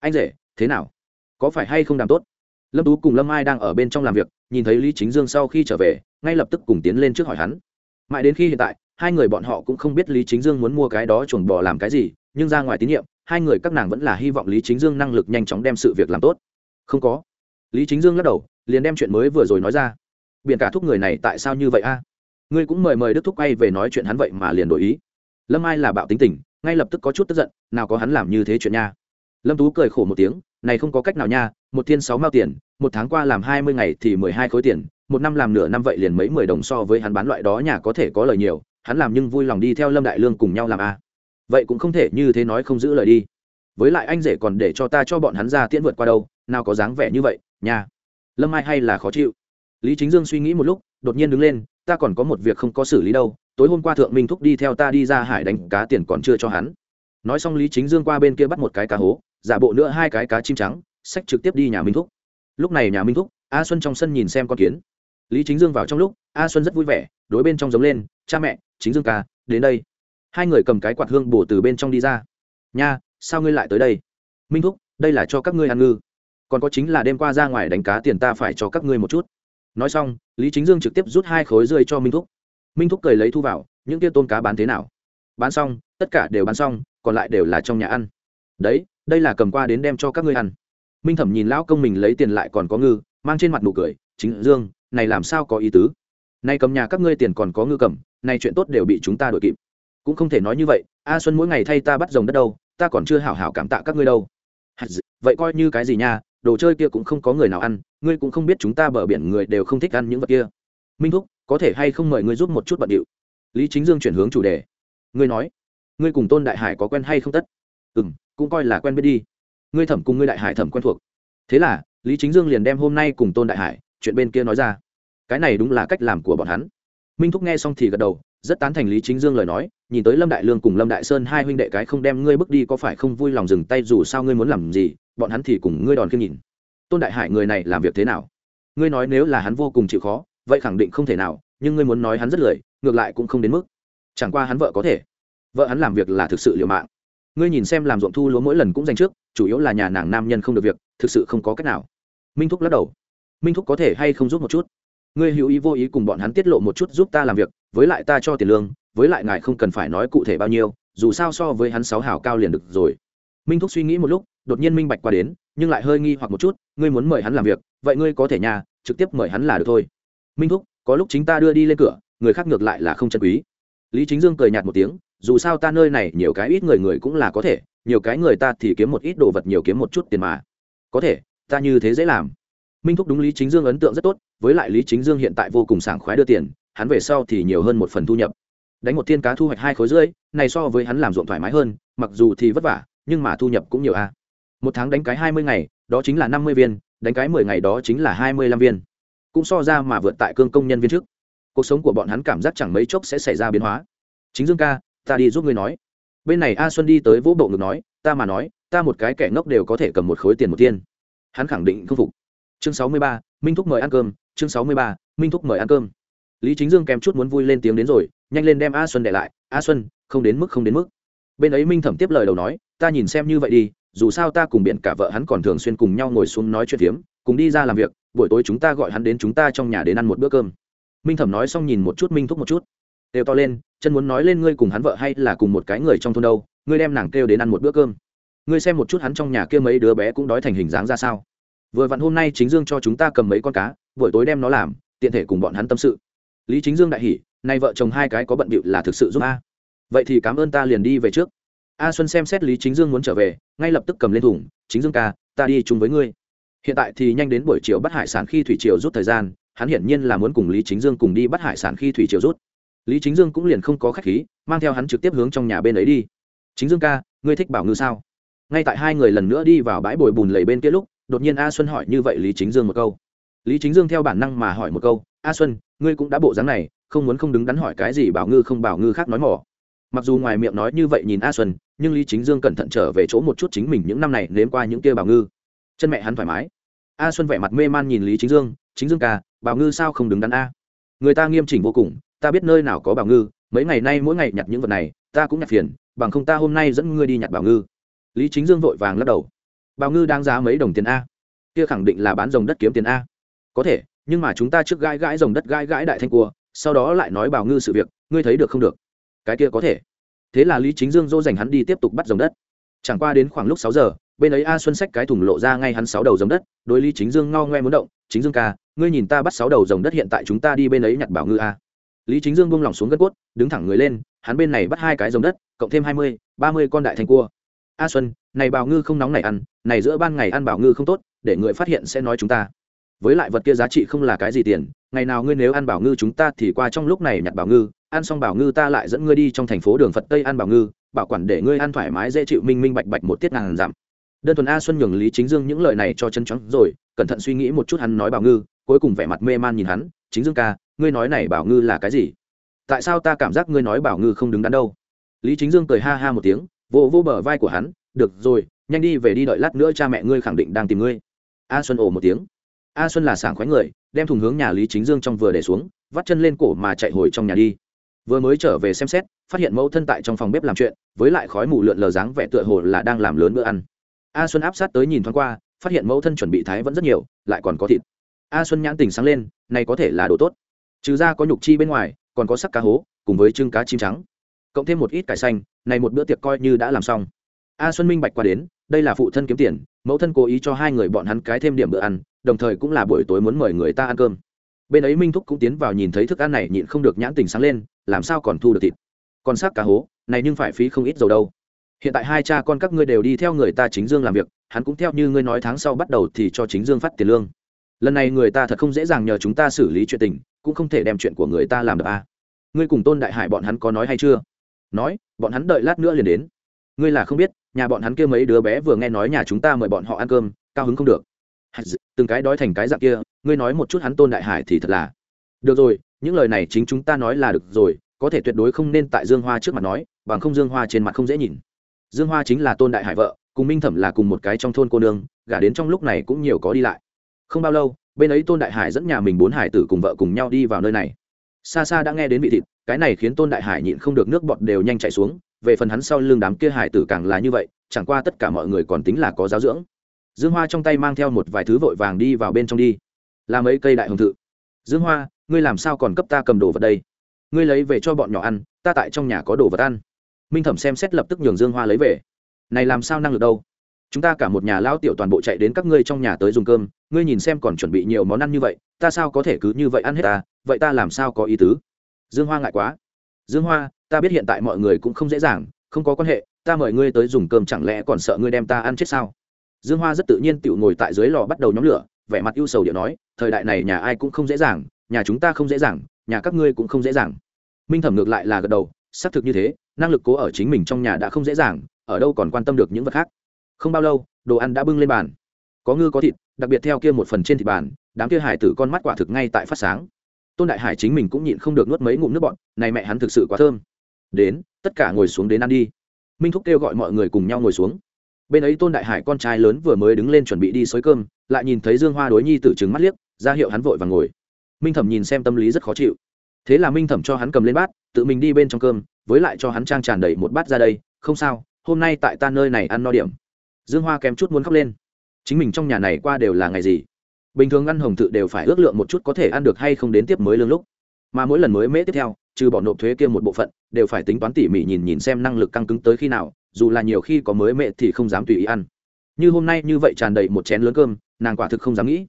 Anh rể, thế nào? Có phải hay không làm tốt? Lâm tú cùng lâm ai đang ở bên trong làm việc, nhìn thấy lý chính dương sau khi trở về, ngay lập tức cùng tiến lên trước hỏi hắn. Mãi đến khi hiện tại, hai người bọn họ cũng không biết lý chính dương muốn mua cái đó chuồn bò làm cái gì, nhưng ra ngoài tín nhiệm, hai người các nàng vẫn là hy vọng lý chính dương năng lực nhanh chóng đem sự việc làm tốt. Không có lý chính dương lắc đầu, liền đem chuyện mới vừa rồi nói ra. Biển cả thúc người này tại sao như vậy a? Ngươi cũng mời mời đức thúc quay về nói chuyện hắn vậy mà liền đổi ý. Lâm ai là bạo tính tình, ngay lập tức có chút tức giận, nào có hắn làm như thế chuyện nha. Lâm tú cười khổ một tiếng, này không có cách nào nha, một thiên sáu mao tiền, một tháng qua làm hai mươi ngày thì mười hai khối tiền, một năm làm nửa năm vậy liền mấy mười đồng so với hắn bán loại đó nhà có thể có lời nhiều, hắn làm nhưng vui lòng đi theo lâm đại lương cùng nhau làm a. Vậy cũng không thể như thế nói không giữ lời đi. Với lại anh rể còn để cho ta cho bọn hắn ra tiễn vượt qua đâu, nào có dáng vẻ như vậy nha. Lâm ai hay là khó chịu. Lý chính dương suy nghĩ một lúc, đột nhiên đứng lên, ta còn có một việc không có xử lý đâu, tối hôm qua thượng minh thúc đi theo ta đi ra hải đánh cá tiền còn chưa cho hắn. Nói xong lý chính dương qua bên kia bắt một cái cá hố, giả bộ nữa hai cái cá chim trắng sách trực tiếp đi nhà minh thúc. Lúc này nhà minh thúc, a xuân trong sân nhìn xem con kiến. Lý chính dương vào trong lúc, a xuân rất vui vẻ, đối bên trong giống lên, cha mẹ, chính dương ca, đến đây. Hai người cầm cái quạt hương bổ từ bên trong đi ra. Nha, sao ngươi lại tới đây? Minh thúc, đây là cho các ngươi ăn ngư còn có chính là đêm qua ra ngoài đánh cá tiền ta phải cho các ngươi một chút. Nói xong, lý chính dương trực tiếp rút hai khối rơi cho minh thúc. Minh thúc cười lấy thu vào, những tia tôm cá bán thế nào? Bán xong, tất cả đều bán xong, còn lại đều là trong nhà ăn. Đấy, đây là cầm qua đến đem cho các ngươi ăn. Minh thẩm nhìn lão công mình lấy tiền lại còn có ngư, mang trên mặt nụ cười, chính dương, này làm sao có ý tứ? Nay cầm nhà các ngươi tiền còn có ngư cầm này chuyện tốt đều bị chúng ta đổi kịp. Cũng không thể nói như vậy, a xuân mỗi ngày thay ta bắt rồng đất đâu, ta còn chưa hảo hảo cảm tạ các ngươi đâu. Vậy coi như cái gì nha đồ chơi kia cũng không có người nào ăn, ngươi cũng không biết chúng ta bờ biển người đều không thích ăn những vật kia. Minh thúc, có thể hay không mời ngươi giúp một chút bận điệu? Lý chính dương chuyển hướng chủ đề. Ngươi nói, ngươi cùng tôn đại hải có quen hay không tất? Ừ m cũng coi là quen biết đi. Ngươi thẩm cùng ngươi đại hải thẩm quen thuộc. Thế là, lý chính dương liền đem hôm nay cùng tôn đại hải, chuyện bên kia nói ra. Cái này đúng là cách làm của bọn hắn. Minh thúc nghe xong thì gật đầu, rất tán thành lý chính dương lời nói, nhìn tới lâm đại lương cùng lâm đại sơn hai huynh đệ cái không đem ngươi bước đi có phải không vui lòng dừng tay dù sao ngươi muốn làm gì bọn hắn thì cùng ngươi đòn khiêm nhìn. Tôn đại hải người này làm việc thế nào? Ngươi nói nếu là hắn vô cùng chịu khó, vậy khẳng định không thể nào, nhưng ngươi muốn nói hắn rất lười, ngược lại cũng không đến mức. Chẳng qua hắn vợ có thể. Vợ hắn làm việc là thực sự liều mạng. Ngươi nhìn xem làm ruộng thu lúa mỗi lần cũng dành trước, chủ yếu là nhà nàng nam nhân không được việc, thực sự không có cách nào. Minh thúc lắc đầu. Minh thúc có thể hay không giúp một chút? Ngươi hữu ý vô ý cùng bọn hắn tiết lộ một chút giúp ta làm việc, với lại ta cho tiền lương, với lại ngài không cần phải nói cụ thể bao nhiêu, dù sao so với hắn sáu hảo cao liền được rồi. Minh thúc suy nghĩ một lúc đột nhiên minh bạch qua đến, nhưng lại hơi nghi hoặc một chút, ngươi muốn mời hắn làm việc, vậy ngươi có thể nhà, trực tiếp mời hắn là được thôi. Minh thúc, có lúc chính ta đưa đi lên cửa, người khác ngược lại là không chân quý. Lý chính dương cười nhạt một tiếng, dù sao ta nơi này nhiều cái ít người người cũng là có thể, nhiều cái người ta thì kiếm một ít đồ vật nhiều kiếm một chút tiền mà. Có thể, ta như thế dễ làm. Minh thúc đúng lý chính dương ấn tượng rất tốt, với lại lý chính dương hiện tại vô cùng sảng khoái đưa tiền, hắn về sau thì nhiều hơn một phần thu nhập. Đánh một thiên cá thu hoạch hai khối rưỡi, này so với hắn làm ruộng thoải mái hơn, mặc dù thì vất vả, nhưng mà thu nhập cũng nhiều a một tháng đánh cái hai mươi ngày, đó chính là năm mươi viên, đánh cái mười ngày đó chính là hai mươi lăm viên. Cũng so ra mà vượt tại cương công nhân viên trước. Cuộc sống của bọn hắn cảm giác chẳng mấy chốc sẽ xảy ra biến hóa. Chính dương ca, ta đi giúp ngươi nói. Bên này a xuân đi tới vỗ bộ ngực nói, ta mà nói, ta một cái kẻ ngốc đều có thể cầm một khối tiền một tiên. Hắn khẳng định không phục. Chương sáu mươi ba, minh thúc mời ăn cơm. Chương sáu mươi ba, minh thúc mời ăn cơm. Lý chính dương kèm chút muốn vui lên tiếng đến rồi, nhanh lên đem a xuân để lại. A xuân, không đến mức, không đến mức. Bên ấy minh thẩm tiếp lời đầu nói, ta nhìn xem như vậy đi dù sao ta cùng biện cả vợ hắn còn thường xuyên cùng nhau ngồi xuống nói chuyện phiếm, cùng đi ra làm việc, buổi tối chúng ta gọi hắn đến chúng ta trong nhà đến ăn một bữa cơm. Minh thẩm nói xong nhìn một chút minh thúc một chút. Đều to lên, chân muốn nói lên ngươi cùng hắn vợ hay là cùng một cái người trong thôn đâu, ngươi đem nàng kêu đến ăn một bữa cơm. Ngươi xem một chút hắn trong nhà kia mấy đứa bé cũng đói thành hình dáng ra sao. Vừa vặn hôm nay chính dương cho chúng ta cầm mấy con cá, buổi tối đem nó làm, tiện thể cùng bọn hắn tâm sự. Lý chính dương đại hỉ nay vợ chồng hai cái có bận bịu là thực sự giúp a. Vậy thì cảm ơn ta liền đi về trước a xuân xem xét lý chính dương muốn trở về, ngay lập tức cầm lên thùng, chính dương ca, ta đi chung với ngươi. Hiện tại thì nhanh đến buổi chiều bắt hải sản khi thủy triều rút thời gian, hắn hiển nhiên là muốn cùng lý chính dương cùng đi bắt hải sản khi thủy triều rút. Lý chính dương cũng liền không có khách khí, mang theo hắn trực tiếp hướng trong nhà bên ấy đi. Chính dương ca, ngươi thích bảo ngư sao? Ngay tại hai người lần nữa đi vào bãi bồi bùn lầy bên kia lúc, đột nhiên a xuân hỏi như vậy lý chính dương một câu. Lý chính dương theo bản năng mà hỏi một câu, a xuân, ngươi cũng đã bộ dáng này, không muốn không đứng đắn hỏi cái gì bảo ngư không bảo ngư khác nói mỏ? Mặc dù ngoài miệng nói như vậy nhìn a xuân nhưng lý chính dương cẩn thận trở về chỗ một chút chính mình những năm này nếm qua những kia bảo ngư. Chân mẹ hắn thoải mái. A xuân vẻ mặt mê man nhìn lý chính dương chính dương ca bảo ngư sao không đứng đắn a? Người ta nghiêm chỉnh vô cùng, ta biết nơi nào có bảo ngư, mấy ngày nay mỗi ngày nhặt những vật này, ta cũng nhặt phiền, bằng không ta hôm nay dẫn ngươi đi nhặt bảo ngư. Lý chính dương vội vàng lắc đầu. Bảo ngư đáng giá mấy đồng tiền a? Kia khẳng định là bán dòng đất kiếm tiền a. Có thể, nhưng mà chúng ta trước gãi gãi dòng đất gãi gãi đại thanh cua, sau đó lại nói bảo ngư sự việc, ngươi thấy được không được? Cái kia có thể thế là lý chính dương dỗ dành hắn đi tiếp tục bắt dòng đất. Chẳng qua đến khoảng lúc sáu giờ, bên ấy a xuân xách cái thùng lộ ra ngay hắn sáu đầu dòng đất, đối lý chính dương ngao ngoe muốn động, chính dương ca, ngươi nhìn ta bắt sáu đầu dòng đất hiện tại chúng ta đi bên ấy nhặt bảo ngư a. Lý chính dương buông lỏng xuống gân cốt, đứng thẳng người lên, hắn bên này bắt hai cái dòng đất, cộng thêm hai mươi, ba mươi con đại thanh cua. A xuân, này bảo ngư không nóng này ăn, này giữa ban ngày ăn bảo ngư không tốt, để người phát hiện sẽ nói chúng ta. Với lại vật kia giá trị không là cái gì tiền, ngày nào ngươi nếu ăn bảo ngư chúng ta thì qua trong lúc này nhặt bảo ngư ăn xong bảo ngư ta lại dẫn ngươi đi trong thành phố đường phật tây ăn bảo ngư, bảo quản để ngươi ăn thoải mái dễ chịu, minh minh bạch bạch một tiết ngàn giảm đơn thuần a xuân nhường lý chính dương những lời này cho chân trắng rồi, cẩn thận suy nghĩ một chút hắn nói bảo ngư, cuối cùng vẻ mặt mê man nhìn hắn, chính dương ca, ngươi nói này bảo ngư là cái gì? Tại sao ta cảm giác ngươi nói bảo ngư không đứng đắn đâu? Lý chính dương cười ha ha một tiếng, vỗ vỗ bờ vai của hắn, được rồi, nhanh đi về đi đợi lát nữa cha mẹ ngươi khẳng định đang tìm ngươi. A xuân ồ một tiếng. A xuân là sảng khoái người, đem thùng hướng nhà lý chính dương trong vừa để xuống, vắt chân lên cổ mà chạy hồi trong nhà đi vừa mới trở về xem xét, phát hiện mẫu thân tại trong phòng bếp làm chuyện, với lại khói mù lượn lờ dáng vẻ tựa hồ là đang làm lớn bữa ăn. A xuân áp sát tới nhìn thoáng qua, phát hiện mẫu thân chuẩn bị thái vẫn rất nhiều, lại còn có thịt. A xuân nhãn tình sáng lên, này có thể là đồ tốt. Trừ ra có nhục chi bên ngoài, còn có sắc cá hố, cùng với trưng cá chim trắng. Cộng thêm một ít cải xanh, này một bữa tiệc coi như đã làm xong. A xuân minh bạch qua đến, đây là phụ thân kiếm tiền, mẫu thân cố ý cho hai người bọn hắn cái thêm điểm bữa ăn, đồng thời cũng là buổi tối muốn mời người ta ăn cơm bên ấy minh thúc cũng tiến vào nhìn thấy thức ăn này nhịn không được nhãn tình sáng lên, làm sao còn thu được thịt? Còn xác cá hố, này nhưng phải phí không ít dầu đâu. Hiện tại hai cha con các ngươi đều đi theo người ta chính dương làm việc, hắn cũng theo như ngươi nói tháng sau bắt đầu thì cho chính dương phát tiền lương. Lần này người ta thật không dễ dàng nhờ chúng ta xử lý chuyện tình, cũng không thể đem chuyện của người ta làm được à. ngươi cùng tôn đại hải bọn hắn có nói hay chưa? Nói, bọn hắn đợi lát nữa liền đến. Ngươi là không biết, nhà bọn hắn kia mấy đứa bé vừa nghe nói nhà chúng ta mời bọn họ ăn cơm, cao hứng không được. Từng cái đói thành cái dạng kia ngươi nói một chút hắn tôn đại hải thì thật là. Được rồi, những lời này chính chúng ta nói là được rồi, có thể tuyệt đối không nên tại dương hoa trước mặt nói, bằng không dương hoa trên mặt không dễ nhìn. Dương hoa chính là tôn đại hải vợ, cùng minh thẩm là cùng một cái trong thôn cô nương, gả đến trong lúc này cũng nhiều có đi lại. Không bao lâu, bên ấy tôn đại hải dẫn nhà mình bốn hải tử cùng vợ cùng nhau đi vào nơi này. Xa xa đã nghe đến vị thịt, cái này khiến tôn đại hải nhịn không được nước bọt đều nhanh chạy xuống, về phần hắn sau lưng đám kia hải tử càng là như vậy, chẳng qua tất cả mọi người còn tính là có giáo dưỡng. Dương hoa trong tay mang theo một vài thứ vội vàng đi vào bên trong đi là mấy cây đại hồng thự. Dương hoa, ngươi làm sao còn cấp ta cầm đồ vật đây? Ngươi lấy về cho bọn nhỏ ăn, ta tại trong nhà có đồ vật ăn. Minh thẩm xem xét lập tức nhường dương hoa lấy về. Này làm sao năng lực đâu? Chúng ta cả một nhà lão tiểu toàn bộ chạy đến các ngươi trong nhà tới dùng cơm, ngươi nhìn xem còn chuẩn bị nhiều món ăn như vậy, ta sao có thể cứ như vậy ăn hết ta? Vậy ta làm sao có ý tứ? Dương hoa ngại quá. Dương hoa, ta biết hiện tại mọi người cũng không dễ dàng, không có quan hệ, ta mời ngươi tới dùng cơm chẳng lẽ còn sợ ngươi đem ta ăn chết sao? Dương hoa rất tự nhiên tự ngồi tại dưới lò bắt đầu nhóm lửa vẻ mặt ưu sầu điệu nói, thời đại này nhà ai cũng không dễ dàng, nhà chúng ta không dễ dàng, nhà các ngươi cũng không dễ dàng. Minh thẩm ngược lại là gật đầu, xác thực như thế, năng lực cố ở chính mình trong nhà đã không dễ dàng, ở đâu còn quan tâm được những vật khác. Không bao lâu, đồ ăn đã bưng lên bàn. Có ngư có thịt, đặc biệt theo kia một phần trên thịt bàn, đám kia hải tử con mắt quả thực ngay tại phát sáng. Tôn đại hải chính mình cũng nhịn không được nuốt mấy ngụm nước bọn này mẹ hắn thực sự quá thơm. Đến, tất cả ngồi xuống đến ăn đi. Minh thúc kêu gọi mọi người cùng nhau ngồi xuống bên ấy tôn đại hải con trai lớn vừa mới đứng lên chuẩn bị đi xới cơm, lại nhìn thấy dương hoa đối nhi tử trừng mắt liếc, ra hiệu hắn vội và ngồi. Minh thẩm nhìn xem tâm lý rất khó chịu. Thế là minh thẩm cho hắn cầm lên bát, tự mình đi bên trong cơm, với lại cho hắn trang tràn đầy một bát ra đây, không sao, hôm nay tại ta nơi này ăn no điểm. Dương hoa kém chút muốn khóc lên. Chính mình trong nhà này qua đều là ngày gì? Bình thường ăn hồng tự đều phải ước lượng một chút có thể ăn được hay không đến tiếp mới lương lúc. Mà mỗi lần mới mễ tiếp theo, trừ bỏ nộp thuế kia một bộ phận, đều phải tính toán tỉ mỉ nhìn nhìn xem năng lực căng cứng tới khi nào dù là nhiều khi có mới mẹ thì không dám tùy ý ăn. Như hôm nay như vậy tràn đầy một chén lớn cơm nàng quả thực không dám nghĩ.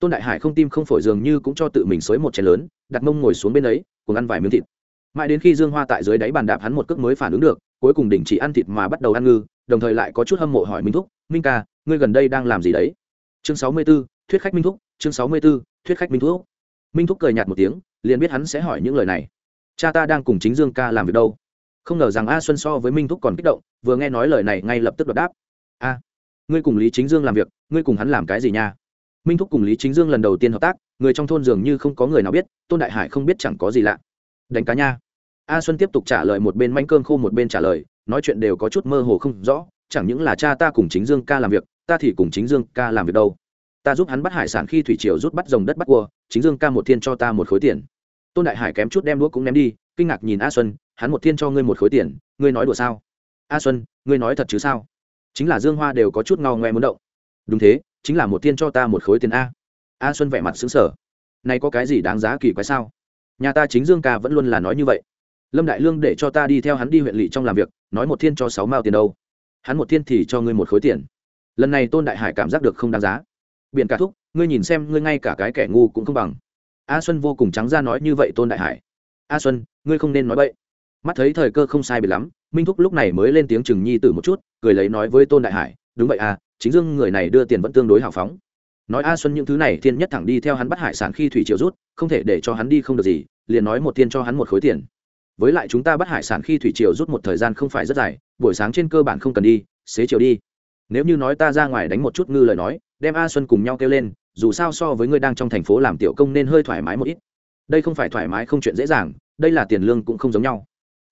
Tôn đại hải không tim không phổi dường như cũng cho tự mình xới một chén lớn đặt mông ngồi xuống bên ấy cùng ăn vài miếng thịt. Mãi đến khi dương hoa tại dưới đáy bàn đạp hắn một cước mới phản ứng được cuối cùng đình chỉ ăn thịt mà bắt đầu ăn ngư đồng thời lại có chút hâm mộ hỏi minh thúc minh ca ngươi gần đây đang làm gì đấy? Chương sáu mươi 64, thuyết khách minh thúc chương sáu mươi 64, thuyết khách minh thúc. Minh thúc cười nhạt một tiếng liền biết hắn sẽ hỏi những lời này. Cha ta đang cùng chính dương ca làm việc đâu? Không ngờ rằng a xuân so với minh thúc còn kích động, vừa nghe nói lời này ngay lập tức đột đáp. A, ngươi cùng lý chính dương làm việc, ngươi cùng hắn làm cái gì nha? Minh thúc cùng lý chính dương lần đầu tiên hợp tác, người trong thôn dường như không có người nào biết, tôn đại hải không biết chẳng có gì lạ. Đánh cá nha. A xuân tiếp tục trả lời một bên manh cơm khô một bên trả lời, nói chuyện đều có chút mơ hồ không rõ, chẳng những là cha ta cùng chính dương ca làm việc, ta thì cùng chính dương ca làm việc đâu. Ta giúp hắn bắt hải sản khi thủy triều rút bắt rồng đất bắt cua, chính dương ca một thiên cho ta một khối tiền. Tôn đại hải kém chút đem đũa cũng ném đi, kinh ngạc nhìn a xuân hắn một thiên cho ngươi một khối tiền, ngươi nói đùa sao? A xuân, ngươi nói thật chứ sao? Chính là dương hoa đều có chút ngao ngoe muốn động. Đúng thế, chính là một thiên cho ta một khối tiền a. A xuân vẻ mặt xứng sở này có cái gì đáng giá kỳ quái sao? Nhà ta chính dương ca vẫn luôn là nói như vậy. Lâm đại lương để cho ta đi theo hắn đi huyện lỵ trong làm việc, nói một thiên cho sáu mao tiền đâu. Hắn một thiên thì cho ngươi một khối tiền. Lần này tôn đại hải cảm giác được không đáng giá. Biện cả thúc, ngươi nhìn xem ngươi ngay cả cái kẻ ngu cũng không bằng. A xuân vô cùng trắng ra nói như vậy tôn đại hải. A xuân, ngươi không nên nói vậy mắt thấy thời cơ không sai biệt lắm, minh thúc lúc này mới lên tiếng chừng nhi tử một chút, cười lấy nói với tôn đại hải, đúng vậy à chính dương người này đưa tiền vẫn tương đối hào phóng. Nói a xuân những thứ này thiên nhất thẳng đi theo hắn bắt hải sản khi thủy triều rút, không thể để cho hắn đi không được gì, liền nói một tiên cho hắn một khối tiền. Với lại chúng ta bắt hải sản khi thủy triều rút một thời gian không phải rất dài, buổi sáng trên cơ bản không cần đi, xế chiều đi. Nếu như nói ta ra ngoài đánh một chút ngư lời nói, đem a xuân cùng nhau kêu lên, dù sao so với ngươi đang trong thành phố làm tiểu công nên hơi thoải mái một ít. Đây không phải thoải mái không chuyện dễ dàng, đây là tiền lương cũng không giống nhau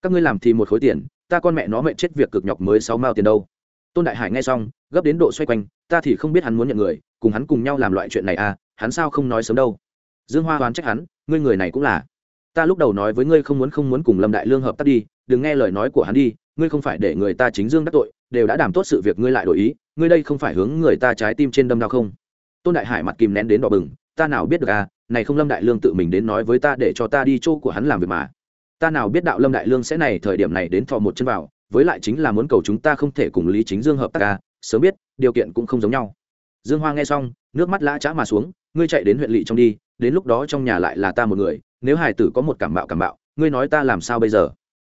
các ngươi làm thì một khối tiền, ta con mẹ nó mẹ chết việc cực nhọc mới sáu mao tiền đâu. Tôn đại hải nghe xong, gấp đến độ xoay quanh, ta thì không biết hắn muốn nhận người, cùng hắn cùng nhau làm loại chuyện này à hắn sao không nói sớm đâu. Dương hoa đoán trách hắn, ngươi người này cũng là. Ta lúc đầu nói với ngươi không muốn không muốn cùng lâm đại lương hợp tác đi, đừng nghe lời nói của hắn đi, ngươi không phải để người ta chính dương đắc tội, đều đã đảm tốt sự việc ngươi lại đổi ý, ngươi đây không phải hướng người ta trái tim trên đâm đau không? Tôn đại hải mặt kìm nén đến đỏ bừng, ta nào biết được à này không lâm đại lương tự mình đến nói với ta để cho ta đi chỗ của hắn làm việc mà ta nào biết đạo lâm đại lương sẽ này thời điểm này đến thò một chân vào, với lại chính là muốn cầu chúng ta không thể cùng lý chính dương hợp tác ca sớm biết, điều kiện cũng không giống nhau. Dương hoa nghe xong, nước mắt lã chã mà xuống, ngươi chạy đến huyện lỵ trong đi, đến lúc đó trong nhà lại là ta một người, nếu hải tử có một cảm bạo cảm bạo, ngươi nói ta làm sao bây giờ?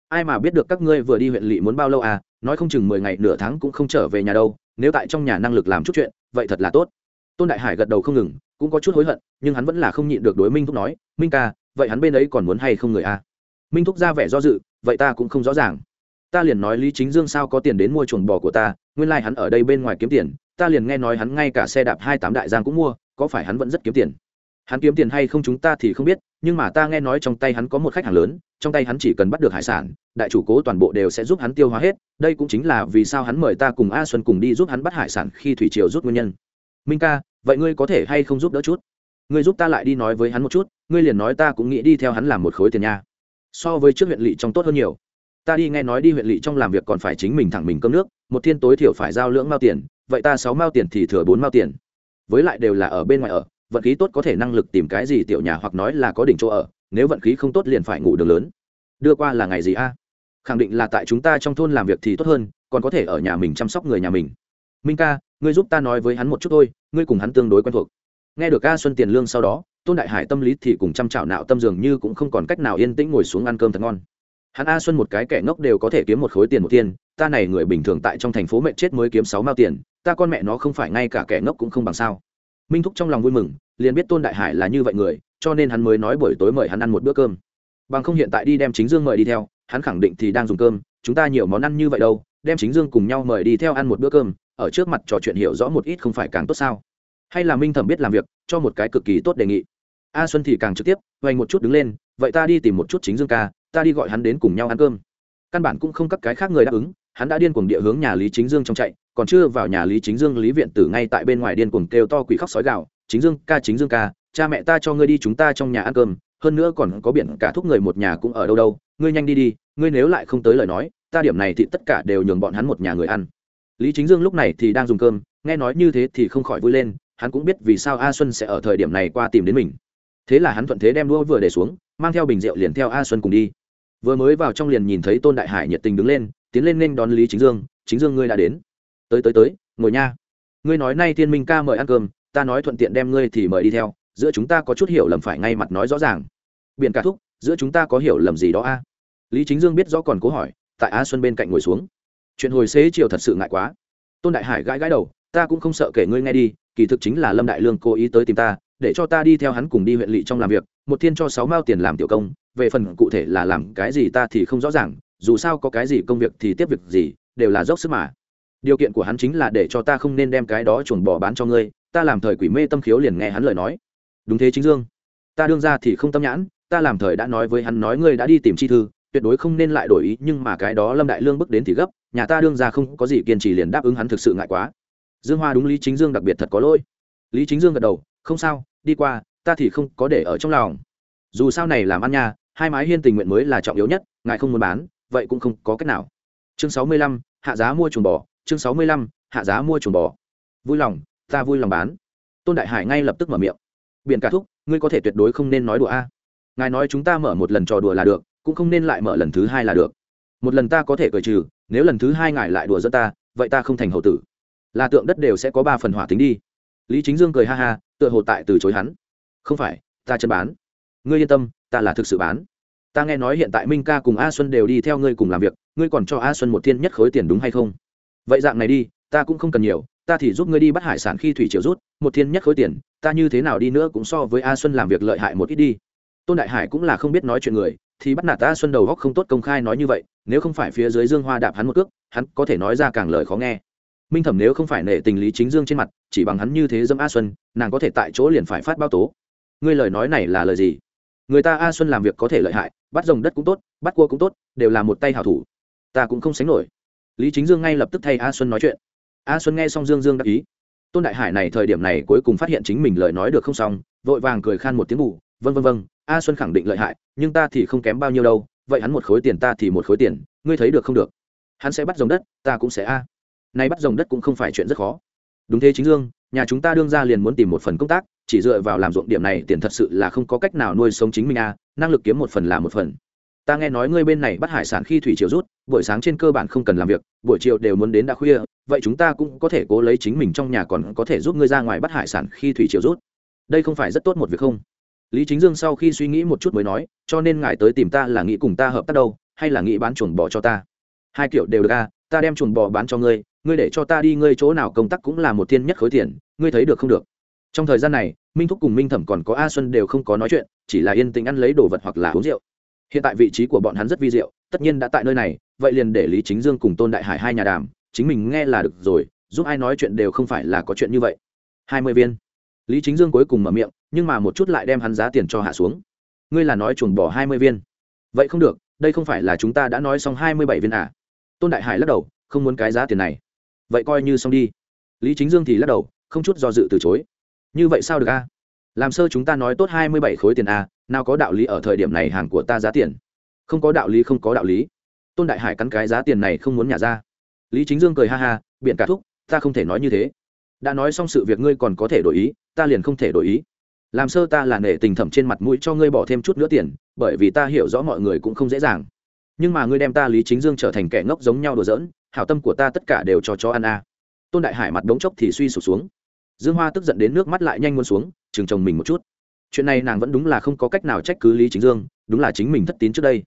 Ai mà biết được các ngươi vừa đi huyện lỵ muốn bao lâu à nói không chừng mười ngày nửa tháng cũng không trở về nhà đâu, nếu tại trong nhà năng lực làm chút chuyện, vậy thật là tốt. Tôn đại hải gật đầu không ngừng, cũng có chút hối hận, nhưng hắn vẫn là không nhịn được đối minh thúc nói, minh ca, vậy hắn bên ấy còn muốn hay không người à? Minh thúc ra vẻ do dự, vậy ta cũng không rõ ràng. Ta liền nói lý chính dương sao có tiền đến mua chuồng bò của ta, nguyên lai hắn ở đây bên ngoài kiếm tiền, ta liền nghe nói hắn ngay cả xe đạp hai tám đại giang cũng mua, có phải hắn vẫn rất kiếm tiền? Hắn kiếm tiền hay không chúng ta thì không biết, nhưng mà ta nghe nói trong tay hắn có một khách hàng lớn, trong tay hắn chỉ cần bắt được hải sản, đại chủ cố toàn bộ đều sẽ giúp hắn tiêu hóa hết, đây cũng chính là vì sao hắn mời ta cùng a xuân cùng đi giúp hắn bắt hải sản khi thủy triều rút nguyên nhân. Minh ca, vậy ngươi có thể hay không giúp đỡ chút? Ngươi giúp ta lại đi nói với hắn một chút, ngươi liền nói ta cũng nghĩ đi theo hắn làm một khối tiền nha so với trước huyện lỵ trong tốt hơn nhiều. Ta đi nghe nói đi huyện lỵ trong làm việc còn phải chính mình thẳng mình cơm nước, một thiên tối thiểu phải giao lưỡng mao tiền, vậy ta sáu mao tiền thì thừa bốn mao tiền. Với lại đều là ở bên ngoài ở, vận khí tốt có thể năng lực tìm cái gì tiểu nhà hoặc nói là có đỉnh chỗ ở, nếu vận khí không tốt liền phải ngủ đường lớn. Đưa qua là ngày gì a? Khẳng định là tại chúng ta trong thôn làm việc thì tốt hơn, còn có thể ở nhà mình chăm sóc người nhà mình. Minh ca, ngươi giúp ta nói với hắn một chút thôi, ngươi cùng hắn tương đối quen thuộc. Nghe được ca xuân tiền lương sau đó tôn đại hải tâm lý thì cùng chăm chảo nạo tâm dường như cũng không còn cách nào yên tĩnh ngồi xuống ăn cơm thật ngon. Hắn a xuân một cái kẻ ngốc đều có thể kiếm một khối tiền một tiền ta này người bình thường tại trong thành phố mẹ chết mới kiếm sáu mao tiền, ta con mẹ nó không phải ngay cả kẻ ngốc cũng không bằng sao. Minh thúc trong lòng vui mừng, liền biết tôn đại hải là như vậy người, cho nên hắn mới nói buổi tối mời hắn ăn một bữa cơm. Bằng không hiện tại đi đem chính dương mời đi theo, hắn khẳng định thì đang dùng cơm, chúng ta nhiều món ăn như vậy đâu, đem chính dương cùng nhau mời đi theo ăn một bữa cơm, ở trước mặt trò chuyện hiểu rõ một ít không phải càng tốt sao. Hay là minh thẩm biết làm việc, cho một cái cực kỳ tốt đề nghị a xuân thì càng trực tiếp vay một chút đứng lên, vậy ta đi tìm một chút chính dương ca, ta đi gọi hắn đến cùng nhau ăn cơm. Căn bản cũng không các cái khác người đáp ứng, hắn đã điên cuồng địa hướng nhà lý chính dương trong chạy, còn chưa vào nhà lý chính dương, lý viện tử ngay tại bên ngoài điên cuồng kêu to quỷ khóc sói gạo chính dương ca, chính dương ca, cha mẹ ta cho ngươi đi chúng ta trong nhà ăn cơm, hơn nữa còn có biển cả thúc người một nhà cũng ở đâu đâu, ngươi nhanh đi đi, ngươi nếu lại không tới lời nói, ta điểm này thì tất cả đều nhường bọn hắn một nhà người ăn. Lý chính dương lúc này thì đang dùng cơm, nghe nói như thế thì không khỏi vui lên, hắn cũng biết vì sao a xuân sẽ ở thời điểm này qua tìm đến mình thế là hắn thuận thế đem đua vừa để xuống, mang theo bình rượu liền theo a xuân cùng đi. Vừa mới vào trong liền nhìn thấy tôn đại hải nhiệt tình đứng lên, tiến lên nên đón lý chính dương chính dương ngươi đã đến. Tới tới tới, ngồi nha. Ngươi nói nay thiên minh ca mời ăn cơm, ta nói thuận tiện đem ngươi thì mời đi theo, giữa chúng ta có chút hiểu lầm phải ngay mặt nói rõ ràng. Biển cả thúc, giữa chúng ta có hiểu lầm gì đó a? Lý chính dương biết rõ còn cố hỏi, tại a xuân bên cạnh ngồi xuống. Chuyện hồi xế chiều thật sự ngại quá. Tôn đại hải gãi gãi đầu, ta cũng không sợ kể ngươi nghe đi, kỳ thực chính là lâm đại lương cố ý tới tìm ta để cho ta đi theo hắn cùng đi huyện lỵ trong làm việc, một thiên cho sáu mao tiền làm tiểu công, về phần cụ thể là làm cái gì ta thì không rõ ràng, dù sao có cái gì công việc thì tiếp việc gì, đều là dốc sức mà. Điều kiện của hắn chính là để cho ta không nên đem cái đó chuồn bỏ bán cho ngươi, ta làm thời quỷ mê tâm khiếu liền nghe hắn lời nói. Đúng thế chính dương. Ta đương ra thì không tâm nhãn, ta làm thời đã nói với hắn nói ngươi đã đi tìm chi thư, tuyệt đối không nên lại đổi ý, nhưng mà cái đó lâm đại lương bước đến thì gấp, nhà ta đương ra không có gì kiên trì liền đáp ứng hắn thực sự ngại quá. Dương hoa đúng lý chính dương đặc biệt thật có lỗi. Lý chính dương gật đầu, không sao đi qua, ta thì không có để ở trong lòng. Dù sao này làm ăn nha, hai mái hiên tình nguyện mới là trọng yếu nhất, ngài không muốn bán, vậy cũng không có cách nào. Chương sáu mươi lăm, hạ giá mua chuồng bò, chương sáu mươi lăm, hạ giá mua chuồng bò. Vui lòng, ta vui lòng bán. Tôn đại hải ngay lập tức mở miệng. Biển cả thúc, ngươi có thể tuyệt đối không nên nói đùa a. Ngài nói chúng ta mở một lần trò đùa là được, cũng không nên lại mở lần thứ hai là được. Một lần ta có thể cởi trừ, nếu lần thứ hai ngài lại đùa dẫn ta, vậy ta không thành hậu tử. Là tượng đất đều sẽ có ba phần hỏa tính đi. Lý chính dương cười ha ha tựa hồ tại từ chối hắn. Không phải, ta chân bán. Ngươi yên tâm, ta là thực sự bán. Ta nghe nói hiện tại minh ca cùng a xuân đều đi theo ngươi cùng làm việc, ngươi còn cho a xuân một thiên nhất khối tiền đúng hay không? Vậy dạng này đi, ta cũng không cần nhiều, ta thì giúp ngươi đi bắt hải sản khi thủy triều rút, một thiên nhất khối tiền, ta như thế nào đi nữa cũng so với a xuân làm việc lợi hại một ít đi. Tôn đại hải cũng là không biết nói chuyện người, thì bắt nạt a xuân đầu góc không tốt công khai nói như vậy, nếu không phải phía dưới dương hoa đạp hắn một cước, hắn có thể nói ra càng lời khó nghe minh thẩm nếu không phải nể tình lý chính dương trên mặt, chỉ bằng hắn như thế dâm a xuân, nàng có thể tại chỗ liền phải phát bao tố. Ngươi lời nói này là lời gì? Người ta a xuân làm việc có thể lợi hại, bắt rồng đất cũng tốt, bắt cua cũng tốt, đều là một tay hảo thủ. Ta cũng không sánh nổi. Lý chính dương ngay lập tức thay a xuân nói chuyện. A xuân nghe xong dương dương đáp ý. Tôn đại hải này thời điểm này cuối cùng phát hiện chính mình lời nói được không xong, vội vàng cười khan một tiếng ngủ. vân vân vân a xuân khẳng định lợi hại, nhưng ta thì không kém bao nhiêu đâu, vậy hắn một khối tiền ta thì một khối tiền, ngươi thấy được không được? Hắn sẽ bắt dòng đất, ta cũng sẽ a nay bắt rồng đất cũng không phải chuyện rất khó. Đúng thế chính dương, nhà chúng ta đương ra liền muốn tìm một phần công tác, chỉ dựa vào làm ruộng điểm này tiền thật sự là không có cách nào nuôi sống chính mình a năng lực kiếm một phần là một phần. Ta nghe nói ngươi bên này bắt hải sản khi thủy chiều rút, buổi sáng trên cơ bản không cần làm việc, buổi chiều đều muốn đến đã khuya, vậy chúng ta cũng có thể cố lấy chính mình trong nhà còn có thể giúp ngươi ra ngoài bắt hải sản khi thủy chiều rút. Đây không phải rất tốt một việc không? Lý chính dương sau khi suy nghĩ một chút mới nói, cho nên ngài tới tìm ta là nghĩ cùng ta hợp tác đâu, hay là nghĩ bán chuồn bò cho ta? Hai kiểu đều được a ta đem chuồn bò bán cho ngươi ngươi để cho ta đi, ngươi chỗ nào công tác cũng là một thiên nhất khối tiền, ngươi thấy được không được. Trong thời gian này, minh thúc cùng minh thẩm còn có a xuân đều không có nói chuyện, chỉ là yên tĩnh ăn lấy đồ vật hoặc là uống rượu. Hiện tại vị trí của bọn hắn rất vi diệu, tất nhiên đã tại nơi này, vậy liền để lý chính dương cùng tôn đại hải hai nhà đàm, chính mình nghe là được rồi, giúp ai nói chuyện đều không phải là có chuyện như vậy. Hai mươi viên. Lý chính dương cuối cùng mở miệng, nhưng mà một chút lại đem hắn giá tiền cho hạ xuống. Ngươi là nói chuồn bỏ hai mươi viên. Vậy không được, đây không phải là chúng ta đã nói xong hai mươi bảy viên à? Tôn đại hải lắc đầu, không muốn cái giá tiền này vậy coi như xong đi. Lý chính dương thì lắc đầu, không chút do dự từ chối. Như vậy sao được a? Làm sơ chúng ta nói tốt hai mươi bảy khối tiền a, nào có đạo lý ở thời điểm này hàng của ta giá tiền? Không có đạo lý, không có đạo lý. Tôn đại hải cắn cái giá tiền này không muốn nhả ra. Lý chính dương cười ha ha biện cả thúc, ta không thể nói như thế. Đã nói xong sự việc ngươi còn có thể đổi ý, ta liền không thể đổi ý. Làm sơ ta là nể tình thẩm trên mặt mũi cho ngươi bỏ thêm chút nữa tiền, bởi vì ta hiểu rõ mọi người cũng không dễ dàng. Nhưng mà ngươi đem ta lý chính dương trở thành kẻ ngốc giống nhau đùa giỡn hảo tâm của ta tất cả đều cho chó ăn a. Tôn đại hải mặt đống chốc thì suy sụp xuống. Dương hoa tức giận đến nước mắt lại nhanh muôn xuống, chừng chồng mình một chút. Chuyện này nàng vẫn đúng là không có cách nào trách cứ lý chính dương, đúng là chính mình thất tín trước đây.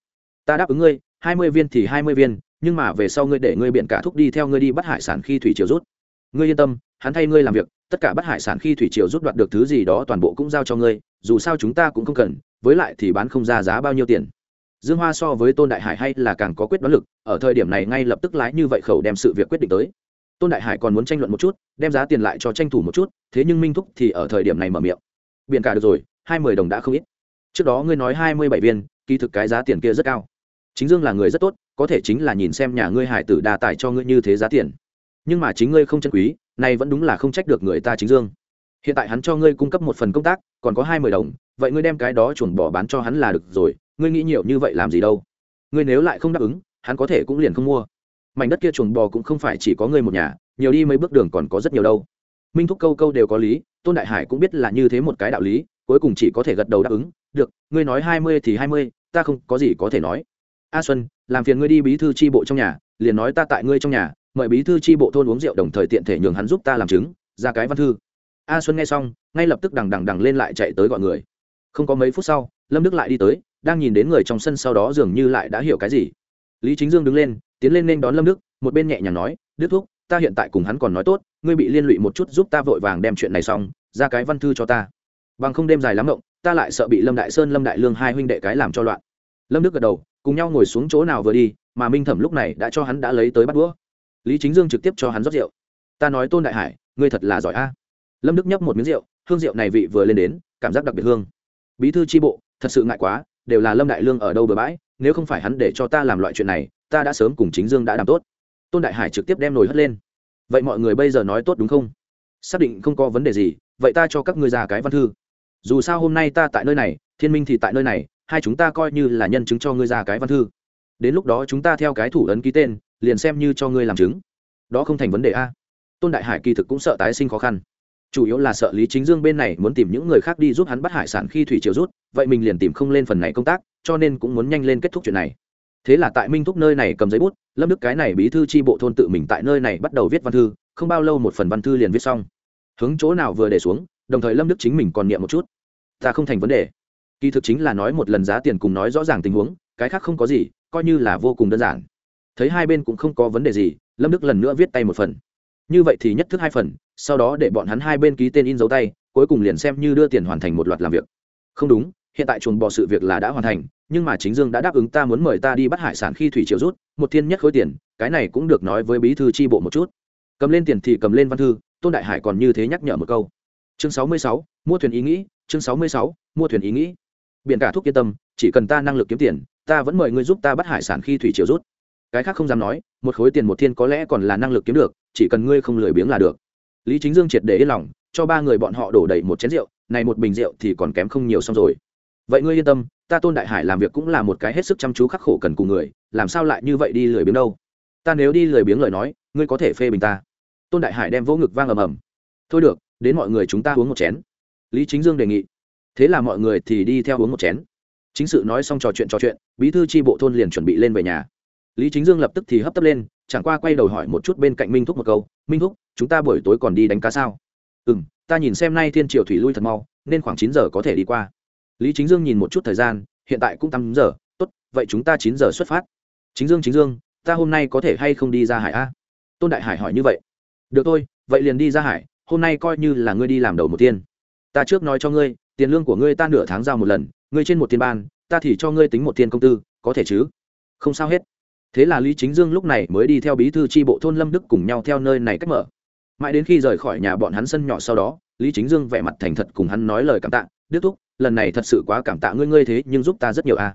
Ta đáp ứng ngươi, hai mươi viên thì hai mươi viên, nhưng mà về sau ngươi để ngươi biện cả thúc đi theo ngươi đi bắt hải sản khi thủy triều rút. Ngươi yên tâm, hắn thay ngươi làm việc, tất cả bắt hải sản khi thủy triều rút đoạt được thứ gì đó toàn bộ cũng giao cho ngươi, dù sao chúng ta cũng không cần, với lại thì bán không ra giá bao nhiêu tiền dương hoa so với tôn đại hải hay là càng có quyết đoán lực, ở thời điểm này ngay lập tức lái như vậy khẩu đem sự việc quyết định tới. Tôn đại hải còn muốn tranh luận một chút, đem giá tiền lại cho tranh thủ một chút, thế nhưng minh thúc thì ở thời điểm này mở miệng. Biển cả được rồi, hai mươi đồng đã không ít. Trước đó ngươi nói hai mươi bảy viên, kỳ thực cái giá tiền kia rất cao. Chính dương là người rất tốt, có thể chính là nhìn xem nhà ngươi hải tử đa tài cho ngươi như thế giá tiền. Nhưng mà chính ngươi không chân quý, này vẫn đúng là không trách được người ta chính dương. Hiện tại hắn cho ngươi cung cấp một phần công tác, còn có hai mươi đồng, vậy ngươi đem cái đó chuồn bỏ bán cho hắn là được rồi ngươi nghĩ nhiều như vậy làm gì đâu? Ngươi nếu lại không đáp ứng, hắn có thể cũng liền không mua. Mảnh đất kia chuồng bò cũng không phải chỉ có ngươi một nhà, nhiều đi mấy bước đường còn có rất nhiều đâu. Minh thúc câu câu đều có lý, tôn đại hải cũng biết là như thế một cái đạo lý, cuối cùng chỉ có thể gật đầu đáp ứng, được, ngươi nói hai mươi thì hai mươi, ta không có gì có thể nói. A xuân, làm phiền ngươi đi bí thư tri bộ trong nhà, liền nói ta tại ngươi trong nhà, mời bí thư tri bộ thôn uống rượu đồng thời tiện thể nhường hắn giúp ta làm chứng, ra cái văn thư. A xuân nghe xong, ngay lập tức đằng đằng đằng lên lại chạy tới gọi người. Không có mấy phút sau, lâm đức lại đi tới đang nhìn đến người trong sân sau đó dường như lại đã hiểu cái gì. Lý chính dương đứng lên, tiến lên nên đón lâm đức, một bên nhẹ nhàng nói, đức thúc, ta hiện tại cùng hắn còn nói tốt, ngươi bị liên lụy một chút giúp ta vội vàng đem chuyện này xong, ra cái văn thư cho ta. Bằng không đêm dài lắm rộng ta lại sợ bị lâm đại sơn, lâm đại lương hai huynh đệ cái làm cho loạn. Lâm đức gật đầu, cùng nhau ngồi xuống chỗ nào vừa đi, mà minh thẩm lúc này đã cho hắn đã lấy tới bắt đũa. Lý chính dương trực tiếp cho hắn rót rượu. Ta nói tôn đại hải, ngươi thật là giỏi a. Lâm đức nhấp một miếng rượu, hương rượu này vị vừa lên đến, cảm giác đặc biệt hương. Bí thư tri bộ, thật sự ngại quá đều là lâm đại lương ở đâu bừa bãi, nếu không phải hắn để cho ta làm loại chuyện này, ta đã sớm cùng chính dương đã làm tốt. Tôn đại hải trực tiếp đem nồi hất lên. Vậy mọi người bây giờ nói tốt đúng không? Xác định không có vấn đề gì, vậy ta cho các ngươi ra cái văn thư. Dù sao hôm nay ta tại nơi này, thiên minh thì tại nơi này, hai chúng ta coi như là nhân chứng cho ngươi ra cái văn thư. Đến lúc đó chúng ta theo cái thủ ấn ký tên, liền xem như cho ngươi làm chứng. Đó không thành vấn đề a. Tôn đại hải kỳ thực cũng sợ tái sinh khó khăn chủ yếu là sợ lý chính dương bên này muốn tìm những người khác đi giúp hắn bắt hải sản khi thủy triều rút, vậy mình liền tìm không lên phần này công tác, cho nên cũng muốn nhanh lên kết thúc chuyện này. Thế là tại minh thúc nơi này cầm giấy bút, lâm đức cái này bí thư tri bộ thôn tự mình tại nơi này bắt đầu viết văn thư, không bao lâu một phần văn thư liền viết xong. Hướng chỗ nào vừa để xuống, đồng thời lâm đức chính mình còn niệm một chút. Ta không thành vấn đề. Kỳ thực chính là nói một lần giá tiền cùng nói rõ ràng tình huống, cái khác không có gì, coi như là vô cùng đơn giản. Thấy hai bên cũng không có vấn đề gì, lâm đức lần nữa viết tay một phần như vậy thì nhất thức hai phần, sau đó để bọn hắn hai bên ký tên in dấu tay, cuối cùng liền xem như đưa tiền hoàn thành một loạt làm việc. Không đúng, hiện tại chuồng bò sự việc là đã hoàn thành, nhưng mà chính dương đã đáp ứng ta muốn mời ta đi bắt hải sản khi thủy triều rút, một thiên nhất khối tiền, cái này cũng được nói với bí thư tri bộ một chút. Cầm lên tiền thì cầm lên văn thư, tôn đại hải còn như thế nhắc nhở một câu. Chương sáu mươi sáu, mua thuyền ý nghĩ, chương sáu mươi sáu, mua thuyền ý nghĩ. Biện cả thuốc yên tâm, chỉ cần ta năng lực kiếm tiền, ta vẫn mời ngươi giúp ta bắt hải sản khi thủy triều rút cái khác không dám nói, một khối tiền một thiên có lẽ còn là năng lực kiếm được, chỉ cần ngươi không lười biếng là được. Lý chính dương triệt để yên lòng, cho ba người bọn họ đổ đầy một chén rượu, này một bình rượu thì còn kém không nhiều xong rồi. Vậy ngươi yên tâm, ta tôn đại hải làm việc cũng là một cái hết sức chăm chú khắc khổ cần cùng người, làm sao lại như vậy đi lười biếng đâu? Ta nếu đi lười biếng lời nói, ngươi có thể phê bình ta. Tôn đại hải đem vỗ ngực vang ầm ầm. Thôi được, đến mọi người chúng ta uống một chén. Lý chính dương đề nghị. Thế là mọi người thì đi theo uống một chén. Chính sự nói xong trò chuyện trò chuyện, bí thư tri bộ thôn liền chuẩn bị lên về nhà lý chính dương lập tức thì hấp tấp lên, chẳng qua quay đầu hỏi một chút bên cạnh minh thúc một câu, minh thúc, chúng ta buổi tối còn đi đánh cá sao? Ừ m ta nhìn xem nay thiên triều thủy lui thật mau, nên khoảng chín giờ có thể đi qua. Lý chính dương nhìn một chút thời gian, hiện tại cũng tám giờ, tốt, vậy chúng ta chín giờ xuất phát. Chính dương chính dương, ta hôm nay có thể hay không đi ra hải a? Tôn đại hải hỏi như vậy. Được thôi, vậy liền đi ra hải, hôm nay coi như là ngươi đi làm đầu một tiên. Ta trước nói cho ngươi, tiền lương của ngươi ta nửa tháng giao một lần, ngươi trên một tiền ban, ta thì cho ngươi tính một tiền công tư, có thể chứ? Không sao hết thế là lý chính dương lúc này mới đi theo bí thư tri bộ thôn lâm đức cùng nhau theo nơi này cách mở. Mãi đến khi rời khỏi nhà bọn hắn sân nhỏ sau đó, lý chính dương vẻ mặt thành thật cùng hắn nói lời cảm tạ, đức thúc, lần này thật sự quá cảm tạ ngươi ngươi thế, nhưng giúp ta rất nhiều a.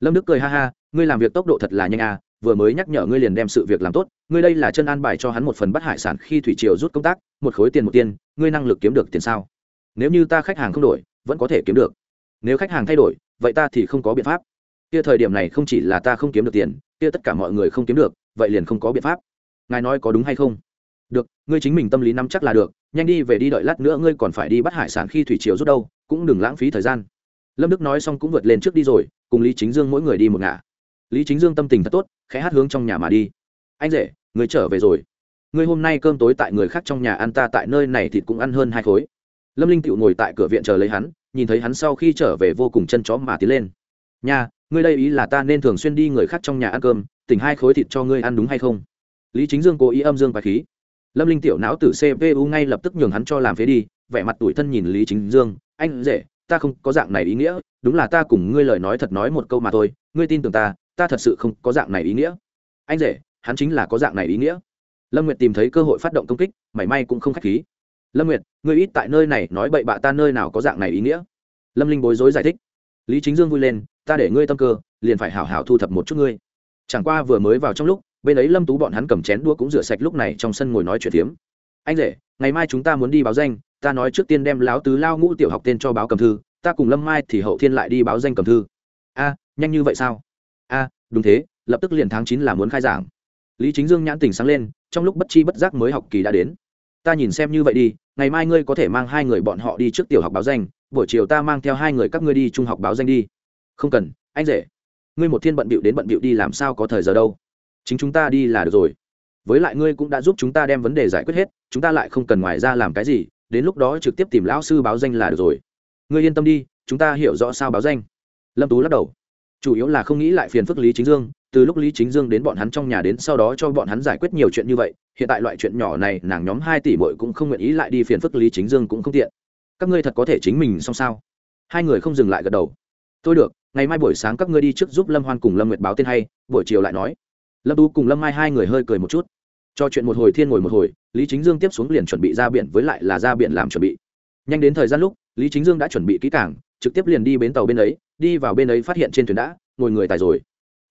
Lâm đức cười ha ha, ngươi làm việc tốc độ thật là nhanh a, vừa mới nhắc nhở ngươi liền đem sự việc làm tốt, ngươi đây là chân an bài cho hắn một phần bắt hải sản khi thủy triều rút công tác, một khối tiền một tiền, ngươi năng lực kiếm được tiền sao? Nếu như ta khách hàng không đổi, vẫn có thể kiếm được. Nếu khách hàng thay đổi, vậy ta thì không có biện pháp. Kia thời điểm này không chỉ là ta không kiếm được tiền kia tất cả mọi người không kiếm được, vậy liền không có biện pháp. Ngài nói có đúng hay không? Được, ngươi chính mình tâm lý nắm chắc là được, nhanh đi về đi đợi lát nữa ngươi còn phải đi bắt hải sản khi thủy triều rút đâu, cũng đừng lãng phí thời gian. Lâm đức nói xong cũng vượt lên trước đi rồi, cùng lý chính dương mỗi người đi một ngả. Lý chính dương tâm tình thật tốt, khẽ hát hướng trong nhà mà đi. Anh rể, người trở về rồi. Ngươi hôm nay cơm tối tại người khác trong nhà ăn ta tại nơi này thì cũng ăn hơn hai khối. Lâm linh tựu ngồi tại cửa viện chờ lấy hắn, nhìn thấy hắn sau khi trở về vô cùng chân chó mà tiến lên nhà ngươi đây ý là ta nên thường xuyên đi người khác trong nhà ăn cơm, tỉnh hai khối thịt cho ngươi ăn đúng hay không? Lý chính dương cố ý âm dương và khí. Lâm linh tiểu não tử cpu ngay lập tức nhường hắn cho làm phế đi, vẻ mặt tủi thân nhìn lý chính dương. Anh dễ, ta không có dạng này ý nghĩa, đúng là ta cùng ngươi lời nói thật nói một câu mà thôi, ngươi tin tưởng ta ta thật sự không có dạng này ý nghĩa. Anh rể hắn chính là có dạng này ý nghĩa. Lâm nguyệt tìm thấy cơ hội phát động công kích, mảy may cũng không k h á c h khí. Lâm nguyệt, ngươi ít tại nơi này, nói bậy bạ ta nơi nào có dạng này ý nghĩa? Lâm linh bối rối giải thích. Lý chính dương vui lên ta để ngươi tâm cơ, liền phải hảo hảo thu thập một chút ngươi. Chẳng qua vừa mới vào trong lúc, bên ấy lâm tú bọn hắn cầm chén đua cũng rửa sạch lúc này trong sân ngồi nói chuyện phiếm. Anh rể, ngày mai chúng ta muốn đi báo danh, ta nói trước tiên đem láo tứ lao ngũ tiểu học tên cho báo cầm thư, ta cùng lâm mai thì hậu thiên lại đi báo danh cầm thư. A, nhanh như vậy sao? A, đúng thế, lập tức liền tháng chín là muốn khai giảng. Lý chính dương nhãn tình sáng lên, trong lúc bất chi bất giác mới học kỳ đã đến. Ta nhìn xem như vậy đi, ngày mai ngươi có thể mang hai người bọn họ đi trước tiểu học báo danh, buổi chiều ta mang theo hai người các ngươi đi trung học báo danh đi không cần, anh rể. Ngươi một thiên bận bịu đến bận bịu đi làm sao có thời giờ đâu. Chính chúng ta đi là được rồi. Với lại ngươi cũng đã giúp chúng ta đem vấn đề giải quyết hết, chúng ta lại không cần ngoài ra làm cái gì, đến lúc đó trực tiếp tìm lão sư báo danh là được rồi. Ngươi yên tâm đi, chúng ta hiểu rõ sao báo danh. Lâm tú lắc đầu. Chủ yếu là không nghĩ lại phiền phức lý chính dương, từ lúc lý chính dương đến bọn hắn trong nhà đến sau đó cho bọn hắn giải quyết nhiều chuyện như vậy, hiện tại loại chuyện nhỏ này, nàng nhóm hai tỷ bội cũng không nguyện ý lại đi phiền phức lý chính dương cũng không tiện. Các ngươi thật có thể chính mình xong sao? Hai người không dừng lại gật đầu. Tôi được ngày mai buổi sáng các ngươi đi trước giúp lâm hoan cùng lâm nguyệt báo tên hay, buổi chiều lại nói. Lâm tú cùng lâm mai hai người hơi cười một chút. Cho chuyện một hồi thiên ngồi một hồi, lý chính dương tiếp xuống liền chuẩn bị ra biển với lại là ra biển làm chuẩn bị. Nhanh đến thời gian lúc, lý chính dương đã chuẩn bị kỹ cảng trực tiếp liền đi bến tàu bên ấy, đi vào bên ấy phát hiện trên thuyền đã, ngồi người tài rồi.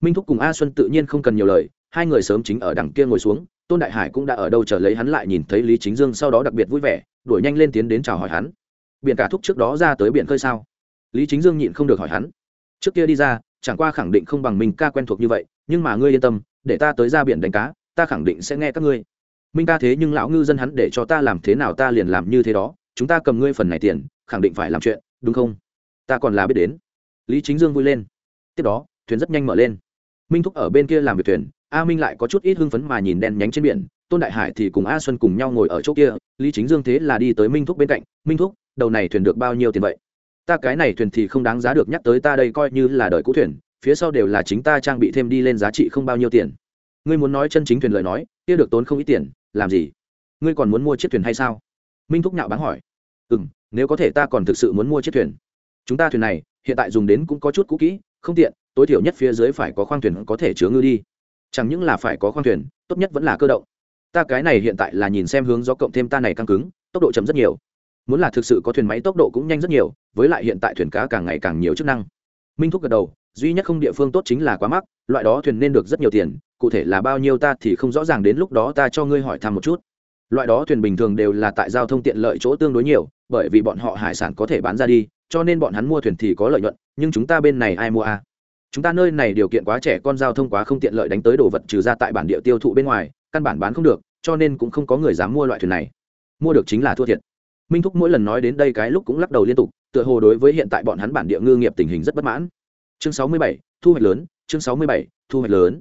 Minh thúc cùng a xuân tự nhiên không cần nhiều lời, hai người sớm chính ở đằng kia ngồi xuống, tôn đại hải cũng đã ở đâu chờ lấy hắn lại nhìn thấy lý chính dương sau đó đặc biệt vui vẻ, đuổi nhanh lên tiến đến chào hỏi hắn. Biển cả thúc trước đó ra tới biển khơi sao? Lý chính dương nhịn không được hỏi hắn trước kia đi ra, chẳng qua khẳng định không bằng mình ca quen thuộc như vậy, nhưng mà ngươi yên tâm, để ta tới ra biển đánh cá, ta khẳng định sẽ nghe các ngươi. Minh ca thế nhưng lão ngư dân hắn để cho ta làm thế nào ta liền làm như thế đó, chúng ta cầm ngươi phần này tiền, khẳng định phải làm chuyện, đúng không? Ta còn là biết đến. Lý chính dương vui lên. Tiếp đó, thuyền rất nhanh mở lên. Minh thúc ở bên kia làm việc thuyền, a minh lại có chút ít hưng phấn mà nhìn đen nhánh trên biển, tôn đại hải thì cùng a xuân cùng nhau ngồi ở chỗ kia, lý chính dương thế là đi tới minh thúc bên cạnh, minh thúc, đầu này thuyền được bao nhiêu tiền vậy? Ta cái này thuyền thì không đáng giá được nhắc tới ta đây coi như là đời cũ thuyền, phía sau đều là chính ta trang bị thêm đi lên giá trị không bao nhiêu tiền. Ngươi muốn nói chân chính thuyền lời nói, kia được tốn không ít tiền, làm gì? Ngươi còn muốn mua chiếc thuyền hay sao? Minh thúc nhạo bán hỏi. Ừ m nếu có thể ta còn thực sự muốn mua chiếc thuyền. Chúng ta thuyền này, hiện tại dùng đến cũng có chút cũ kỹ, không tiện, tối thiểu nhất phía dưới phải có khoang thuyền có thể chứa ngư đi. Chẳng những là phải có khoang thuyền, tốt nhất vẫn là cơ động. Ta cái này hiện tại là nhìn xem hướng gió cộng thêm ta này căng cứng, tốc độ chấm rất nhiều muốn là thực sự có thuyền máy tốc độ cũng nhanh rất nhiều, với lại hiện tại thuyền cá càng ngày càng nhiều chức năng. Minh thúc gật đầu, duy nhất không địa phương tốt chính là quá mắc, loại đó thuyền nên được rất nhiều tiền, cụ thể là bao nhiêu ta thì không rõ ràng đến lúc đó ta cho ngươi hỏi thăm một chút. Loại đó thuyền bình thường đều là tại giao thông tiện lợi chỗ tương đối nhiều, bởi vì bọn họ hải sản có thể bán ra đi, cho nên bọn hắn mua thuyền thì có lợi nhuận, nhưng chúng ta bên này ai mua à? chúng ta nơi này điều kiện quá trẻ con giao thông quá không tiện lợi đánh tới đồ vật trừ ra tại bản địa tiêu thụ bên ngoài, căn bản bán không được, cho nên cũng không có người dám mua loại thuyền này. Mua được chính là thua thiệt minh thúc mỗi lần nói đến đây cái lúc cũng lắc đầu liên tục, tựa hồ đối với hiện tại bọn hắn bản địa ngư nghiệp tình hình rất bất mãn. Chương sáu mươi bảy, thu hoạch lớn, chương sáu mươi bảy, thu hoạch lớn.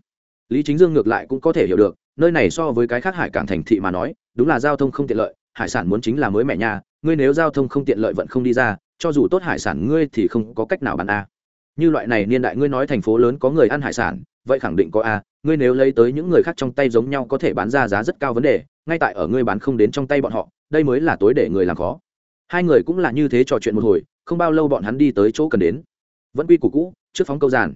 Lý chính dương ngược lại cũng có thể hiểu được, nơi này so với cái khác hải cảng thành thị mà nói, đúng là giao thông không tiện lợi, hải sản muốn chính là mới mẹ nhà ngươi nếu giao thông không tiện lợi vẫn không đi ra, cho dù tốt hải sản ngươi thì không có cách nào bán a. Như loại này niên đại ngươi nói thành phố lớn có người ăn hải sản, vậy khẳng định có a, ngươi nếu lấy tới những người khác trong tay giống nhau có thể bán ra giá rất cao vấn đề, ngay tại ở ngươi bán không đến trong tay bọn họ đây mới là tối để người làm khó. Hai người cũng là như thế trò chuyện một hồi, không bao lâu bọn hắn đi tới chỗ cần đến. Vẫn quy củ cũ, trước phóng câu giàn.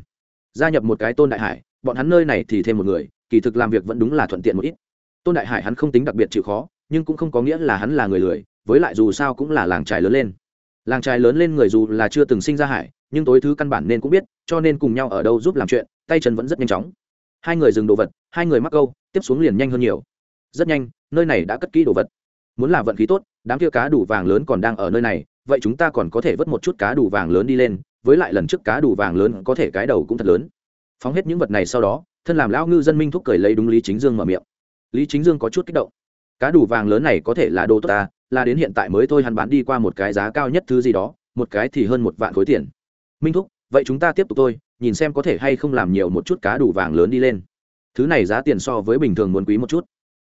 Gia nhập một cái tôn đại hải, bọn hắn nơi này thì thêm một người, kỳ thực làm việc vẫn đúng là thuận tiện một ít. Tôn đại hải hắn không tính đặc biệt chịu khó, nhưng cũng không có nghĩa là hắn là người lười, với lại dù sao cũng là làng trài lớn lên. Làng trài lớn lên người dù là chưa từng sinh ra hải, nhưng tối thứ căn bản nên cũng biết, cho nên cùng nhau ở đâu giúp làm chuyện, tay chân vẫn rất nhanh chóng. Hai người dừng đồ vật, hai người mắc câu, tiếp xuống liền nhanh hơn nhiều. Rất nhanh, nơi này đã cất kỹ đồ vật muốn là vận khí tốt, đám kia cá đủ vàng lớn còn đang ở nơi này, vậy chúng ta còn có thể vớt một chút cá đủ vàng lớn đi lên, với lại lần trước cá đủ vàng lớn có thể cái đầu cũng thật lớn. Phóng hết những vật này sau đó, thân làm lão ngư dân minh thúc cười lấy đúng lý chính dương mở miệng. Lý chính dương có chút kích động. Cá đủ vàng lớn này có thể là đồ tốt ta, là đến hiện tại mới thôi hắn bán đi qua một cái giá cao nhất thứ gì đó, một cái thì hơn một vạn khối tiền. Minh thúc, vậy chúng ta tiếp tục thôi, nhìn xem có thể hay không làm nhiều một chút cá đủ vàng lớn đi lên. Thứ này giá tiền so với bình thường muốn quý một chút.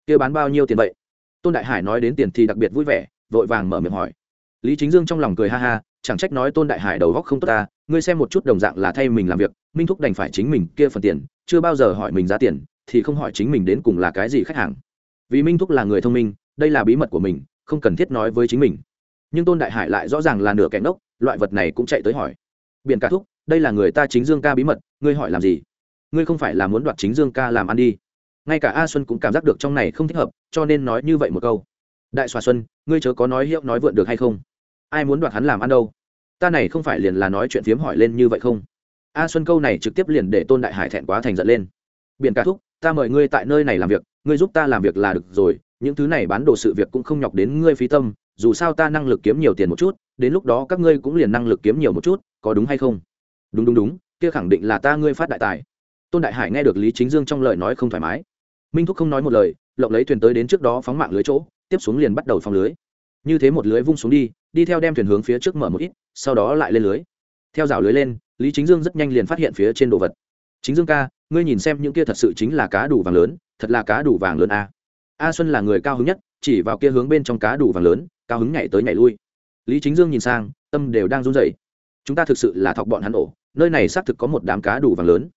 Kia bán bao nhiêu tiền vậy? Tôn đại hải nói đến tiền thì đặc biệt vui vẻ, vội vàng mở miệng hỏi. Lý chính dương trong lòng cười ha ha, chẳng trách nói tôn đại hải đầu góc không tốt ta, ngươi xem một chút đồng dạng là thay mình làm việc, minh thúc đành phải chính mình kia phần tiền, chưa bao giờ hỏi mình giá tiền, thì không hỏi chính mình đến cùng là cái gì khách hàng. Vì minh thúc là người thông minh, đây là bí mật của mình, không cần thiết nói với chính mình. Nhưng tôn đại hải lại rõ ràng là nửa kẻ ngốc, loại vật này cũng chạy tới hỏi. Biển cả thúc, đây là người ta chính dương ca bí mật, ngươi hỏi làm gì? Ngươi không phải là muốn đoạt chính dương ca làm ăn đi ngay cả a xuân cũng cảm giác được trong này không thích hợp, cho nên nói như vậy một câu. Đại xòa xuân, ngươi chớ có nói hiệu nói vượn được hay không? Ai muốn đoạt hắn làm ăn đâu? Ta này không phải liền là nói chuyện phiếm hỏi lên như vậy không? A xuân câu này trực tiếp liền để tôn đại hải thẹn quá thành giận lên. Biển cả thúc, ta mời ngươi tại nơi này làm việc, ngươi giúp ta làm việc là được rồi, những thứ này bán đồ sự việc cũng không nhọc đến ngươi phí tâm, dù sao ta năng lực kiếm nhiều tiền một chút, đến lúc đó các ngươi cũng liền năng lực kiếm nhiều một chút, có đúng hay không? Đúng đúng đúng, kia khẳng định là ta ngươi phát đại tài. Tôn đại hải nghe được lý chính dương trong lời nói không thoải mái minh thúc không nói một lời, lộng lấy thuyền tới đến trước đó phóng mạng lưới chỗ, tiếp xuống liền bắt đầu phóng lưới. Như thế một lưới vung xuống đi đi theo đem thuyền hướng phía trước mở một ít, sau đó lại lên lưới. Theo rào lưới lên, lý chính dương rất nhanh liền phát hiện phía trên đồ vật. Chính dương ca, ngươi nhìn xem những kia thật sự chính là cá đủ vàng lớn, thật là cá đủ vàng lớn a. A xuân là người cao hứng nhất, chỉ vào kia hướng bên trong cá đủ vàng lớn, cao hứng nhảy tới nhảy lui. Lý chính dương nhìn sang, tâm đều đang run rẩy. Chúng ta thực sự là thọc bọn hắn ổ, nơi này xác thực có một đám cá đủ vàng lớn.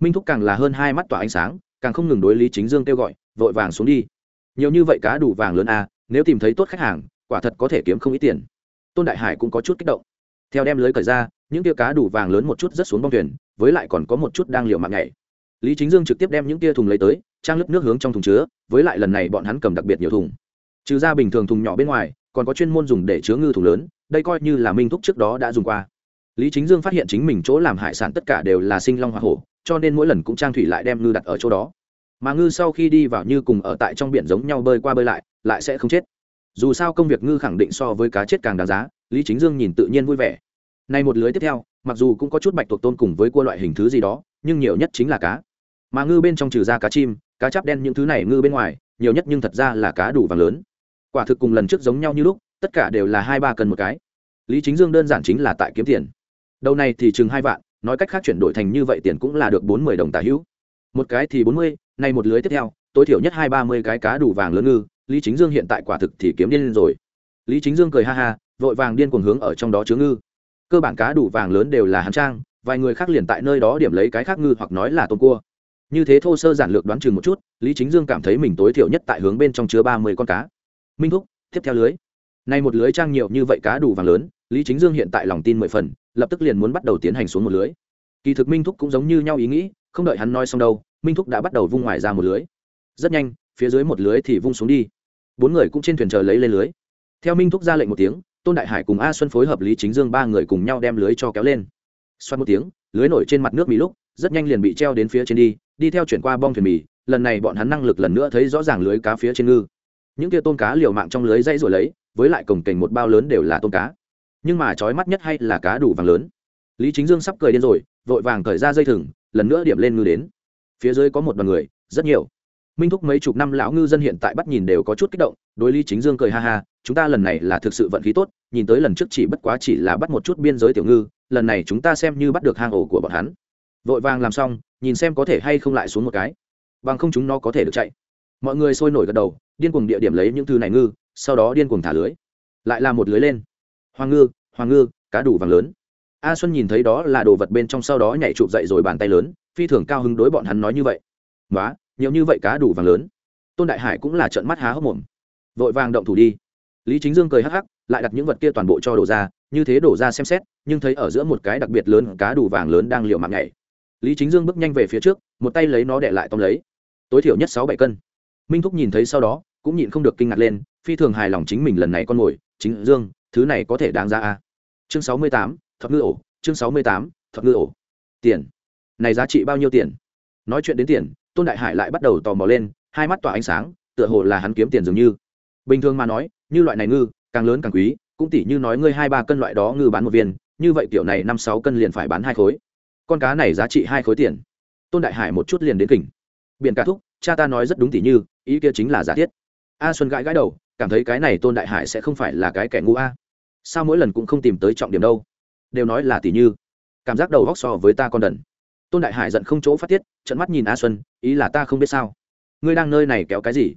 Minh thúc càng là hơn hai mắt tỏa ánh sáng càng không ngừng đối lý chính dương kêu gọi, vội vàng xuống đi. Nhiều như vậy cá đủ vàng lớn a nếu tìm thấy tốt khách hàng, quả thật có thể kiếm không ít tiền. Tôn đại hải cũng có chút kích động. Theo đem lưới cởi ra, những tia cá đủ vàng lớn một chút rất xuống bong thuyền, với lại còn có một chút đang liều mạng nhảy. Lý chính dương trực tiếp đem những tia thùng lấy tới, trang lấp nước hướng trong thùng chứa, với lại lần này bọn hắn cầm đặc biệt nhiều thùng. Trừ ra bình thường thùng nhỏ bên ngoài, còn có chuyên môn dùng để chứa ngư thùng lớn, đây coi như là minh thúc trước đó đã dùng qua. Lý chính dương phát hiện chính mình chỗ làm hải sản tất cả đều là sinh long hoa hổ cho nên mỗi lần cũng trang thủy lại đem ngư đặt ở chỗ đó. Mà ngư sau khi đi vào như cùng ở tại trong biển giống nhau bơi qua bơi lại lại sẽ không chết. Dù sao công việc ngư khẳng định so với cá chết càng đáng giá, lý chính dương nhìn tự nhiên vui vẻ. Nay một lưới tiếp theo, mặc dù cũng có chút bạch tuộc tôn cùng với cua loại hình thứ gì đó, nhưng nhiều nhất chính là cá. Mà ngư bên trong trừ ra cá chim, cá chắp đen những thứ này ngư bên ngoài, nhiều nhất nhưng thật ra là cá đủ vàng lớn. Quả thực cùng lần trước giống nhau như lúc, tất cả đều là hai ba cân một cái. Lý chính dương đơn giản chính là tại kiếm tiền. Đầu này thì chừng hai vạn nói cách khác chuyển đổi thành như vậy tiền cũng là được bốn mươi đồng tả hữu. Một cái thì bốn mươi, nay một lưới tiếp theo, tối thiểu nhất hai ba mươi cái cá đủ vàng lớn ngư, lý chính dương hiện tại quả thực thì kiếm điên lên rồi. Lý chính dương cười ha ha, vội vàng điên cuồng hướng ở trong đó chứa ngư. Cơ bản cá đủ vàng lớn đều là hàn trang, vài người khác liền tại nơi đó điểm lấy cái khác ngư hoặc nói là tôm cua. Như thế thô sơ giản lược đoán chừng một chút, lý chính dương cảm thấy mình tối thiểu nhất tại hướng bên trong chứa ba mươi con cá. Minh thúc, tiếp theo lưới. Nay một lưới trang nhiều như vậy cá đủ vàng lớn, lý chính dương hiện tại lòng tin mười phần lập tức liền muốn bắt đầu tiến hành xuống một lưới. Kỳ thực minh thúc cũng giống như nhau ý nghĩ, không đợi hắn nói xong đâu, minh thúc đã bắt đầu vung ngoài ra một lưới. Rất nhanh, phía dưới một lưới thì vung xuống đi. Bốn người cũng trên thuyền chờ lấy lên lưới. Theo minh thúc ra lệnh một tiếng, tôn đại hải cùng a xuân phối hợp lý chính dương ba người cùng nhau đem lưới cho kéo lên. Xoát một tiếng, lưới nổi trên mặt nước mì lúc, rất nhanh liền bị treo đến phía trên đi đi theo chuyển qua bong thuyền mì, lần này bọn hắn năng lực lần nữa thấy rõ ràng lưới cá phía trên ngư. Những kia tôm cá liều mạng trong lưới dãy rồi lấy, với lại cổng kềnh một bao lớn đều là tôm cá nhưng mà trói mắt nhất hay là cá đủ vàng lớn. Lý chính dương sắp cười điên rồi, vội vàng cởi ra dây thừng, lần nữa điểm lên ngư đến. Phía dưới có một đoàn người, rất nhiều. Minh thúc mấy chục năm lão ngư dân hiện tại bắt nhìn đều có chút kích động, đối lý chính dương cười ha ha, chúng ta lần này là thực sự vận khí tốt, nhìn tới lần trước chỉ bất quá chỉ là bắt một chút biên giới tiểu ngư, lần này chúng ta xem như bắt được hang ổ của bọn hắn. Vội vàng làm xong, nhìn xem có thể hay không lại xuống một cái. Bằng không chúng nó có thể được chạy. Mọi người sôi nổi gật đầu, điên cuồng địa điểm lấy những thứ này ngư, sau đó điên cuồng thả lưới. Lại là một lưới lên hoàng ngư hoàng ngư cá đủ vàng lớn. A xuân nhìn thấy đó là đồ vật bên trong sau đó nhảy chụp dậy rồi bàn tay lớn phi thường cao hứng đối bọn hắn nói như vậy. Quá, nhiều như vậy cá đủ vàng lớn. Tôn đại hải cũng là trận mắt há hốc mồm. Vội vàng động thủ đi. Lý chính dương cười hắc hắc lại đặt những vật kia toàn bộ cho đổ ra như thế đổ ra xem xét nhưng thấy ở giữa một cái đặc biệt lớn cá đủ vàng lớn đang liều mạng nhảy. Lý chính dương bước nhanh về phía trước một tay lấy nó để lại tóm lấy. Tối thiểu nhất sáu bảy cân. Minh thúc nhìn thấy sau đó cũng nhịn không được kinh ngạc lên phi thường hài lòng chính mình lần này con mồi chính dương thứ này có thể đáng ra a. Chương sáu mươi tám thuật ngư ổ. Chương sáu mươi tám thuật ngư ổ. Tiền. Này giá trị bao nhiêu tiền? Nói chuyện đến tiền, tôn đại hải lại bắt đầu tò mò lên, hai mắt tỏa ánh sáng, tựa hồ là hắn kiếm tiền dường như. Bình thường mà nói, như loại này ngư, càng lớn càng quý, cũng tỉ như nói ngươi hai ba cân loại đó ngư bán một viên, như vậy kiểu này năm sáu cân liền phải bán hai khối. Con cá này giá trị hai khối tiền. Tôn đại hải một chút liền đến kỉnh. Biển cá thúc, cha ta nói rất đúng tỉ như, ý kia chính là giả thiết. A xuân gãi gãi đầu, cảm thấy cái này tôn đại hải sẽ không phải là cái kẻ ngu a sao mỗi lần cũng không tìm tới trọng điểm đâu? Đều nói là tỷ như, cảm giác đầu góc so với ta con đần. Tôn đại hải giận không chỗ phát tiết trận mắt nhìn a xuân, ý là ta không biết sao. Ngươi đang nơi này kéo cái gì?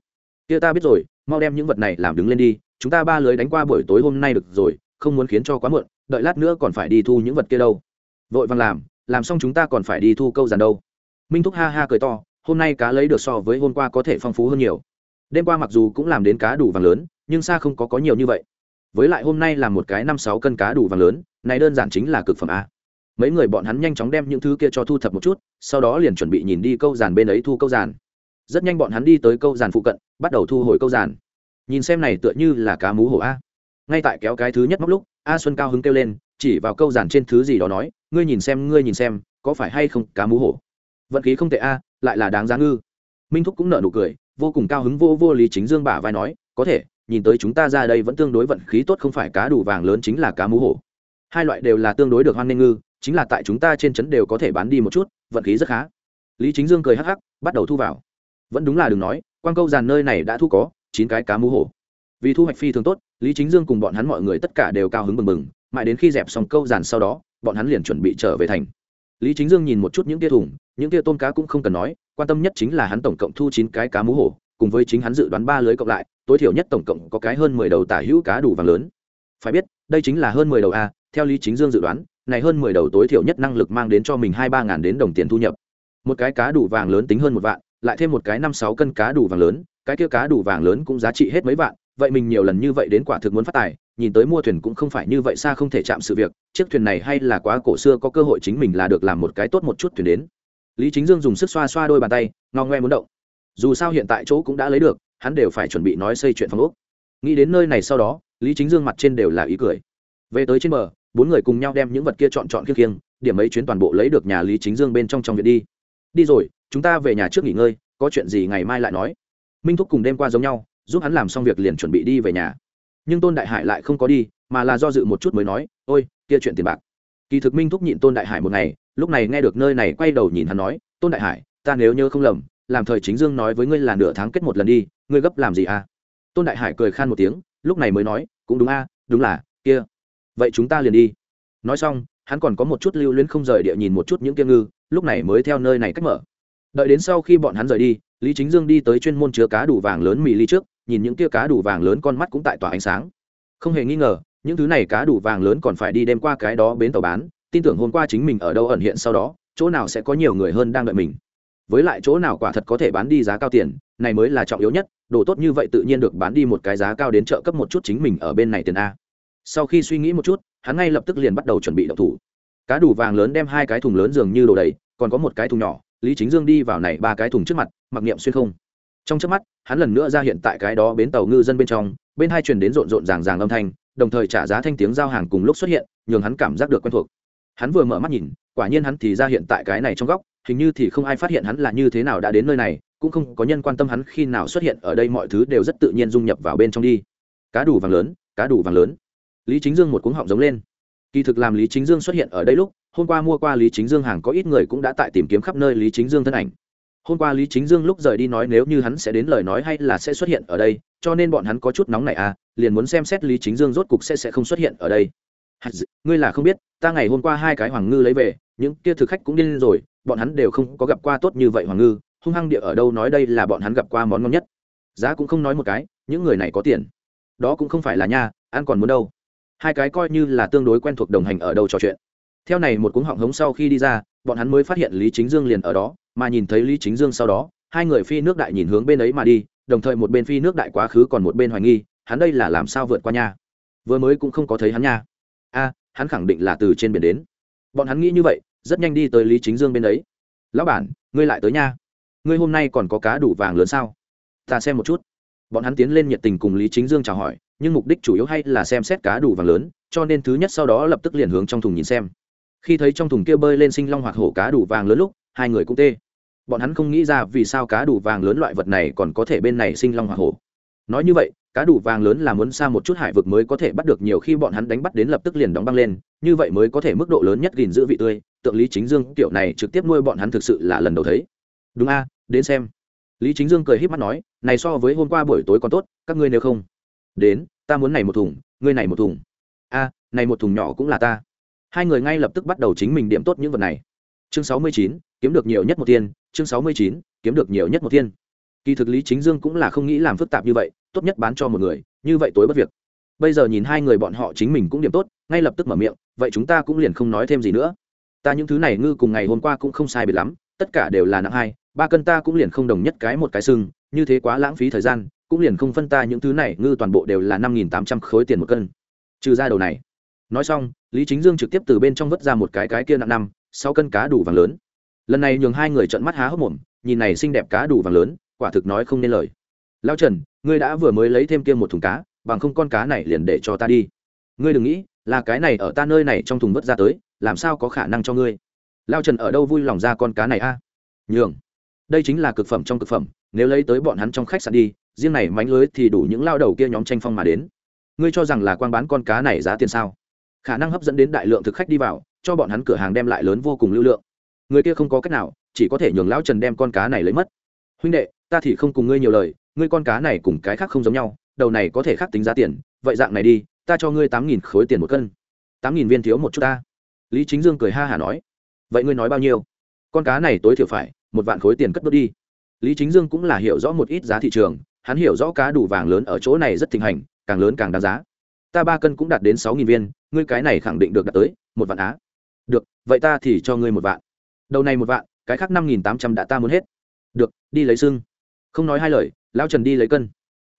Kia ta biết rồi, mau đem những vật này làm đứng lên đi, chúng ta ba lưới đánh qua buổi tối hôm nay được rồi, không muốn khiến cho quá muộn, đợi lát nữa còn phải đi thu những vật kia đâu. Vội vàng làm làm xong chúng ta còn phải đi thu câu giàn đâu. Minh thúc ha ha cười to, hôm nay cá lấy được so với hôm qua có thể phong phú hơn nhiều. Đêm qua mặc dù cũng làm đến cá đủ vàng lớn, nhưng xa không có có nhiều như vậy với lại hôm nay là một cái năm sáu cân cá đủ vàng lớn, này đơn giản chính là cực phẩm a. Mấy người bọn hắn nhanh chóng đem những thứ kia cho thu thập một chút, sau đó liền chuẩn bị nhìn đi câu giàn bên ấy thu câu giàn. Rất nhanh bọn hắn đi tới câu giàn phụ cận, bắt đầu thu hồi câu giàn. Nhìn xem này tựa như là cá mú hổ a. Ngay tại kéo cái thứ nhất móc lúc, a xuân cao hứng kêu lên, chỉ vào câu giàn trên thứ gì đó nói, ngươi nhìn xem, ngươi nhìn xem, có phải hay không cá mú hổ? Vận khí không tệ a, lại là đáng giá ngư. Minh thúc cũng nợ nụ cười, vô cùng cao hứng, vô vô lý chính dương bả vai nói, có thể nhìn tới chúng ta ra đây vẫn tương đối vận khí tốt không phải cá đủ vàng lớn chính là cá mú hổ. Hai loại đều là tương đối được hoan nghênh ngư, chính là tại chúng ta trên trấn đều có thể bán đi một chút, vận khí rất khá. Lý chính dương cười hắc hắc, bắt đầu thu vào. Vẫn đúng là đừng nói quan câu dàn nơi này đã thu có chín cái cá mú hổ. Vì thu hoạch phi thường tốt, lý chính dương cùng bọn hắn mọi người tất cả đều cao hứng mừng mừng mãi đến khi dẹp xong câu dàn sau đó, bọn hắn liền chuẩn bị trở về thành. Lý chính dương nhìn một chút những tia thùng, những tia tôm cá cũng không cần nói, quan tâm nhất chính là hắn tổng cộng thu chín cái cá mú hổ, cùng với chính hắn dự đoán ba lưới cộng lại tối thiểu nhất tổng cộng có cái hơn mười đầu tả hữu cá đủ vàng lớn. Phải biết, đây chính là hơn mười đầu a, theo lý chính dương dự đoán, này hơn mười đầu tối thiểu nhất năng lực mang đến cho mình hai ba ngàn đến đồng tiền thu nhập. Một cái cá đủ vàng lớn tính hơn một vạn, lại thêm một cái năm sáu cân cá đủ vàng lớn, cái kia cá đủ vàng lớn cũng giá trị hết mấy vạn, vậy mình nhiều lần như vậy đến quả thực muốn phát tài, nhìn tới mua thuyền cũng không phải như vậy xa không thể chạm sự việc, chiếc thuyền này hay là quá cổ xưa có cơ hội chính mình là được làm một cái tốt một chút thuyền đến. Lý chính dương dùng sức xoa xoa đôi bàn tay, ngao ngoe muốn động. Dù sao hiện tại chỗ cũng đã lấy được hắn đều phải chuẩn bị nói xây chuyện phòng ốc. Nghĩ đến nơi này sau đó, lý chính dương mặt trên đều là ý cười. Về tới trên bờ, bốn người cùng nhau đem những vật kia chọn chọn kiêng kiêng điểm mấy chuyến toàn bộ lấy được nhà lý chính dương bên trong trong viện đi. Đi rồi, chúng ta về nhà trước nghỉ ngơi, có chuyện gì ngày mai lại nói. Minh thúc cùng đêm qua giống nhau, giúp hắn làm xong việc liền chuẩn bị đi về nhà. Nhưng tôn đại hải lại không có đi, mà là do dự một chút mới nói, ôi, kia chuyện tiền bạc. Kỳ thực minh thúc nhịn tôn đại hải một ngày, lúc này nghe được nơi này quay đầu nhìn hắn nói, tôn đại hải, ta nếu nhớ không lầm, làm thời chính dương nói với ngươi là nửa tháng kết một lần đi ngươi gấp làm gì à? Tôn đại hải cười khan một tiếng, lúc này mới nói, cũng đúng a, đúng là, kia. Vậy chúng ta liền đi. Nói xong, hắn còn có một chút lưu luyến không rời địa nhìn một chút những kia ngư, lúc này mới theo nơi này cách mở. Đợi đến sau khi bọn hắn rời đi, lý chính dương đi tới chuyên môn chứa cá đủ vàng lớn mì ly trước, nhìn những kia cá đủ vàng lớn con mắt cũng tại tỏa ánh sáng. Không hề nghi ngờ, những thứ này cá đủ vàng lớn còn phải đi đem qua cái đó bến tàu bán, tin tưởng hôm qua chính mình ở đâu ẩn hiện sau đó, chỗ nào sẽ có nhiều người hơn đang đợi mình. Với lại chỗ nào quả thật có thể bán đi giá cao tiền này mới là trọng yếu nhất, đồ tốt như vậy tự nhiên được bán đi một cái giá cao đến chợ cấp một chút chính mình ở bên này tiền a. Sau khi suy nghĩ một chút, hắn ngay lập tức liền bắt đầu chuẩn bị đậu thủ. Cá đủ vàng lớn đem hai cái thùng lớn dường như đồ đầy, còn có một cái thùng nhỏ, lý chính dương đi vào này ba cái thùng trước mặt, mặc niệm xuyên không. Trong trước mắt, hắn lần nữa ra hiện tại cái đó bến tàu ngư dân bên trong, bên hai truyền đến rộn rộn ràng ràng âm thanh, đồng thời trả giá thanh tiếng giao hàng cùng lúc xuất hiện, nhường hắn cảm giác được quen thuộc. Hắn vừa mở mắt nhìn, quả nhiên hắn thì ra hiện tại cái này trong góc, hình như thì không ai phát hiện hắn là như thế nào đã đến nơi này cũng không có nhân quan tâm hắn khi nào xuất hiện ở đây, mọi thứ đều rất tự nhiên dung nhập vào bên trong đi. Cá đủ vàng lớn, cá đủ vàng lớn. Lý chính dương một cuống họng giống lên. Kỳ thực làm lý chính dương xuất hiện ở đây lúc, hôm qua mua qua lý chính dương hàng có ít người cũng đã tại tìm kiếm khắp nơi lý chính dương thân ảnh. Hôm qua lý chính dương lúc rời đi nói nếu như hắn sẽ đến lời nói hay là sẽ xuất hiện ở đây, cho nên bọn hắn có chút nóng này à liền muốn xem xét lý chính dương rốt cục sẽ sẽ không xuất hiện ở đây. Ngươi là không biết, ta ngày hôm qua hai cái hoàng ngư lấy về, những kia thực khách cũng điên rồi, bọn hắn đều không có gặp qua tốt như vậy hoàng ngư hung hăng địa ở đâu nói đây là bọn hắn gặp qua món ngon nhất. Giá cũng không nói một cái, những người này có tiền. Đó cũng không phải là nha, ăn còn muốn đâu. Hai cái coi như là tương đối quen thuộc đồng hành ở đâu trò chuyện. Theo này một cuống họng hống sau khi đi ra, bọn hắn mới phát hiện lý chính dương liền ở đó, mà nhìn thấy lý chính dương sau đó, hai người phi nước đại nhìn hướng bên ấy mà đi, đồng thời một bên phi nước đại quá khứ còn một bên hoài nghi, hắn đây là làm sao vượt qua nha? Vừa mới cũng không có thấy hắn nha. A, hắn khẳng định là từ trên biển đến. Bọn hắn nghĩ như vậy, rất nhanh đi tới lý chính dương bên ấy. Lão bản, ngươi lại tới nha ngươi hôm nay còn có cá đủ vàng lớn sao? Ta xem một chút. Bọn hắn tiến lên nhiệt tình cùng lý chính dương chào hỏi, nhưng mục đích chủ yếu hay là xem xét cá đủ vàng lớn, cho nên thứ nhất sau đó lập tức liền hướng trong thùng nhìn xem. Khi thấy trong thùng kia bơi lên sinh long hoặc hổ cá đủ vàng lớn lúc, hai người cũng tê. Bọn hắn không nghĩ ra vì sao cá đủ vàng lớn loại vật này còn có thể bên này sinh long hoặc hổ. Nói như vậy, cá đủ vàng lớn là muốn xa một chút hải vực mới có thể bắt được nhiều khi bọn hắn đánh bắt đến lập tức liền đóng băng lên, như vậy mới có thể mức độ lớn nhất gìn giữ vị tươi, tượng lý chính dương kiểu này trực tiếp nuôi bọn hắn thực sự là lần đầu thấy. Đúng a đến xem. Lý chính dương cười h í p mắt nói, này so với hôm qua buổi tối còn tốt, các ngươi nếu không. Đến, ta muốn này một thùng, ngươi này một thùng. A, này một thùng nhỏ cũng là ta. Hai người ngay lập tức bắt đầu chính mình điểm tốt những vật này. Chương sáu mươi chín, kiếm được nhiều nhất một tiên chương sáu mươi chín, kiếm được nhiều nhất một tiên kỳ thực lý chính dương cũng là không nghĩ làm phức tạp như vậy, tốt nhất bán cho một người, như vậy tối bất việc. Bây giờ nhìn hai người bọn họ chính mình cũng điểm tốt, ngay lập tức mở miệng, vậy chúng ta cũng liền không nói thêm gì nữa. Ta những thứ này ngư cùng ngày hôm qua cũng không sai biệt lắm, tất cả đều là nặng hai ba cân ta cũng liền không đồng nhất cái một cái sưng như thế quá lãng phí thời gian, cũng liền không phân ta những thứ này, ngư toàn bộ đều là năm nghìn tám trăm khối tiền một cân. Trừ ra đầu này. Nói xong, lý chính dương trực tiếp từ bên trong vớt ra một cái cái kia nặng năm, sáu cân cá đủ vàng lớn. Lần này nhường hai người trợn mắt há hốc mồm, nhìn này xinh đẹp cá đủ vàng lớn, quả thực nói không nên lời. Lao trần, ngươi đã vừa mới lấy thêm kia một thùng cá, bằng không con cá này liền để cho ta đi. Ngươi đừng nghĩ, là cái này ở ta nơi này trong thùng vớt ra tới, làm sao có khả năng cho ngươi? Lao trần ở đâu vui lòng ra con cá này a? Nhường đây chính là cực phẩm trong cực phẩm, nếu lấy tới bọn hắn trong khách sạn đi, riêng này mánh lưới thì đủ những lao đầu kia nhóm tranh phong mà đến. Ngươi cho rằng là quan bán con cá này giá tiền sao? Khả năng hấp dẫn đến đại lượng thực khách đi vào, cho bọn hắn cửa hàng đem lại lớn vô cùng lưu lượng. Người kia không có cách nào, chỉ có thể nhường lão trần đem con cá này lấy mất. Huynh đệ, ta thì không cùng ngươi nhiều lời, ngươi con cá này cùng cái khác không giống nhau, đầu này có thể khác tính giá tiền, vậy dạng này đi, ta cho ngươi tám nghìn khối tiền một cân. Tám nghìn viên thiếu một chút ta. Lý chính dương cười ha hả nói. Vậy ngươi nói bao nhiêu? Con cá này tối thiểu phải một vạn khối tiền cất bước đi. Lý chính dương cũng là hiểu rõ một ít giá thị trường, hắn hiểu rõ cá đủ vàng lớn ở chỗ này rất thịnh hành, càng lớn càng đáng giá. Ta ba cân cũng đạt đến sáu nghìn viên, ngươi cái này khẳng định được đạt tới, một vạn á. Được, vậy ta thì cho ngươi một vạn. Đầu này một vạn, cái khác năm nghìn tám trăm đã ta muốn hết. Được, đi lấy xương. Không nói hai lời, lao trần đi lấy cân.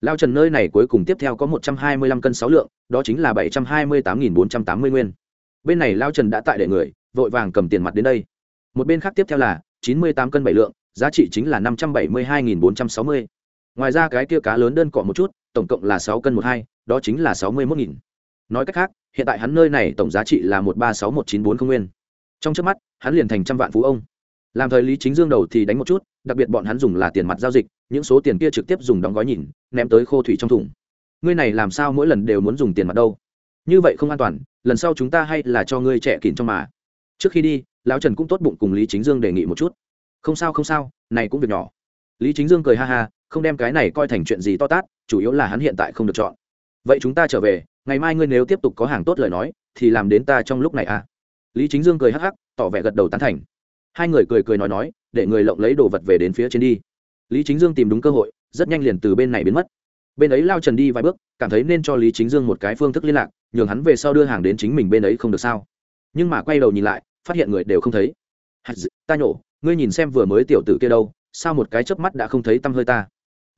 Lao trần nơi này cuối cùng tiếp theo có một trăm hai mươi lăm cân sáu lượng, đó chính là bảy trăm hai mươi tám nghìn bốn trăm tám mươi nguyên. Bên này lao trần đã tại để người, vội vàng cầm tiền mặt đến đây. Một bên khác tiếp theo là chín mươi tám cân bảy lượng, giá trị chính là năm trăm bảy mươi hai nghìn bốn trăm sáu mươi. Ngoài ra cái kia cá lớn đơn cọ một chút, tổng cộng là sáu cân một hai, đó chính là sáu mươi một nghìn. Nói cách khác, hiện tại hắn nơi này tổng giá trị là một ba sáu một chín bốn không nguyên. Trong trước mắt, hắn liền thành trăm vạn phú ông. Làm thời lý chính dương đầu thì đánh một chút, đặc biệt bọn hắn dùng là tiền mặt giao dịch, những số tiền kia trực tiếp dùng đóng gói nhìn, ném tới khô thủy trong thùng. Ngươi này làm sao mỗi lần đều muốn dùng tiền mặt đâu? Như vậy không an toàn, lần sau chúng ta hay là cho ngươi trẻ kín trong mà. Trước khi đi lão trần cũng tốt bụng cùng lý chính dương đề nghị một chút. Không sao không sao, này cũng việc nhỏ. Lý chính dương cười ha ha, không đem cái này coi thành chuyện gì to tát, chủ yếu là hắn hiện tại không được chọn. Vậy chúng ta trở về, ngày mai ngươi nếu tiếp tục có hàng tốt lời nói, thì làm đến ta trong lúc này à? Lý chính dương cười hắc hắc, tỏ vẻ gật đầu tán thành. Hai người cười cười nói nói, để người lộng lấy đồ vật về đến phía trên đi. Lý chính dương tìm đúng cơ hội, rất nhanh liền từ bên này biến mất. Bên ấy lao trần đi vài bước, cảm thấy nên cho lý chính dương một cái phương thức liên lạc, nhường hắn về sau đưa hàng đến chính mình bên ấy không được sao. Nhưng mà quay đầu nhìn lại phát hiện người đều không thấy. Ta nhổ, ngươi nhìn xem vừa mới tiểu tử kia đâu, sao một cái chớp mắt đã không thấy tăm hơi ta.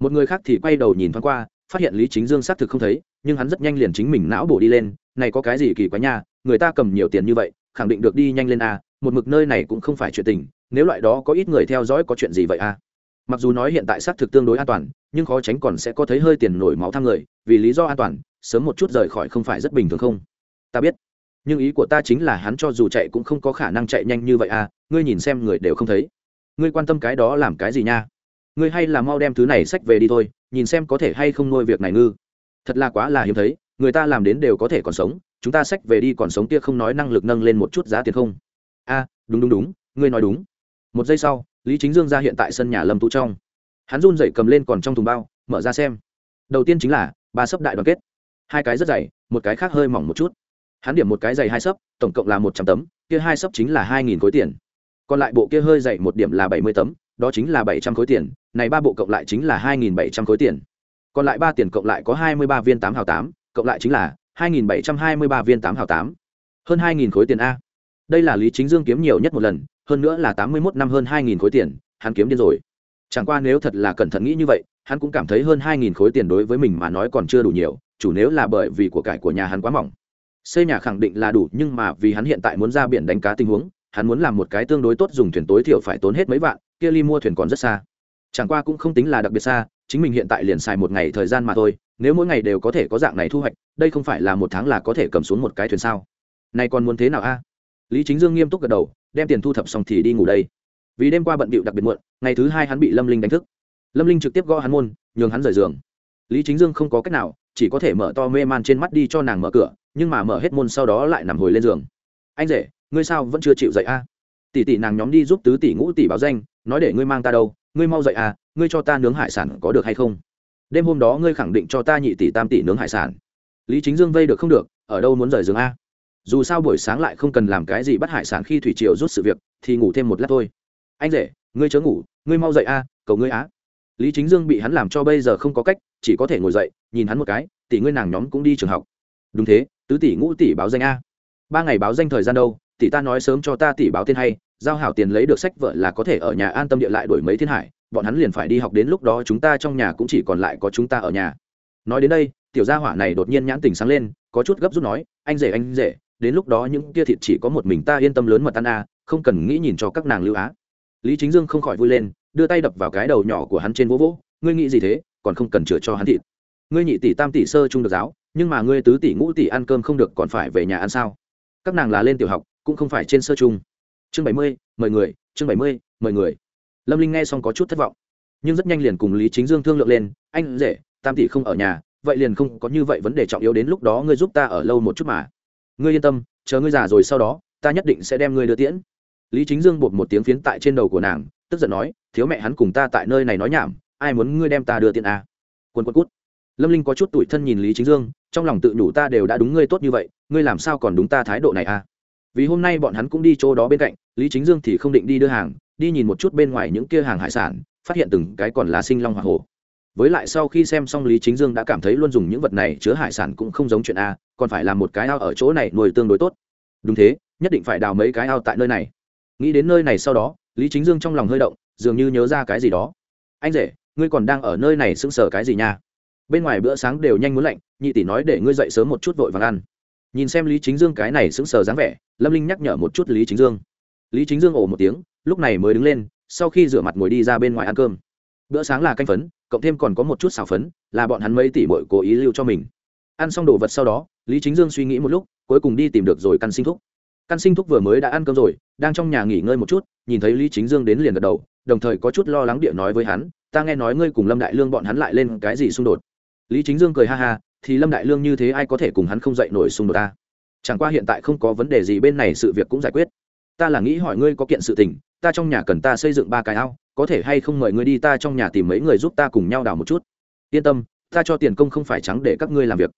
Một người khác thì quay đầu nhìn thoáng qua, phát hiện lý chính dương xác thực không thấy, nhưng hắn rất nhanh liền chính mình não bổ đi lên, này có cái gì kỳ quái nha, người ta cầm nhiều tiền như vậy, khẳng định được đi nhanh lên a một mực nơi này cũng không phải chuyện tình, nếu loại đó có ít người theo dõi có chuyện gì vậy a mặc dù nói hiện tại xác thực tương đối an toàn, nhưng khó tránh còn sẽ có thấy hơi tiền nổi máu thang người, vì lý do an toàn, sớm một chút rời khỏi không phải rất bình thường không? Ta biết nhưng ý của ta chính là hắn cho dù chạy cũng không có khả năng chạy nhanh như vậy à ngươi nhìn xem người đều không thấy. Ngươi quan tâm cái đó làm cái gì nha? Ngươi hay là mau đem thứ này sách về đi thôi, nhìn xem có thể hay không nuôi việc này ngư. Thật là quá là hiếm thấy, người ta làm đến đều có thể còn sống, chúng ta sách về đi còn sống kia không nói năng lực nâng lên một chút giá tiền không? A đúng đúng đúng, ngươi nói đúng. Một giây sau, lý chính dương ra hiện tại sân nhà lâm tú trong. Hắn run dậy cầm lên còn trong thùng bao, mở ra xem. Đầu tiên chính là ba sấp đại đoàn kết. Hai cái rất dày, một cái khác hơi mỏng một chút hắn điểm một cái dày hai sấp, tổng cộng là một trăm tấm, kia hai sấp chính là hai nghìn khối tiền. Còn lại bộ kia hơi dày một điểm là bảy mươi tấm, đó chính là bảy trăm khối tiền, này ba bộ cộng lại chính là hai nghìn bảy trăm khối tiền. Còn lại ba tiền cộng lại có hai mươi ba viên tám hào tám, cộng lại chính là hai nghìn bảy trăm hai mươi ba viên tám hào tám. Hơn hai nghìn khối tiền a. Đây là lý chính dương kiếm nhiều nhất một lần, hơn nữa là tám mươi mốt năm hơn hai nghìn khối tiền, hắn kiếm điên rồi. Chẳng qua nếu thật là cẩn thận nghĩ như vậy, hắn cũng cảm thấy hơn hai nghìn khối tiền đối với mình mà nói còn chưa đủ nhiều, chủ nếu là bởi vì của cải của nhà hắn quá mỏng xây nhà khẳng định là đủ, nhưng mà vì hắn hiện tại muốn ra biển đánh cá tình huống, hắn muốn làm một cái tương đối tốt dùng thuyền tối thiểu phải tốn hết mấy vạn, kia ly mua thuyền còn rất xa. Chẳng qua cũng không tính là đặc biệt xa, chính mình hiện tại liền xài một ngày thời gian mà thôi, nếu mỗi ngày đều có thể có dạng này thu hoạch, đây không phải là một tháng là có thể cầm xuống một cái thuyền sao? Nay còn muốn thế nào a? Lý chính dương nghiêm túc gật đầu, đem tiền thu thập xong thì đi ngủ đây. Vì đêm qua bận bịu đặc biệt muộn, ngày thứ hai hắn bị lâm linh đánh thức. Lâm linh trực tiếp gõ hắn môn, nhường hắn rời giường. Lý chính dương không có cách nào chỉ có thể mở to mê man trên mắt đi cho nàng mở cửa, nhưng mà mở hết môn sau đó lại nằm hồi lên giường. Anh rể, ngươi sao vẫn chưa chịu dậy a? Tỷ tỷ nàng nhóm đi giúp tứ tỷ ngũ tỷ báo danh, nói để ngươi mang ta đâu, ngươi mau dậy à ngươi cho ta nướng hải sản có được hay không? Đêm hôm đó ngươi khẳng định cho ta nhị tỷ tam tỷ nướng hải sản. Lý chính dương vây được không được, ở đâu muốn rời giường a? Dù sao buổi sáng lại không cần làm cái gì bắt hải sản khi thủy triều rút sự việc, thì ngủ thêm một lát thôi. Anh rể, ngươi chớ ngủ, ngươi mau dậy a, cầu ngươi á lý chính dương bị hắn làm cho bây giờ không có cách, chỉ có thể ngồi dậy, nhìn hắn một cái, tỷ ngươi nàng nhóm cũng đi trường học. Đúng thế, tứ tỷ ngũ tỷ báo danh a. Ba ngày báo danh thời gian đâu, tỷ ta nói sớm cho ta tỷ báo tên hay, giao hảo tiền lấy được sách vợ là có thể ở nhà an tâm địa lại đổi mấy thiên hải, bọn hắn liền phải đi học đến lúc đó chúng ta trong nhà cũng chỉ còn lại có chúng ta ở nhà. Nói đến đây, tiểu gia hỏa này đột nhiên nhãn tình sáng lên, có chút gấp rút nói, anh rể anh rể, đến lúc đó những kia thịt chỉ có một mình ta yên tâm lớn mật tan a, không cần nghĩ nhìn cho các nàng lưu á. Lý chính dương không khỏi vui lên đưa tay đập vào cái đầu nhỏ của hắn trên vỗ vỗ, ngươi nghĩ gì thế? Còn không cần chừa cho hắn thịt. Ngươi nhị tỷ tam tỷ sơ trung được giáo, nhưng mà ngươi tứ tỷ ngũ tỷ ăn cơm không được còn phải về nhà ăn sao? Các nàng là lên tiểu học, cũng không phải trên sơ trung chương bảy mươi, mời người, chương bảy mươi, mời người. Lâm linh nghe xong có chút thất vọng, nhưng rất nhanh liền cùng lý chính dương thương lượng lên, anh rể, tam tỷ không ở nhà, vậy liền không có như vậy vấn đề trọng yếu đến lúc đó ngươi giúp ta ở lâu một chút mà. Ngươi yên tâm, chờ ngươi già rồi sau đó, ta nhất định sẽ đem ngươi đưa tiễn. Lý chính dương bột một tiếng phiến tại trên đầu của nàng tức giận nói, thiếu mẹ hắn cùng ta tại nơi này nói nhảm, ai muốn ngươi đem ta đưa tiền à? quân quân cút. Lâm linh có chút tủi thân nhìn lý chính dương, trong lòng tự nhủ ta đều đã đúng ngươi tốt như vậy, ngươi làm sao còn đúng ta thái độ này à? Vì hôm nay bọn hắn cũng đi chỗ đó bên cạnh, lý chính dương thì không định đi đưa hàng, đi nhìn một chút bên ngoài những kia hàng hải sản, phát hiện từng cái còn là sinh long hoa hổ. Với lại sau khi xem xong lý chính dương đã cảm thấy luôn dùng những vật này chứa hải sản cũng không giống chuyện a còn phải làm một cái ao ở chỗ này nuôi tương đối tốt. Đúng thế, nhất định phải đào mấy cái ao tại nơi này. Nghĩ đến nơi này sau đó lý chính dương trong lòng hơi động, dường như nhớ ra cái gì đó. Anh rể, ngươi còn đang ở nơi này sững sờ cái gì nha? Bên ngoài bữa sáng đều nhanh muốn lạnh, nhị tỷ nói để ngươi dậy sớm một chút vội vàng ăn. Nhìn xem lý chính dương cái này sững sờ dáng vẻ, lâm linh nhắc nhở một chút lý chính dương. Lý chính dương ồ một tiếng, lúc này mới đứng lên, sau khi rửa mặt ngồi đi ra bên ngoài ăn cơm. Bữa sáng là canh phấn, cộng thêm còn có một chút xào phấn, là bọn hắn mấy tỷ bội cố ý lưu cho mình. Ăn xong đồ vật sau đó, lý chính dương suy nghĩ một lúc, cuối cùng đi tìm được rồi căn sinh thúc căn sinh thúc vừa mới đã ăn cơm rồi, đang trong nhà nghỉ ngơi một chút, nhìn thấy lý chính dương đến liền gật đầu, đồng thời có chút lo lắng địa nói với hắn, ta nghe nói ngươi cùng lâm đại lương bọn hắn lại lên cái gì xung đột? Lý chính dương cười ha ha, thì lâm đại lương như thế ai có thể cùng hắn không dậy nổi xung đột ta? Chẳng qua hiện tại không có vấn đề gì bên này sự việc cũng giải quyết. Ta là nghĩ hỏi ngươi có kiện sự tình, ta trong nhà cần ta xây dựng ba cái ao, có thể hay không mời ngươi đi ta trong nhà tìm mấy người giúp ta cùng nhau đào một chút? Yên tâm, ta cho tiền công không phải trắng để các ngươi làm việc.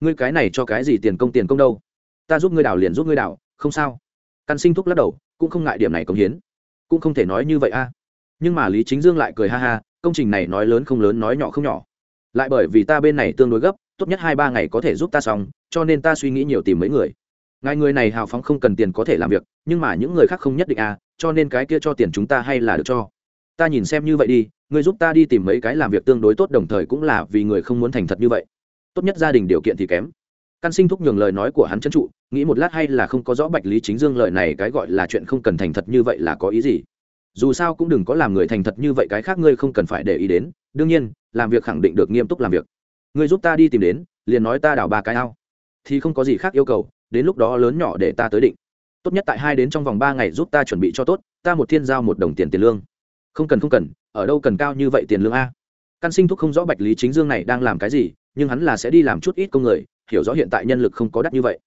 Ngươi cái này cho cái gì tiền công tiền công đâu? Ta giúp ngươi đào liền giúp ngươi đào không sao. Căn sinh thúc lắc đầu, cũng không ngại điểm này công hiến. Cũng không thể nói như vậy a. Nhưng mà lý chính dương lại cười ha ha, công trình này nói lớn không lớn, nói nhỏ không nhỏ. Lại bởi vì ta bên này tương đối gấp, tốt nhất hai ba ngày có thể giúp ta xong, cho nên ta suy nghĩ nhiều tìm mấy người. Ngài người này hào phóng không cần tiền có thể làm việc, nhưng mà những người khác không nhất định à cho nên cái kia cho tiền chúng ta hay là được cho. Ta nhìn xem như vậy đi, người giúp ta đi tìm mấy cái làm việc tương đối tốt, đồng thời cũng là vì người không muốn thành thật như vậy. Tốt nhất gia đình điều kiện thì kém căn sinh thúc nhường lời nói của hắn chân trụ, nghĩ một lát hay là không có rõ bạch lý chính dương lời này cái gọi là chuyện không cần thành thật như vậy là có ý gì? Dù sao cũng đừng có làm người thành thật như vậy cái khác ngươi không cần phải để ý đến, đương nhiên, làm việc khẳng định được nghiêm túc làm việc. Ngươi giúp ta đi tìm đến, liền nói ta đào ba cái ao. Thì không có gì khác yêu cầu, đến lúc đó lớn nhỏ để ta tới định. Tốt nhất tại hai đến trong vòng ba ngày giúp ta chuẩn bị cho tốt, ta một thiên giao một đồng tiền tiền lương. Không cần không cần, ở đâu cần cao như vậy tiền lương a? Căn sinh thúc không rõ bạch lý chính dương này đang làm cái gì, nhưng hắn là sẽ đi làm chút ít công người hiểu rõ hiện tại nhân lực không có đắt như vậy.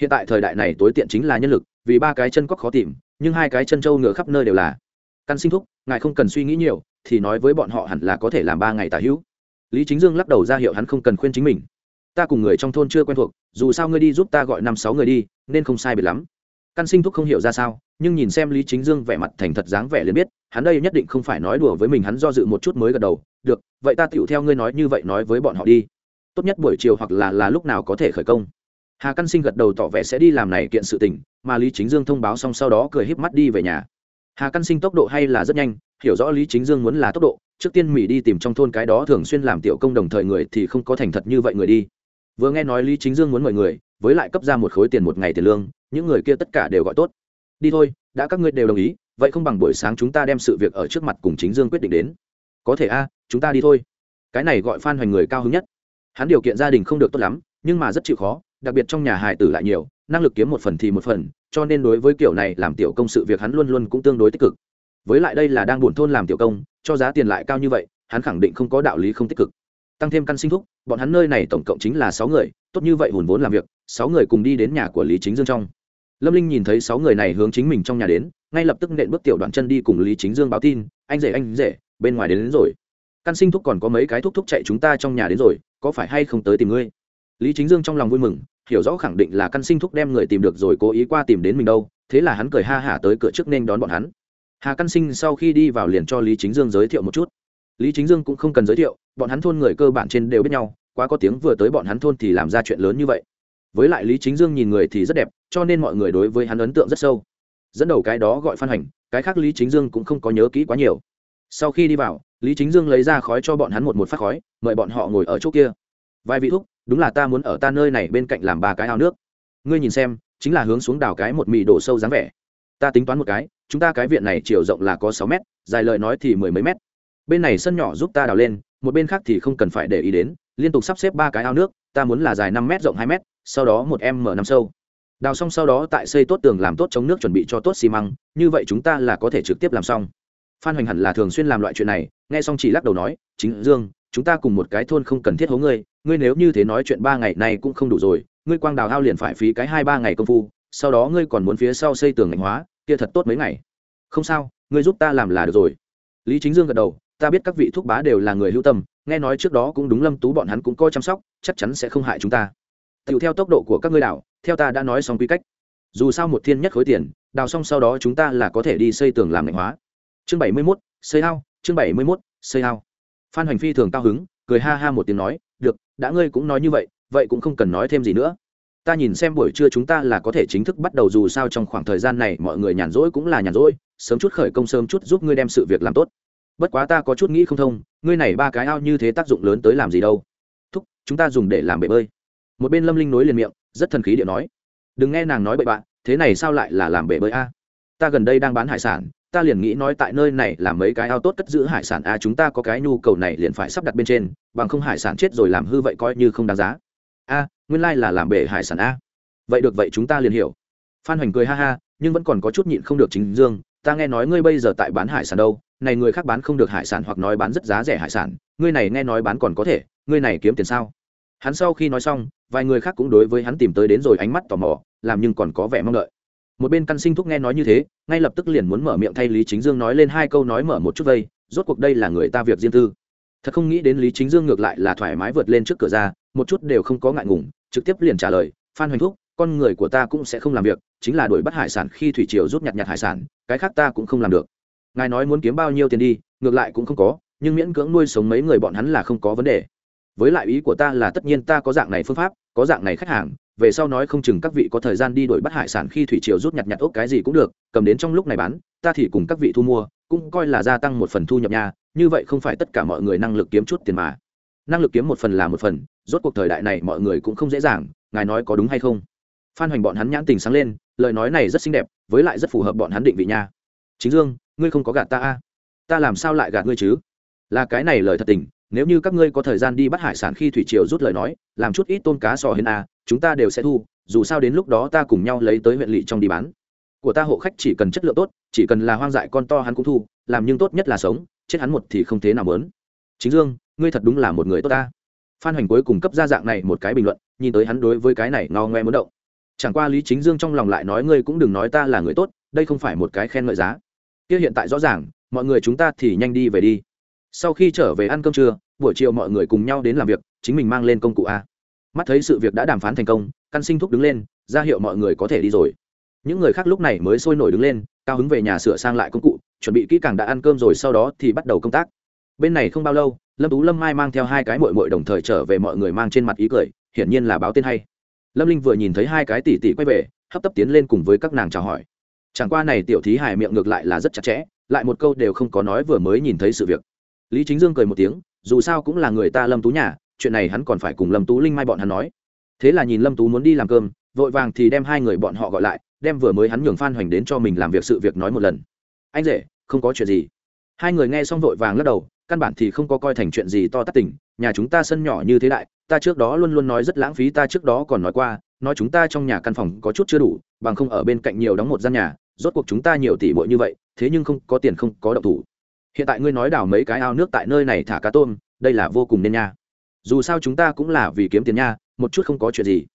Hiện tại thời đại này tối tiện chính là nhân lực, vì ba cái chân cóc khó tìm, nhưng hai cái chân trâu ngựa khắp nơi đều là. Căn sinh thúc, ngài không cần suy nghĩ nhiều, thì nói với bọn họ hẳn là có thể làm ba ngày tả hữu. Lý chính dương lắc đầu ra hiệu hắn không cần khuyên chính mình. Ta cùng người trong thôn chưa quen thuộc, dù sao ngươi đi giúp ta gọi năm sáu người đi, nên không sai biệt lắm. Căn sinh thúc không hiểu ra sao, nhưng nhìn xem lý chính dương vẻ mặt thành thật dáng vẻ liền biết, hắn đây nhất định không phải nói đùa với mình, hắn do dự một chút mới gật đầu, được, vậy ta tựu theo ngươi nói như vậy nói với bọn họ đi tốt nhất buổi chiều hoặc là là lúc nào có thể khởi công. Hà căn sinh gật đầu tỏ vẻ sẽ đi làm này kiện sự tình, mà lý chính dương thông báo xong sau đó cười híp mắt đi về nhà. Hà căn sinh tốc độ hay là rất nhanh, hiểu rõ lý chính dương muốn là tốc độ, trước tiên mỹ đi tìm trong thôn cái đó thường xuyên làm tiểu công đồng thời người thì không có thành thật như vậy người đi. Vừa nghe nói lý chính dương muốn mời người, với lại cấp ra một khối tiền một ngày tiền lương, những người kia tất cả đều gọi tốt. Đi thôi, đã các ngươi đều đồng ý, vậy không bằng buổi sáng chúng ta đem sự việc ở trước mặt cùng chính dương quyết định đến. Có thể a, chúng ta đi thôi. Cái này gọi phan hoành người cao hứng nhất hắn điều kiện gia đình không được tốt lắm nhưng mà rất chịu khó đặc biệt trong nhà hài tử lại nhiều năng lực kiếm một phần thì một phần cho nên đối với kiểu này làm tiểu công sự việc hắn luôn luôn cũng tương đối tích cực. Với lại đây là đang buồn thôn làm tiểu công cho giá tiền lại cao như vậy hắn khẳng định không có đạo lý không tích cực. Tăng thêm căn sinh thúc bọn hắn nơi này tổng cộng chính là sáu người tốt như vậy hùn vốn làm việc sáu người cùng đi đến nhà của lý chính dương trong. Lâm linh nhìn thấy sáu người này hướng chính mình trong nhà đến ngay lập tức nện bước tiểu đoạn chân đi cùng lý chính dương báo tin anh rể anh rể bên ngoài đến, đến rồi căn sinh thúc còn có mấy cái thúc thúc chạy chúng ta trong nhà đến rồi, có phải hay không tới tìm ngươi? Lý chính dương trong lòng vui mừng, hiểu rõ khẳng định là căn sinh thúc đem người tìm được rồi cố ý qua tìm đến mình đâu, thế là hắn cười ha hả tới cửa trước nên đón bọn hắn. Hà căn sinh sau khi đi vào liền cho lý chính dương giới thiệu một chút. Lý chính dương cũng không cần giới thiệu, bọn hắn thôn người cơ bản trên đều biết nhau, quá có tiếng vừa tới bọn hắn thôn thì làm ra chuyện lớn như vậy. Với lại lý chính dương nhìn người thì rất đẹp, cho nên mọi người đối với hắn ấn tượng rất sâu. Dẫn đầu cái đó gọi phan hành cái khác lý chính dương cũng không có nhớ kỹ quá nhiều sau khi đi vào lý chính dương lấy ra khói cho bọn hắn một một phát khói mời bọn họ ngồi ở chỗ kia. Vài vị thúc đúng là ta muốn ở ta nơi này bên cạnh làm ba cái ao nước. Ngươi nhìn xem chính là hướng xuống đào cái một mì đổ sâu dáng vẻ. Ta tính toán một cái chúng ta cái viện này chiều rộng là có sáu mét dài lời nói thì mười mấy mét. Bên này sân nhỏ giúp ta đào lên một bên khác thì không cần phải để ý đến liên tục sắp xếp ba cái ao nước ta muốn là dài năm mét rộng hai mét, sau đó một em mở năm sâu. Đào xong sau đó tại xây tốt tường làm tốt chống nước chuẩn bị cho tốt xi măng như vậy chúng ta là có thể trực tiếp làm xong phan hoành hẳn là thường xuyên làm loại chuyện này, nghe xong chỉ lắc đầu nói, chính dương, chúng ta cùng một cái thôn không cần thiết hố ngươi ngươi nếu như thế nói chuyện ba ngày này cũng không đủ rồi, ngươi quang đào hao liền phải phí cái hai ba ngày công phu, sau đó ngươi còn muốn phía sau xây tường ngành hóa, kia thật tốt mấy ngày. Không sao, ngươi giúp ta làm là được rồi. Lý chính dương gật đầu, ta biết các vị thúc bá đều là người hữu tâm, nghe nói trước đó cũng đúng lâm tú bọn hắn cũng coi chăm sóc, chắc chắn sẽ không hại chúng ta. Tựu theo tốc độ của các ngươi đảo, theo ta đã nói xong quy cách. Dù sao một thiên nhất khối tiền, đào xong sau đó chúng ta là có thể đi xây tường làm ngành hóa chương bảy mươi mốt xây hao chương bảy mươi mốt xây hao phan hoành phi thường cao hứng, cười ha ha một tiếng nói, được, đã ngươi cũng nói như vậy vậy cũng không cần nói thêm gì nữa. Ta nhìn xem buổi trưa chúng ta là có thể chính thức bắt đầu dù sao trong khoảng thời gian này mọi người nhàn rỗi cũng là nhàn rỗi, sớm chút khởi công sớm chút giúp ngươi đem sự việc làm tốt. Bất quá ta có chút nghĩ không thông, ngươi này ba cái ao như thế tác dụng lớn tới làm gì đâu. Thúc, chúng ta dùng để làm bể bơi. Một bên lâm linh nối liền miệng, rất thần khí điện nói, đừng nghe nàng nói bậy bạn thế này sao lại là làm bể bơi a? Ta gần đây đang bán hải sản ta liền nghĩ nói tại nơi này làm mấy cái ao tốt cất giữ hải sản a chúng ta có cái nhu cầu này liền phải sắp đặt bên trên, bằng không hải sản chết rồi làm hư vậy coi như không đáng giá. A nguyên lai、like、là làm bể hải sản a vậy được, vậy chúng ta liền hiểu. Phan hoành cười ha ha, nhưng vẫn còn có chút nhịn không được chính dương, ta nghe nói ngươi bây giờ tại bán hải sản đâu, này người khác bán không được hải sản hoặc nói bán rất giá rẻ hải sản, ngươi này nghe nói bán còn có thể, ngươi này kiếm tiền sao? Hắn sau khi nói xong, vài người khác cũng đối với hắn tìm tới đến rồi ánh mắt tò mò, làm nhưng còn có vẻ mong đợi một bên căn sinh thúc nghe nói như thế, ngay lập tức liền muốn mở miệng thay lý chính dương nói lên hai câu nói mở một chút vây, rốt cuộc đây là người ta việc riêng tư. Thật không nghĩ đến lý chính dương ngược lại là thoải mái vượt lên trước cửa ra, một chút đều không có ngại ngùng, trực tiếp liền trả lời, phan hoành thúc, con người của ta cũng sẽ không làm việc, chính là đuổi bắt hải sản khi thủy triều rút nhặt nhặt hải sản, cái khác ta cũng không làm được. Ngài nói muốn kiếm bao nhiêu tiền đi, ngược lại cũng không có, nhưng miễn cưỡng nuôi sống mấy người bọn hắn là không có vấn đề. Với lại ý của ta là tất nhiên ta có dạng này phương pháp, có dạng này khách hàng về sau nói không chừng các vị có thời gian đi đổi bắt hải sản khi thủy triều rút nhặt nhặt ốc cái gì cũng được, cầm đến trong lúc này bán, ta thì cùng các vị thu mua, cũng coi là gia tăng một phần thu nhập nha, như vậy không phải tất cả mọi người năng lực kiếm chút tiền mà. Năng lực kiếm một phần là một phần, rốt cuộc thời đại này mọi người cũng không dễ dàng, ngài nói có đúng hay không? Phan hoành bọn hắn nhãn tình sáng lên, lời nói này rất xinh đẹp, với lại rất phù hợp bọn hắn định vị nha. Chính dương, ngươi không có gạt ta a? Ta làm sao lại gạt ngươi chứ? Là cái này lời thật tình nếu như các ngươi có thời gian đi bắt hải sản khi thủy triều rút lời nói, làm chút ít tôm cá sò hên a, chúng ta đều sẽ thu, dù sao đến lúc đó ta cùng nhau lấy tới huyện lỵ trong đi bán. Của ta hộ khách chỉ cần chất lượng tốt, chỉ cần là hoang dại con to hắn cũng thu, làm nhưng tốt nhất là sống, chết hắn một thì không thế nào mớn. Chính dương, ngươi thật đúng là một người tốt ta. Phan hoành cuối cùng cấp ra dạng này một cái bình luận, nhìn tới hắn đối với cái này ngao ngoe muốn động. Chẳng qua lý chính dương trong lòng lại nói ngươi cũng đừng nói ta là người tốt, đây không phải một cái khen ngợi giá. Kia hiện tại rõ ràng, mọi người chúng ta thì nhanh đi về đi sau khi trở về ăn cơm trưa, buổi chiều mọi người cùng nhau đến làm việc, chính mình mang lên công cụ a. Mắt thấy sự việc đã đàm phán thành công, căn sinh thúc đứng lên, ra hiệu mọi người có thể đi rồi. Những người khác lúc này mới sôi nổi đứng lên, cao hứng về nhà sửa sang lại công cụ, chuẩn bị kỹ càng đã ăn cơm rồi sau đó thì bắt đầu công tác. Bên này không bao lâu, lâm tú lâm mai mang theo hai cái mội mội đồng thời trở về mọi người mang trên mặt ý cười, hiển nhiên là báo tên hay. Lâm linh vừa nhìn thấy hai cái tỉ tỉ quay về, hấp tấp tiến lên cùng với các nàng chào hỏi. Chẳng qua này tiểu thí hài miệng ngược lại là rất chặt chẽ, lại một câu đều không có nói vừa mới nhìn thấy sự việc lý chính dương cười một tiếng, dù sao cũng là người ta lâm tú nhà, chuyện này hắn còn phải cùng lâm tú linh mai bọn hắn nói. Thế là nhìn lâm tú muốn đi làm cơm, vội vàng thì đem hai người bọn họ gọi lại, đem vừa mới hắn nhường phan hoành đến cho mình làm việc sự việc nói một lần. Anh rể, không có chuyện gì. Hai người nghe xong vội vàng lắc đầu, căn bản thì không có coi thành chuyện gì to tát tỉnh nhà chúng ta sân nhỏ như thế đại, ta trước đó luôn luôn nói rất lãng phí, ta trước đó còn nói qua, nói chúng ta trong nhà căn phòng có chút chưa đủ, bằng không ở bên cạnh nhiều đóng một gian nhà, rốt cuộc chúng ta nhiều tỷ muội như vậy, thế nhưng không có tiền không có động thủ hiện tại ngươi nói đào mấy cái ao nước tại nơi này thả cá tôm, đây là vô cùng nên nha. Dù sao chúng ta cũng là vì kiếm tiền nha, một chút không có chuyện gì.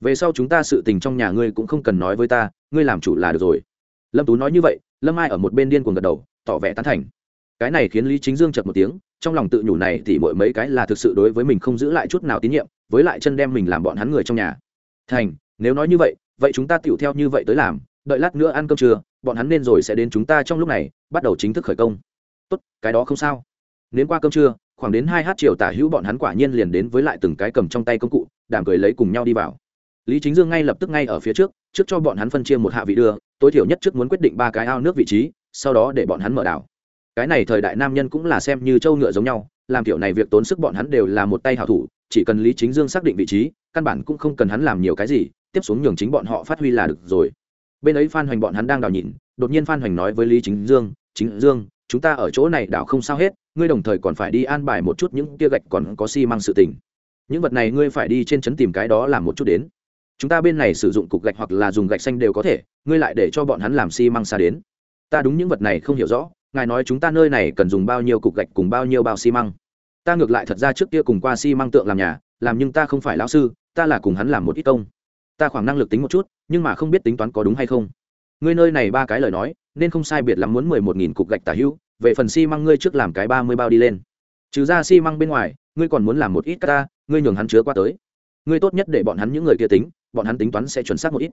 Về sau chúng ta sự tình trong nhà ngươi cũng không cần nói với ta, ngươi làm chủ là được rồi. Lâm tú nói như vậy, lâm ai ở một bên điên cuồng gật đầu, tỏ vẻ tán thành. Cái này khiến lý chính dương chật một tiếng, trong lòng tự nhủ này thì mỗi mấy cái là thực sự đối với mình không giữ lại chút nào tín nhiệm, với lại chân đem mình làm bọn hắn người trong nhà. Thành, nếu nói như vậy vậy chúng ta tựu theo như vậy tới làm, đợi lát nữa ăn cơm trưa, bọn hắn nên rồi sẽ đến chúng ta trong lúc này, bắt đầu chính thức khởi công tốt, cái đó không sao. Đến qua cơm trưa, khoảng đến hai h chiều tả hữu bọn hắn quả nhiên liền đến với lại từng cái cầm trong tay công cụ đảm cười lấy cùng nhau đi vào. Lý chính dương ngay lập tức ngay ở phía trước trước cho bọn hắn phân chia một hạ vị đưa, tối thiểu nhất trước muốn quyết định ba cái ao nước vị trí, sau đó để bọn hắn mở đảo. Cái này thời đại nam nhân cũng là xem như trâu ngựa giống nhau, làm kiểu này việc tốn sức bọn hắn đều là một tay hảo thủ, chỉ cần lý chính dương xác định vị trí, căn bản cũng không cần hắn làm nhiều cái gì, tiếp xuống nhường chính bọn họ phát huy là được rồi. Bên ấy phan hoành bọn hắn đang đào nhìn, đột nhiên phan hoành nói với lý chính dương chính dương chúng ta ở chỗ này đảo không sao hết, ngươi đồng thời còn phải đi an bài một chút những tia gạch còn có xi、si、măng sự tình. Những vật này ngươi phải đi trên trấn tìm cái đó làm một chút đến. Chúng ta bên này sử dụng cục gạch hoặc là dùng gạch xanh đều có thể, ngươi lại để cho bọn hắn làm xi、si、măng xa đến. Ta đúng những vật này không hiểu rõ, ngài nói chúng ta nơi này cần dùng bao nhiêu cục gạch cùng bao nhiêu bao xi măng. Ta ngược lại thật ra trước kia cùng qua xi măng tượng làm nhà, làm nhưng ta không phải lão sư, ta là cùng hắn làm một ít công. Ta khoảng năng lực tính một chút, nhưng mà không biết tính toán có đúng hay không ngươi nơi này ba cái lời nói, nên không sai biệt lắm muốn mười một nghìn cục gạch tả hữu, về phần xi măng ngươi trước làm cái ba mươi bao đi lên. Trừ ra xi măng bên ngoài, ngươi còn muốn làm một ít ta, ngươi nhường hắn chứa qua tới. Ngươi tốt nhất để bọn hắn những người kia tính, bọn hắn tính toán sẽ chuẩn xác một ít.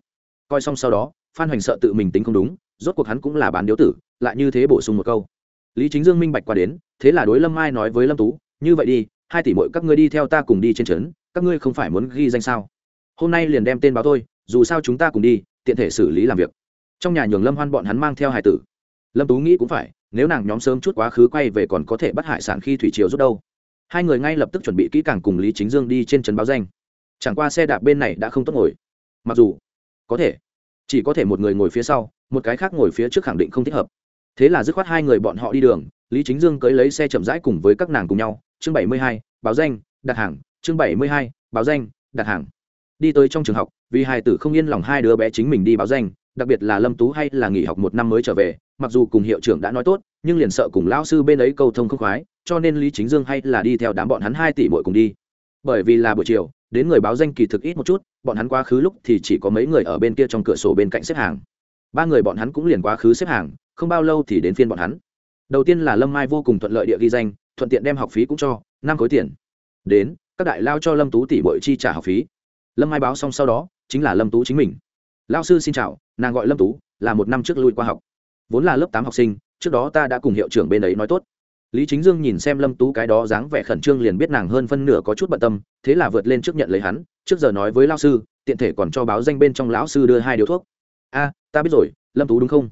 Coi xong sau đó, phan hoành sợ tự mình tính không đúng, rốt cuộc hắn cũng là bán điếu tử, lại như thế bổ sung một câu. Lý chính dương minh bạch qua đến, thế là đối lâm mai nói với lâm tú, như vậy đi, hai tỷ mỗi các ngươi đi theo ta cùng đi trên trấn, các ngươi không phải muốn ghi danh sao? Hôm nay liền đem tên báo tôi dù sao chúng ta cùng đi, tiện thể xử lý làm việc trong nhà nhường lâm hoan bọn hắn mang theo hải tử. Lâm tú nghĩ cũng phải, nếu nàng nhóm sớm chút quá khứ quay về còn có thể bắt hải sản khi thủy triều rút đâu. Hai người ngay lập tức chuẩn bị kỹ càng cùng lý chính dương đi trên trấn báo danh. Chẳng qua xe đạp bên này đã không tốt ngồi. Mặc dù, có thể, chỉ có thể một người ngồi phía sau, một cái khác ngồi phía trước khẳng định không thích hợp. Thế là dứt khoát hai người bọn họ đi đường, lý chính dương cưới lấy xe chậm rãi cùng với các nàng cùng nhau. Chương bảy mươi hai, báo danh, đặt hàng. Chương bảy mươi hai, báo danh, đặt hàng. Đi tới trong trường học, vì hai tử không yên lòng hai đứa bé chính mình đi báo danh đặc biệt là lâm tú hay là nghỉ học một năm mới trở về, mặc dù cùng hiệu trưởng đã nói tốt, nhưng liền sợ cùng lão sư bên ấy câu thông không khoái, cho nên lý chính dương hay là đi theo đám bọn hắn hai tỷ bội cùng đi. Bởi vì là buổi chiều, đến người báo danh kỳ thực ít một chút, bọn hắn quá khứ lúc thì chỉ có mấy người ở bên kia trong cửa sổ bên cạnh xếp hàng. Ba người bọn hắn cũng liền quá khứ xếp hàng, không bao lâu thì đến phiên bọn hắn. Đầu tiên là lâm mai vô cùng thuận lợi địa ghi danh, thuận tiện đem học phí cũng cho, năm khối tiền. Đến, các đại lao cho lâm tú tỷ bội chi trả học phí. Lâm mai báo xong sau đó, chính là lâm tú chính mình. Lao sư xin chào nàng gọi lâm tú, là một năm trước lui qua học. Vốn là lớp tám học sinh, trước đó ta đã cùng hiệu trưởng bên ấy nói tốt. Lý chính dương nhìn xem lâm tú cái đó dáng vẻ khẩn trương liền biết nàng hơn phân nửa có chút bận tâm, thế là vượt lên trước nhận lấy hắn, trước giờ nói với lao sư, tiện thể còn cho báo danh bên trong lão sư đưa hai điếu thuốc. A, ta biết rồi, lâm tú đúng không?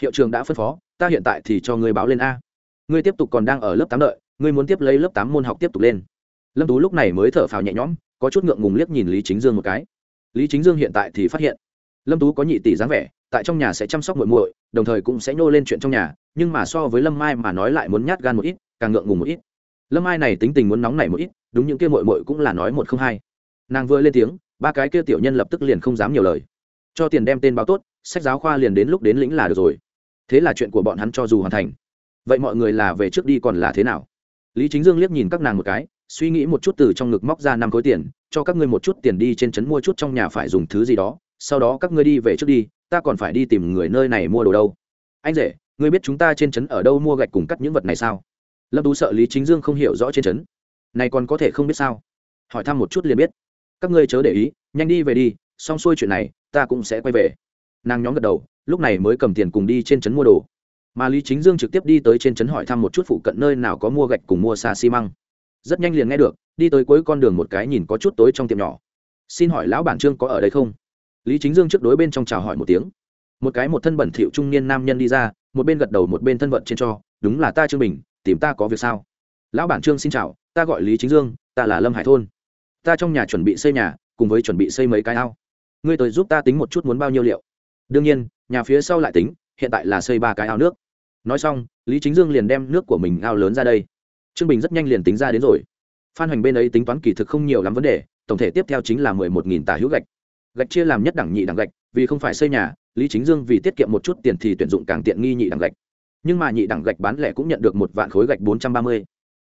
Hiệu trường đã phân phó, ta hiện tại thì cho ngươi báo lên a. Ngươi tiếp tục còn đang ở lớp tám đợi, ngươi muốn tiếp lấy lớp tám môn học tiếp tục lên. Lâm tú lúc này mới thở phào nhẹ nhõm, có chút ngượng ngùng liếc nhìn lý chính dương một cái. Lý chính dương hiện tại thì phát hiện lâm tú có nhị tỷ dáng vẻ, tại trong nhà sẽ chăm sóc muội muội, đồng thời cũng sẽ nhô lên chuyện trong nhà, nhưng mà so với lâm mai mà nói lại muốn nhát gan một ít, càng ngượng ngùng một ít. Lâm mai này tính tình muốn nóng nảy một ít, đúng những kia muội muội cũng là nói một không hai. Nàng vừa lên tiếng, ba cái kia tiểu nhân lập tức liền không dám nhiều lời. Cho tiền đem tên báo tốt, sách giáo khoa liền đến lúc đến lĩnh là được rồi. Thế là chuyện của bọn hắn cho dù hoàn thành. Vậy mọi người là về trước đi còn là thế nào? Lý chính dương liếc nhìn các nàng một cái, suy nghĩ một chút từ trong ngực móc ra năm khối tiền, cho các ngươi một chút tiền đi trên trấn mua chút trong nhà phải dùng thứ gì đó sau đó các ngươi đi về trước đi, ta còn phải đi tìm người nơi này mua đồ đâu. Anh rể, ngươi biết chúng ta trên trấn ở đâu mua gạch cùng cắt những vật này sao? Lâm tú sợ lý chính dương không hiểu rõ trên trấn. Này còn có thể không biết sao? Hỏi thăm một chút liền biết. Các ngươi chớ để ý, nhanh đi về đi, xong xuôi chuyện này, ta cũng sẽ quay về. Nàng nhóm gật đầu, lúc này mới cầm tiền cùng đi trên trấn mua đồ. Mà lý chính dương trực tiếp đi tới trên trấn hỏi thăm một chút phụ cận nơi nào có mua gạch cùng mua xà xi măng. Rất nhanh liền nghe được, đi tới cuối con đường một cái nhìn có chút tối trong tiệm nhỏ. Xin hỏi lão bản trương có ở đây không? Lý chính dương trước đối bên trong chào hỏi một tiếng. Một cái một thân bẩn thỉu trung niên nam nhân đi ra, một bên gật đầu một bên thân vận trên cho, đúng là ta trương bình, tìm ta có việc sao? Lão bản trương xin chào, ta gọi lý chính dương, ta là lâm hải thôn. Ta trong nhà chuẩn bị xây nhà, cùng với chuẩn bị xây mấy cái ao. Ngươi tới giúp ta tính một chút muốn bao nhiêu liệu? Đương nhiên, nhà phía sau lại tính, hiện tại là xây ba cái ao nước. Nói xong, lý chính dương liền đem nước của mình ao lớn ra đây. Trương bình rất nhanh liền tính ra đến rồi. Phan hoành bên ấy tính toán kỳ thực không nhiều lắm vấn đề, tổng thể tiếp theo chính là mười một nghìn tà hữu gạch gạch chia làm nhất đẳng nhị đẳng gạch, vì không phải xây nhà, lý chính dương vì tiết kiệm một chút tiền thì tuyển dụng càng tiện nghi nhị đẳng gạch. Nhưng mà nhị đẳng gạch bán lẻ cũng nhận được một vạn khối gạch bốn trăm ba mươi.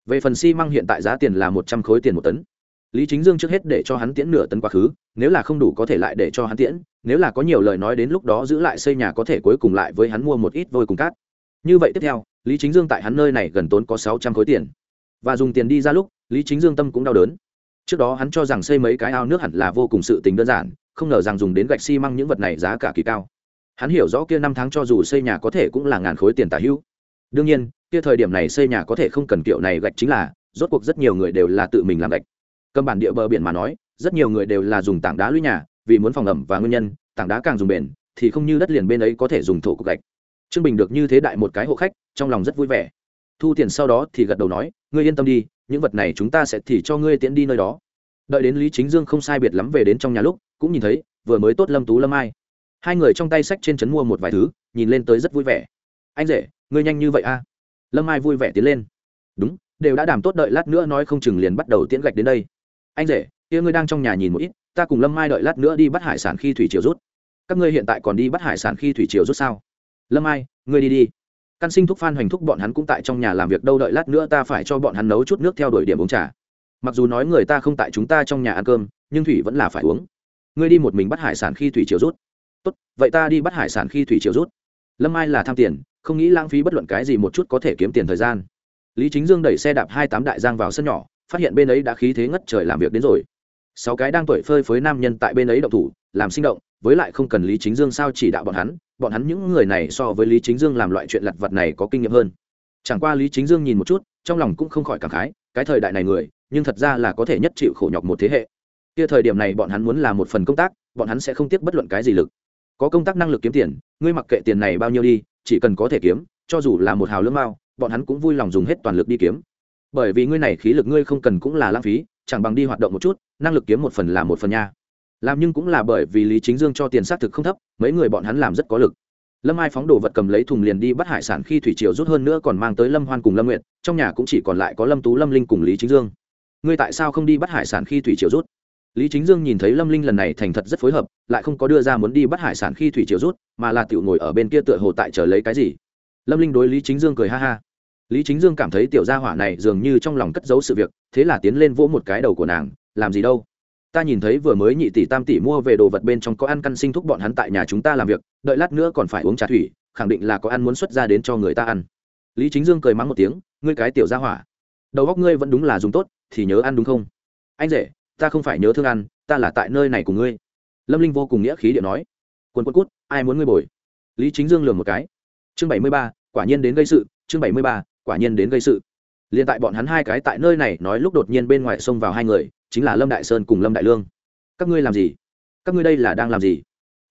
Về phần xi măng hiện tại giá tiền là một trăm khối tiền một tấn. Lý chính dương trước hết để cho hắn tiễn nửa tấn quá khứ, nếu là không đủ có thể lại để cho hắn tiễn, nếu là có nhiều lời nói đến lúc đó giữ lại xây nhà có thể cuối cùng lại với hắn mua một ít vôi cùng cát. Như vậy tiếp theo, lý chính dương tại hắn nơi này gần tốn có sáu trăm khối tiền. Và dùng tiền đi ra lúc, lý chính dương tâm cũng đau đớn. Trước đó hắn cho rằng xây mấy cái ao nước hẳn là vô cùng sự tình đơn giản không ngờ rằng dùng đến gạch xi măng những vật này giá cả kỳ cao. Hắn hiểu rõ kia năm tháng cho dù xây nhà có thể cũng là ngàn khối tiền tả hữu. Đương nhiên, kia thời điểm này xây nhà có thể không cần kiểu này gạch chính là, rốt cuộc rất nhiều người đều là tự mình làm gạch. Cầm bản địa bờ biển mà nói, rất nhiều người đều là dùng tảng đá lũy nhà, vì muốn phòng ẩm và nguyên nhân, tảng đá càng dùng bền, thì không như đất liền bên ấy có thể dùng thổ cục gạch. Trương bình được như thế đại một cái hộ khách, trong lòng rất vui vẻ. Thu tiền sau đó thì gật đầu nói, ngươi yên tâm đi, những vật này chúng ta sẽ thì cho ngươi tiễn đi nơi đó. Đợi đến lý chính dương không sai biệt lắm về đến trong nhà lúc cũng nhìn thấy vừa mới tốt lâm tú lâm ai. Hai người trong tay sách trên trấn mua một vài thứ nhìn lên tới rất vui vẻ. Anh rể ngươi nhanh như vậy a à? lâm ai vui vẻ tiến lên. Đúng đều đã đảm tốt đợi lát nữa nói không chừng liền bắt đầu tiễn gạch đến đây. Anh rể kia ngươi đang trong nhà nhìn một ít ta cùng lâm mai đợi lát nữa đi bắt hải sản khi thủy triều rút. Các ngươi hiện tại còn đi bắt hải sản khi thủy triều rút sao? Lâm ai, ngươi đi đi. Căn sinh thúc phan hoành thúc bọn hắn cũng tại trong nhà làm việc đâu đợi lát nữa ta phải cho bọn hắn nấu chút nước theo đuổi điểm uống trà. Mặc dù nói người ta không tại chúng ta trong nhà ăn cơm nhưng thủy vẫn là phải uống ngươi đi một mình bắt hải sản khi thủy chiều rút. Tốt, vậy ta đi bắt hải sản khi thủy chiều rút. Lâm ai là tham tiền, không nghĩ lãng phí bất luận cái gì một chút có thể kiếm tiền thời gian. Lý chính dương đẩy xe đạp hai tám đại giang vào sân nhỏ, phát hiện bên ấy đã khí thế ngất trời làm việc đến rồi. Sáu cái đang tuổi phơi phới nam nhân tại bên ấy động thủ, làm sinh động, với lại không cần lý chính dương sao chỉ đạo bọn hắn bọn hắn những người này so với lý chính dương làm loại chuyện lặt vặt này có kinh nghiệm hơn. Chẳng qua lý chính dương nhìn một chút, trong lòng cũng không khỏi cảm khái, cái thời đại này người, nhưng thật ra là có thể nhất chịu khổ nhọc một thế hệ kia thời điểm này bọn hắn muốn làm một phần công tác, bọn hắn sẽ không tiếc bất luận cái gì lực. Có công tác năng lực kiếm tiền, ngươi mặc kệ tiền này bao nhiêu đi, chỉ cần có thể kiếm, cho dù là một hào lương mao, bọn hắn cũng vui lòng dùng hết toàn lực đi kiếm. Bởi vì ngươi này khí lực ngươi không cần cũng là lãng phí, chẳng bằng đi hoạt động một chút, năng lực kiếm một phần là một phần nha. Làm nhưng cũng là bởi vì lý chính dương cho tiền xác thực không thấp, mấy người bọn hắn làm rất có lực. Lâm ai phóng đồ vật cầm lấy thùng liền đi bắt hải sản khi thủy triều rút hơn nữa còn mang tới lâm hoan cùng lâm nguyện trong nhà cũng chỉ còn lại có lâm tú, lâm linh cùng lý chính dương. Ngươi tại sao không đi bắt hải sản khi thủy triều rút? Lý chính dương nhìn thấy lâm linh lần này thành thật rất phối hợp, lại không có đưa ra muốn đi bắt hải sản khi thủy triều rút, mà là tiểu ngồi ở bên kia tựa hồ tại chờ lấy cái gì. Lâm linh đối lý chính dương cười ha ha. Lý chính dương cảm thấy tiểu gia hỏa này dường như trong lòng cất giấu sự việc, thế là tiến lên vỗ một cái đầu của nàng, làm gì đâu? Ta nhìn thấy vừa mới nhị tỷ tam tỷ mua về đồ vật bên trong có ăn căn sinh thúc bọn hắn tại nhà chúng ta làm việc, đợi lát nữa còn phải uống trà thủy, khẳng định là có ăn muốn xuất ra đến cho người ta ăn. Lý chính dương cười mắng một tiếng, ngươi cái tiểu gia hỏa, đầu góc ngươi vẫn đúng là dùng tốt, thì nhớ ăn đúng không? Anh rể ta không phải nhớ thương ăn, ta là tại nơi này của ngươi. Lâm linh vô cùng nghĩa khí điện nói. Quân quân cút, ai muốn ngươi bồi? Lý chính dương lường một cái. Chương bảy mươi ba, quả nhiên đến gây sự. Chương bảy mươi ba, quả nhiên đến gây sự. Liền tại bọn hắn hai cái tại nơi này nói lúc đột nhiên bên ngoài xông vào hai người, chính là lâm đại sơn cùng lâm đại lương. Các ngươi làm gì? Các ngươi đây là đang làm gì?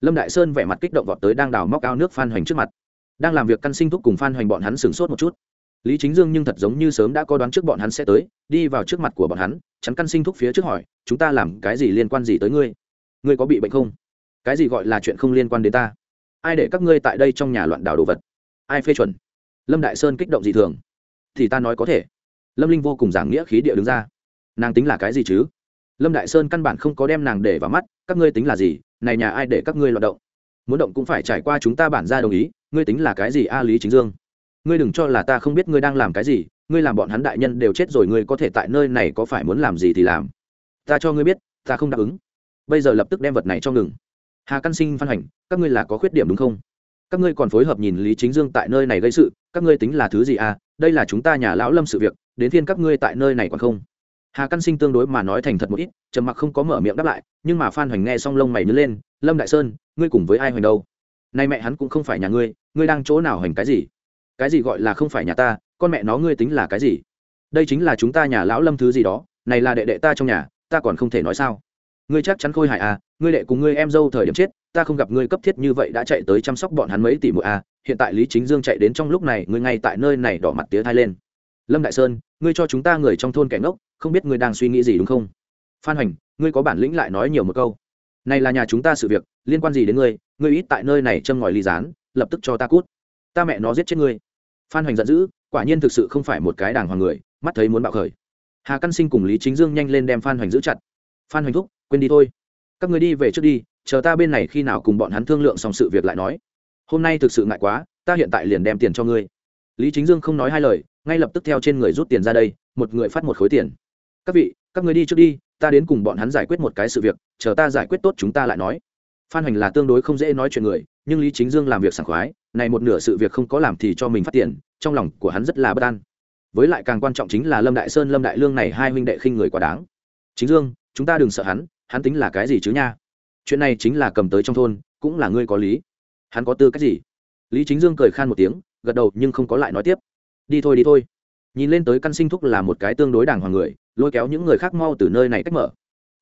Lâm đại sơn vẻ mặt kích động vọt tới đang đào móc ao nước phan hoành trước mặt. Đang làm việc căn sinh thúc cùng phan hoành bọn hắn sửng sốt một chút lý chính dương nhưng thật giống như sớm đã có đoán trước bọn hắn sẽ tới, đi vào trước mặt của bọn hắn, chắn căn sinh thúc phía trước hỏi, chúng ta làm cái gì liên quan gì tới ngươi? Ngươi có bị bệnh không? Cái gì gọi là chuyện không liên quan đến ta? Ai để các ngươi tại đây trong nhà loạn đảo đồ vật? Ai phê chuẩn? Lâm đại sơn kích động dị thường. Thì ta nói có thể. Lâm linh vô cùng giảng nghĩa khí địa đứng ra. Nàng tính là cái gì chứ? Lâm đại sơn căn bản không có đem nàng để vào mắt, các ngươi tính là gì? Này nhà ai để các ngươi loạt động? Muốn động cũng phải trải qua chúng ta bản ra đồng ý, ngươi tính là cái gì a, lý chính dương? Ngươi đừng cho là ta không biết ngươi đang làm cái gì, ngươi làm bọn hắn đại nhân đều chết rồi, ngươi có thể tại nơi này có phải muốn làm gì thì làm. Ta cho ngươi biết, ta không đáp ứng. Bây giờ lập tức đem vật này cho ngừng. Hà căn sinh phan hành, các ngươi là có khuyết điểm đúng không? Các ngươi còn phối hợp nhìn lý chính dương tại nơi này gây sự, các ngươi tính là thứ gì à? Đây là chúng ta nhà lão lâm sự việc, đến thiên các ngươi tại nơi này còn không? Hà căn sinh tương đối mà nói thành thật một ít, trầm mặc không có mở miệng đáp lại, nhưng mà phan hoành nghe xong lông mày nhớ lên, lâm đại sơn, ngươi cùng với ai hoành đâu? Nay mẹ hắn cũng không phải nhà ngươi ngươi đang chỗ nào hoành cái gì? Cái gì gọi là không phải nhà ta con mẹ nó ngươi tính là cái gì? Đây chính là chúng ta nhà lão lâm thứ gì đó này là đệ đệ ta trong nhà ta còn không thể nói sao? Ngươi chắc chắn khôi hại à ngươi đệ cùng ngươi em dâu thời điểm chết ta không gặp ngươi cấp thiết như vậy đã chạy tới chăm sóc bọn hắn mấy tỷ mỗi à hiện tại lý chính dương chạy đến trong lúc này ngươi ngay tại nơi này đỏ mặt tía thai lên. Lâm đại sơn ngươi cho chúng ta người trong thôn kẻ ngốc không biết ngươi đang suy nghĩ gì đúng không? Phan hoành ngươi có bản lĩnh lại nói nhiều một câu. Này là nhà chúng ta sự việc liên quan gì đến ngươi ngươi ít tại nơi này châm ngòi ly dán, lập tức cho ta cút ta mẹ nó giết chết ngươi. Phan hoành giận dữ, quả nhiên thực sự không phải một cái đàng hoàng người, mắt thấy muốn bạo khởi. Hà căn sinh cùng lý chính dương nhanh lên đem phan hoành giữ chặt. Phan hoành thúc, quên đi thôi. Các người đi về trước đi, chờ ta bên này khi nào cùng bọn hắn thương lượng xong sự việc lại nói. Hôm nay thực sự ngại quá, ta hiện tại liền đem tiền cho ngươi. Lý chính dương không nói hai lời, ngay lập tức theo trên người rút tiền ra đây, một người phát một khối tiền. Các vị, các người đi trước đi, ta đến cùng bọn hắn giải quyết một cái sự việc, chờ ta giải quyết tốt chúng ta lại nói. Phan hoành là tương đối không dễ nói chuyện người nhưng lý chính dương làm việc sảng khoái, này một nửa sự việc không có làm thì cho mình phát tiền, trong lòng của hắn rất là bất an. Với lại càng quan trọng chính là lâm đại sơn, lâm đại lương này hai huynh đệ khinh người quá đáng. Chính dương, chúng ta đừng sợ hắn hắn tính là cái gì chứ nha? Chuyện này chính là cầm tới trong thôn, cũng là ngươi có lý. Hắn có tư cách gì? Lý chính dương cười khan một tiếng, gật đầu nhưng không có lại nói tiếp. Đi thôi đi thôi. Nhìn lên tới căn sinh thúc là một cái tương đối đàng hoàng người, lôi kéo những người khác mau từ nơi này cách mở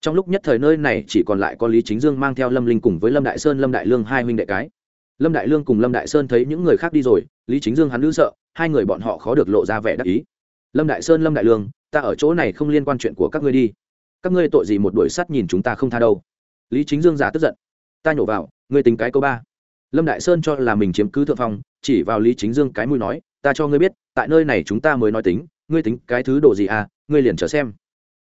trong lúc nhất thời nơi này chỉ còn lại có lý chính dương mang theo lâm linh cùng với lâm đại sơn, lâm đại lương hai huynh đệ cái. Lâm đại lương cùng lâm đại sơn thấy những người khác đi rồi, lý chính dương hắn nữ sợ, hai người bọn họ khó được lộ ra vẻ đắc ý. Lâm đại sơn, lâm đại lương, ta ở chỗ này không liên quan chuyện của các ngươi đi. Các ngươi tội gì một đuổi sắt nhìn chúng ta không tha đâu. Lý chính dương giả tức giận. Ta nhổ vào, ngươi tính cái câu ba. Lâm đại sơn cho là mình chiếm cứ thượng phong, chỉ vào lý chính dương cái mũi nói, ta cho ngươi biết, tại nơi này chúng ta mới nói tính, ngươi tính cái thứ đồ gì à ngươi liền chờ xem.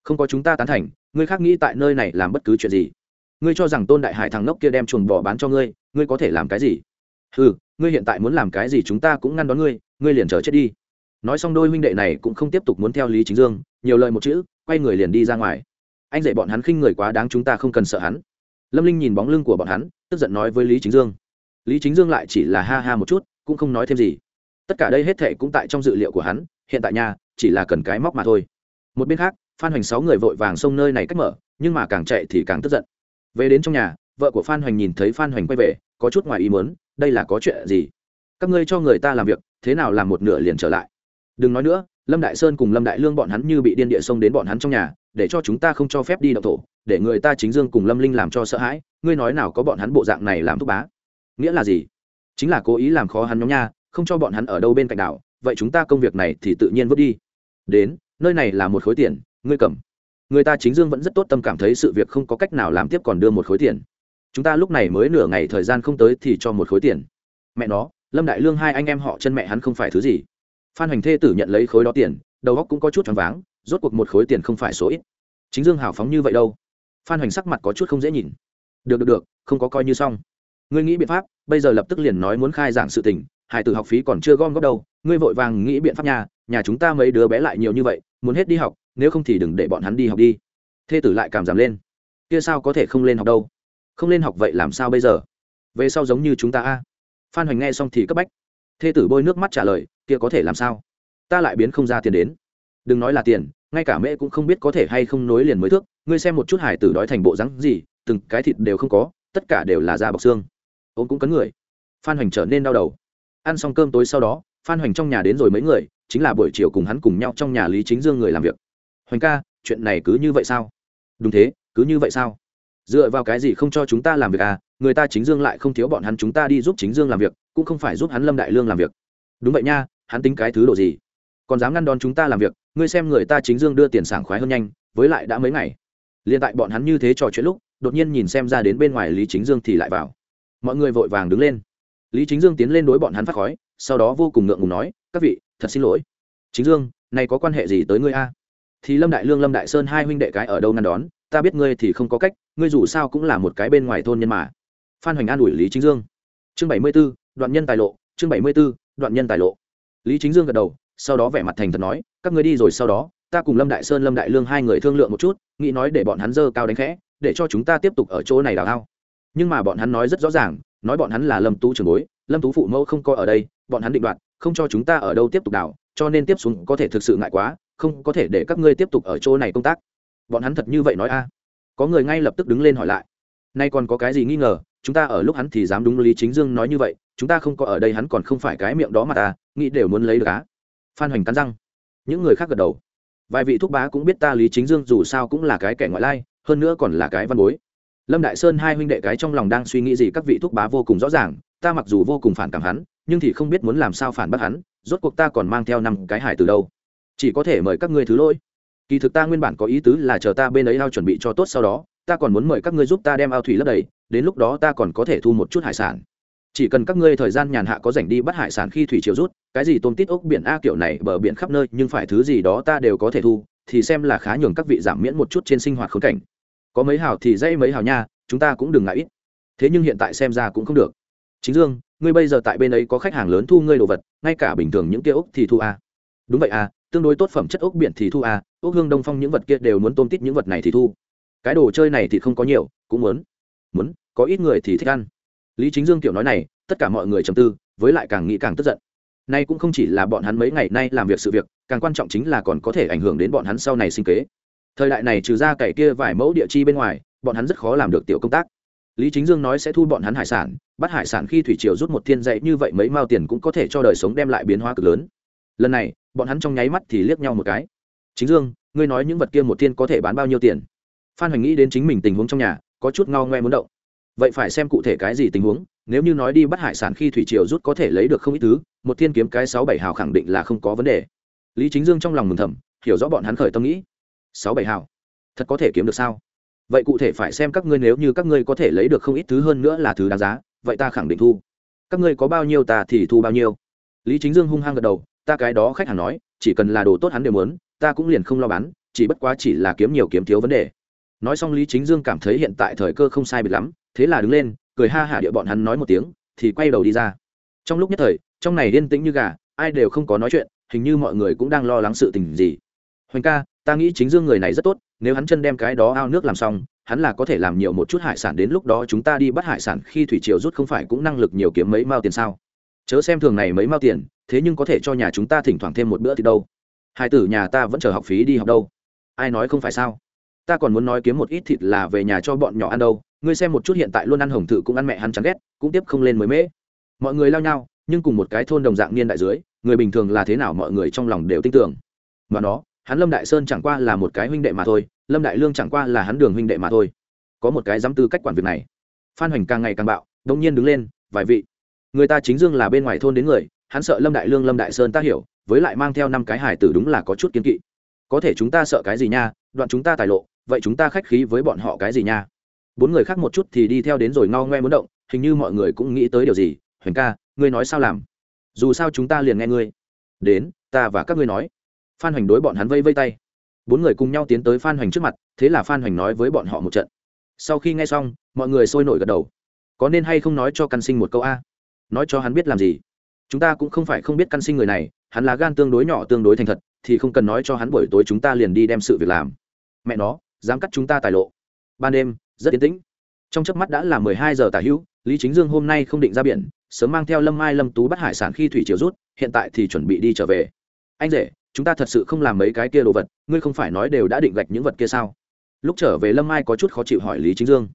Không có chúng ta tán thành ngươi khác nghĩ tại nơi này làm bất cứ chuyện gì. Ngươi cho rằng tôn đại hải thằng nốc kia đem chuồng bò bán cho ngươi ngươi có thể làm cái gì? Ừ ngươi hiện tại muốn làm cái gì chúng ta cũng ngăn đón ngươi ngươi liền chờ chết đi. Nói xong đôi huynh đệ này cũng không tiếp tục muốn theo lý chính dương, nhiều lời một chữ, quay người liền đi ra ngoài. Anh dạy bọn hắn khinh người quá đáng chúng ta không cần sợ hắn. Lâm linh nhìn bóng lưng của bọn hắn, tức giận nói với lý chính dương. Lý chính dương lại chỉ là ha ha một chút, cũng không nói thêm gì. Tất cả đây hết thệ cũng tại trong dự liệu của hắn, hiện tại nhà chỉ là cần cái móc mà thôi. Một bên khác phan hoành sáu người vội vàng xông nơi này cách mở, nhưng mà càng chạy thì càng tức giận. Về đến trong nhà, vợ của phan hoành nhìn thấy phan hoành quay về, có chút ngoài ý muốn, đây là có chuyện gì? Các ngươi cho người ta làm việc, thế nào làm một nửa liền trở lại? Đừng nói nữa, lâm đại sơn cùng lâm đại lương bọn hắn như bị điên địa xông đến bọn hắn trong nhà, để cho chúng ta không cho phép đi đậu thổ, để người ta chính dương cùng lâm linh làm cho sợ hãi, ngươi nói nào có bọn hắn bộ dạng này làm thúc bá? Nghĩa là gì? Chính là cố ý làm khó hắn nhóm nha, không cho bọn hắn ở đâu bên cạnh đảo, vậy chúng ta công việc này thì tự nhiên vứt đi. Đến, nơi này là một khối tiền ngươi cầm. Người ta chính dương vẫn rất tốt tâm cảm thấy sự việc không có cách nào làm tiếp còn đưa một khối tiền. Chúng ta lúc này mới nửa ngày thời gian không tới thì cho một khối tiền. Mẹ nó, lâm đại lương hai anh em họ chân mẹ hắn không phải thứ gì. Phan hoành thê tử nhận lấy khối đó tiền, đầu óc cũng có chút choáng váng, rốt cuộc một khối tiền không phải số ít. Chính dương hào phóng như vậy đâu? Phan hoành sắc mặt có chút không dễ nhìn. Được được được, không có coi như xong. Ngươi nghĩ biện pháp, bây giờ lập tức liền nói muốn khai giảng sự tình hải tử học phí còn chưa gom góp đâu, ngươi vội vàng nghĩ biện pháp nhà nhà chúng ta mấy đứa bé lại nhiều như vậy, muốn hết đi học nếu không thì đừng để bọn hắn đi học đi. Thê tử lại cảm giảm lên. Kia sao có thể không lên học đâu? Không lên học vậy làm sao bây giờ? Về sau giống như chúng ta a. Phan hoành nghe xong thì cấp bách. Thê tử bôi nước mắt trả lời, kia có thể làm sao? Ta lại biến không ra tiền đến. Đừng nói là tiền, ngay cả mẹ cũng không biết có thể hay không nối liền mới thước. Ngươi xem một chút hải tử đói thành bộ rắn gì, từng cái thịt đều không có, tất cả đều là da bọc xương. Ôm cũng cấn người. Phan hoành trở nên đau đầu. Ăn xong cơm tối sau đó, phan hoành trong nhà đến rồi mấy người, chính là buổi chiều cùng hắn cùng nhau trong nhà lý chính dương người làm việc hoành ca, chuyện này cứ như vậy sao? Đúng thế, cứ như vậy sao? Dựa vào cái gì không cho chúng ta làm việc à? Người ta chính dương lại không thiếu bọn hắn, chúng ta đi giúp chính dương làm việc, cũng không phải giúp hắn lâm đại lương làm việc. Đúng vậy nha, hắn tính cái thứ độ gì? Còn dám ngăn đón chúng ta làm việc, ngươi xem người ta chính dương đưa tiền sảng khoái hơn nhanh, với lại đã mấy ngày. Liền tại bọn hắn như thế trò chuyện lúc, đột nhiên nhìn xem ra đến bên ngoài lý chính dương thì lại vào. Mọi người vội vàng đứng lên. Lý chính dương tiến lên đối bọn hắn phát khói, sau đó vô cùng ngượng ngùng nói, các vị, thật xin lỗi. Chính dương, này có quan hệ gì tới ngươi a? Thì lâm đại lương, lâm đại sơn hai huynh đệ cái ở đâu ngăn đón? Ta biết ngươi thì không có cách, ngươi dù sao cũng là một cái bên ngoài thôn nhân mà. Phan hoành an ủi lý chính dương. Chương bảy mươi b ố đoạn nhân tài lộ, chương bảy mươi b ố đoạn nhân tài lộ. Lý chính dương gật đầu, sau đó vẻ mặt thành thật nói, các ngươi đi rồi sau đó, ta cùng lâm đại sơn, lâm đại lương hai người thương lượng một chút, nghĩ nói để bọn hắn dơ cao đánh khẽ, để cho chúng ta tiếp tục ở chỗ này đào ao. Nhưng mà bọn hắn nói rất rõ ràng, nói bọn hắn là lâm tú trường bối, lâm tú phụ mẫu không coi ở đây, bọn hắn định đoạt, không cho chúng ta ở đâu tiếp tục đào, cho nên tiếp xuống có thể thực sự ngại quá không có thể để các ngươi tiếp tục ở chỗ này công tác. Bọn hắn thật như vậy nói a? Có người ngay lập tức đứng lên hỏi lại. Nay còn có cái gì nghi ngờ? Chúng ta ở lúc hắn thì dám đúng lý chính dương nói như vậy, chúng ta không có ở đây hắn còn không phải cái miệng đó mà ta, nghĩ đều muốn lấy được cá phan hoành cắn răng. Những người khác gật đầu. Vài vị thúc bá cũng biết ta lý chính dương dù sao cũng là cái kẻ ngoại lai, hơn nữa còn là cái văn bối. Lâm đại sơn hai huynh đệ cái trong lòng đang suy nghĩ gì các vị thúc bá vô cùng rõ ràng, ta mặc dù vô cùng phản cảm hắn, nhưng thì không biết muốn làm sao phản bác hắn, rốt cuộc ta còn mang theo năm cái hải từ đâu chỉ có thể mời các ngươi thứ lỗi. Kỳ thực ta nguyên bản có ý tứ là chờ ta bên ấy ao chuẩn bị cho tốt sau đó, ta còn muốn mời các ngươi giúp ta đem ao thủy lấp đầy, đến lúc đó ta còn có thể thu một chút hải sản. Chỉ cần các ngươi thời gian nhàn hạ có rảnh đi bắt hải sản khi thủy chiều rút, cái gì tôm tít ốc biển a kiểu này bờ biển khắp nơi, nhưng phải thứ gì đó ta đều có thể thu, thì xem là khá nhường các vị giảm miễn một chút trên sinh hoạt khốn cảnh. Có mấy hào thì dãy mấy hào nha, chúng ta cũng đừng ngại ít. Thế nhưng hiện tại xem ra cũng không được. Chính dương, ngươi bây giờ tại bên ấy có khách hàng lớn thu ngươi đồ vật, ngay cả bình thường những kia ốc thì thu a đúng vậy à? Tương đối tốt phẩm chất ốc biển thì thu à ốc hương đông phong những vật kia đều muốn tôm tít những vật này thì thu. Cái đồ chơi này thì không có nhiều, cũng muốn muốn, có ít người thì thích ăn. Lý chính dương kiểu nói này, tất cả mọi người trầm tư, với lại càng nghĩ càng tức giận. Nay cũng không chỉ là bọn hắn mấy ngày nay làm việc sự việc, càng quan trọng chính là còn có thể ảnh hưởng đến bọn hắn sau này sinh kế. Thời đại này trừ ra cày kia vài mẫu địa chi bên ngoài, bọn hắn rất khó làm được tiểu công tác. Lý chính dương nói sẽ thu bọn hắn hải sản, bắt hải sản khi thủy triều rút một thiên dạy như vậy mấy mao tiền cũng có thể cho đời sống đem lại biến hóa cực lớn. Lần này bọn hắn trong nháy mắt thì liếc nhau một cái. Chính dương, ngươi nói những vật kia một thiên có thể bán bao nhiêu tiền? Phan hoành nghĩ đến chính mình tình huống trong nhà, có chút ngao ngoe muốn động. Vậy phải xem cụ thể cái gì tình huống, nếu như nói đi bắt hải sản khi thủy triều rút có thể lấy được không ít thứ, một thiên kiếm cái sáu bảy hào khẳng định là không có vấn đề. Lý chính dương trong lòng mừng thầm, hiểu rõ bọn hắn khởi tâm nghĩ. Sáu bảy hào? Thật có thể kiếm được sao? Vậy cụ thể phải xem các ngươi nếu như các ngươi có thể lấy được không ít thứ hơn nữa là thứ đáng giá, vậy ta khẳng định thu. Các ngươi có bao nhiêu ta thì thu bao nhiêu. Lý chính dương hung hăng gật đầu ta cái đó khách hàng nói, chỉ cần là đồ tốt hắn đều muốn, ta cũng liền không lo bán, chỉ bất quá chỉ là kiếm nhiều kiếm thiếu vấn đề. Nói xong lý chính dương cảm thấy hiện tại thời cơ không sai biệt lắm, thế là đứng lên, cười ha hả địa bọn hắn nói một tiếng, thì quay đầu đi ra. Trong lúc nhất thời, trong này yên tĩnh như gà, ai đều không có nói chuyện, hình như mọi người cũng đang lo lắng sự tình gì. Hoành ca, ta nghĩ chính dương người này rất tốt, nếu hắn chân đem cái đó ao nước làm xong, hắn là có thể làm nhiều một chút hải sản đến lúc đó chúng ta đi bắt hải sản khi thủy triều rút không phải cũng năng lực nhiều kiếm mấy mao tiền sao? Chớ xem thường này mấy mao tiền thế nhưng có thể cho nhà chúng ta thỉnh thoảng thêm một bữa thì đâu? Hai tử nhà ta vẫn chờ học phí đi học đâu? Ai nói không phải sao? Ta còn muốn nói kiếm một ít thịt là về nhà cho bọn nhỏ ăn đâu. Ngươi xem một chút hiện tại luôn ăn hồng thự cũng ăn mẹ hắn chán ghét, cũng tiếp không lên mới mễ. Mọi người lao nhau, nhưng cùng một cái thôn đồng dạng niên đại dưới, người bình thường là thế nào mọi người trong lòng đều tin tưởng. Mà nó, hắn lâm đại sơn chẳng qua là một cái huynh đệ mà thôi, lâm đại lương chẳng qua là hắn đường huynh đệ mà thôi. Có một cái dám tư cách quản việc này. Phan hoành càng ngày càng bạo đông nhiên đứng lên, vài vị, người ta chính dương là bên ngoài thôn đến người hắn sợ lâm đại lương, lâm đại sơn ta hiểu, với lại mang theo năm cái hải tử đúng là có chút kiên kỵ. Có thể chúng ta sợ cái gì nha, đoạn chúng ta tài lộ, vậy chúng ta khách khí với bọn họ cái gì nha? Bốn người khác một chút thì đi theo đến rồi ngao ngoe muốn động, hình như mọi người cũng nghĩ tới điều gì huyền ca, ngươi nói sao làm? Dù sao chúng ta liền nghe ngươi. Đến, ta và các ngươi nói. Phan hoành đối bọn hắn vây vây tay. Bốn người cùng nhau tiến tới phan hoành trước mặt, thế là phan hoành nói với bọn họ một trận. Sau khi nghe xong, mọi người sôi nổi gật đầu. Có nên hay không nói cho căn sinh một câu a? Nói cho hắn biết làm gì? Chúng ta cũng không phải không biết căn sinh người này, hắn là gan tương đối nhỏ tương đối thành thật, thì không cần nói cho hắn buổi tối chúng ta liền đi đem sự việc làm. Mẹ nó, dám cắt chúng ta tài lộ. Ban đêm, rất yên tĩnh. Trong chớp mắt đã là mười hai giờ tả hữu, lý chính dương hôm nay không định ra biển, sớm mang theo lâm mai lâm tú bắt hải sản khi thủy chiều rút, hiện tại thì chuẩn bị đi trở về. Anh rể, chúng ta thật sự không làm mấy cái kia đồ vật, ngươi không phải nói đều đã định gạch những vật kia sao? Lúc trở về lâm mai có chút khó chịu hỏi lý chính dương.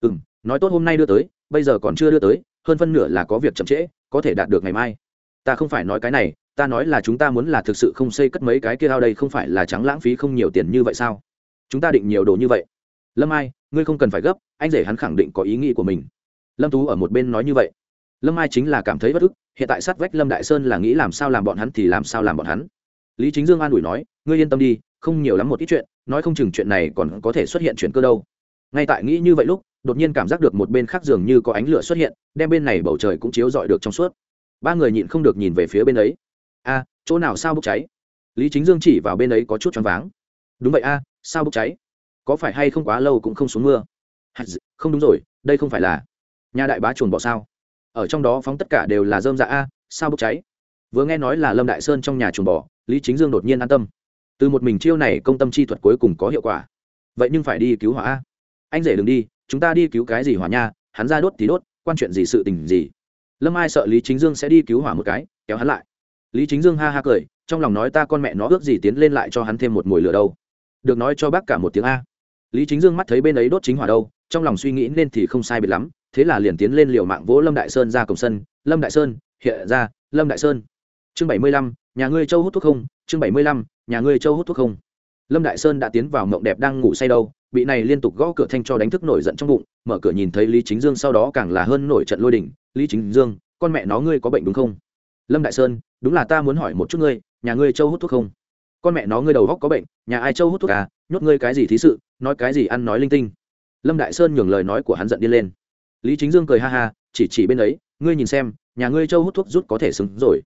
Ừ m nói tốt hôm nay đưa tới, bây giờ còn chưa đưa tới hơn phân nửa là có việc chậm trễ, có thể đạt được ngày mai. Ta không phải nói cái này, ta nói là chúng ta muốn là thực sự không xây cất mấy cái kia ao đây không phải là trắng lãng phí không nhiều tiền như vậy sao? Chúng ta định nhiều đồ như vậy. Lâm ai, ngươi không cần phải gấp, anh rể hắn khẳng định có ý nghĩ của mình. Lâm tú ở một bên nói như vậy. Lâm ai chính là cảm thấy bất ức, hiện tại sát vách lâm đại sơn là nghĩ làm sao làm bọn hắn thì làm sao làm bọn hắn. Lý chính dương an ủi nói, ngươi yên tâm đi, không nhiều lắm một ít chuyện, nói không chừng chuyện này còn có thể xuất hiện chuyện cơ đâu. Ngay tại nghĩ như vậy lúc đột nhiên cảm giác được một bên khác dường như có ánh lửa xuất hiện, đem bên này bầu trời cũng chiếu rọi được trong suốt. Ba người nhịn không được nhìn về phía bên ấy. A, chỗ nào sao bốc cháy? Lý chính dương chỉ vào bên ấy có chút choáng váng. Đúng vậy a, sao bốc cháy? Có phải hay không quá lâu cũng không xuống mưa? Không đúng rồi, đây không phải là nhà đại bá chuồn bỏ sao? Ở trong đó phóng tất cả đều là dơm dạ a, sao bốc cháy? Vừa nghe nói là lâm đại sơn trong nhà chuồn bò lý chính dương đột nhiên an tâm. Từ một mình chiêu này công tâm chi thuật cuối cùng có hiệu quả. Vậy nhưng phải đi cứu hỏa a. Anh rể đừng đi chúng ta đi cứu cái gì hỏa nha? Hắn ra đốt thì đốt, quan chuyện gì sự tình gì? Lâm ai sợ lý chính dương sẽ đi cứu hỏa một cái, kéo hắn lại. Lý chính dương ha ha cười, trong lòng nói ta con mẹ nó ước gì tiến lên lại cho hắn thêm một mùi lửa đâu. Được nói cho bác cả một tiếng a. Lý chính dương mắt thấy bên ấy đốt chính hỏa đâu, trong lòng suy nghĩ nên thì không sai biệt lắm, thế là liền tiến lên liều mạng vỗ lâm đại sơn ra cổng sân. Lâm đại sơn, hiện ra, lâm đại sơn. Chương bảy mươi lăm, nhà ngươi châu hút thuốc không? Chương bảy mươi lăm, nhà ngươi châu hút thuốc không? Lâm đại sơn đã tiến vào mộng đẹp đang ngủ say đâu bị này liên tục gõ cửa thanh cho đánh thức nổi giận trong bụng, mở cửa nhìn thấy lý chính dương sau đó càng là hơn nổi trận lôi đình. Lý chính dương, con mẹ nó ngươi có bệnh đúng không? Lâm đại sơn, đúng là ta muốn hỏi một chút ngươi, nhà ngươi châu hút thuốc không? Con mẹ nó ngươi đầu góc có bệnh, nhà ai châu hút thuốc à? Nhốt ngươi cái gì thí sự, nói cái gì ăn nói linh tinh. Lâm đại sơn nhường lời nói của hắn giận đi lên. Lý chính dương cười ha ha, chỉ chỉ bên ấy, ngươi nhìn xem, nhà ngươi châu hút thuốc rút có thể xứng rồi.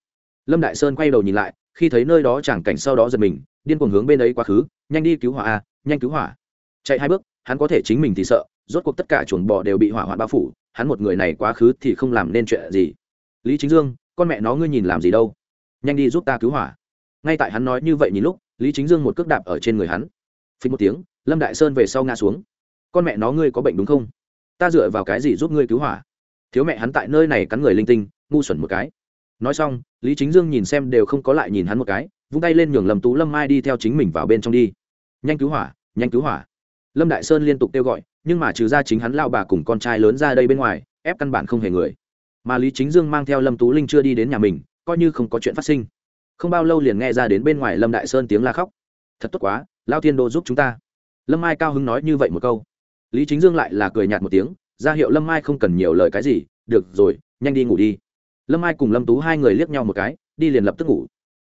Lâm đại sơn quay đầu nhìn lại, khi thấy nơi đó chẳng cảnh sau đó giật mình, điên cuồng hướng bên ấy quá khứ, nhanh đi cứu hỏa a nhanh cứu hỏa chạy hai bước, hắn có thể chính mình thì sợ, rốt cuộc tất cả chuồng bò đều bị hỏa hoạn bao phủ, hắn một người này quá khứ thì không làm nên chuyện gì. Lý chính dương, con mẹ nó ngươi nhìn làm gì đâu? Nhanh đi giúp ta cứu hỏa. Ngay tại hắn nói như vậy nhìn lúc, lý chính dương một cước đạp ở trên người hắn. Phí một tiếng, lâm đại sơn về sau ngã xuống. Con mẹ nó ngươi có bệnh đúng không? Ta dựa vào cái gì giúp ngươi cứu hỏa? Thiếu mẹ hắn tại nơi này cắn người linh tinh, ngu xuẩn một cái. Nói xong, lý chính dương nhìn xem đều không có lại nhìn hắn một cái, vung tay lên nhường lầm tú lâm mai đi theo chính mình vào bên trong đi. Nhanh cứu hỏa, nhanh cứu hỏa lâm đại sơn liên tục kêu gọi, nhưng mà trừ ra chính hắn lao bà cùng con trai lớn ra đây bên ngoài, ép căn bản không hề người. Mà lý chính dương mang theo lâm tú linh chưa đi đến nhà mình, coi như không có chuyện phát sinh. Không bao lâu liền nghe ra đến bên ngoài lâm đại sơn tiếng la khóc. Thật tốt quá lao thiên đô giúp chúng ta. Lâm mai cao hứng nói như vậy một câu. Lý chính dương lại là cười nhạt một tiếng, ra hiệu lâm mai không cần nhiều lời cái gì, được rồi, nhanh đi ngủ đi. Lâm mai cùng lâm tú hai người liếc nhau một cái, đi liền lập tức ngủ.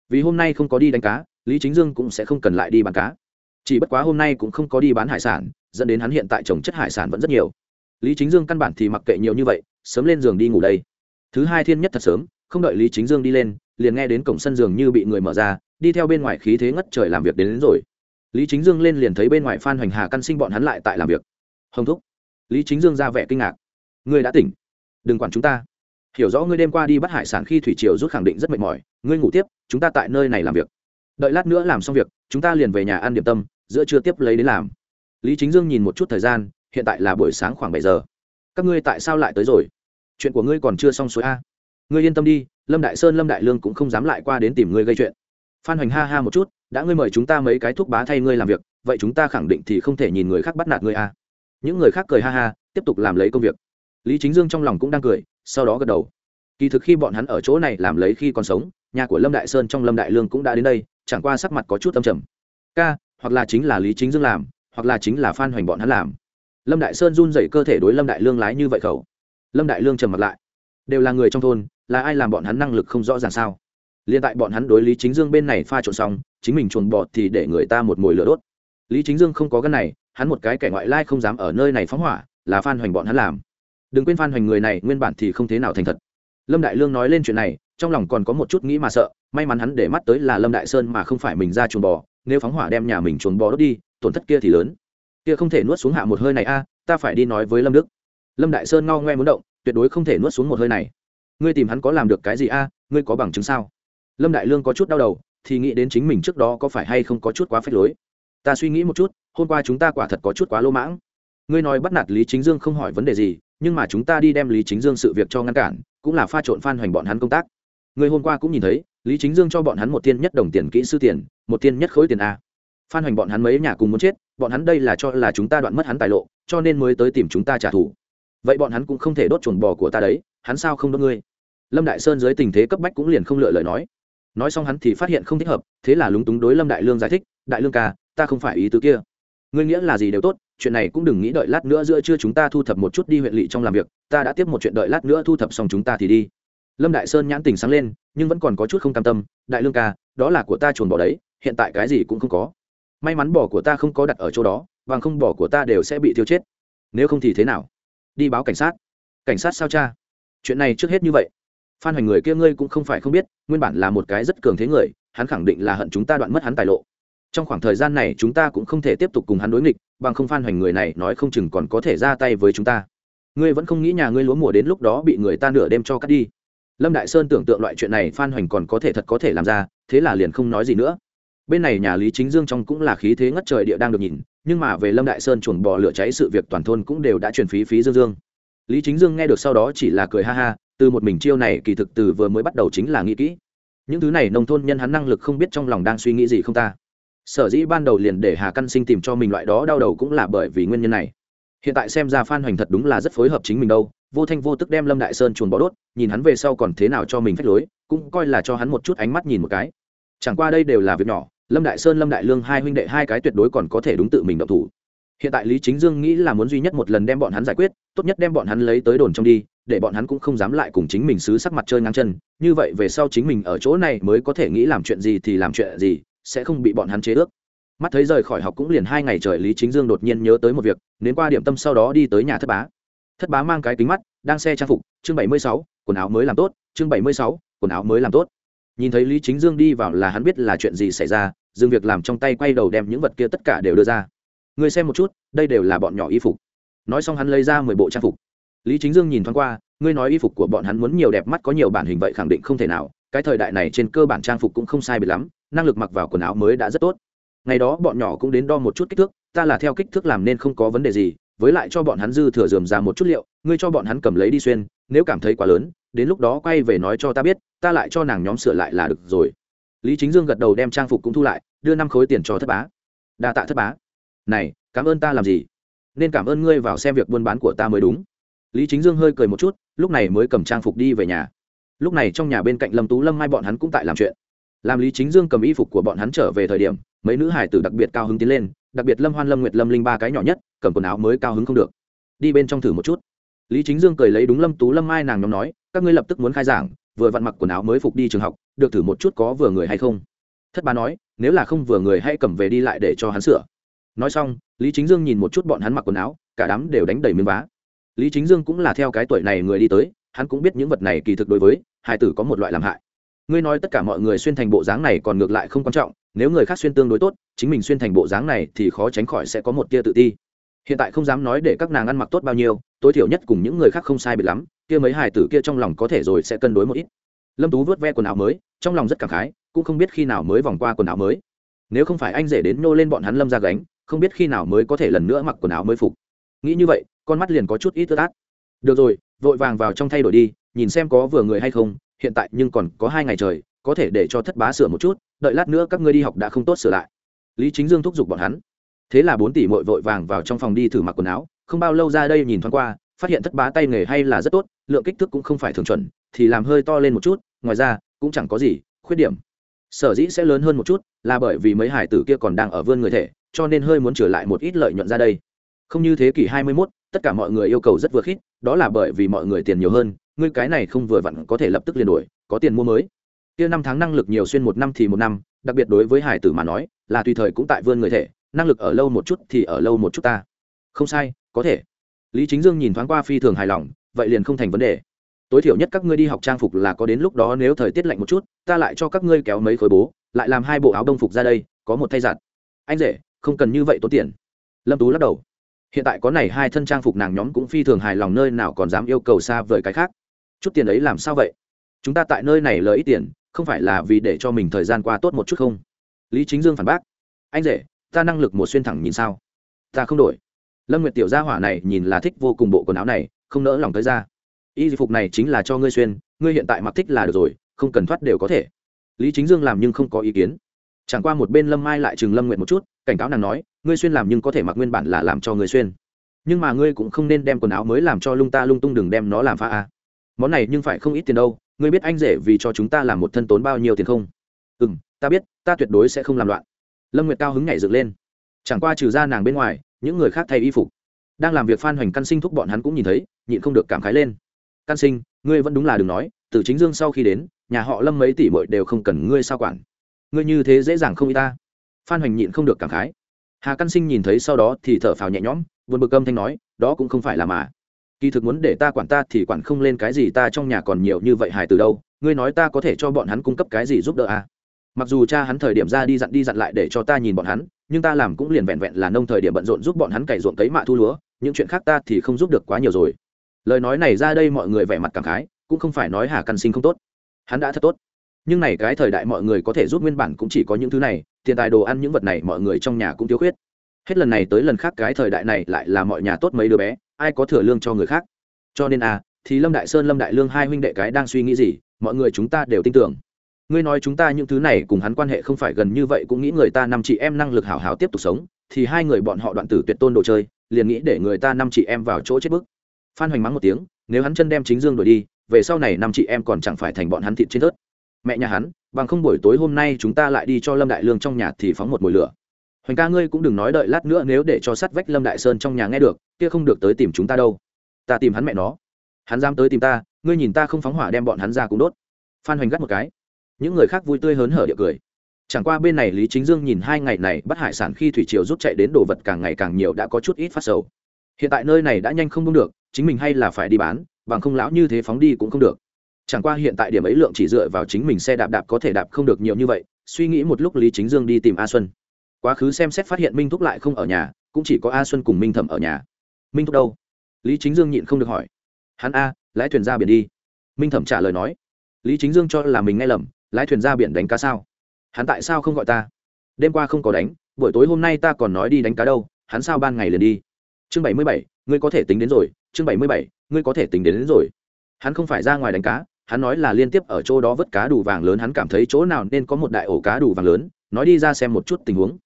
Vì hôm nay không có đi đánh cá, lý chính dương cũng sẽ không cần lại đi bàn cá chỉ bất quá hôm nay cũng không có đi bán hải sản dẫn đến hắn hiện tại trồng chất hải sản vẫn rất nhiều. Lý chính dương căn bản thì mặc kệ nhiều như vậy sớm lên giường đi ngủ đây. Thứ hai thiên nhất thật sớm không đợi lý chính dương đi lên liền nghe đến cổng sân giường như bị người mở ra đi theo bên ngoài khí thế ngất trời làm việc đến, đến rồi. Lý chính dương lên liền thấy bên ngoài phan hoành hà căn sinh bọn hắn lại tại làm việc. Hồng thúc. Lý chính dương ra vẻ kinh ngạc. Ngươi đã tỉnh. Đừng quản chúng ta. Hiểu rõ ngươi đêm qua đi bắt hải sản khi thủy triều rút khẳng định rất mệt mỏi. Ngươi ngủ tiếp chúng ta tại nơi này làm việc. Đợi lát nữa làm xong việc chúng ta liền về nhà ăn điểm tâm giữa chưa tiếp lấy đến làm. Lý chính dương nhìn một chút thời gian, hiện tại là buổi sáng khoảng bảy giờ. Các ngươi tại sao lại tới rồi? Chuyện của ngươi còn chưa xong suối a. Ngươi yên tâm đi, lâm đại sơn, lâm đại lương cũng không dám lại qua đến tìm ngươi gây chuyện. Phan hoành ha ha một chút, đã ngươi mời chúng ta mấy cái thuốc bá thay ngươi làm việc, vậy chúng ta khẳng định thì không thể nhìn người khác bắt nạt ngươi a. Những người khác cười ha ha, tiếp tục làm lấy công việc. Lý chính dương trong lòng cũng đang cười, sau đó gật đầu. Kỳ thực khi bọn hắn ở chỗ này làm lấy khi còn sống, nhà của lâm đại sơn trong lâm đại lương cũng đã đến đây, chẳng qua sắc mặt có chút âm trầm. Ca hoặc là chính là lý chính dương làm, hoặc là chính là phan hoành bọn hắn làm. Lâm đại sơn run dậy cơ thể đối lâm đại lương lái như vậy khẩu. Lâm đại lương trầm mặt lại. Đều là người trong thôn, là ai làm bọn hắn năng lực không rõ ràng sao? Liền tại bọn hắn đối lý chính dương bên này pha trộn xong, chính mình chuồn bọt thì để người ta một mồi lửa đốt. Lý chính dương không có gân này, hắn một cái kẻ ngoại lai không dám ở nơi này phóng hỏa, là phan hoành bọn hắn làm. Đừng quên phan hoành người này nguyên bản thì không thế nào thành thật. Lâm đại lương nói lên chuyện này, trong lòng còn có một chút nghĩ mà sợ, may mắn hắn để mắt tới là lâm đại sơn mà không phải mình ra chuồng bò nếu phóng hỏa đem nhà mình chuồng bò đốt đi, tổn thất kia thì lớn. Kia không thể nuốt xuống hạ một hơi này a, ta phải đi nói với lâm đức. Lâm đại sơn ngao ngoe muốn động, tuyệt đối không thể nuốt xuống một hơi này. Ngươi tìm hắn có làm được cái gì a, ngươi có bằng chứng sao? Lâm đại lương có chút đau đầu, thì nghĩ đến chính mình trước đó có phải hay không có chút quá phép lối. Ta suy nghĩ một chút, hôm qua chúng ta quả thật có chút quá lỗ mãng. Ngươi nói bắt nạt lý chính dương không hỏi vấn đề gì, nhưng mà chúng ta đi đem lý chính dương sự việc cho ngăn cản, cũng là pha trộn phan hoành bọn hắn công tác. Ngươi hôm qua cũng nhìn thấy lý chính dương cho bọn hắn một tiên nhất đồng tiền kỹ sư tiền, một tiên nhất khối tiền a. Phan hoành bọn hắn mấy nhà cùng muốn chết, bọn hắn đây là cho là chúng ta đoạn mất hắn tài lộ, cho nên mới tới tìm chúng ta trả thù. Vậy bọn hắn cũng không thể đốt chuồn bò của ta đấy, hắn sao không đốt ngươi? Lâm đại sơn dưới tình thế cấp bách cũng liền không lựa lời nói. Nói xong hắn thì phát hiện không thích hợp, thế là lúng túng đối lâm đại lương giải thích, đại lương ca, ta không phải ý tứ kia. Ngươi nghĩa là gì đều tốt, chuyện này cũng đừng nghĩ đợi lát nữa giữa trưa chúng ta thu thập một chút đi huyện lỵ trong làm việc, ta đã tiếp một chuyện đợi lát nữa thu thập xong chúng ta thì đi lâm đại sơn nhãn tình sáng lên, nhưng vẫn còn có chút không cam tâm, đại lương ca, đó là của ta chuồn bỏ đấy, hiện tại cái gì cũng không có. May mắn bỏ của ta không có đặt ở chỗ đó, bằng không bỏ của ta đều sẽ bị tiêu chết. Nếu không thì thế nào? Đi báo cảnh sát. Cảnh sát sao cha? Chuyện này trước hết như vậy. Phan hoành người kia ngươi cũng không phải không biết, nguyên bản là một cái rất cường thế người, hắn khẳng định là hận chúng ta đoạn mất hắn tài lộ. Trong khoảng thời gian này chúng ta cũng không thể tiếp tục cùng hắn đối nghịch, bằng không phan hoành người này nói không chừng còn có thể ra tay với chúng ta. Ngươi vẫn không nghĩ nhà ngươi lúa mùa đến lúc đó bị người ta nửa đêm cho cắt đi lâm đại sơn tưởng tượng loại chuyện này phan hoành còn có thể thật có thể làm ra, thế là liền không nói gì nữa. Bên này nhà lý chính dương trong cũng là khí thế ngất trời địa đang được nhìn, nhưng mà về lâm đại sơn chuồn bò lửa cháy sự việc toàn thôn cũng đều đã truyền phí phí dương dương. Lý chính dương nghe được sau đó chỉ là cười ha ha, từ một mình chiêu này kỳ thực từ vừa mới bắt đầu chính là nghĩ kỹ. Những thứ này nông thôn nhân hắn năng lực không biết trong lòng đang suy nghĩ gì không ta. Sở dĩ ban đầu liền để hà căn sinh tìm cho mình loại đó đau đầu cũng là bởi vì nguyên nhân này. Hiện tại xem ra phan hoành thật đúng là rất phối hợp chính mình đâu vô thanh vô tức đem lâm đại sơn chuồn bó đốt, nhìn hắn về sau còn thế nào cho mình phách lối, cũng coi là cho hắn một chút ánh mắt nhìn một cái. Chẳng qua đây đều là việc nhỏ, lâm đại sơn, lâm đại lương hai huynh đệ hai cái tuyệt đối còn có thể đúng tự mình động thủ. Hiện tại lý chính dương nghĩ là muốn duy nhất một lần đem bọn hắn giải quyết, tốt nhất đem bọn hắn lấy tới đồn trong đi, để bọn hắn cũng không dám lại cùng chính mình xứ sắc mặt chơi ngang chân. Như vậy về sau chính mình ở chỗ này mới có thể nghĩ làm chuyện gì thì làm chuyện gì, sẽ không bị bọn hắn chế ước. Mắt thấy rời khỏi học cũng liền hai ngày trời, lý chính dương đột nhiên nhớ tới một việc đến qua điểm tâm sau đó đi tới nhà thất bá thất bá mang cái kính mắt, đang xe trang phục, chương bảy mươi sáu, quần áo mới làm tốt, chương bảy mươi sáu, quần áo mới làm tốt. Nhìn thấy lý chính dương đi vào là hắn biết là chuyện gì xảy ra dừng việc làm trong tay quay đầu đem những vật kia tất cả đều đưa ra. Người xem một chút, đây đều là bọn nhỏ y phục. Nói xong hắn lấy ra mười bộ trang phục. Lý chính dương nhìn thoáng qua, ngươi nói y phục của bọn hắn muốn nhiều đẹp mắt có nhiều bản hình vậy khẳng định không thể nào, cái thời đại này trên cơ bản trang phục cũng không sai biệt lắm, năng lực mặc vào quần áo mới đã rất tốt. Ngày đó bọn nhỏ cũng đến đo một chút kích thước, ta là theo kích thước làm nên không có vấn đề gì với lại cho bọn hắn dư thừa dườm ra một chút liệu, ngươi cho bọn hắn cầm lấy đi xuyên, nếu cảm thấy quá lớn, đến lúc đó quay về nói cho ta biết, ta lại cho nàng nhóm sửa lại là được rồi. Lý chính dương gật đầu đem trang phục cũng thu lại, đưa năm khối tiền cho thất bá. Đa tạ thất bá. Này, cảm ơn ta làm gì? Nên cảm ơn ngươi vào xem việc buôn bán của ta mới đúng. Lý chính dương hơi cười một chút, lúc này mới cầm trang phục đi về nhà. Lúc này trong nhà bên cạnh lâm tú lâm mai bọn hắn cũng tại làm chuyện. Làm lý chính dương cầm y phục của bọn hắn trở về thời điểm, mấy nữ hải tử đặc biệt cao hứng tiến lên, đặc biệt lâm hoan lâm nguyệt lâm linh ba cái nhỏ nhất cầm quần áo mới cao hứng không được. Đi bên trong thử một chút. Lý chính dương cười lấy đúng lâm tú lâm mai nàng nhóm nói, các ngươi lập tức muốn khai giảng, vừa vặn mặc quần áo mới phục đi trường học, được thử một chút có vừa người hay không? Thất bá nói, nếu là không vừa người hãy cầm về đi lại để cho hắn sửa. Nói xong, lý chính dương nhìn một chút bọn hắn mặc quần áo, cả đám đều đánh đầy miếng vá. Lý chính dương cũng là theo cái tuổi này người đi tới, hắn cũng biết những vật này kỳ thực đối với hai tử có một loại làm hại. Ngươi nói tất cả mọi người xuyên thành bộ dáng này còn ngược lại không quan trọng, nếu người khác xuyên tương đối tốt, chính mình xuyên thành bộ dáng này thì khó tránh khỏi sẽ có một tia tự ti hiện tại không dám nói để các nàng ăn mặc tốt bao nhiêu, tối thiểu nhất cùng những người khác không sai biệt lắm, kia mấy hài tử kia trong lòng có thể rồi sẽ cân đối một ít. Lâm tú vớt ve quần áo mới, trong lòng rất cảm khái, cũng không biết khi nào mới vòng qua quần áo mới. Nếu không phải anh rể đến nô lên bọn hắn lâm ra gánh, không biết khi nào mới có thể lần nữa mặc quần áo mới phục. Nghĩ như vậy, con mắt liền có chút ít tớt át. Được rồi, vội vàng vào trong thay đổi đi, nhìn xem có vừa người hay không, hiện tại nhưng còn có hai ngày trời, có thể để cho thất bá sửa một chút, đợi lát nữa các ngươi đi học đã không tốt sửa lại. Lý chính dương thúc giục bọn hắn thế là bốn tỷ mội vội vàng vào trong phòng đi thử mặc quần áo không bao lâu ra đây nhìn thoáng qua phát hiện thất bá tay nghề hay là rất tốt lượng kích thước cũng không phải thường chuẩn thì làm hơi to lên một chút ngoài ra cũng chẳng có gì khuyết điểm. Sở dĩ sẽ lớn hơn một chút là bởi vì mấy hải tử kia còn đang ở vươn người thể cho nên hơi muốn trở lại một ít lợi nhuận ra đây. Không như thế kỷ hai mươi 21, tất cả mọi người yêu cầu rất vừa khít đó là bởi vì mọi người tiền nhiều hơn ngươi cái này không vừa vặn có thể lập tức liền đổi có tiền mua mới. Kia năm tháng năng lực nhiều xuyên một năm thì một năm đặc biệt đối với hải tử mà nói là tùy thời cũng tại vươn người thể năng lực ở lâu một chút thì ở lâu một chút ta. Không sai, có thể. Lý chính dương nhìn thoáng qua phi thường hài lòng, vậy liền không thành vấn đề. Tối thiểu nhất các ngươi đi học trang phục là có đến lúc đó nếu thời tiết lạnh một chút, ta lại cho các ngươi kéo mấy khối bố, lại làm hai bộ áo đông phục ra đây, có một thay giặt. Anh rể, không cần như vậy tốn tiền. Lâm tú lắc đầu. Hiện tại có này hai thân trang phục nàng nhóm cũng phi thường hài lòng nơi nào còn dám yêu cầu xa vời cái khác. Chút tiền ấy làm sao vậy? Chúng ta tại nơi này lợi ít tiền, không phải là vì để cho mình thời gian qua tốt một chút không? Lý chính dương phản bác. Anh rể ta năng lực một xuyên thẳng nhìn sao? Ta không đổi. Lâm nguyệt tiểu gia hỏa này nhìn là thích vô cùng bộ quần áo này, không nỡ lòng tới ra. Y phục này chính là cho ngươi xuyên, ngươi hiện tại mặc thích là được rồi, không cần thoát đều có thể. Lý chính dương làm nhưng không có ý kiến. Chẳng qua một bên lâm mai lại chừng lâm nguyện một chút, cảnh cáo nàng nói, ngươi xuyên làm nhưng có thể mặc nguyên bản là làm cho ngươi xuyên. Nhưng mà ngươi cũng không nên đem quần áo mới làm cho lung ta lung tung đừng đem nó làm pha a à. món này nhưng phải không ít tiền đâu, ngươi biết anh rể vì cho chúng ta làm một thân tốn bao nhiêu tiền không? Ừ m ta biết, ta tuyệt đối sẽ không làm loạn lâm nguyệt cao hứng nhảy dựng lên chẳng qua trừ ra nàng bên ngoài những người khác thay y phục đang làm việc phan hoành căn sinh thúc bọn hắn cũng nhìn thấy nhịn không được cảm khái lên căn sinh ngươi vẫn đúng là đừng nói từ chính dương sau khi đến nhà họ lâm mấy tỷ bội đều không cần ngươi sao quản ngươi như thế dễ dàng không y ta phan hoành nhịn không được cảm khái hà căn sinh nhìn thấy sau đó thì thở phào nhẹ nhõm vượt bực âm thanh nói đó cũng không phải là mà kỳ thực muốn để ta quản ta thì quản không lên cái gì ta trong nhà còn nhiều như vậy hài từ đâu ngươi nói ta có thể cho bọn hắn cung cấp cái gì giúp đỡ à? Mặc dù cha hắn thời điểm ra đi dặn đi dặn lại để cho ta nhìn bọn hắn, nhưng ta làm cũng liền vẹn vẹn là nông thời điểm bận rộn giúp bọn hắn cày ruộng cấy mạ thu lúa, những chuyện khác ta thì không giúp được quá nhiều rồi. Lời nói này ra đây mọi người vẻ mặt cảm khái, cũng không phải nói hà căn sinh không tốt. Hắn đã thật tốt. Nhưng này cái thời đại mọi người có thể giúp nguyên bản cũng chỉ có những thứ này, tiền tài đồ ăn những vật này mọi người trong nhà cũng thiếu khuyết. Hết lần này tới lần khác cái thời đại này lại là mọi nhà tốt mấy đứa bé, ai có thừa lương cho người khác. Cho nên à thì lâm đại sơn, lâm đại lương hai huynh đệ cái đang suy nghĩ gì, mọi người chúng ta đều tin tưởng ngươi nói chúng ta những thứ này cùng hắn quan hệ không phải gần như vậy, cũng nghĩ người ta năm chị em năng lực hảo hảo tiếp tục sống, thì hai người bọn họ đoạn tử tuyệt tôn đồ chơi, liền nghĩ để người ta năm chị em vào chỗ chết bức. Phan hoành mắng một tiếng, nếu hắn chân đem chính dương đuổi đi, về sau này năm chị em còn chẳng phải thành bọn hắn thịt trên thớt mẹ nhà hắn, bằng không buổi tối hôm nay chúng ta lại đi cho lâm đại lương trong nhà thì phóng một mồi lửa. Hoành ca ngươi cũng đừng nói đợi lát nữa nếu để cho sắt vách lâm đại sơn trong nhà nghe được, kia không được tới tìm chúng ta đâu. Ta tìm hắn mẹ nó. Hắn dám tới tìm ta, ngươi nhìn ta không phóng hỏa đem bọn hắn ra cũng đốt. Phan hoành gắt một cái những người khác vui tươi hớn hở địa cười. Chẳng qua bên này lý chính dương nhìn hai ngày này bắt hải sản khi thủy triều rút chạy đến đồ vật càng ngày càng nhiều đã có chút ít phát sầu. Hiện tại nơi này đã nhanh không đông được, chính mình hay là phải đi bán, bằng không lão như thế phóng đi cũng không được. Chẳng qua hiện tại điểm ấy lượng chỉ dựa vào chính mình xe đạp đạp có thể đạp không được nhiều như vậy, suy nghĩ một lúc lý chính dương đi tìm a xuân. Quá khứ xem xét phát hiện minh thúc lại không ở nhà, cũng chỉ có a xuân cùng minh thẩm ở nhà. Minh thúc đâu? Lý chính dương nhịn không được hỏi. Hắn a, lái thuyền ra biển đi. Minh thẩm trả lời nói. Lý chính dương cho là mình nghe lầm lái thuyền ra biển đánh cá sao? Hắn tại sao không gọi ta? Đêm qua không có đánh buổi tối hôm nay ta còn nói đi đánh cá đâu hắn sao ban ngày liền đi? Chương bảy mươi bảy ngươi có thể tính đến rồi chương bảy mươi bảy ngươi có thể tính đến, đến rồi. Hắn không phải ra ngoài đánh cá hắn nói là liên tiếp ở chỗ đó vớt cá đủ vàng lớn hắn cảm thấy chỗ nào nên có một đại ổ cá đủ vàng lớn nói đi ra xem một chút tình huống.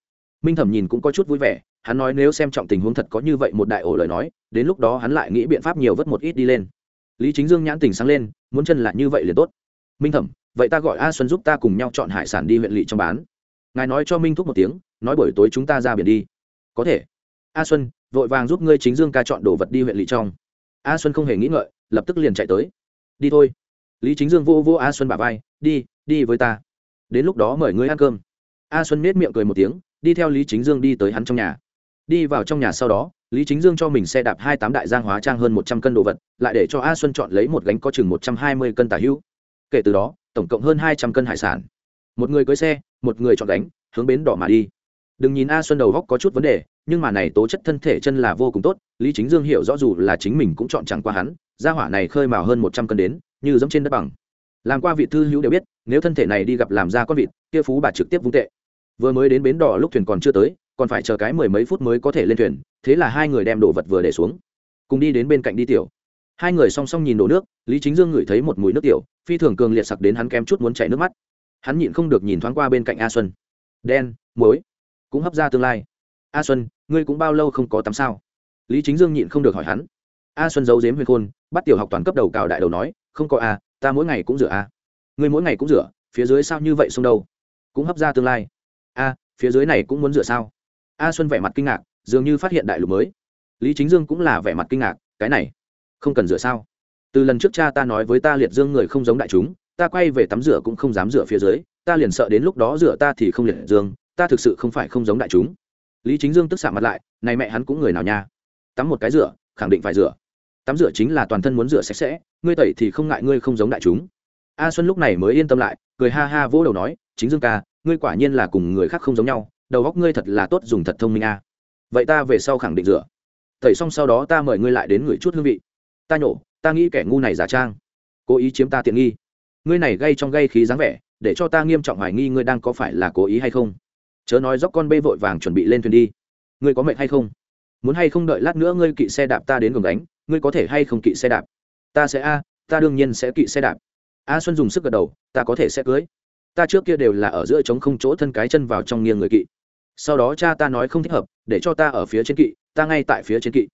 Minh thẩm nhìn cũng có chút vui vẻ hắn nói nếu xem trọng tình huống thật có như vậy một đại ổ lời nói đến lúc đó hắn lại nghĩ biện pháp nhiều vớt một ít đi lên. Lý chính dương nhãn tình sáng lên muốn chân là như vậy liền tốt. Minh thẩm vậy ta gọi a xuân giúp ta cùng nhau chọn hải sản đi huyện lỵ trong bán. Ngài nói cho minh thúc một tiếng, nói buổi tối chúng ta ra biển đi. Có thể. A xuân, vội vàng giúp ngươi chính dương ca chọn đồ vật đi huyện lỵ trong. A xuân không hề nghĩ ngợi, lập tức liền chạy tới. Đi thôi. Lý chính dương vô vô a xuân bà vai, đi đi với ta. Đến lúc đó mời ngươi ăn cơm. A xuân nết miệng cười một tiếng, đi theo lý chính dương đi tới hắn trong nhà. Đi vào trong nhà sau đó, lý chính dương cho mình xe đạp hai tám đại giang hóa trang hơn một trăm cân đồ vật, lại để cho a xuân chọn lấy một gánh có chừng một trăm hai mươi cân tả hữu. Kể từ đó tổng cộng hơn hai trăm cân hải sản. Một người cưới xe một người chọn đánh, hướng bến đỏ mà đi. Đừng nhìn a xuân đầu góc có chút vấn đề nhưng mà này tố chất thân thể chân là vô cùng tốt lý chính dương hiểu rõ dù là chính mình cũng chọn chẳng qua hắn gia hỏa này khơi mào hơn một trăm cân đến như giống trên đất bằng. Làm qua vị thư hữu đều biết nếu thân thể này đi gặp làm ra con vịt kia phú bà trực tiếp vung tệ. Vừa mới đến bến đỏ lúc thuyền còn chưa tới còn phải chờ cái mười mấy phút mới có thể lên thuyền thế là hai người đem đồ vật vừa để xuống. Cùng đi đến bên cạnh đi tiểu. Hai người song song nhìn đổ nước lý chính dương ngửi thấy một mùi nước tiểu phi thường cường liệt sặc đến hắn kém chút muốn chảy nước mắt. Hắn nhịn không được nhìn thoáng qua bên cạnh a xuân. Đen, muối. Cũng hấp ra tương lai. A xuân, ngươi cũng bao lâu không có tắm sao? Lý chính dương nhịn không được hỏi hắn. A xuân giấu dếm huyền khôn, bắt tiểu học toàn cấp đầu cào đại đầu nói, không có a, ta mỗi ngày cũng rửa a. Ngươi mỗi ngày cũng rửa, phía dưới sao như vậy xông đâu? Cũng hấp ra tương lai. A, phía dưới này cũng muốn rửa sao? A xuân vẻ mặt kinh ngạc, dường như phát hiện đại lục mới. Lý chính dương cũng là vẻ mặt kinh ngạc, cái này không cần rửa sao? Từ lần trước cha ta nói với ta liệt dương người không giống đại chúng, ta quay về tắm rửa cũng không dám rửa phía dưới, ta liền sợ đến lúc đó rửa ta thì không liệt dương, ta thực sự không phải không giống đại chúng. Lý chính dương tức xạ mặt lại, này mẹ hắn cũng người nào nha? Tắm một cái rửa, khẳng định phải rửa. Tắm rửa chính là toàn thân muốn rửa sạch sẽ, ngươi tẩy thì không ngại ngươi không giống đại chúng. A xuân lúc này mới yên tâm lại, cười ha ha vỗ đầu nói, chính dương ca, ngươi quả nhiên là cùng người khác không giống nhau, đầu góc ngươi thật là tốt dùng thật thông minh a. Vậy ta về sau khẳng định rửa. Tẩy xong sau đó ta mời ngươi lại đến ngửi chút hương vị. Ta nhổ ta nghĩ kẻ ngu này giả trang, cố ý chiếm ta tiện nghi. Ngươi này gây trong gây khí dáng vẻ, để cho ta nghiêm trọng hoài nghi ngươi đang có phải là cố ý hay không. Chớ nói dốc con bê vội vàng chuẩn bị lên thuyền đi. Ngươi có mệt hay không? Muốn hay không đợi lát nữa ngươi kỵ xe đạp ta đến gồng đánh ngươi có thể hay không kỵ xe đạp? Ta sẽ a, ta đương nhiên sẽ kỵ xe đạp. A xuân dùng sức gật đầu, ta có thể sẽ cưới. Ta trước kia đều là ở giữa trống không chỗ thân cái chân vào trong nghiêng người kỵ. Sau đó cha ta nói không thích hợp, để cho ta ở phía trên kỵ, ta ngay tại phía trên kỵ.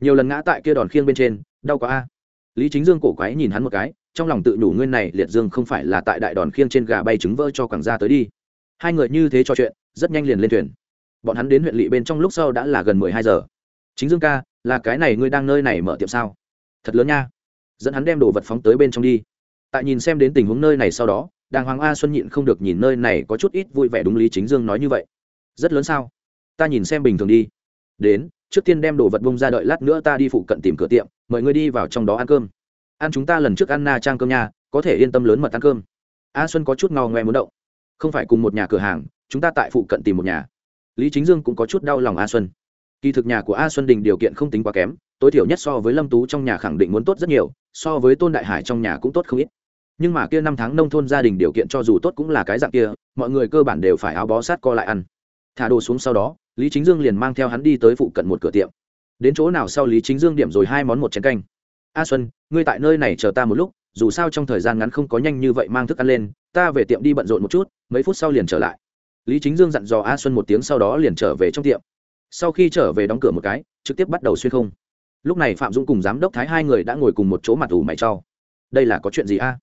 Nhiều lần ngã tại kia đòn khiêng bên trên, đau quá a lý chính dương cổ quái nhìn hắn một cái, trong lòng tự nhủ nguyên này liệt dương không phải là tại đại đòn khiêng trên gà bay trứng vỡ cho quảng gia tới đi. Hai người như thế trò chuyện, rất nhanh liền lên thuyền. Bọn hắn đến huyện lỵ bên trong lúc sau đã là gần mười hai giờ. Chính dương ca, là cái này ngươi đang nơi này mở tiệm sao? Thật lớn nha. Dẫn hắn đem đồ vật phóng tới bên trong đi. Tại nhìn xem đến tình huống nơi này sau đó, đàng hoàng a xuân nhịn không được nhìn nơi này có chút ít vui vẻ đúng lý chính dương nói như vậy. Rất lớn sao? Ta nhìn xem bình thường đi. Đến, trước tiên đem đồ vật bông ra đợi lát nữa ta đi phụ cận tìm cửa tiệm mời ngươi đi vào trong đó ăn cơm. Ăn chúng ta lần trước ăn na trang cơm nha, có thể yên tâm lớn mật ăn cơm. A xuân có chút ngò ngoe muốn động. Không phải cùng một nhà cửa hàng, chúng ta tại phụ cận tìm một nhà. Lý chính dương cũng có chút đau lòng a xuân. Kỳ thực nhà của a xuân đình điều kiện không tính quá kém, tối thiểu nhất so với lâm tú trong nhà khẳng định muốn tốt rất nhiều, so với tôn đại hải trong nhà cũng tốt không ít. Nhưng mà kia năm tháng nông thôn gia đình điều kiện cho dù tốt cũng là cái dạng kia, mọi người cơ bản đều phải áo bó sát co lại ăn. Thả đồ xuống sau đó, lý chính dương liền mang theo hắn đi tới phụ cận một cửa tiệm đến chỗ nào sau lý chính dương điểm rồi hai món một chén canh. A xuân, ngươi tại nơi này chờ ta một lúc, dù sao trong thời gian ngắn không có nhanh như vậy mang thức ăn lên, ta về tiệm đi bận rộn một chút, mấy phút sau liền trở lại. Lý chính dương dặn dò a xuân một tiếng sau đó liền trở về trong tiệm. Sau khi trở về đóng cửa một cái, trực tiếp bắt đầu xuyên không. Lúc này phạm dũng cùng giám đốc thái hai người đã ngồi cùng một chỗ mặt ủ mày cho. Đây là có chuyện gì a?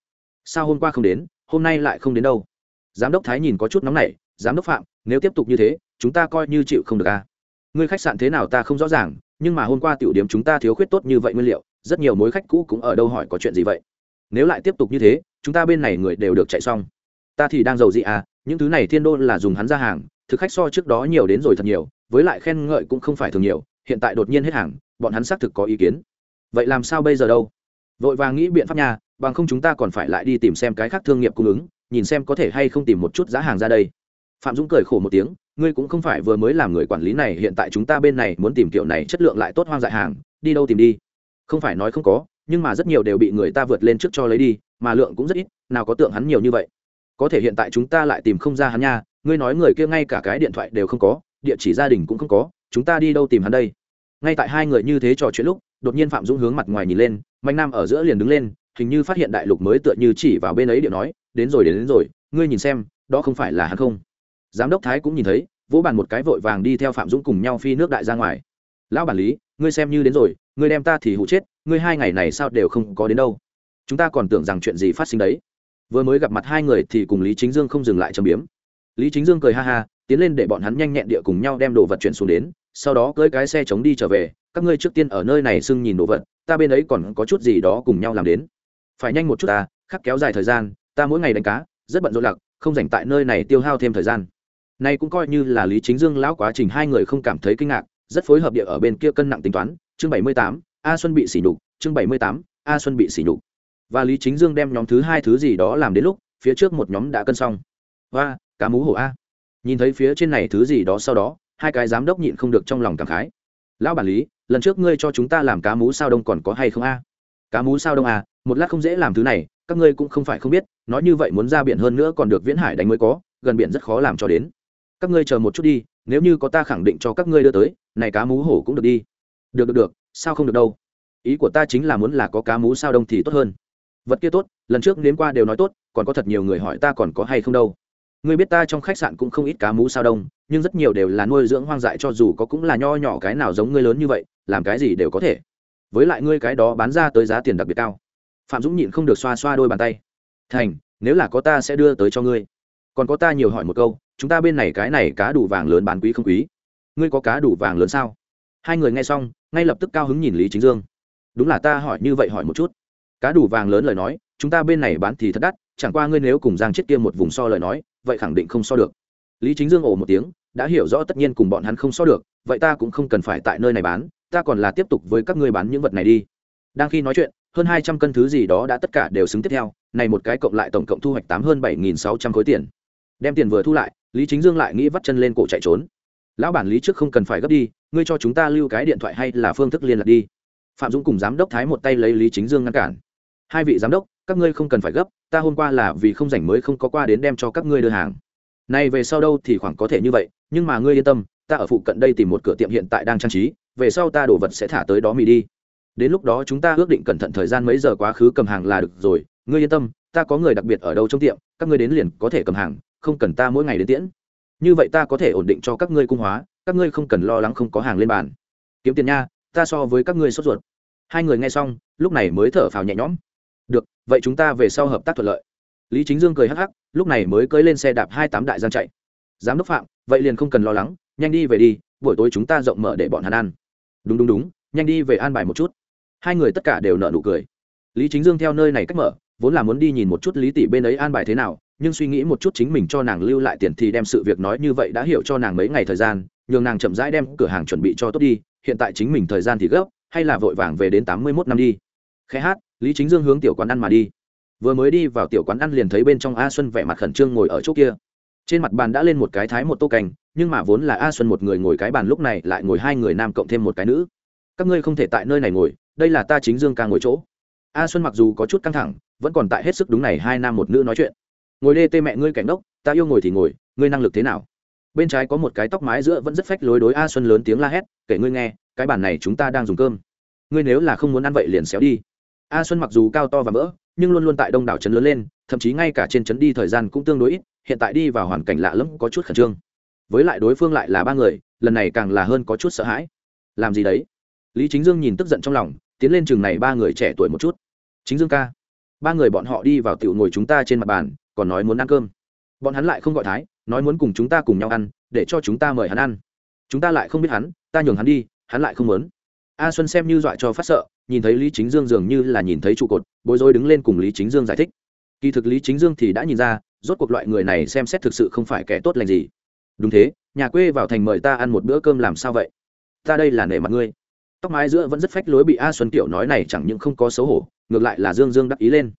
Sao hôm qua không đến, hôm nay lại không đến đâu? Giám đốc thái nhìn có chút nóng nảy, giám đốc phạm, nếu tiếp tục như thế, chúng ta coi như chịu không được a. Ngươi khách sạn thế nào ta không rõ ràng nhưng mà hôm qua tiểu điểm chúng ta thiếu khuyết tốt như vậy nguyên liệu, rất nhiều mối khách cũ cũng ở đâu hỏi có chuyện gì vậy? Nếu lại tiếp tục như thế, chúng ta bên này người đều được chạy xong. Ta thì đang giàu gì à những thứ này thiên đô là dùng hắn ra hàng, thực khách so trước đó nhiều đến rồi thật nhiều, với lại khen ngợi cũng không phải thường nhiều, hiện tại đột nhiên hết hàng, bọn hắn xác thực có ý kiến. Vậy làm sao bây giờ đâu? Vội vàng nghĩ biện pháp nha, bằng không chúng ta còn phải lại đi tìm xem cái khác thương nghiệp cung ứng, nhìn xem có thể hay không tìm một chút giá hàng ra đây. Phạm dũng cười khổ một tiếng ngươi cũng không phải vừa mới làm người quản lý này hiện tại chúng ta bên này muốn tìm kiểu này chất lượng lại tốt hoang dại hàng đi đâu tìm đi? Không phải nói không có nhưng mà rất nhiều đều bị người ta vượt lên trước cho lấy đi mà lượng cũng rất ít nào có tượng hắn nhiều như vậy. Có thể hiện tại chúng ta lại tìm không ra hắn nha ngươi nói người kia ngay cả cái điện thoại đều không có địa chỉ gia đình cũng không có chúng ta đi đâu tìm hắn đây? Ngay tại hai người như thế trò chuyện lúc đột nhiên phạm dũng hướng mặt ngoài nhìn lên mạnh nam ở giữa liền đứng lên hình như phát hiện đại lục mới tựa như chỉ vào bên ấy điện nói đến rồi đến, đến rồi ngươi nhìn xem đó không phải là hắn không? Giám đốc thái cũng nhìn thấy, vỗ bàn một cái vội vàng đi theo phạm dũng cùng nhau phi nước đại ra ngoài. Lão bản lý, ngươi xem như đến rồi, ngươi đem ta thì hụ chết, ngươi hai ngày này sao đều không có đến đâu. Chúng ta còn tưởng rằng chuyện gì phát sinh đấy. Vừa mới gặp mặt hai người thì cùng lý chính dương không dừng lại châm biếm. Lý chính dương cười ha ha, tiến lên để bọn hắn nhanh nhẹn địa cùng nhau đem đồ vật chuyển xuống đến, sau đó cưỡi cái xe chống đi trở về, các ngươi trước tiên ở nơi này sưng nhìn đồ vật, ta bên ấy còn có chút gì đó cùng nhau làm đến. Phải nhanh một chút ta, khắc kéo dài thời gian, ta mỗi ngày đánh cá, rất bận rộn lặc không dành tại nơi này tiêu hao thêm thời gian nay cũng coi như là lý chính dương lão quá trình hai người không cảm thấy kinh ngạc, rất phối hợp địa ở bên kia cân nặng tính toán, chương bảy mươi tám, a xuân bị sỉ nhục, chương bảy mươi tám, a xuân bị sỉ nhục. Và lý chính dương đem nhóm thứ hai thứ gì đó làm đến lúc, phía trước một nhóm đã cân xong. Và cá mú hổ a. Nhìn thấy phía trên này thứ gì đó sau đó, hai cái giám đốc nhịn không được trong lòng cảm khái. Lão bản lý, lần trước ngươi cho chúng ta làm cá mú sao đông còn có hay không a? Cá mú sao đông à một lát không dễ làm thứ này, các ngươi cũng không phải không biết, nói như vậy muốn ra biển hơn nữa còn được viễn hải đánh mới có, gần biển rất khó làm cho đến các ngươi chờ một chút đi, nếu như có ta khẳng định cho các ngươi đưa tới, này cá mú hổ cũng được đi. Được được được, sao không được đâu? Ý của ta chính là muốn là có cá mú sao đông thì tốt hơn. Vật kia tốt, lần trước nếm qua đều nói tốt, còn có thật nhiều người hỏi ta còn có hay không đâu. Ngươi biết ta trong khách sạn cũng không ít cá mú sao đông, nhưng rất nhiều đều là nuôi dưỡng hoang dại cho dù có cũng là nho nhỏ cái nào giống ngươi lớn như vậy, làm cái gì đều có thể. Với lại ngươi cái đó bán ra tới giá tiền đặc biệt cao. Phạm dũng nhịn không được xoa xoa đôi bàn tay. Thành, nếu là có ta sẽ đưa tới cho ngươi. Còn có ta nhiều hỏi một câu chúng ta bên này cái này cá đủ vàng lớn bán quý không quý? Ngươi có cá đủ vàng lớn sao? Hai người nghe xong, ngay lập tức cao hứng nhìn lý chính dương. Đúng là ta hỏi như vậy hỏi một chút. Cá đủ vàng lớn lời nói, chúng ta bên này bán thì thật đắt, chẳng qua ngươi nếu cùng giang chết kia một vùng so lời nói, vậy khẳng định không so được. Lý chính dương ồ một tiếng, đã hiểu rõ tất nhiên cùng bọn hắn không so được, vậy ta cũng không cần phải tại nơi này bán, ta còn là tiếp tục với các ngươi bán những vật này đi. Đang khi nói chuyện, hơn hai trăm cân thứ gì đó đã tất cả đều xứng tiếp theo, này một cái cộng lại tổng cộng thu hoạch tám hơn bảy nghìn sáu trăm khối tiền đem tiền vừa thu lại, lý chính dương lại nghĩ vắt chân lên cổ chạy trốn. Lão bản lý trước không cần phải gấp đi, ngươi cho chúng ta lưu cái điện thoại hay là phương thức liên lạc đi. Phạm dũng cùng giám đốc thái một tay lấy lý chính dương ngăn cản. Hai vị giám đốc, các ngươi không cần phải gấp, ta hôm qua là vì không rảnh mới không có qua đến đem cho các ngươi đưa hàng. Này về sau đâu thì khoảng có thể như vậy, nhưng mà ngươi yên tâm, ta ở phụ cận đây tìm một cửa tiệm hiện tại đang trang trí, về sau ta đổ vật sẽ thả tới đó mì đi. Đến lúc đó chúng ta ước định cẩn thận thời gian mấy giờ quá khứ cầm hàng là được rồi, ngươi yên tâm, ta có người đặc biệt ở đâu trong tiệm, các ngươi đến liền có thể cầm hàng không cần ta mỗi ngày đến tiễn. Như vậy ta có thể ổn định cho các ngươi cung hóa, các ngươi không cần lo lắng không có hàng lên bàn. Kiếm tiền nha, ta so với các ngươi sốt ruột. Hai người nghe xong, lúc này mới thở phào nhẹ nhõm. Được, vậy chúng ta về sau hợp tác thuận lợi. Lý chính dương cười hắc hắc, lúc này mới cưới lên xe đạp hai tám đại giang chạy. Giám đốc phạm, vậy liền không cần lo lắng, nhanh đi về đi, buổi tối chúng ta rộng mở để bọn hắn ăn. Đúng đúng đúng, nhanh đi về an bài một chút. Hai người tất cả đều nợ nụ cười. Lý chính dương theo nơi này cách mở, vốn là muốn đi nhìn một chút lý tỷ bên ấy an bài thế nào nhưng suy nghĩ một chút chính mình cho nàng lưu lại tiền thì đem sự việc nói như vậy đã hiểu cho nàng mấy ngày thời gian nhường nàng chậm rãi đem cửa hàng chuẩn bị cho tốt đi hiện tại chính mình thời gian thì gấp hay là vội vàng về đến tám mươi mốt năm đi. Khẽ hát lý chính dương hướng tiểu quán ăn mà đi. Vừa mới đi vào tiểu quán ăn liền thấy bên trong a xuân vẻ mặt khẩn trương ngồi ở chỗ kia. Trên mặt bàn đã lên một cái thái một tô cành, nhưng mà vốn là a xuân một người ngồi cái bàn lúc này lại ngồi hai người nam cộng thêm một cái nữ. Các ngươi không thể tại nơi này ngồi đây là ta chính dương ca ngồi chỗ. A xuân mặc dù có chút căng thẳng vẫn còn tại hết sức đúng này hai nam một nữ nói chuyện ngồi đê tê mẹ ngươi cảnh đốc ta yêu ngồi thì ngồi ngươi năng lực thế nào? Bên trái có một cái tóc mái giữa vẫn rất phách lối đối a xuân lớn tiếng la hét kể ngươi nghe cái bàn này chúng ta đang dùng cơm. Ngươi nếu là không muốn ăn vậy liền xéo đi. A xuân mặc dù cao to và mỡ, nhưng luôn luôn tại đông đảo trấn lớn lên thậm chí ngay cả trên trấn đi thời gian cũng tương đối ít hiện tại đi vào hoàn cảnh lạ lẫm có chút khẩn trương. Với lại đối phương lại là ba người lần này càng là hơn có chút sợ hãi. Làm gì đấy? Lý chính dương nhìn tức giận trong lòng tiến lên chừng này ba người trẻ tuổi một chút. Chính dương ca ba người bọn họ đi vào tiểu ngồi chúng ta trên mặt bàn còn nói muốn ăn cơm. Bọn hắn lại không gọi thái, nói muốn cùng chúng ta cùng nhau ăn, để cho chúng ta mời hắn ăn. Chúng ta lại không biết hắn, ta nhường hắn đi, hắn lại không muốn. A xuân xem như dọa cho phát sợ, nhìn thấy lý chính dương dường như là nhìn thấy trụ cột, bối rối đứng lên cùng lý chính dương giải thích. Kỳ thực lý chính dương thì đã nhìn ra, rốt cuộc loại người này xem xét thực sự không phải kẻ tốt lành gì. Đúng thế, nhà quê vào thành mời ta ăn một bữa cơm làm sao vậy? Ta đây là nể mặt ngươi. Tóc mái giữa vẫn rất phách lối bị a xuân kiểu nói này chẳng những không có xấu hổ, ngược lại là dương dương đắc ý lên.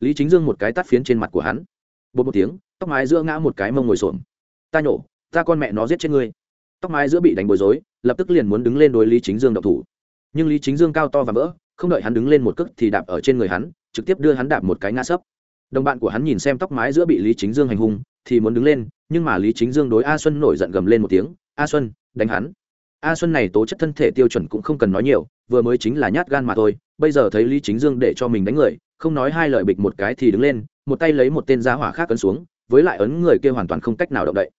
Lý chính dương một cái tắt phiến trên mặt của hắn bột một tiếng, tóc mái giữa ngã một cái mông ngồi xổm. Ta nhổ, ta con mẹ nó giết chết ngươi. Tóc mái giữa bị đánh bối rối, lập tức liền muốn đứng lên đối lý chính dương đậu thủ. Nhưng lý chính dương cao to và vỡ, không đợi hắn đứng lên một cước thì đạp ở trên người hắn, trực tiếp đưa hắn đạp một cái ngã sấp. Đồng bạn của hắn nhìn xem tóc mái giữa bị lý chính dương hành hung, thì muốn đứng lên, nhưng mà lý chính dương đối a xuân nổi giận gầm lên một tiếng, a xuân, đánh hắn. A xuân này tố chất thân thể tiêu chuẩn cũng không cần nói nhiều, vừa mới chính là nhát gan mà thôi, bây giờ thấy lý chính dương để cho mình đánh người không nói hai lời bịch một cái thì đứng lên, một tay lấy một tên giá hỏa khác ấn xuống, với lại ấn người kia hoàn toàn không cách nào động đậy.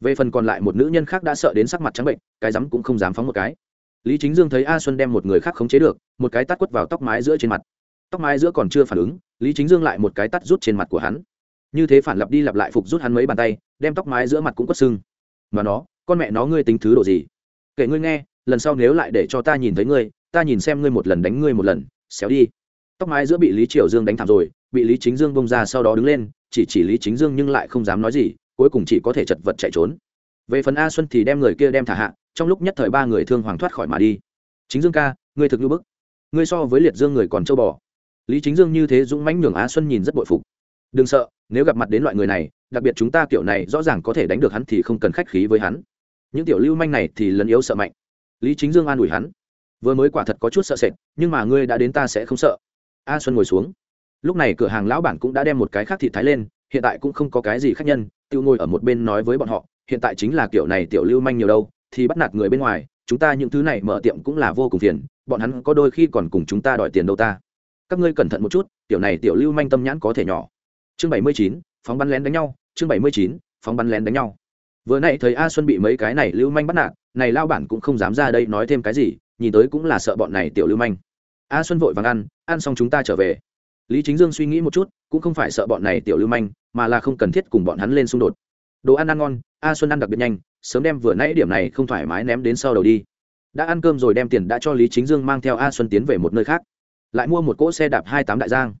Về phần còn lại một nữ nhân khác đã sợ đến sắc mặt trắng bệnh, cái rắm cũng không dám phóng một cái. Lý chính dương thấy a xuân đem một người khác khống chế được, một cái tắt quất vào tóc mái giữa trên mặt. Tóc mái giữa còn chưa phản ứng, lý chính dương lại một cái tắt rút trên mặt của hắn. Như thế phản lặp đi lặp lại phục rút hắn mấy bàn tay, đem tóc mái giữa mặt cũng quất sưng. Mà nó, con mẹ nó ngươi tính thứ đồ gì? Kể ngươi nghe, lần sau nếu lại để cho ta nhìn thấy ngươi, ta nhìn xem ngươi một lần đánh ngươi một lần, xéo đi tóc mái giữa bị lý triều dương đánh thảm rồi, bị lý chính dương bông ra sau đó đứng lên, chỉ chỉ lý chính dương nhưng lại không dám nói gì, cuối cùng chỉ có thể chật vật chạy trốn. Về phần a xuân thì đem người kia đem thả hạ, trong lúc nhất thời ba người thương hoàng thoát khỏi mà đi. Chính dương ca, ngươi thực như bức. Ngươi so với liệt dương người còn châu bò. Lý chính dương như thế dũng mãnh nhường a xuân nhìn rất bội phục. Đừng sợ, nếu gặp mặt đến loại người này, đặc biệt chúng ta kiểu này rõ ràng có thể đánh được hắn thì không cần khách khí với hắn. Những tiểu lưu manh này thì lấn yếu sợ mạnh. Lý chính dương an ủi hắn. Vừa mới quả thật có chút sợ sệt, nhưng mà ngươi đã đến ta sẽ không sợ a xuân ngồi xuống. Lúc này cửa hàng lão bản cũng đã đem một cái khác thịt thái lên, hiện tại cũng không có cái gì khác nhân, tiêu ngồi ở một bên nói với bọn họ, hiện tại chính là kiểu này tiểu lưu manh nhiều đâu, thì bắt nạt người bên ngoài, chúng ta những thứ này mở tiệm cũng là vô cùng phiền, bọn hắn có đôi khi còn cùng chúng ta đòi tiền đâu ta. Các ngươi cẩn thận một chút, tiểu này tiểu lưu manh tâm nhãn có thể nhỏ. Chương bảy mươi chín, phóng bắn lén đánh nhau, chương bảy mươi chín, phóng bắn lén đánh nhau. Vừa nãy thấy a xuân bị mấy cái này lưu manh bắt nạt, này lao bản cũng không dám ra đây nói thêm cái gì, nhìn tới cũng là sợ bọn này tiểu lưu manh a xuân vội vàng ăn ăn xong chúng ta trở về. Lý chính dương suy nghĩ một chút, cũng không phải sợ bọn này tiểu lưu manh, mà là không cần thiết cùng bọn hắn lên xung đột. Đồ ăn ăn ngon, a xuân ăn đặc biệt nhanh, sớm đem vừa nãy điểm này không thoải mái ném đến sau đầu đi. Đã ăn cơm rồi đem tiền đã cho lý chính dương mang theo a xuân tiến về một nơi khác. Lại mua một cỗ xe đạp hai tám đại giang.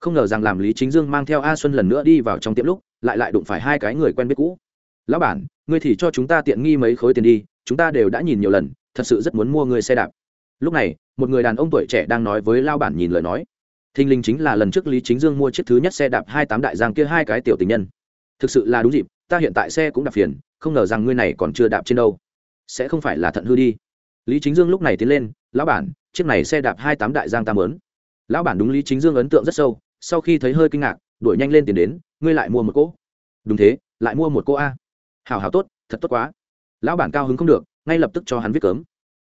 Không ngờ rằng làm lý chính dương mang theo a xuân lần nữa đi vào trong tiệm lúc, lại lại đụng phải hai cái người quen biết cũ. Lão bản, ngươi thì cho chúng ta tiện nghi mấy khối tiền đi, chúng ta đều đã nhìn nhiều lần, thật sự rất muốn mua người xe đạp. Lúc này một người đàn ông tuổi trẻ đang nói với lao bản nhìn lời nói. Thinh linh chính là lần trước lý chính dương mua chiếc thứ nhất xe đạp hai tám đại giang kia hai cái tiểu tình nhân. Thực sự là đúng dịp, ta hiện tại xe cũng đạp phiền, không ngờ rằng ngươi này còn chưa đạp trên đâu. Sẽ không phải là thận hư đi. Lý chính dương lúc này tiến lên, lão bản, chiếc này xe đạp hai tám đại giang ta lớn lão bản đúng lý chính dương ấn tượng rất sâu, sau khi thấy hơi kinh ngạc, đuổi nhanh lên tiền đến, ngươi lại mua một cỗ. Đúng thế, lại mua một cô a. Hào hào tốt, thật tốt quá. Lão bản cao hứng không được, ngay lập tức cho hắn viết cấm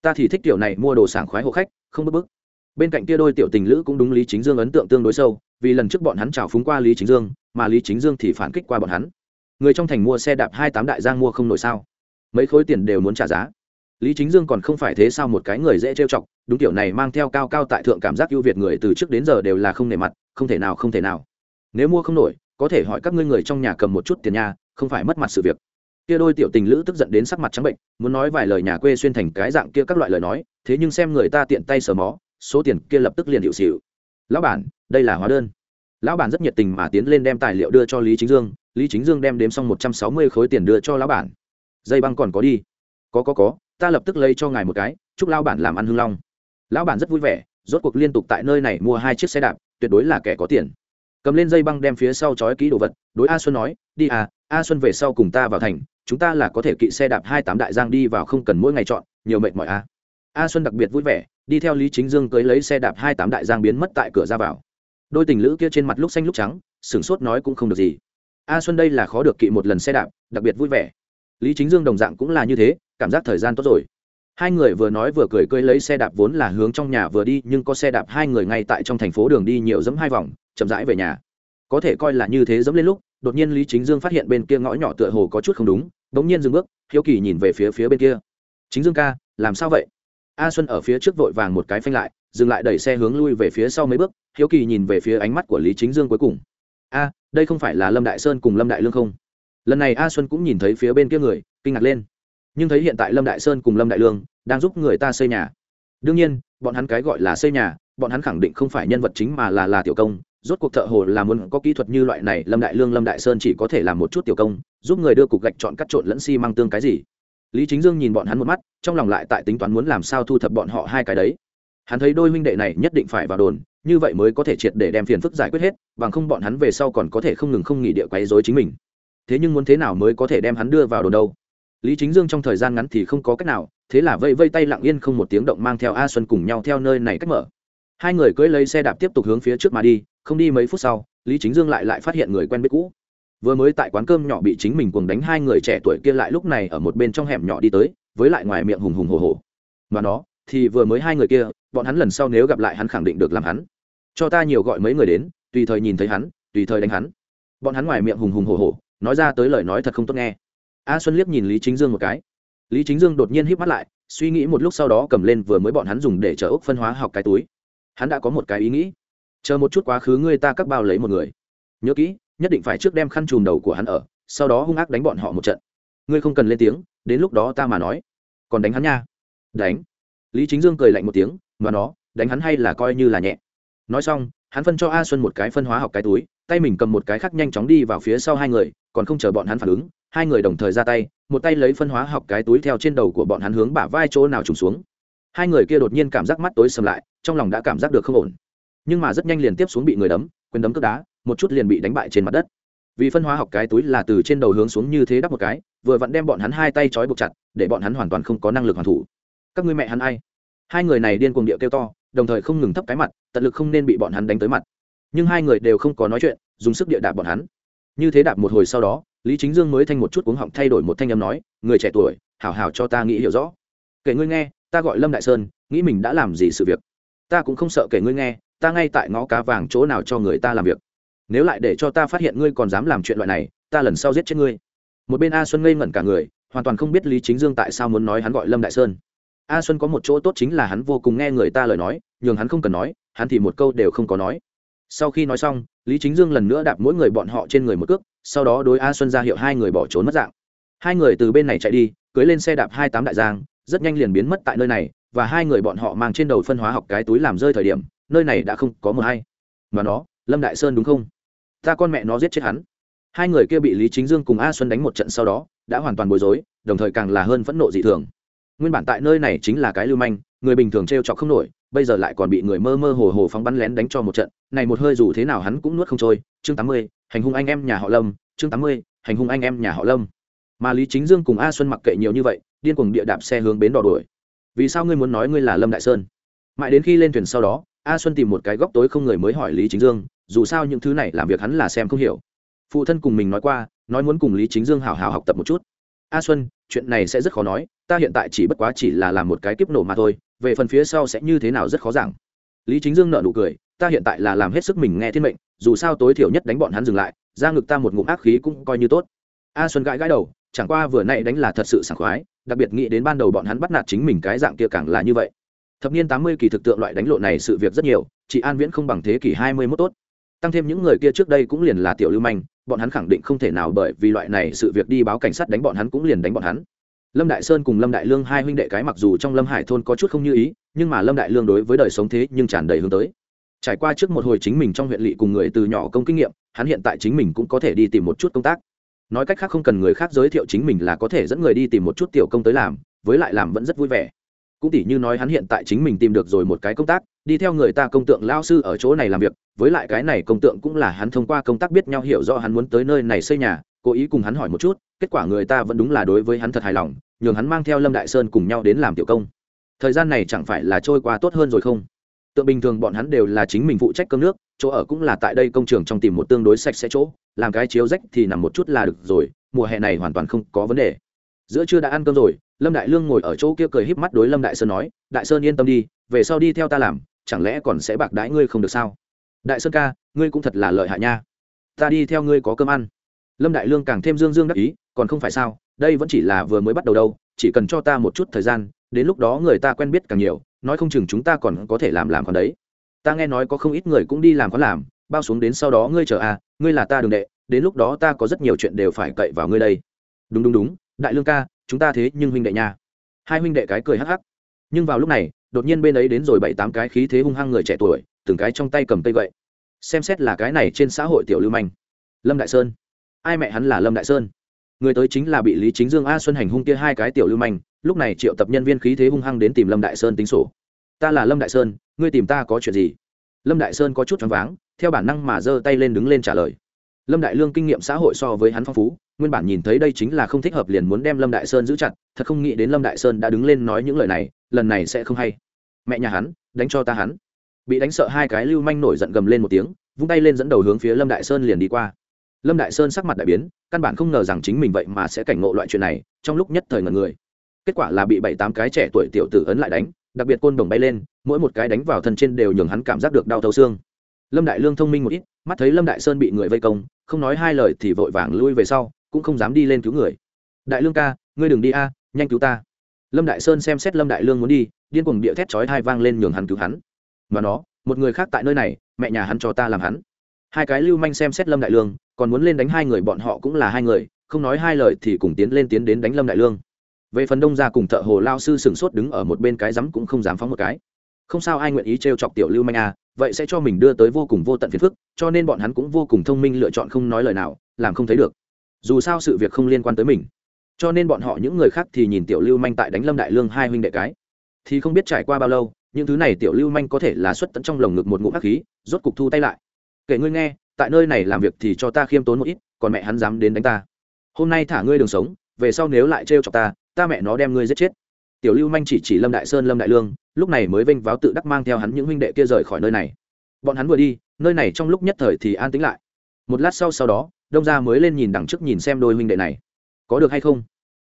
ta thì thích kiểu này mua đồ sảng khoái hộ khách, không bức bức. Bên cạnh kia đôi tiểu tình lữ cũng đúng lý chính dương ấn tượng tương đối sâu, vì lần trước bọn hắn trào phúng qua lý chính dương, mà lý chính dương thì phản kích qua bọn hắn. Người trong thành mua xe đạp hai tám đại giang mua không nổi sao? Mấy khối tiền đều muốn trả giá. Lý chính dương còn không phải thế sao một cái người dễ trêu chọc, đúng kiểu này mang theo cao cao tại thượng cảm giác ưu việt người từ trước đến giờ đều là không nề mặt, không thể nào, không thể nào. Nếu mua không nổi, có thể hỏi các ngươi người trong nhà cầm một chút tiền nhà không phải mất mặt sự việc kia đôi tiểu tình lữ tức giận đến sắc mặt trắng bệnh, muốn nói vài lời nhà quê xuyên thành cái dạng kia các loại lời nói, thế nhưng xem người ta tiện tay sờ mó, số tiền kia lập tức liền hiệu xịu. Lão bản, đây là hóa đơn. Lão bản rất nhiệt tình mà tiến lên đem tài liệu đưa cho lý chính dương, lý chính dương đem đếm xong một trăm sáu mươi khối tiền đưa cho lão bản. Dây băng còn có đi. Có có có, ta lập tức lấy cho ngài một cái, chúc lão bản làm ăn hưng long. Lão bản rất vui vẻ, rốt cuộc liên tục tại nơi này mua hai chiếc xe đạp, tuyệt đối là kẻ có tiền. Cầm lên dây băng đem phía sau trói ký đồ vật, đối a xuân nói, đi à a xuân về sau cùng ta vào thành chúng ta là có thể kỵ xe đạp hai tám đại giang đi vào không cần mỗi ngày chọn, nhiều mệt mỏi a a xuân đặc biệt vui vẻ, đi theo lý chính dương cưới lấy xe đạp hai tám đại giang biến mất tại cửa ra vào. Đôi tình lữ kia trên mặt lúc xanh lúc trắng, sửng sốt nói cũng không được gì. A xuân đây là khó được kỵ một lần xe đạp, đặc biệt vui vẻ. Lý chính dương đồng dạng cũng là như thế, cảm giác thời gian tốt rồi. Hai người vừa nói vừa cười cưới lấy xe đạp vốn là hướng trong nhà vừa đi, nhưng có xe đạp hai người ngay tại trong thành phố đường đi nhiều dẫm hai vòng, chậm rãi về nhà. Có thể coi là như thế dẫm lên lúc, đột nhiên lý chính dương phát hiện bên kia ngõ nhỏ tựa hồ có chút không đúng bỗng nhiên dừng bước, hiếu kỳ nhìn về phía phía bên kia. Chính dương ca, làm sao vậy? A xuân ở phía trước vội vàng một cái phanh lại, dừng lại đẩy xe hướng lui về phía sau mấy bước, hiếu kỳ nhìn về phía ánh mắt của lý chính dương cuối cùng. A, đây không phải là lâm đại sơn cùng lâm đại lương không? Lần này a xuân cũng nhìn thấy phía bên kia người, kinh ngạc lên. Nhưng thấy hiện tại lâm đại sơn cùng lâm đại lương đang giúp người ta xây nhà. Đương nhiên, bọn hắn cái gọi là xây nhà, bọn hắn khẳng định không phải nhân vật chính mà là là tiểu công rốt cuộc thợ hồ là muốn có kỹ thuật như loại này, lâm đại lương, lâm đại sơn chỉ có thể làm một chút tiểu công, giúp người đưa cục gạch chọn cắt trộn lẫn xi、si、măng tương cái gì. Lý chính dương nhìn bọn hắn một mắt, trong lòng lại tại tính toán muốn làm sao thu thập bọn họ hai cái đấy. Hắn thấy đôi huynh đệ này nhất định phải vào đồn, như vậy mới có thể triệt để đem phiền phức giải quyết hết, bằng không bọn hắn về sau còn có thể không ngừng không nghỉ địa quấy dối chính mình. Thế nhưng muốn thế nào mới có thể đem hắn đưa vào đồn đâu? Lý chính dương trong thời gian ngắn thì không có cách nào, thế là vây vây tay lặng yên không một tiếng động mang theo a xuân cùng nhau theo nơi này cách mở. Hai người cưỡi lấy xe đạp tiếp tục hướng phía trước mà đi không đi mấy phút sau, lý chính dương lại lại phát hiện người quen biết cũ. Vừa mới tại quán cơm nhỏ bị chính mình cuồng đánh hai người trẻ tuổi kia lại lúc này ở một bên trong hẻm nhỏ đi tới, với lại ngoài miệng hùng hùng hồ hồ mà nó, thì vừa mới hai người kia, bọn hắn lần sau nếu gặp lại hắn khẳng định được làm hắn. Cho ta nhiều gọi mấy người đến, tùy thời nhìn thấy hắn, tùy thời đánh hắn. Bọn hắn ngoài miệng hùng hùng hồ hồ nói ra tới lời nói thật không tốt nghe. A xuân liếc nhìn lý chính dương một cái. Lý chính dương đột nhiên híp mắt lại, suy nghĩ một lúc sau đó cầm lên vừa mới bọn hắn dùng để chở ốc phân hóa học cái túi. Hắn đã có một cái ý nghĩ chờ một chút quá khứ ngươi ta các bao lấy một người. Nhớ kỹ, nhất định phải trước đem khăn chùm đầu của hắn ở, sau đó hung ác đánh bọn họ một trận. Ngươi không cần lên tiếng, đến lúc đó ta mà nói. Còn đánh hắn nha. Đánh. Lý chính dương cười lạnh một tiếng, mà nó, đánh hắn hay là coi như là nhẹ. Nói xong, hắn phân cho a xuân một cái phân hóa học cái túi, tay mình cầm một cái khác nhanh chóng đi vào phía sau hai người, còn không chờ bọn hắn phản ứng, hai người đồng thời ra tay, một tay lấy phân hóa học cái túi theo trên đầu của bọn hắn hướng bả vai chỗ nào trùng xuống. Hai người kia đột nhiên cảm giác mắt tối sầm lại, trong lòng đã cảm giác được không ổn nhưng mà rất nhanh liền tiếp xuống bị người đấm quên đấm cướp đá, một chút liền bị đánh bại trên mặt đất. Vì phân hóa học cái túi là từ trên đầu hướng xuống như thế đắp một cái, vừa vặn đem bọn hắn hai tay trói buộc chặt, để bọn hắn hoàn toàn không có năng lực hoàn thủ. Các ngươi mẹ hắn ai? Hai người này điên cuồng địa kêu to, đồng thời không ngừng thấp cái mặt, tận lực không nên bị bọn hắn đánh tới mặt. Nhưng hai người đều không có nói chuyện, dùng sức địa đạp bọn hắn. Như thế đạp một hồi sau đó, lý chính dương mới thanh một chút cuống họng thay đổi một thanh âm nói, người trẻ tuổi, hảo hảo cho ta nghĩ hiểu rõ. Kể ngươi nghe, ta gọi lâm đại sơn, nghĩ mình đã làm gì sự việc. Ta cũng không sợ kể ngươi nghe ta ngay tại ngõ cá vàng chỗ nào cho người ta làm việc. Nếu lại để cho ta phát hiện ngươi còn dám làm chuyện loại này, ta lần sau giết chết ngươi. Một bên a xuân ngây ngẩn cả người, hoàn toàn không biết lý chính dương tại sao muốn nói hắn gọi lâm đại sơn. A xuân có một chỗ tốt chính là hắn vô cùng nghe người ta lời nói, nhường hắn không cần nói, hắn thì một câu đều không có nói. Sau khi nói xong, lý chính dương lần nữa đạp mỗi người bọn họ trên người một cước, sau đó đối a xuân ra hiệu hai người bỏ trốn mất dạng. Hai người từ bên này chạy đi, cưới lên xe đạp hai tám đại giang, rất nhanh liền biến mất tại nơi này và hai người bọn họ mang trên đầu phân hóa học cái túi làm rơi thời điểm, nơi này đã không có một hay. Mà nó, lâm đại sơn đúng không? Ta con mẹ nó giết chết hắn. Hai người kia bị lý chính dương cùng a xuân đánh một trận sau đó, đã hoàn toàn bối rối, đồng thời càng là hơn phẫn nộ dị thường. Nguyên bản tại nơi này chính là cái lưu manh, người bình thường t r e o trọc không nổi, bây giờ lại còn bị người mơ mơ hồ hồ phóng bắn lén đánh cho một trận. Này một hơi dù thế nào hắn cũng nuốt không trôi. Chương tám mươi, hành hung anh em nhà họ lâm. Chương tám mươi, hành hung anh em nhà họ lâm. Mà lý chính dương cùng a xuân mặc kệ nhiều như vậy, điên cuồng địa đạp xe hướng bến đỏ đuổi vì sao ngươi muốn nói ngươi là lâm đại sơn mãi đến khi lên thuyền sau đó a xuân tìm một cái góc tối không người mới hỏi lý chính dương dù sao những thứ này làm việc hắn là xem không hiểu phụ thân cùng mình nói qua nói muốn cùng lý chính dương hào hào học tập một chút a xuân chuyện này sẽ rất khó nói ta hiện tại chỉ bất quá chỉ là làm một cái kiếp nổ mà thôi về phần phía sau sẽ như thế nào rất khó giảng lý chính dương nợ nụ cười ta hiện tại là làm hết sức mình nghe thiên mệnh dù sao tối thiểu nhất đánh bọn hắn dừng lại ra ngực ta một ngụm ác khí cũng coi như tốt a xuân gãi gãi đầu chẳng qua vừa nay đánh là thật sự sảng khoái, đặc biệt nghĩ đến ban đầu bọn hắn bắt nạt chính mình cái dạng kia càng là như vậy. Thập niên tám mươi kỳ thực tượng loại đánh lộ này sự việc rất nhiều, chị an viễn không bằng thế kỷ hai mươi mốt tốt. Tăng thêm những người kia trước đây cũng liền là tiểu lưu manh, bọn hắn khẳng định không thể nào bởi vì loại này sự việc đi báo cảnh sát đánh bọn hắn cũng liền đánh bọn hắn. Lâm đại sơn cùng lâm đại lương hai huynh đệ cái mặc dù trong lâm hải thôn có chút không như ý, nhưng mà lâm đại lương đối với đời sống thế nhưng tràn đầy hướng tới. Trải qua trước một hồi chính mình trong huyện lỵ cùng người từ nhỏ công kinh nghiệm, hắn hiện tại chính mình cũng có thể đi tìm một chút công tác nói cách khác không cần người khác giới thiệu chính mình là có thể dẫn người đi tìm một chút tiểu công tới làm, với lại làm vẫn rất vui vẻ. Cũng tỉ như nói hắn hiện tại chính mình tìm được rồi một cái công tác, đi theo người ta công tượng lao sư ở chỗ này làm việc, với lại cái này công tượng cũng là hắn thông qua công tác biết nhau hiểu rõ hắn muốn tới nơi này xây nhà, cố ý cùng hắn hỏi một chút, kết quả người ta vẫn đúng là đối với hắn thật hài lòng, nhường hắn mang theo lâm đại sơn cùng nhau đến làm tiểu công. Thời gian này chẳng phải là trôi qua tốt hơn rồi không? Tượng bình thường bọn hắn đều là chính mình phụ trách cơm nước, chỗ ở cũng là tại đây công trường trong tìm một tương đối sạch sẽ chỗ, làm cái chiếu rách thì nằm một chút là được rồi, mùa hè này hoàn toàn không có vấn đề. Giữa trưa đã ăn cơm rồi, lâm đại lương ngồi ở chỗ kia cười híp mắt đối lâm đại sơn nói, đại sơn yên tâm đi, về sau đi theo ta làm, chẳng lẽ còn sẽ bạc đãi ngươi không được sao? Đại sơn ca, ngươi cũng thật là lợi hại nha. Ta đi theo ngươi có cơm ăn. Lâm đại lương càng thêm dương dương đắc ý, còn không phải sao, đây vẫn chỉ là vừa mới bắt đầu đâu, chỉ cần cho ta một chút thời gian, đến lúc đó người ta quen biết càng nhiều nói không chừng chúng ta còn có thể làm làm còn đấy. Ta nghe nói có không ít người cũng đi làm có làm, bao xuống đến sau đó ngươi chờ à ngươi là ta đường đệ, đến lúc đó ta có rất nhiều chuyện đều phải cậy vào ngươi đây. Đúng đúng đúng, đại lương ca, chúng ta thế nhưng huynh đệ nha. Hai huynh đệ cái cười hắc hắc. Nhưng vào lúc này, đột nhiên bên ấy đến rồi bảy tám cái khí thế hung hăng người trẻ tuổi, từng cái trong tay cầm cây gậy. Xem xét là cái này trên xã hội tiểu lưu manh. Lâm đại sơn. Ai mẹ hắn là lâm đại sơn? Người tới chính là bị lý chính dương a xuân hành hung kia hai cái tiểu lưu manh lúc này triệu tập nhân viên khí thế hung hăng đến tìm lâm đại sơn tính sổ ta là lâm đại sơn ngươi tìm ta có chuyện gì lâm đại sơn có chút choáng váng, theo bản năng mà giơ tay lên đứng lên trả lời lâm đại lương kinh nghiệm xã hội so với hắn phong phú nguyên bản nhìn thấy đây chính là không thích hợp liền muốn đem lâm đại sơn giữ chặt thật không nghĩ đến lâm đại sơn đã đứng lên nói những lời này lần này sẽ không hay mẹ nhà hắn đánh cho ta hắn bị đánh sợ hai cái lưu manh nổi giận gầm lên một tiếng vung tay lên dẫn đầu hướng phía lâm đại sơn liền đi qua lâm đại sơn sắc mặt đại biến, căn bản không ngờ rằng chính mình vậy mà sẽ cảnh ngộ loại chuyện này, trong lúc nhất thời ngần người. Kết quả là bị bảy tám cái trẻ tuổi tiểu tử ấn lại đánh, đặc biệt côn đồng bay lên, mỗi một cái đánh vào thân trên đều nhường hắn cảm giác được đau thấu xương. Lâm đại lương thông minh một ít, mắt thấy lâm đại sơn bị người vây công, không nói hai lời thì vội vàng lui về sau, cũng không dám đi lên cứu người. Đại lương ca, ngươi đừng đi a, nhanh cứu ta. Lâm đại sơn xem xét lâm đại lương muốn đi, điên cuồng địa thét chói hai vang lên nhường hắn cứu hắn. Mà nó, một người khác tại nơi này, mẹ nhà hắn cho ta làm hắn. Hai cái lưu manh xem xét lâm đại lương còn muốn lên đánh hai người, bọn họ cũng là hai người, không nói hai lời thì cùng tiến lên tiến đến đánh lâm đại lương. Về phần đông ra cùng thợ hồ lao sư sừng sốt đứng ở một bên cái rắm cũng không dám phóng một cái. Không sao ai nguyện ý t chọc tiểu lưu manh à vậy sẽ cho mình đưa tới vô cùng vô tận phiền phức, cho nên bọn hắn cũng vô cùng thông minh lựa chọn không nói lời nào, làm không thấy được. Dù sao sự việc không liên quan tới mình. Cho nên bọn họ những người khác thì nhìn tiểu lưu manh tại đánh lâm đại lương hai huynh đệ cái. Thì không biết trải qua bao lâu, những thứ này tiểu lưu manh có thể là xuất tận trong lồng ngực một ngụm hắc khí, rốt cục thu tay lại. Kể ngươi nghe tại nơi này làm việc thì cho ta khiêm tốn một ít, còn mẹ hắn dám đến đánh ta. Hôm nay thả ngươi đường sống, về sau nếu lại trêu chọc ta ta mẹ nó đem ngươi giết chết. Tiểu lưu manh chỉ chỉ lâm đại sơn, lâm đại lương, lúc này mới vênh váo tự đắc mang theo hắn những huynh đệ kia rời khỏi nơi này. Bọn hắn vừa đi, nơi này trong lúc nhất thời thì an tĩnh lại. Một lát sau sau đó, đông gia mới lên nhìn đằng trước nhìn xem đôi huynh đệ này. Có được hay không?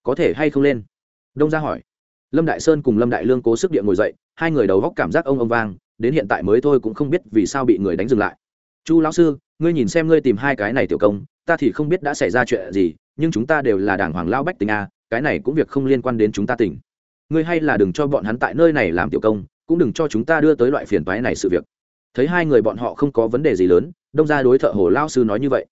Có thể hay không lên? Đông gia hỏi. Lâm đại sơn cùng lâm đại lương cố sức địa ngồi dậy, hai người đầu góc cảm giác ông ông vang, đến hiện tại mới thôi cũng không biết vì sao bị người đánh dừng lại chu lão sư, ngươi nhìn xem ngươi tìm hai cái này tiểu công, ta thì không biết đã xảy ra chuyện gì, nhưng chúng ta đều là đảng hoàng lao bách tình a, cái này cũng việc không liên quan đến chúng ta tỉnh. Ngươi hay là đừng cho bọn hắn tại nơi này làm tiểu công, cũng đừng cho chúng ta đưa tới loại phiền toái này sự việc. Thấy hai người bọn họ không có vấn đề gì lớn, đông ra đối thợ hồ lao sư nói như vậy.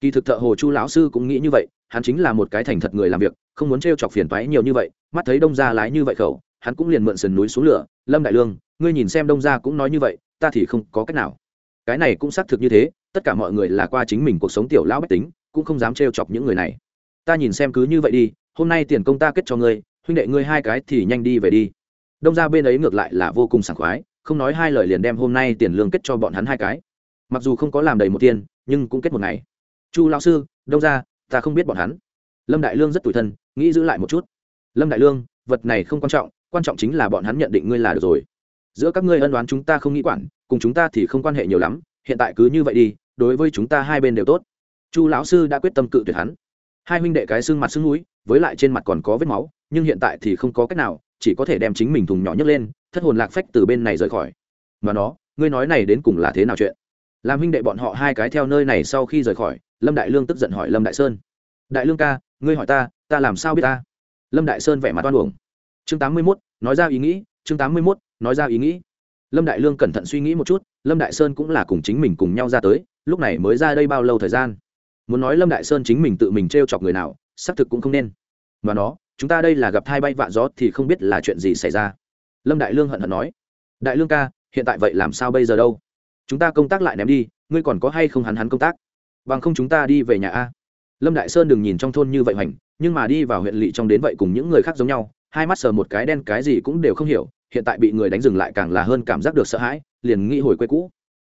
Kỳ thực thợ hồ chu lão sư cũng nghĩ như vậy, hắn chính là một cái thành thật người làm việc, không muốn t chọc phiền toái nhiều như vậy, mắt thấy đông gia lái như vậy khẩu, hắn cũng liền mượn sườn núi xuống lửa, lâm đại lương, ngươi nhìn xem đông gia cũng nói như vậy, ta thì không có cách nào cái này cũng xác thực như thế, tất cả mọi người là qua chính mình cuộc sống tiểu lão bách tính, cũng không dám trêu chọc những người này. Ta nhìn xem cứ như vậy đi, hôm nay tiền công ta kết cho ngươi, huynh đệ ngươi hai cái thì nhanh đi về đi. Đông gia bên ấy ngược lại là vô cùng sảng khoái, không nói hai lời liền đem hôm nay tiền lương kết cho bọn hắn hai cái. Mặc dù không có làm đầy một tiền, nhưng cũng kết một ngày. Chu lão sư, đông gia ta không biết bọn hắn. Lâm đại lương rất tủi thân, nghĩ giữ lại một chút. Lâm đại lương, vật này không quan trọng quan trọng chính là bọn hắn nhận định ngươi là được rồi. Giữa các ngươi ân đoán chúng ta không nghĩ quản cùng chúng ta thì không quan hệ nhiều lắm, hiện tại cứ như vậy đi, đối với chúng ta hai bên đều tốt. Chu lão sư đã quyết tâm cự tuyệt hắn. Hai huynh đệ cái xương mặt xương núi, với lại trên mặt còn có vết máu, nhưng hiện tại thì không có cách nào, chỉ có thể đem chính mình thùng nhỏ nhấc lên, thất hồn lạc phách từ bên này rời khỏi. Mà nó, ngươi nói này đến cùng là thế nào chuyện? Làm huynh đệ bọn họ hai cái theo nơi này sau khi rời khỏi, lâm đại lương tức giận hỏi lâm đại sơn. Đại lương ca, ngươi hỏi ta ta làm sao biết ta? Lâm đại sơn vẻ mặt oan uổng. Chương tám mươi mốt, nói ra ý nghĩ, chương tám mươi mốt, nói ra ý nghĩ lâm đại lương cẩn thận suy nghĩ một chút, lâm đại sơn cũng là cùng chính mình cùng nhau ra tới, lúc này mới ra đây bao lâu thời gian? Muốn nói lâm đại sơn chính mình tự mình t r e o chọc người nào, xác thực cũng không nên. Mà nó, chúng ta đây là gặp thai bay vạ gió thì không biết là chuyện gì xảy ra. Lâm đại lương hận hận nói. Đại lương ca, hiện tại vậy làm sao bây giờ đâu? Chúng ta công tác lại ném đi, ngươi còn có hay không hắn hắn công tác? Bằng không chúng ta đi về nhà a. Lâm đại sơn đừng nhìn trong thôn như vậy hoành, nhưng mà đi vào huyện lỵ trong đến vậy cùng những người khác giống nhau hai mắt sờ một cái đen cái gì cũng đều không hiểu, hiện tại bị người đánh dừng lại càng là hơn cảm giác được sợ hãi, liền nghĩ hồi quê cũ.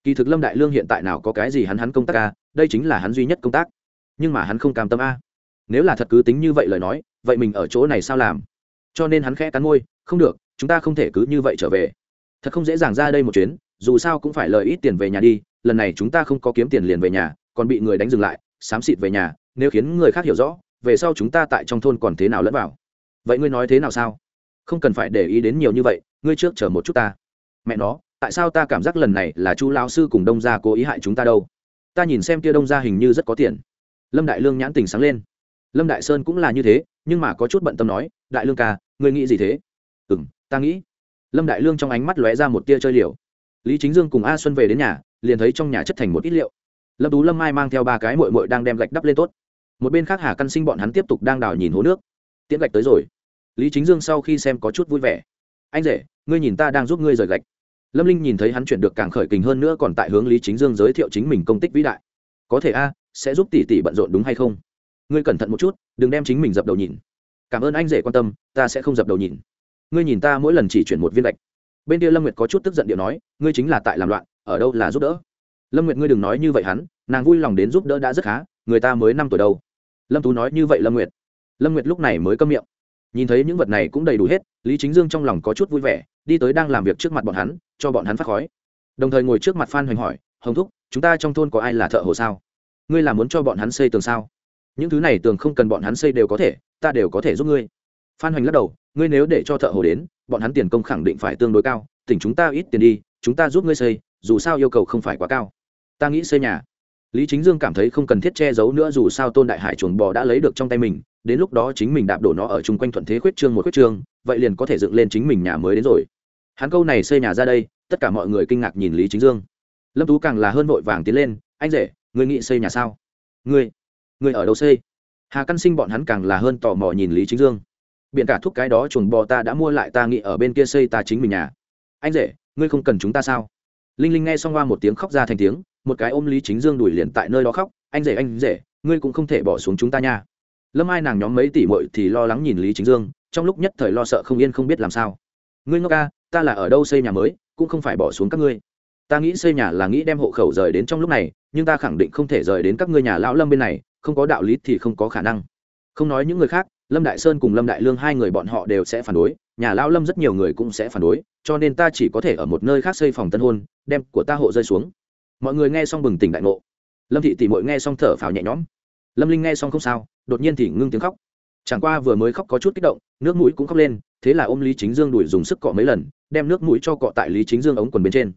Kỳ thực lâm đại lương hiện tại nào có cái gì hắn hắn công tác a đây chính là hắn duy nhất công tác. Nhưng mà hắn không cam tâm a nếu là thật cứ tính như vậy lời nói, vậy mình ở chỗ này sao làm? Cho nên hắn khẽ cắn môi, không được, chúng ta không thể cứ như vậy trở về. Thật không dễ dàng ra đây một chuyến, dù sao cũng phải lời ít tiền về nhà đi, lần này chúng ta không có kiếm tiền liền về nhà, còn bị người đánh dừng lại, xám xịt về nhà, nếu khiến người khác hiểu rõ, về sau chúng ta tại trong thôn còn thế nào lẫn vào? Vậy ngươi nói thế nào sao? Không cần phải để ý đến nhiều như vậy, ngươi trước chờ một chút ta. Mẹ nó, tại sao ta cảm giác lần này là chu lão sư cùng đông gia cố ý hại chúng ta đâu? Ta nhìn xem tia đông gia hình như rất có tiền. Lâm đại lương nhãn tình sáng lên. Lâm đại sơn cũng là như thế, nhưng mà có chút bận tâm nói, đại lương ca, ngươi nghĩ gì thế? Ừ m ta nghĩ. Lâm đại lương trong ánh mắt lóe ra một tia chơi liều. Lý chính dương cùng a xuân về đến nhà, liền thấy trong nhà chất thành một ít liệu. Lâm tú lâm mai mang theo ba cái mội mội đang đem gạch đắp lên tốt. Một bên khác hà căn sinh bọn hắn tiếp tục đang đào nhìn hố nước. Tiễn gạch tới rồi lý chính dương sau khi xem có chút vui vẻ. Anh rể, ngươi nhìn ta đang giúp ngươi rời gạch. Lâm linh nhìn thấy hắn chuyển được càng khởi kình hơn nữa còn tại hướng lý chính dương giới thiệu chính mình công tích vĩ đại. Có thể a, sẽ giúp tỷ tỷ bận rộn đúng hay không? Ngươi cẩn thận một chút, đừng đem chính mình dập đầu nhìn. Cảm ơn anh rể quan tâm, ta sẽ không dập đầu nhìn. Ngươi nhìn ta mỗi lần chỉ chuyển một viên gạch. Bên kia lâm nguyệt có chút tức giận điệu nói, ngươi chính là tại làm loạn, ở đâu là giúp đỡ? Lâm nguyệt ngươi đừng nói như vậy hắn, nàng vui lòng đến giúp đỡ đã rất khá, người ta mới năm tuổi đâu. Lâm tú nói như vậy lâm nguyệt. Lâm nguyệt lúc này mới câm miệng nhìn thấy những vật này cũng đầy đủ hết, lý chính dương trong lòng có chút vui vẻ, đi tới đang làm việc trước mặt bọn hắn, cho bọn hắn phát khói. Đồng thời ngồi trước mặt phan hoành hỏi, hồng thúc, chúng ta trong thôn có ai là thợ hồ sao? Ngươi là muốn cho bọn hắn xây tường sao? Những thứ này tường không cần bọn hắn xây đều có thể, ta đều có thể giúp ngươi. Phan hoành lắc đầu, ngươi nếu để cho thợ hồ đến, bọn hắn tiền công khẳng định phải tương đối cao, tỉnh chúng ta ít tiền đi, chúng ta giúp ngươi xây, dù sao yêu cầu không phải quá cao. Ta nghĩ xây nhà. Lý chính dương cảm thấy không cần thiết che giấu nữa dù sao tôn đại hải chuồng bò đã lấy được trong tay mình đến lúc đó chính mình đạp đổ nó ở chung quanh thuận thế khuyết trương một khuyết trương, vậy liền có thể dựng lên chính mình nhà mới đến rồi. Hắn câu này xây nhà ra đây, tất cả mọi người kinh ngạc nhìn lý chính dương. Lâm tú càng là hơn vội vàng tiến lên, anh rể người nghĩ xây nhà sao? Người người ở đâu xây? Hà căn sinh bọn hắn càng là hơn tò mò nhìn lý chính dương. Biện cả thuốc cái đó chuồng bò ta đã mua lại, ta nghĩ ở bên kia xây ta chính mình nhà. Anh rể, ngươi không cần chúng ta sao? Linh linh nghe xong qua một tiếng khóc ra thành tiếng, một cái ôm lý chính dương đuổi liền tại nơi đó khóc. Anh rể anh rể, ngươi cũng không thể bỏ xuống chúng ta nha lâm ai nàng nhóm mấy tỷ mội thì lo lắng nhìn lý chính dương, trong lúc nhất thời lo sợ không yên không biết làm sao. Ngươi ngốc ca, ta là ở đâu xây nhà mới, cũng không phải bỏ xuống các ngươi. Ta nghĩ xây nhà là nghĩ đem hộ khẩu rời đến trong lúc này, nhưng ta khẳng định không thể rời đến các ngươi nhà lão lâm bên này, không có đạo lý thì không có khả năng. Không nói những người khác, lâm đại sơn cùng lâm đại lương hai người bọn họ đều sẽ phản đối, nhà lão lâm rất nhiều người cũng sẽ phản đối, cho nên ta chỉ có thể ở một nơi khác xây phòng tân hôn, đem của ta hộ rơi xuống. Mọi người nghe xong bừng tỉnh đại ngộ. Lâm thị tỉ mội nghe xong thở phào nhẹ nhõm. Lâm linh nghe xong không sao đột nhiên thì ngưng tiếng khóc. Chẳng qua vừa mới khóc có chút kích động, nước mũi cũng khóc lên, thế là ôm lý chính dương đuổi dùng sức cọ mấy lần, đem nước mũi cho cọ tại lý chính dương ống quần bên trên.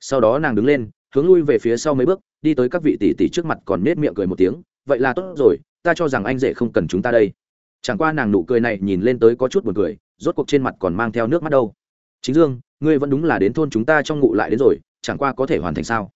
Sau đó nàng đứng lên, hướng lui về phía sau mấy bước, đi tới các vị tỷ tỷ trước mặt còn nết miệng cười một tiếng, vậy là tốt rồi, ta cho rằng anh rể không cần chúng ta đây. Chẳng qua nàng nụ cười này nhìn lên tới có chút buồn cười, rốt cuộc trên mặt còn mang theo nước mắt đâu. Chính dương, ngươi vẫn đúng là đến thôn chúng ta trong ngụ lại đến rồi, chẳng qua có thể hoàn thành sao?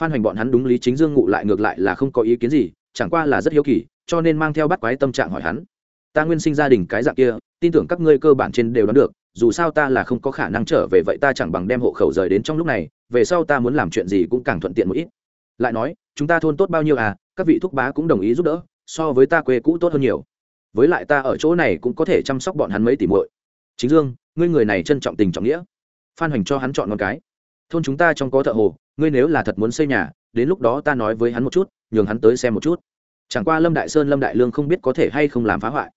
Phan hoành bọn hắn đúng lý chính dương ngụ lại ngược lại là không có ý kiến gì chẳng qua là rất hiếu kỳ, cho nên mang theo bắt quái tâm trạng hỏi hắn. Ta nguyên sinh gia đình cái dạng kia, tin tưởng các ngươi cơ bản trên đều đoán được, dù sao ta là không có khả năng trở về vậy ta chẳng bằng đem hộ khẩu rời đến trong lúc này, về sau ta muốn làm chuyện gì cũng càng thuận tiện một ít. Lại nói, chúng ta thôn tốt bao nhiêu à các vị thúc bá cũng đồng ý giúp đỡ, so với ta quê cũ tốt hơn nhiều. Với lại ta ở chỗ này cũng có thể chăm sóc bọn hắn mấy tỷ muội. Chính dương, ngươi người này trân trọng tình trọng nghĩa. Phan hoành cho hắn chọn con cái. Thôn chúng ta trong có thợ hồ, ngươi nếu là thật muốn xây nhà đến lúc đó ta nói với hắn một chút, nhường hắn tới xem một chút. Chẳng qua lâm đại sơn, lâm đại lương không biết có thể hay không làm phá hoại.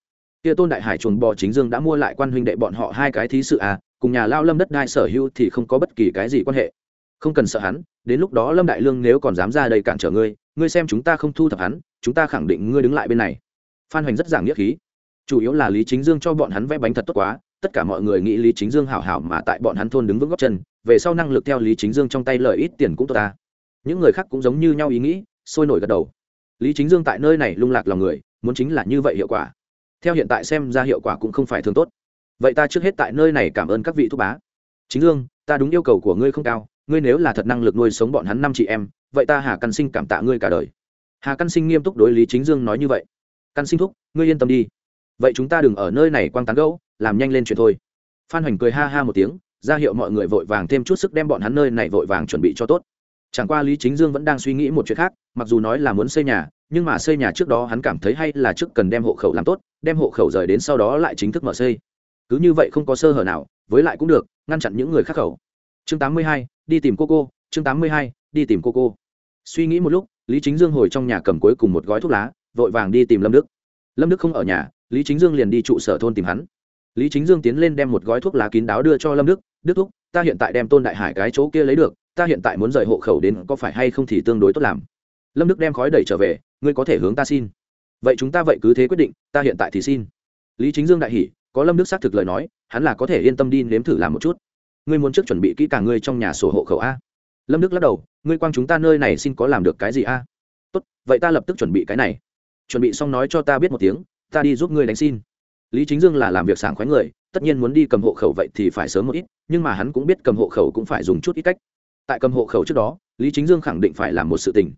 Kia tôn đại hải chuồng bò chính dương đã mua lại quan huynh đệ bọn họ hai cái thí sự à cùng nhà lao lâm đất đai sở hữu thì không có bất kỳ cái gì quan hệ. Không cần sợ hắn, đến lúc đó lâm đại lương nếu còn dám ra đây cản trở ngươi ngươi xem chúng ta không thu thập hắn, chúng ta khẳng định ngươi đứng lại bên này. Phan hoành rất giảng nghĩa khí. Chủ yếu là lý chính dương cho bọn hắn vẽ bánh thật tốt quá, tất cả mọi người nghĩ lý chính dương hảo hảo mà tại bọn hắn thôn đứng vững góc chân, về sau năng lực theo lý chính dương trong tay lời ít tiền cũng tốt ta những người khác cũng giống như nhau ý nghĩ, sôi nổi gật đầu. Lý chính dương tại nơi này lung lạc lòng người, muốn chính là như vậy hiệu quả. Theo hiện tại xem ra hiệu quả cũng không phải thường tốt. Vậy ta trước hết tại nơi này cảm ơn các vị thúc bá. Chính dương, ta đúng yêu cầu của ngươi không cao, ngươi nếu là thật năng lực nuôi sống bọn hắn năm chị em, vậy ta hà căn sinh cảm tạ ngươi cả đời. Hà căn sinh nghiêm túc đối lý chính dương nói như vậy. Căn sinh thúc, ngươi yên tâm đi. Vậy chúng ta đừng ở nơi này quang tán gẫu, làm nhanh lên chuyện thôi. Phan hoành cười ha ha một tiếng, ra hiệu mọi người vội vàng thêm chút sức đem bọn hắn nơi này vội vàng chuẩn bị cho tốt chẳng qua lý chính dương vẫn đang suy nghĩ một chuyện khác mặc dù nói là muốn xây nhà nhưng mà xây nhà trước đó hắn cảm thấy hay là trước cần đem hộ khẩu làm tốt đem hộ khẩu rời đến sau đó lại chính thức mở xây. Cứ như vậy không có sơ hở nào với lại cũng được ngăn chặn những người khác khẩu. Chương 82, đi tìm cô cô chương 82, đi tìm cô cô. Suy nghĩ một lúc lý chính dương hồi trong nhà cầm cuối cùng một gói thuốc lá vội vàng đi tìm lâm đức. Lâm đức không ở nhà lý chính dương liền đi trụ sở thôn tìm hắn. Lý chính dương tiến lên đem một gói thuốc lá kín đáo đưa cho lâm đức đức thúc ta hiện tại đem tôn đại hải cái chỗ kia lấy được ta hiện tại muốn rời hộ khẩu đến có phải hay không thì tương đối tốt làm. Lâm đức đem khói đẩy trở về, ngươi có thể hướng ta xin. Vậy chúng ta vậy cứ thế quyết định, ta hiện tại thì xin. Lý chính dương đại hỉ, có lâm đức xác thực lời nói, hắn là có thể yên tâm đi nếm thử làm một chút. Ngươi muốn trước chuẩn bị kỹ càng ngươi trong nhà sổ hộ khẩu a. Lâm đức lắc đầu, ngươi quang chúng ta nơi này xin có làm được cái gì a? Tốt, vậy ta lập tức chuẩn bị cái này. Chuẩn bị xong nói cho ta biết một tiếng, ta đi giúp ngươi đánh xin. Lý chính dương là làm việc sảng khoái người, tất nhiên muốn đi cầm hộ khẩu vậy thì phải sớm một ít, nhưng mà hắn cũng biết cầm hộ khẩu cũng phải dùng chút ít cách tại cầm hộ khẩu trước đó, lý chính dương khẳng định phải làm một sự tình.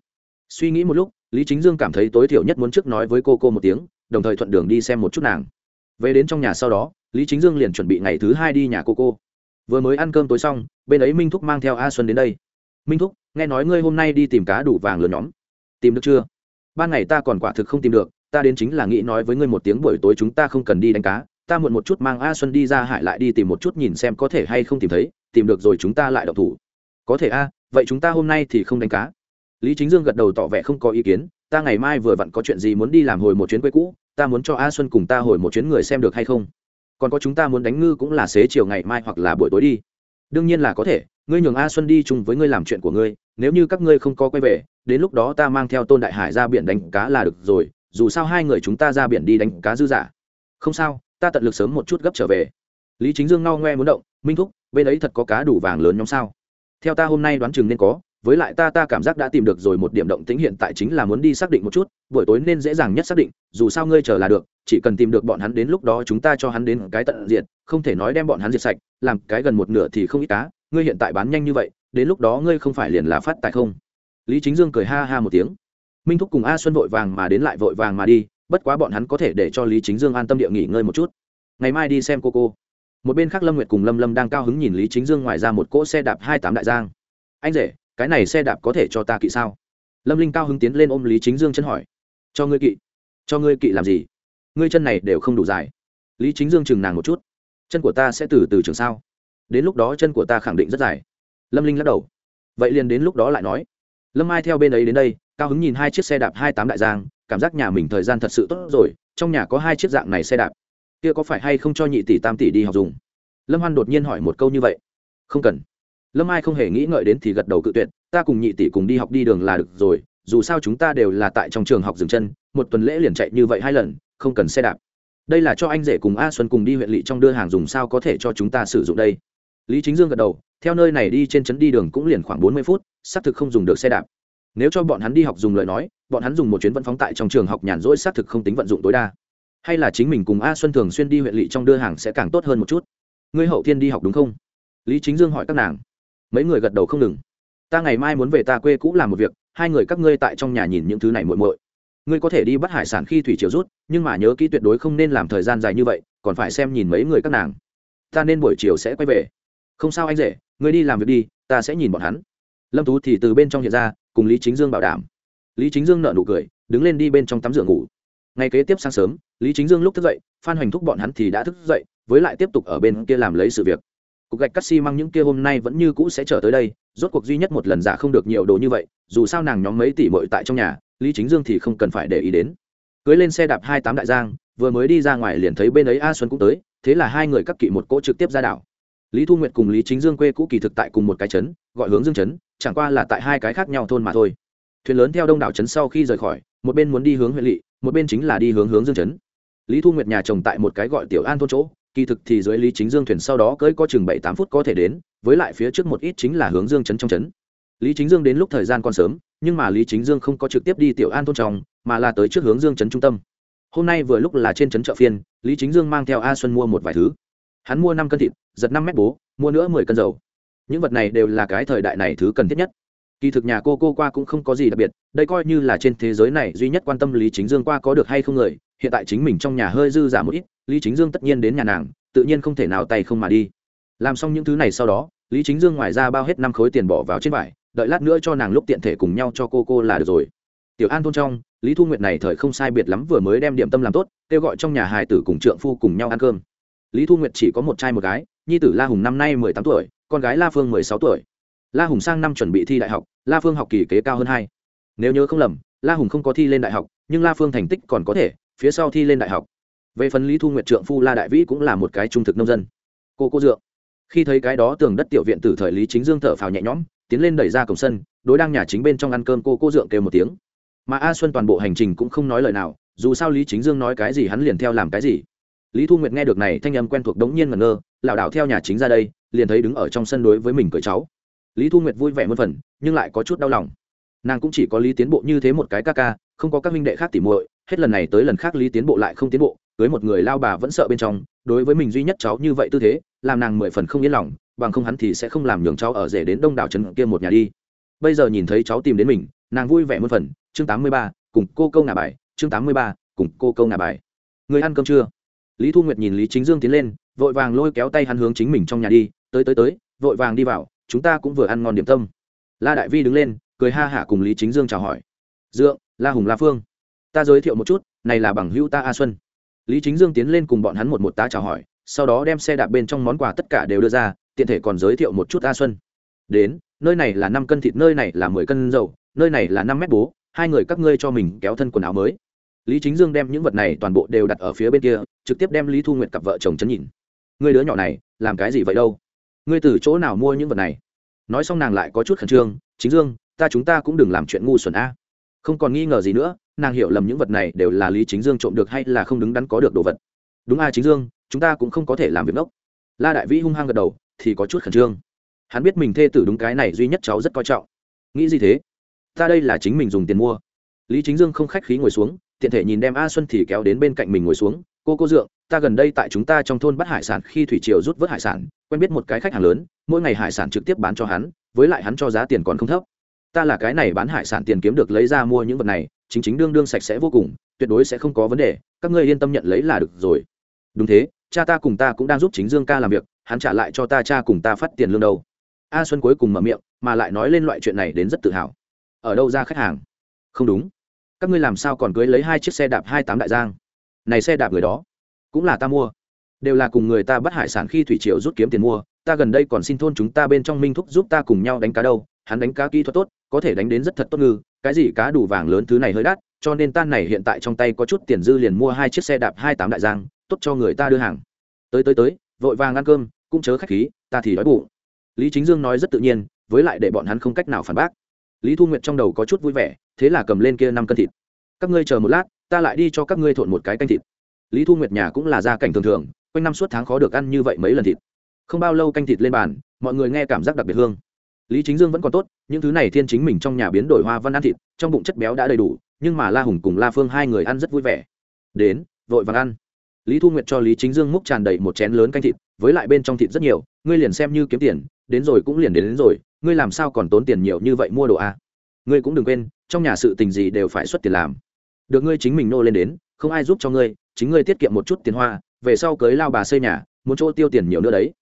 Suy nghĩ một lúc, lý chính dương cảm thấy tối thiểu nhất muốn trước nói với cô cô một tiếng, đồng thời thuận đường đi xem một chút nàng. Về đến trong nhà sau đó, lý chính dương liền chuẩn bị ngày thứ hai đi nhà cô cô. Vừa mới ăn cơm tối xong, bên ấy minh thúc mang theo a xuân đến đây. Minh thúc, nghe nói ngươi hôm nay đi tìm cá đủ vàng lớn nhóm. Tìm được chưa? Ban ngày ta còn quả thực không tìm được, ta đến chính là nghĩ nói với ngươi một tiếng buổi tối chúng ta không cần đi đánh cá, ta muộn một chút mang a xuân đi ra hải lại đi tìm một chút nhìn xem có thể hay không tìm thấy, tìm được rồi chúng ta lại đậu thủ có thể a, vậy chúng ta hôm nay thì không đánh cá. Lý chính dương gật đầu tỏ vẻ không có ý kiến, ta ngày mai vừa vặn có chuyện gì muốn đi làm hồi một chuyến quê cũ, ta muốn cho a xuân cùng ta hồi một chuyến người xem được hay không? Còn có chúng ta muốn đánh ngư cũng là xế chiều ngày mai hoặc là buổi tối đi. Đương nhiên là có thể, ngươi nhường a xuân đi chung với ngươi làm chuyện của ngươi, nếu như các ngươi không có quay về, đến lúc đó ta mang theo tôn đại hải ra biển đánh cá là được rồi, dù sao hai người chúng ta ra biển đi đánh cá dư giả không sao, ta tận lực sớm một chút gấp trở về. Lý chính dương ngao ngoe muốn động, minh thúc, bên ấy thật có cá đủ vàng lớn nhóm sao? Theo ta hôm nay đoán chừng nên có, với lại ta ta cảm giác đã tìm được rồi một điểm động tính hiện tại chính là muốn đi xác định một chút, buổi tối nên dễ dàng nhất xác định, dù sao ngươi chờ là được, chỉ cần tìm được bọn hắn đến lúc đó chúng ta cho hắn đến cái tận diện không thể nói đem bọn hắn diệt sạch, làm cái gần một nửa thì không ít cá ngươi hiện tại bán nhanh như vậy, đến lúc đó ngươi không phải liền là phát tài không? Lý chính dương cười ha ha một tiếng. Minh thúc cùng a xuân vội vàng mà đến lại vội vàng mà đi, bất quá bọn hắn có thể để cho lý chính dương an tâm địa nghỉ ngơi một chút. Ngày mai đi xem cô cô một bên khác lâm nguyệt cùng lâm lâm đang cao hứng nhìn lý chính dương ngoài ra một cỗ xe đạp hai tám đại giang anh rể cái này xe đạp có thể cho ta kỵ sao lâm linh cao hứng tiến lên ôm lý chính dương chân hỏi cho ngươi kỵ cho ngươi kỵ làm gì ngươi chân này đều không đủ dài lý chính dương chừng nàng một chút chân của ta sẽ từ từ trường sao đến lúc đó chân của ta khẳng định rất dài lâm linh lắc đầu vậy liền đến lúc đó lại nói lâm Ai theo bên ấy đến đây cao hứng nhìn hai chiếc xe đạp hai tám đại giang cảm giác nhà mình thời gian thật sự tốt rồi trong nhà có hai chiếc dạng này xe đạp kia có phải hay không cho nhị tỷ tam tỷ đi học dùng? Lâm hoan đột nhiên hỏi một câu như vậy. Không cần. Lâm ai không hề nghĩ ngợi đến thì gật đầu cự tuyệt, ta cùng nhị tỷ cùng đi học đi đường là được rồi, dù sao chúng ta đều là tại trong trường học dừng chân, một tuần lễ liền chạy như vậy hai lần, không cần xe đạp. Đây là cho anh rể cùng a xuân cùng đi huyện lỵ trong đưa hàng dùng sao có thể cho chúng ta sử dụng đây? Lý chính dương gật đầu, theo nơi này đi trên trấn đi đường cũng liền khoảng bốn mươi phút, xác thực không dùng được xe đạp. Nếu cho bọn hắn đi học dùng lời nói, bọn hắn dùng một chuyến vận phóng tại trong trường học nhàn rỗi xác thực không tính vận dụng tối đa hay là chính mình cùng a xuân thường xuyên đi huyện lỵ trong đưa hàng sẽ càng tốt hơn một chút. Ngươi hậu thiên đi học đúng không? Lý chính dương hỏi các nàng. Mấy người gật đầu không ngừng. Ta ngày mai muốn về ta quê cũ làm một việc, hai người các ngươi tại trong nhà nhìn những thứ này muội muội. Ngươi có thể đi bắt hải sản khi thủy chiều rút, nhưng mà nhớ kỹ tuyệt đối không nên làm thời gian dài như vậy, còn phải xem nhìn mấy người các nàng. Ta nên buổi chiều sẽ quay về. Không sao anh rể, ngươi đi làm việc đi, ta sẽ nhìn bọn hắn. Lâm tú thì từ bên trong hiện ra, cùng lý chính dương bảo đảm. Lý chính dương nợ nụ cười, đứng lên đi bên trong tắm rửa ngủ ngay kế tiếp sáng sớm, lý chính dương lúc thức dậy, phan hoành thúc bọn hắn thì đã thức dậy, với lại tiếp tục ở bên kia làm lấy sự việc. Cục gạch cắt xi、si、măng những kia hôm nay vẫn như cũ sẽ trở tới đây, rốt cuộc duy nhất một lần giả không được nhiều đồ như vậy, dù sao nàng nhóm mấy tỷ mội tại trong nhà, lý chính dương thì không cần phải để ý đến. Cưới lên xe đạp hai tám đại giang, vừa mới đi ra ngoài liền thấy bên ấy a xuân cũng tới, thế là hai người cắt kỵ một cỗ trực tiếp ra đảo. Lý thu nguyệt cùng lý chính dương quê cũ kỳ thực tại cùng một cái trấn, gọi hướng dương trấn, chẳng qua là tại hai cái khác nhau thôn mà thôi thuyền lớn theo đông đảo trấn sau khi rời khỏi, một bên muốn đi hướng huyện lỵ, một bên chính là đi hướng hướng dương trấn lý thu nguyệt nhà chồng tại một cái gọi tiểu an thôn chỗ, kỳ thực thì dưới lý chính dương thuyền sau đó cưỡi có chừng bảy tám phút có thể đến, với lại phía trước một ít chính là hướng dương trấn trong trấn. Lý chính dương đến lúc thời gian còn sớm, nhưng mà lý chính dương không có trực tiếp đi tiểu an thôn trong, mà là tới trước hướng dương trấn trung tâm. Hôm nay vừa lúc là trên trấn chợ phiên, lý chính dương mang theo a xuân mua một vài thứ. Hắn mua năm cân thịt, giật năm mét bố, mua nữa mười cân dầu. Những vật này đều là cái thời đại này thứ cần thiết nhất kỳ thực nhà cô cô qua cũng không có gì đặc biệt, đây coi như là trên thế giới này duy nhất quan tâm lý chính dương qua có được hay không người, hiện tại chính mình trong nhà hơi dư giả một ít, lý chính dương tất nhiên đến nhà nàng, tự nhiên không thể nào tay không mà đi. Làm xong những thứ này sau đó, lý chính dương ngoài ra bao hết năm khối tiền bỏ vào trên vải, đợi lát nữa cho nàng lúc tiện thể cùng nhau cho cô cô là được rồi. Tiểu an thôn trong, lý thu nguyệt này thời không sai biệt lắm vừa mới đem điểm tâm làm tốt, kêu gọi trong nhà hài tử cùng trượng phu cùng nhau ăn cơm. Lý thu nguyệt chỉ có một trai một gái, nhi tử la hùng năm nay mười tám tuổi, con gái la phương mười sáu tuổi. La hùng sang năm chuẩn bị thi đại học la phương học kỳ kế cao hơn hai. Nếu nhớ không lầm, la hùng không có thi lên đại học, nhưng la phương thành tích còn có thể, phía sau thi lên đại học. Về phần lý thu nguyệt trượng phu la đại vĩ cũng là một cái trung thực nông dân. Cô cô dượng. Khi thấy cái đó tường đất tiểu viện từ thời lý chính dương thở phào nhẹ nhõm, tiến lên đẩy ra cổng sân, đối đang nhà chính bên trong ăn cơm cô cô dượng kêu một tiếng. Mà a xuân toàn bộ hành trình cũng không nói lời nào, dù sao lý chính dương nói cái gì hắn liền theo làm cái gì. Lý thu nguyệt nghe được này thanh âm quen thuộc đống nhiên ngẩn ngơ, lảo đảo theo nhà chính ra đây, liền thấy đứng ở trong sân đối với mình cười cháu lý thu nguyệt vui vẻ muôn phần, nhưng lại có chút đau lòng. Nàng cũng chỉ có lý tiến bộ như thế một cái ca ca, không có các minh đệ khác tỉ muội, hết lần này tới lần khác lý tiến bộ lại không tiến bộ, cưới một người lao bà vẫn sợ bên trong, đối với mình duy nhất cháu như vậy tư thế, làm nàng mười phần không yên lòng, bằng không hắn thì sẽ không làm nhường cháu ở rể đến đông đảo trấn kia một nhà đi. Bây giờ nhìn thấy cháu tìm đến mình, nàng vui vẻ muôn phần, chương tám mươi ba, cùng cô câu ngà bài, chương tám mươi ba, cùng cô câu ngà bài. Người ăn cơm chưa? Lý thu nguyệt nhìn lý chính dương tiến lên, vội vàng lôi kéo tay hắn hướng chính mình trong nhà đi, tới tới tới, vội vàng đi vào chúng ta cũng vừa ăn ngon điểm tâm. La đại vi đứng lên, cười ha hả cùng lý chính dương chào hỏi. Dượng, la hùng la phương. Ta giới thiệu một chút, này là bằng hữu ta a xuân. Lý chính dương tiến lên cùng bọn hắn một một tá chào hỏi, sau đó đem xe đạp bên trong món quà tất cả đều đưa ra, tiện thể còn giới thiệu một chút a xuân. Đến, nơi này là năm cân thịt, nơi này là mười cân dầu, nơi này là năm mét bố, hai người các ngươi cho mình kéo thân quần áo mới. Lý chính dương đem những vật này toàn bộ đều đặt ở phía bên kia, trực tiếp đem lý thu nguyệt cặp vợ chồng chấn nhìn người đứa nhỏ này, làm cái gì vậy đâu? Ngươi từ chỗ nào mua những vật này? Nói xong nàng lại có chút khẩn trương, chính dương, ta chúng ta cũng đừng làm chuyện ngu xuẩn a. Không còn nghi ngờ gì nữa, nàng hiểu lầm những vật này đều là lý chính dương trộm được hay là không đứng đắn có được đồ vật. Đúng a chính dương, chúng ta cũng không có thể làm việc ngốc. La đại vĩ hung hăng gật đầu, thì có chút khẩn trương. Hắn biết mình thê tử đúng cái này duy nhất cháu rất coi trọng. Nghĩ gì thế? Ta đây là chính mình dùng tiền mua. Lý chính dương không khách khí ngồi xuống, tiện thể nhìn đem a xuân thì kéo đến bên cạnh mình ngồi xuống. Cô cô dượng, ta gần đây tại chúng ta trong thôn bắt hải sản khi thủy triều rút vớt hải sản quen biết một cái khách hàng lớn, mỗi ngày hải sản trực tiếp bán cho hắn, với lại hắn cho giá tiền còn không thấp. Ta là cái này bán hải sản tiền kiếm được lấy ra mua những vật này, chính chính đương đương sạch sẽ vô cùng, tuyệt đối sẽ không có vấn đề, các ngươi yên tâm nhận lấy là được rồi. Đúng thế, cha ta cùng ta cũng đang giúp chính dương ca làm việc, hắn trả lại cho ta cha cùng ta phát tiền lương đâu. A xuân cuối cùng mở miệng, mà lại nói lên loại chuyện này đến rất tự hào. Ở đâu ra khách hàng? Không đúng. Các ngươi làm sao còn cưới lấy hai chiếc xe đạp hai tám đại giang? Này xe đạp người đó, cũng là ta mua đều là cùng người ta bắt hải sản khi thủy triều rút kiếm tiền mua, ta gần đây còn xin thôn chúng ta bên trong minh thúc giúp ta cùng nhau đánh cá đâu, hắn đánh cá kỹ thuật tốt, có thể đánh đến rất thật tốt ngư, cái gì cá đủ vàng lớn thứ này hơi đắt, cho nên tan này hiện tại trong tay có chút tiền dư liền mua hai chiếc xe đạp hai tám đại giang, tốt cho người ta đưa hàng. Tới tới tới, vội vàng ăn cơm, cũng chớ khách khí, ta thì đói bụng. Lý chính dương nói rất tự nhiên, với lại để bọn hắn không cách nào phản bác. Lý thu nguyệt trong đầu có chút vui vẻ, thế là cầm lên kia năm cân thịt. Các ngươi chờ một lát, ta lại đi cho các ngươi thộn một cái canh thịt. Lý thu nguyệt nhà cũng là gia cảnh thường thường quanh năm suốt tháng khó được ăn như vậy mấy lần thịt. Không bao lâu canh thịt lên bàn mọi người nghe cảm giác đặc biệt hương. Lý chính dương vẫn còn tốt những thứ này thiên chính mình trong nhà biến đổi hoa văn ăn thịt trong bụng chất béo đã đầy đủ nhưng mà la hùng cùng la phương hai người ăn rất vui vẻ. Đến vội vàng ăn. Lý thu nguyệt cho lý chính dương múc tràn đầy một chén lớn canh thịt với lại bên trong thịt rất nhiều ngươi liền xem như kiếm tiền đến rồi cũng liền đến, đến rồi ngươi làm sao còn tốn tiền nhiều như vậy mua đồ a à? ngươi cũng đừng quên trong nhà sự tình gì đều phải xuất tiền làm. Được ngươi chính mình nô lên đến không ai giúp cho ngươi chính ngươi tiết kiệm một chút tiền hoa về sau cưới lao bà xây nhà, muốn chỗ tiêu tiền nhiều nữa đấy.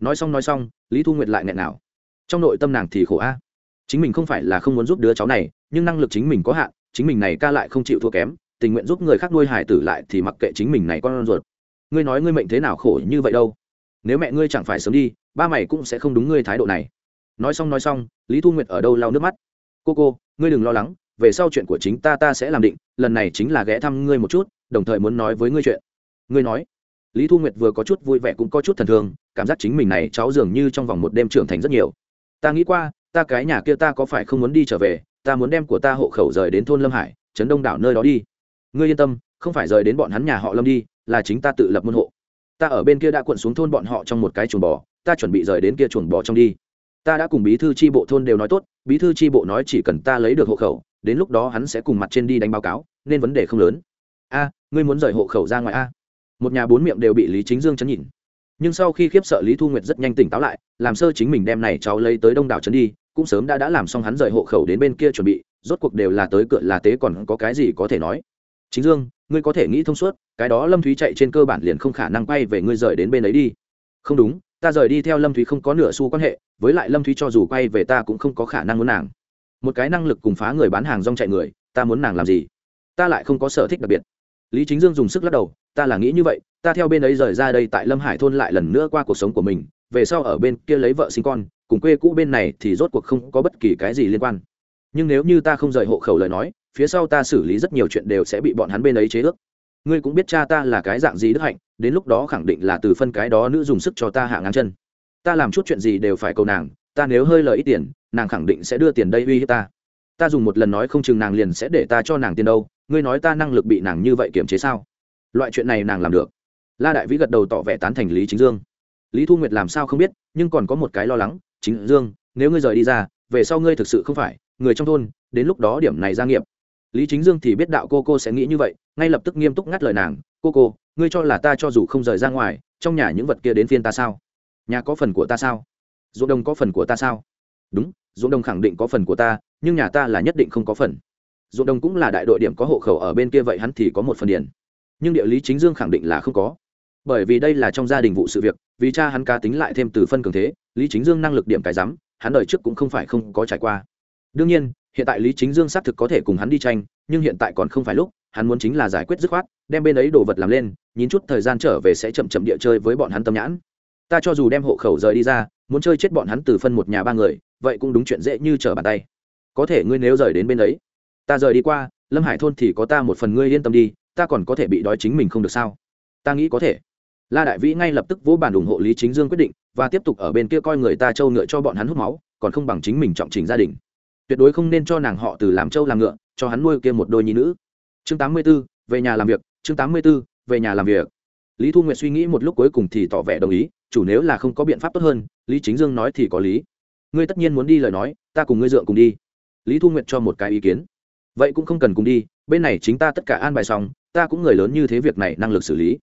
Nói xong nói xong, lý thu nguyệt lại nghẹn nào. Trong nội tâm nàng thì khổ a. Chính mình không phải là không muốn giúp đứa cháu này, nhưng năng lực chính mình có hạn, chính mình này ca lại không chịu thua kém, tình nguyện giúp người khác nuôi hải tử lại thì mặc kệ chính mình này con ruột. Ngươi nói ngươi mệnh thế nào khổ như vậy đâu? Nếu mẹ ngươi chẳng phải sớm đi, ba mày cũng sẽ không đúng ngươi thái độ này. Nói xong nói xong, lý thu nguyệt ở đâu lau nước mắt? Cô cô, ngươi đừng lo lắng, về sau chuyện của chính ta ta sẽ làm định, lần này chính là ghé thăm ngươi một chút, đồng thời muốn nói với ngươi chuyện. Ngươi nói lý thu nguyệt vừa có chút vui vẻ cũng có chút thần thương, cảm giác chính mình này cháu dường như trong vòng một đêm trưởng thành rất nhiều. Ta nghĩ qua, ta cái nhà kia ta có phải không muốn đi trở về, ta muốn đem của ta hộ khẩu rời đến thôn lâm hải, trấn đông đảo nơi đó đi. Ngươi yên tâm, không phải rời đến bọn hắn nhà họ lâm đi, là chính ta tự lập môn hộ. Ta ở bên kia đã cuộn xuống thôn bọn họ trong một cái chuồng bò, ta chuẩn bị rời đến kia chuồng bò trong đi. Ta đã cùng bí thư tri bộ thôn đều nói tốt, bí thư tri bộ nói chỉ cần ta lấy được hộ khẩu, đến lúc đó hắn sẽ cùng mặt trên đi đánh báo cáo, nên vấn đề không lớn. A, ngươi muốn rời hộ khẩu ra ngoài a một nhà bốn miệng đều bị lý chính dương chấn nhìn nhưng sau khi khiếp sợ lý thu nguyệt rất nhanh tỉnh táo lại, làm sơ chính mình đem này cháu lấy tới đông đảo trấn đi, cũng sớm đã đã làm xong hắn rời hộ khẩu đến bên kia chuẩn bị, rốt cuộc đều là tới cửa là tế còn có cái gì có thể nói. Chính dương, ngươi có thể nghĩ thông suốt, cái đó lâm thúy chạy trên cơ bản liền không khả năng quay về ngươi rời đến bên ấy đi. Không đúng, ta rời đi theo lâm thúy không có nửa xu quan hệ, với lại lâm thúy cho dù quay về ta cũng không có khả năng muốn nàng. Một cái năng lực cùng phá người bán hàng rong chạy người, ta muốn nàng làm gì? Ta lại không có sở thích đặc biệt lý chính dương dùng sức lắc đầu, ta là nghĩ như vậy, ta theo bên ấy rời ra đây tại lâm hải thôn lại lần nữa qua cuộc sống của mình, về sau ở bên kia lấy vợ sinh con, cùng quê cũ bên này thì rốt cuộc không có bất kỳ cái gì liên quan. Nhưng nếu như ta không rời hộ khẩu lời nói, phía sau ta xử lý rất nhiều chuyện đều sẽ bị bọn hắn bên ấy chế ước. Ngươi cũng biết cha ta là cái dạng gì đức hạnh, đến lúc đó khẳng định là từ phân cái đó nữ dùng sức cho ta hạ ngang chân. Ta làm chút chuyện gì đều phải cầu nàng, ta nếu hơi lời ít tiền, nàng khẳng định sẽ đưa tiền đây uy hiếp ta. Ta dùng một lần nói không chừng nàng liền sẽ để ta cho nàng tiền đâu ngươi nói ta năng lực bị nàng như vậy kiềm chế sao? Loại chuyện này nàng làm được. La đại vĩ gật đầu tỏ vẻ tán thành lý chính dương. Lý thu nguyệt làm sao không biết, nhưng còn có một cái lo lắng, chính dương, nếu ngươi rời đi ra, về sau ngươi thực sự không phải người trong thôn, đến lúc đó điểm này gia nghiệp. Lý chính dương thì biết đạo cô cô sẽ nghĩ như vậy, ngay lập tức nghiêm túc ngắt lời nàng, cô cô, ngươi cho là ta cho dù không rời ra ngoài, trong nhà những vật kia đến phiên ta sao? Nhà có phần của ta sao? Ruộng đồng có phần của ta sao? Đúng, ruộng đồng khẳng định có phần của ta, nhưng nhà ta là nhất định không có phần ruộng đồng cũng là đại đội điểm có hộ khẩu ở bên kia vậy hắn thì có một phần điển nhưng địa lý chính dương khẳng định là không có. Bởi vì đây là trong gia đình vụ sự việc, vì cha hắn cá tính lại thêm từ phân cường thế, lý chính dương năng lực điểm cái rắm hắn đời trước cũng không phải không có trải qua. Đương nhiên, hiện tại lý chính dương xác thực có thể cùng hắn đi tranh, nhưng hiện tại còn không phải lúc, hắn muốn chính là giải quyết dứt khoát, đem bên ấy đồ vật làm lên, nhìn chút thời gian trở về sẽ chậm chậm địa chơi với bọn hắn tâm nhãn. Ta cho dù đem hộ khẩu rời đi ra, muốn chơi chết bọn hắn từ phân một nhà ba người, vậy cũng đúng chuyện dễ như trở bàn tay. Có thể ngươi nếu rời đến bên ấy ta rời đi qua lâm hải thôn thì có ta một phần ngươi yên tâm đi ta còn có thể bị đói chính mình không được sao? Ta nghĩ có thể. La đại vĩ ngay lập tức vỗ bản ủng hộ lý chính dương quyết định và tiếp tục ở bên kia coi người ta trâu ngựa cho bọn hắn hút máu còn không bằng chính mình trọng trình gia đình. Tuyệt đối không nên cho nàng họ từ làm trâu làm ngựa cho hắn nuôi kia một đôi nhi nữ. Chương 84, về nhà làm việc chương 84, về nhà làm việc. Lý thu nguyệt suy nghĩ một lúc cuối cùng thì tỏ vẻ đồng ý chủ nếu là không có biện pháp tốt hơn lý chính dương nói thì có lý. Ngươi tất nhiên muốn đi lời nói ta cùng ngươi dượng cùng đi. Lý thu nguyệt cho một cái ý kiến vậy cũng không cần cùng đi, bên này chính ta tất cả an bài xong, ta cũng người lớn như thế việc này năng lực xử lý.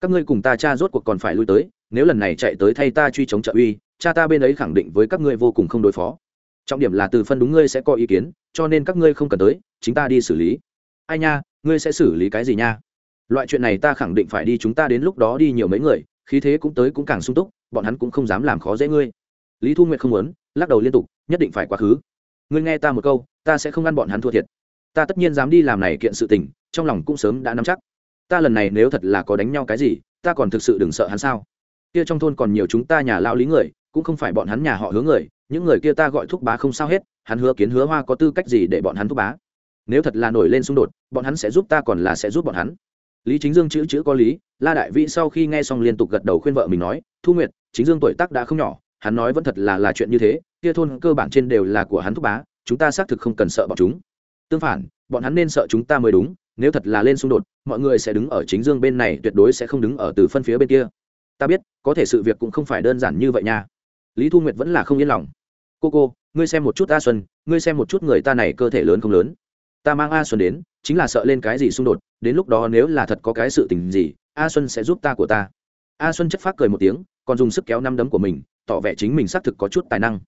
Các ngươi cùng ta cha rốt cuộc còn phải lui tới, nếu lần này chạy tới thay ta truy chống trợ uy, cha ta bên ấy khẳng định với các ngươi vô cùng không đối phó. Trọng điểm là từ phân đúng ngươi sẽ có ý kiến, cho nên các ngươi không cần tới, chính ta đi xử lý. Ai nha, ngươi sẽ xử lý cái gì nha? Loại chuyện này ta khẳng định phải đi chúng ta đến lúc đó đi nhiều mấy người, khí thế cũng tới cũng càng sung túc, bọn hắn cũng không dám làm khó dễ ngươi. Lý thu nguyệt không muốn, lắc đầu liên tục, nhất định phải quá khứ. Ngươi nghe ta một câu, ta sẽ không ăn bọn hắn thua thiệt ta tất nhiên dám đi làm này kiện sự tình, trong lòng cũng sớm đã nắm chắc. Ta lần này nếu thật là có đánh nhau cái gì, ta còn thực sự đừng sợ hắn sao? Kia trong thôn còn nhiều chúng ta nhà lao lý người, cũng không phải bọn hắn nhà họ hứa người, những người kia ta gọi thúc bá không sao hết, hắn hứa kiến hứa hoa có tư cách gì để bọn hắn thúc bá? Nếu thật là nổi lên xung đột, bọn hắn sẽ giúp ta còn là sẽ giúp bọn hắn. Lý chính dương chữ chữ có lý, la đại vĩ sau khi nghe xong liên tục gật đầu khuyên vợ mình nói, thu nguyệt, chính dương tuổi tác đã không nhỏ, hắn nói vẫn thật là là chuyện như thế, kia thôn cơ bản trên đều là của hắn thúc bá, chúng ta xác thực không cần sợ bọn chúng tương phản, bọn hắn nên sợ chúng ta mới đúng, nếu thật là lên xung đột, mọi người sẽ đứng ở chính dương bên này, tuyệt đối sẽ không đứng ở từ phân phía bên kia. Ta biết, có thể sự việc cũng không phải đơn giản như vậy nha. Lý thu nguyệt vẫn là không yên lòng. Cô cô, ngươi xem một chút a xuân, ngươi xem một chút người ta này cơ thể lớn không lớn. Ta mang a xuân đến, chính là sợ lên cái gì xung đột, đến lúc đó nếu là thật có cái sự tình gì, a xuân sẽ giúp ta của ta. A xuân chất phác cười một tiếng, còn dùng sức kéo năm đấm của mình, tỏ vẻ chính mình xác thực có chút tài năng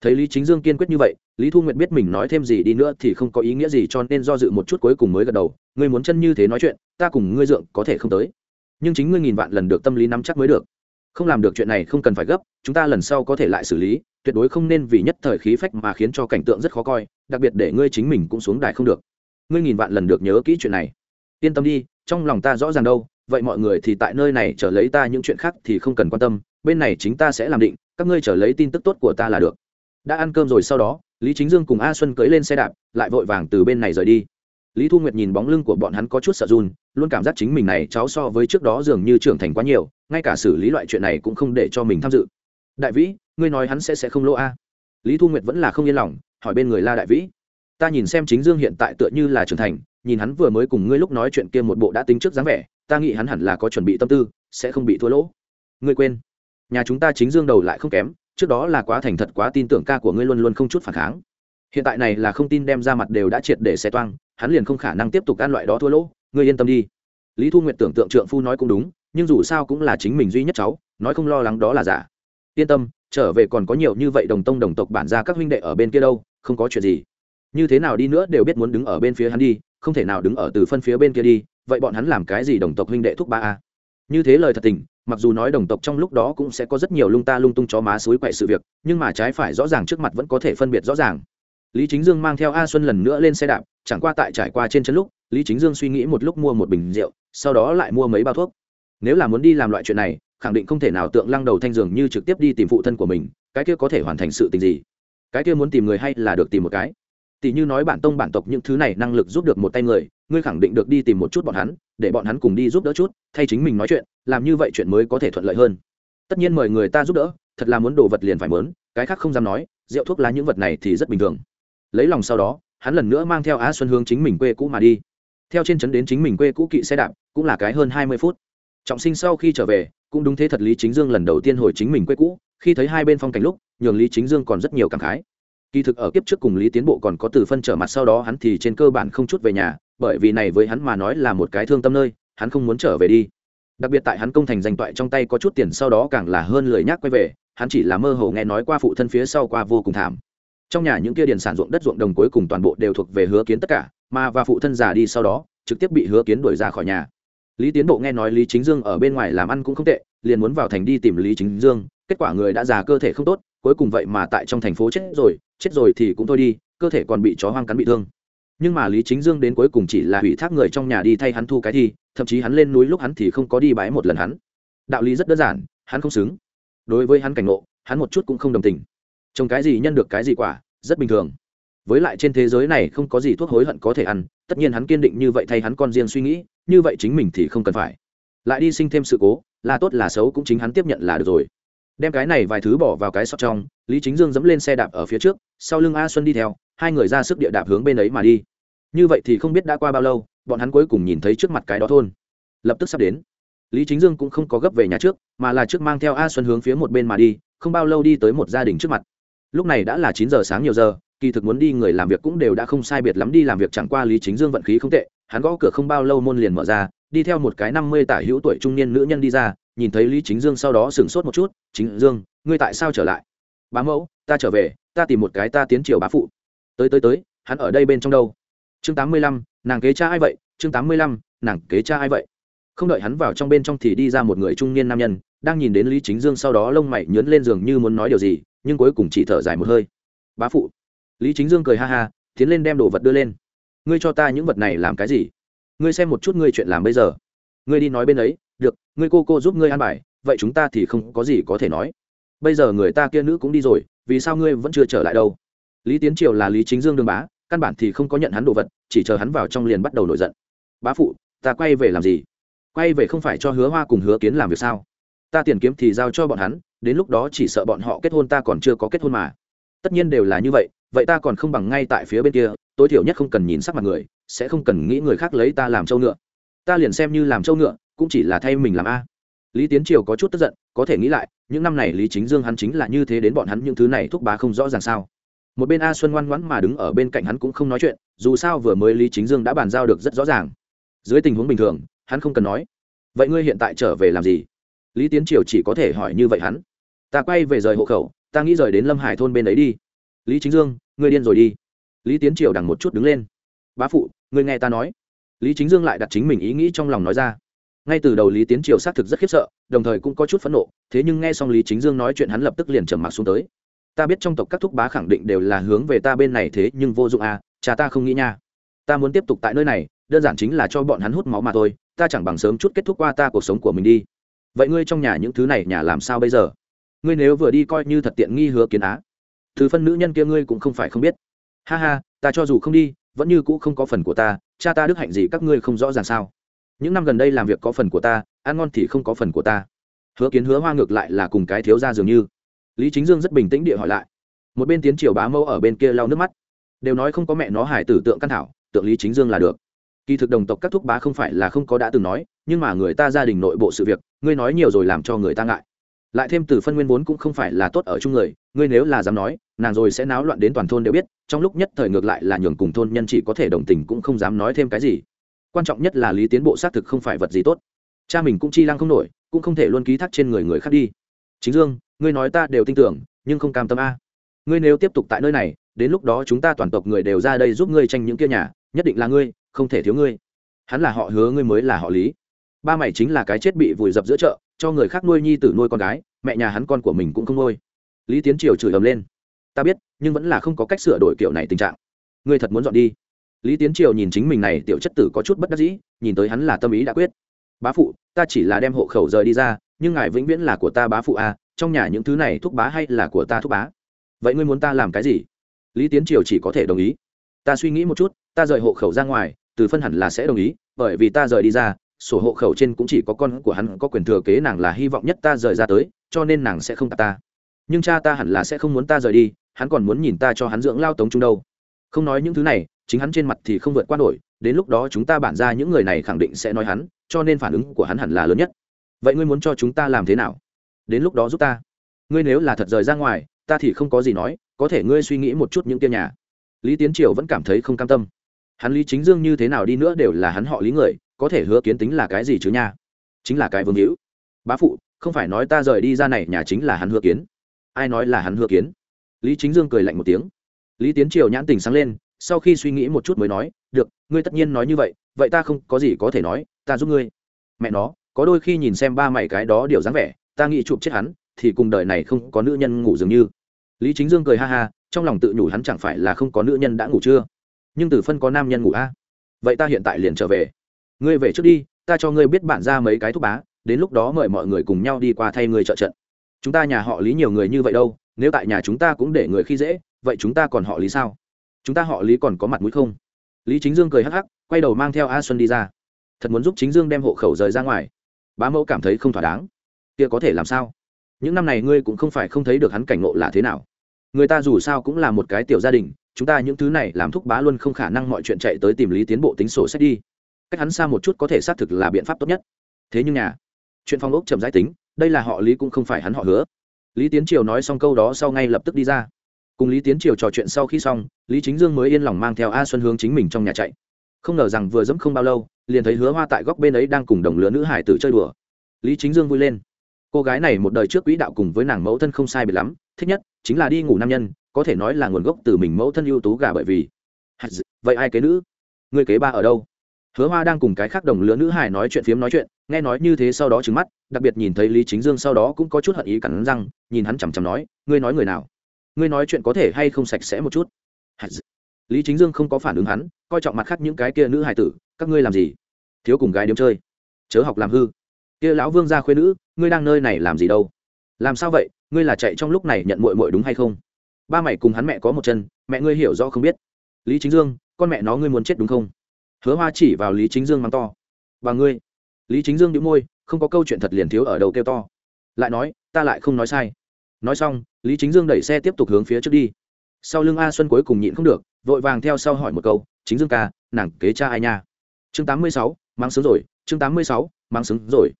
thấy lý chính dương kiên quyết như vậy, lý thu nguyệt biết mình nói thêm gì đi nữa thì không có ý nghĩa gì cho nên do dự một chút cuối cùng mới gật đầu. Ngươi muốn chân như thế nói chuyện, ta cùng ngươi dượng có thể không tới. Nhưng chính ngươi nghìn vạn lần được tâm lý nắm chắc mới được. Không làm được chuyện này không cần phải gấp, chúng ta lần sau có thể lại xử lý, tuyệt đối không nên vì nhất thời khí phách mà khiến cho cảnh tượng rất khó coi, đặc biệt để ngươi chính mình cũng xuống đài không được. Ngươi nghìn vạn lần được nhớ kỹ chuyện này. Yên tâm đi, trong lòng ta rõ ràng đâu, vậy mọi người thì tại nơi này trở lấy ta, những chuyện khác thì không cần quan tâm, bên này chính ta sẽ làm định, các ngươi trở lấy tin tức tốt của ta là được đã ăn cơm rồi sau đó, lý chính dương cùng a xuân cưỡi lên xe đạp, lại vội vàng từ bên này rời đi. Lý thu nguyệt nhìn bóng lưng của bọn hắn có chút sợ run, luôn cảm giác chính mình này cháu so với trước đó dường như trưởng thành quá nhiều, ngay cả xử lý loại chuyện này cũng không để cho mình tham dự. Đại vĩ, ngươi nói hắn sẽ sẽ không lỗ a? Lý thu nguyệt vẫn là không yên lòng, hỏi bên người la đại vĩ. Ta nhìn xem chính dương hiện tại tựa như là trưởng thành, nhìn hắn vừa mới cùng ngươi lúc nói chuyện kia một bộ đã tính trước dáng vẻ, ta nghĩ hắn hẳn là có chuẩn bị tâm tư, sẽ không bị thua lỗ. Ngươi quên, nhà chúng ta chính dương đầu lại không kém trước đó là quá thành thật, quá tin tưởng ca của ngươi luôn luôn không chút phản kháng. Hiện tại này là không tin đem ra mặt đều đã triệt để xe toang, hắn liền không khả năng tiếp tục ăn loại đó thua lỗ. Ngươi yên tâm đi. Lý thu nguyện tưởng tượng trượng phu nói cũng đúng, nhưng dù sao cũng là chính mình duy nhất cháu, nói không lo lắng đó là giả. Yên tâm, trở về còn có nhiều như vậy đồng tông đồng tộc bản ra các huynh đệ ở bên kia đâu, không có chuyện gì. Như thế nào đi nữa đều biết muốn đứng ở bên phía hắn đi, không thể nào đứng ở từ phân phía bên kia đi, vậy bọn hắn làm cái gì đồng tộc huynh đệ thúc ba a? Như thế lời thật tình mặc dù nói đồng tộc trong lúc đó cũng sẽ có rất nhiều lung ta lung tung chó má suối quậy sự việc, nhưng mà trái phải rõ ràng trước mặt vẫn có thể phân biệt rõ ràng. Lý chính dương mang theo a xuân lần nữa lên xe đạp, chẳng qua tại trải qua trên chân lúc, lý chính dương suy nghĩ một lúc mua một bình rượu, sau đó lại mua mấy bao thuốc. Nếu là muốn đi làm loại chuyện này, khẳng định không thể nào tượng lăng đầu thanh dường như trực tiếp đi tìm phụ thân của mình, cái kia có thể hoàn thành sự tình gì? Cái kia muốn tìm người hay là được tìm một cái? Tỷ như nói bản tông bản tộc những thứ này năng lực giúp được một tay người, ngươi khẳng định được đi tìm một chút bọn hắn, để bọn hắn cùng đi giúp đỡ chút, thay chính mình nói chuyện, làm như vậy chuyện mới có thể thuận lợi hơn. Tất nhiên mời người ta giúp đỡ, thật là muốn đồ vật liền phải mớn cái khác không dám nói, rượu thuốc lá những vật này thì rất bình thường. Lấy lòng sau đó, hắn lần nữa mang theo á xuân hướng chính mình quê cũ mà đi. Theo trên trấn đến chính mình quê cũ kỵ xe đạp, cũng là cái hơn hai mươi phút. Trọng sinh sau khi trở về, cũng đúng thế thật lý chính dương lần đầu tiên hồi chính mình quê cũ, khi thấy hai bên phong cảnh lúc, nhường lý chính dương còn rất nhiều cảm khái kỳ thực ở kiếp trước cùng lý tiến bộ còn có từ phân trở mặt sau đó hắn thì trên cơ bản không chút về nhà, bởi vì này với hắn mà nói là một cái thương tâm nơi, hắn không muốn trở về đi. Đặc biệt tại hắn công thành danh toại trong tay có chút tiền sau đó càng là hơn lời nhắc quay về, hắn chỉ là mơ hồ nghe nói qua phụ thân phía sau qua vô cùng thảm. Trong nhà những kia điền sản ruộng đất ruộng đồng cuối cùng toàn bộ đều thuộc về hứa kiến tất cả, mà và phụ thân già đi sau đó, trực tiếp bị hứa kiến đuổi ra khỏi nhà. Lý tiến bộ nghe nói lý chính dương ở bên ngoài làm ăn cũng không tệ, liền muốn vào thành đi tìm lý chính dương, kết quả người đã già cơ thể không tốt cuối cùng vậy mà tại trong thành phố chết rồi chết rồi thì cũng thôi đi, cơ thể còn bị chó hoang cắn bị thương. Nhưng mà lý chính dương đến cuối cùng chỉ là hủy thác người trong nhà đi thay hắn thu cái thi, thậm chí hắn lên núi lúc hắn thì không có đi bái một lần hắn. Đạo lý rất đơn giản, hắn không xứng. Đối với hắn cảnh ngộ, hắn một chút cũng không đồng tình. Trồng cái gì nhân được cái gì quả, rất bình thường. Với lại trên thế giới này không có gì thuốc hối hận có thể ăn, tất nhiên hắn kiên định như vậy thay hắn con riêng suy nghĩ, như vậy chính mình thì không cần phải. Lại đi sinh thêm sự cố, là tốt là xấu cũng chính hắn tiếp nhận là được rồi đem cái này vài thứ bỏ vào cái sọt trong, lý chính dương dẫm lên xe đạp ở phía trước, sau lưng a xuân đi theo, hai người ra sức địa đạp hướng bên ấy mà đi. Như vậy thì không biết đã qua bao lâu, bọn hắn cuối cùng nhìn thấy trước mặt cái đó thôn. Lập tức sắp đến. Lý chính dương cũng không có gấp về nhà trước, mà là trước mang theo a xuân hướng phía một bên mà đi, không bao lâu đi tới một gia đình trước mặt. Lúc này đã là chín giờ sáng nhiều giờ, kỳ thực muốn đi người làm việc cũng đều đã không sai biệt lắm, đi làm việc chẳng qua lý chính dương vận khí không tệ, hắn gõ cửa không bao lâu môn liền mở ra, đi theo một cái năm mươi tả hữu tuổi trung niên nữ nhân đi ra nhìn thấy lý chính dương sau đó sửng sốt một chút, chính dương, ngươi tại sao trở lại? Bá mẫu, ta trở về, ta tìm một cái ta tiến triều bá phụ. Tới tới tới, hắn ở đây bên trong đâu? Chương tám mươi lăm, nàng kế cha ai vậy? Chương tám mươi lăm, nàng kế cha ai vậy? Không đợi hắn vào trong bên trong thì đi ra một người trung niên nam nhân, đang nhìn đến lý chính dương sau đó lông mày nhớn lên giường như muốn nói điều gì, nhưng cuối cùng chỉ thở dài một hơi. Bá phụ. Lý chính dương cười ha ha, tiến lên đem đồ vật đưa lên. Ngươi cho ta những vật này làm cái gì? Ngươi xem một chút ngươi chuyện làm bây giờ. Ngươi đi nói bên ấy được, ngươi cô cô giúp ngươi an bài, vậy chúng ta thì không có gì có thể nói. Bây giờ người ta kia nữ cũng đi rồi, vì sao ngươi vẫn chưa trở lại đâu? Lý tiến triều là lý chính dương đường bá, căn bản thì không có nhận hắn đồ vật, chỉ chờ hắn vào trong liền bắt đầu nổi giận. Bá phụ, ta quay về làm gì? Quay về không phải cho hứa hoa cùng hứa kiến làm việc sao? Ta tiền kiếm thì giao cho bọn hắn, đến lúc đó chỉ sợ bọn họ kết hôn ta còn chưa có kết hôn mà. Tất nhiên đều là như vậy vậy ta còn không bằng ngay tại phía bên kia, tối thiểu nhất không cần nhìn sắc mặt người, sẽ không cần nghĩ người khác lấy ta làm trâu ngựa. Ta liền xem như làm trâu ngựa cũng chỉ là thay mình làm a. Lý tiến triều có chút tức giận, có thể nghĩ lại, những năm này lý chính dương hắn chính là như thế đến bọn hắn những thứ này thúc bá không rõ ràng sao. Một bên a xuân ngoan ngoãn mà đứng ở bên cạnh hắn cũng không nói chuyện, dù sao vừa mới lý chính dương đã bàn giao được rất rõ ràng. Dưới tình huống bình thường, hắn không cần nói. Vậy ngươi hiện tại trở về làm gì? Lý tiến triều chỉ có thể hỏi như vậy hắn. Ta quay về rời hộ khẩu, ta nghĩ rời đến lâm hải thôn bên ấy đi. Lý chính dương, ngươi điên rồi đi. Lý tiến triều đằng một chút đứng lên. Bá phụ, ngươi nghe ta nói. Lý chính dương lại đặt chính mình ý nghĩ trong lòng nói ra ngay từ đầu lý tiến triều xác thực rất khiếp sợ, đồng thời cũng có chút phẫn nộ, thế nhưng nghe xong lý chính dương nói chuyện hắn lập tức liền trầm mặc xuống tới. Ta biết trong tộc các thúc bá khẳng định đều là hướng về ta bên này thế, nhưng vô dụng à cha ta không nghĩ nha. Ta muốn tiếp tục tại nơi này, đơn giản chính là cho bọn hắn hút máu mà thôi, ta chẳng bằng sớm chút kết thúc qua ta cuộc sống của mình đi. Vậy ngươi trong nhà những thứ này nhà làm sao bây giờ? Ngươi nếu vừa đi coi như thật tiện nghi hứa kiến á. Thứ phân nữ nhân kia ngươi cũng không phải không biết. Ha ha, ta cho dù không đi, vẫn như cũ không có phần của ta, cha ta đức hạnh gì các ngươi không rõ ràng sao? Những năm gần đây làm việc có phần của ta, ăn ngon thì không có phần của ta. Hứa kiến hứa hoa ngược lại là cùng cái thiếu ra dường như. Lý chính dương rất bình tĩnh địa hỏi lại. Một bên tiến triều bá mẫu ở bên kia lau nước mắt. Đều nói không có mẹ nó hải tử tượng căn thảo tượng lý chính dương là được. Kỳ thực đồng tộc các thúc bá không phải là không có đã từng nói, nhưng mà người ta gia đình nội bộ sự việc, ngươi nói nhiều rồi làm cho người ta ngại. Lại thêm từ phân nguyên vốn cũng không phải là tốt ở chung người, ngươi nếu là dám nói, nàng rồi sẽ náo loạn đến toàn thôn đều biết, trong lúc nhất thời ngược lại là nhường cùng thôn nhân chỉ có thể đồng tình cũng không dám nói thêm cái gì quan trọng nhất là lý tiến bộ xác thực không phải vật gì tốt. Cha mình cũng chi lăng không nổi, cũng không thể luôn ký thác trên người người khác đi. Chính dương, ngươi nói ta đều tin tưởng, nhưng không cam tâm a. Ngươi nếu tiếp tục tại nơi này, đến lúc đó chúng ta toàn tộc người đều ra đây giúp ngươi tranh những kia nhà, nhất định là ngươi, không thể thiếu ngươi. Hắn là họ hứa, ngươi mới là họ lý. Ba mày chính là cái chết bị vùi dập giữa chợ, cho người khác nuôi nhi tử nuôi con gái, mẹ nhà hắn con của mình cũng không nuôi. Lý tiến triều chửi ầm lên. Ta biết, nhưng vẫn là không có cách sửa đổi kiểu này tình trạng. Ngươi thật muốn dọn đi lý tiến triều nhìn chính mình này tiểu chất tử có chút bất đắc dĩ, nhìn tới hắn là tâm ý đã quyết. Bá phụ, ta chỉ là đem hộ khẩu rời đi ra, nhưng ngài vĩnh viễn là của ta bá phụ à trong nhà những thứ này thúc bá hay là của ta thúc bá? Vậy ngươi muốn ta làm cái gì? Lý tiến triều chỉ có thể đồng ý. Ta suy nghĩ một chút, ta rời hộ khẩu ra ngoài, từ phân hẳn là sẽ đồng ý, bởi vì ta rời đi ra, sổ hộ khẩu trên cũng chỉ có con của hắn có quyền thừa kế nàng là hy vọng nhất ta rời ra tới, cho nên nàng sẽ không tạp ta. Nhưng cha ta hẳn là sẽ không muốn ta rời đi, hắn còn muốn nhìn ta cho hắn dưỡng lao tống trung đâu. Không nói những thứ này chính hắn trên mặt thì không vượt qua nổi, đến lúc đó chúng ta bản ra những người này khẳng định sẽ nói hắn, cho nên phản ứng của hắn hẳn là lớn nhất. Vậy ngươi muốn cho chúng ta làm thế nào? Đến lúc đó giúp ta. Ngươi nếu là thật rời ra ngoài, ta thì không có gì nói, có thể ngươi suy nghĩ một chút những tiêu nhà. Lý tiến triều vẫn cảm thấy không cam tâm. Hắn lý chính dương như thế nào đi nữa đều là hắn họ lý người, có thể hứa kiến tính là cái gì chứ nha? Chính là cái vương hữu. Bá phụ, không phải nói ta rời đi ra này, nhà chính là hắn hứa kiến. Ai nói là hắn hứa kiến? Lý chính dương cười lạnh một tiếng. Lý tiến triều nhãn tình sáng lên sau khi suy nghĩ một chút mới nói, được, ngươi tất nhiên nói như vậy vậy ta không có gì có thể nói, ta giúp ngươi. Mẹ nó, có đôi khi nhìn xem ba mày cái đó điều dáng vẻ, ta nghĩ chụp chết hắn, thì cùng đời này không có nữ nhân ngủ dường như. Lý chính dương cười ha ha, trong lòng tự nhủ hắn chẳng phải là không có nữ nhân đã ngủ chưa? Nhưng từ phân có nam nhân ngủ a? Vậy ta hiện tại liền trở về. Ngươi về trước đi, ta cho ngươi biết bạn ra mấy cái thúc bá, đến lúc đó mời mọi người cùng nhau đi qua thay ngươi trợ trận. Chúng ta nhà họ lý nhiều người như vậy đâu, nếu tại nhà chúng ta cũng để người khi dễ, vậy chúng ta còn họ lý sao? Chúng ta họ lý còn có mặt mũi không lý chính dương cười hắc hắc quay đầu mang theo a xuân đi ra thật muốn giúp chính dương đem hộ khẩu rời ra ngoài bá mẫu cảm thấy không thỏa đáng kia có thể làm sao những năm này ngươi cũng không phải không thấy được hắn cảnh ngộ là thế nào người ta dù sao cũng là một cái tiểu gia đình chúng ta những thứ này làm thúc bá luôn không khả năng mọi chuyện chạy tới tìm lý tiến bộ tính sổ sách đi cách hắn xa một chút có thể xác thực là biện pháp tốt nhất thế nhưng nhà chuyện phong ốc chậm giải tính đây là họ lý cũng không phải hắn họ hứa lý tiến triều nói xong câu đó sau ngay lập tức đi ra cùng lý tiến triều trò chuyện sau khi xong, lý chính dương mới yên lòng mang theo a xuân hướng chính mình trong nhà chạy. Không ngờ rằng vừa dẫm không bao lâu, liền thấy hứa hoa tại góc bên ấy đang cùng đồng lứa nữ hải tử chơi đùa. Lý chính dương vui lên. Cô gái này một đời trước quỹ đạo cùng với nàng mẫu thân không sai biệt lắm, thích nhất chính là đi ngủ nam nhân, có thể nói là nguồn gốc từ mình mẫu thân ưu tú gà bởi vì. Vậy ai kế nữ? Người kế ba ở đâu? Hứa hoa đang cùng cái khác đồng lứa nữ hải nói chuyện phiếm nói chuyện, nghe nói như thế sau đó trứng mắt, đặc biệt nhìn thấy lý chính dương sau đó cũng có chút hận ý cắn răng, nhìn hắn chằm chằm nói, ngươi nói người nào? Ngươi nói chuyện có thể hay không sạch sẽ một chút? Lý chính dương không có phản ứng hắn, coi trọng mặt khác những cái kia nữ hải tử, các ngươi làm gì? Thiếu cùng gái điếm chơi. Chớ học làm hư. Kia lão vương gia khuyên nữ, ngươi đang nơi này làm gì đâu? Làm sao vậy? Ngươi là chạy trong lúc này nhận mội mội đúng hay không? Ba mày cùng hắn mẹ có một chân, mẹ ngươi hiểu rõ không biết. Lý chính dương, con mẹ nó ngươi muốn chết đúng không? Hứa hoa chỉ vào lý chính dương mắng to. Và ngươi. Lý chính dương đĩu môi, không có câu chuyện thật liền thiếu ở đầu kêu to. Lại nói, ta lại không nói sai nói xong lý chính dương đẩy xe tiếp tục hướng phía trước đi. Sau lưng a xuân cuối cùng nhịn không được vội vàng theo sau hỏi một câu chính dương ca nàng kế cha ai nha? Chương tám mươi sáu mang sướng rồi chương tám mươi sáu mang sướng rồi.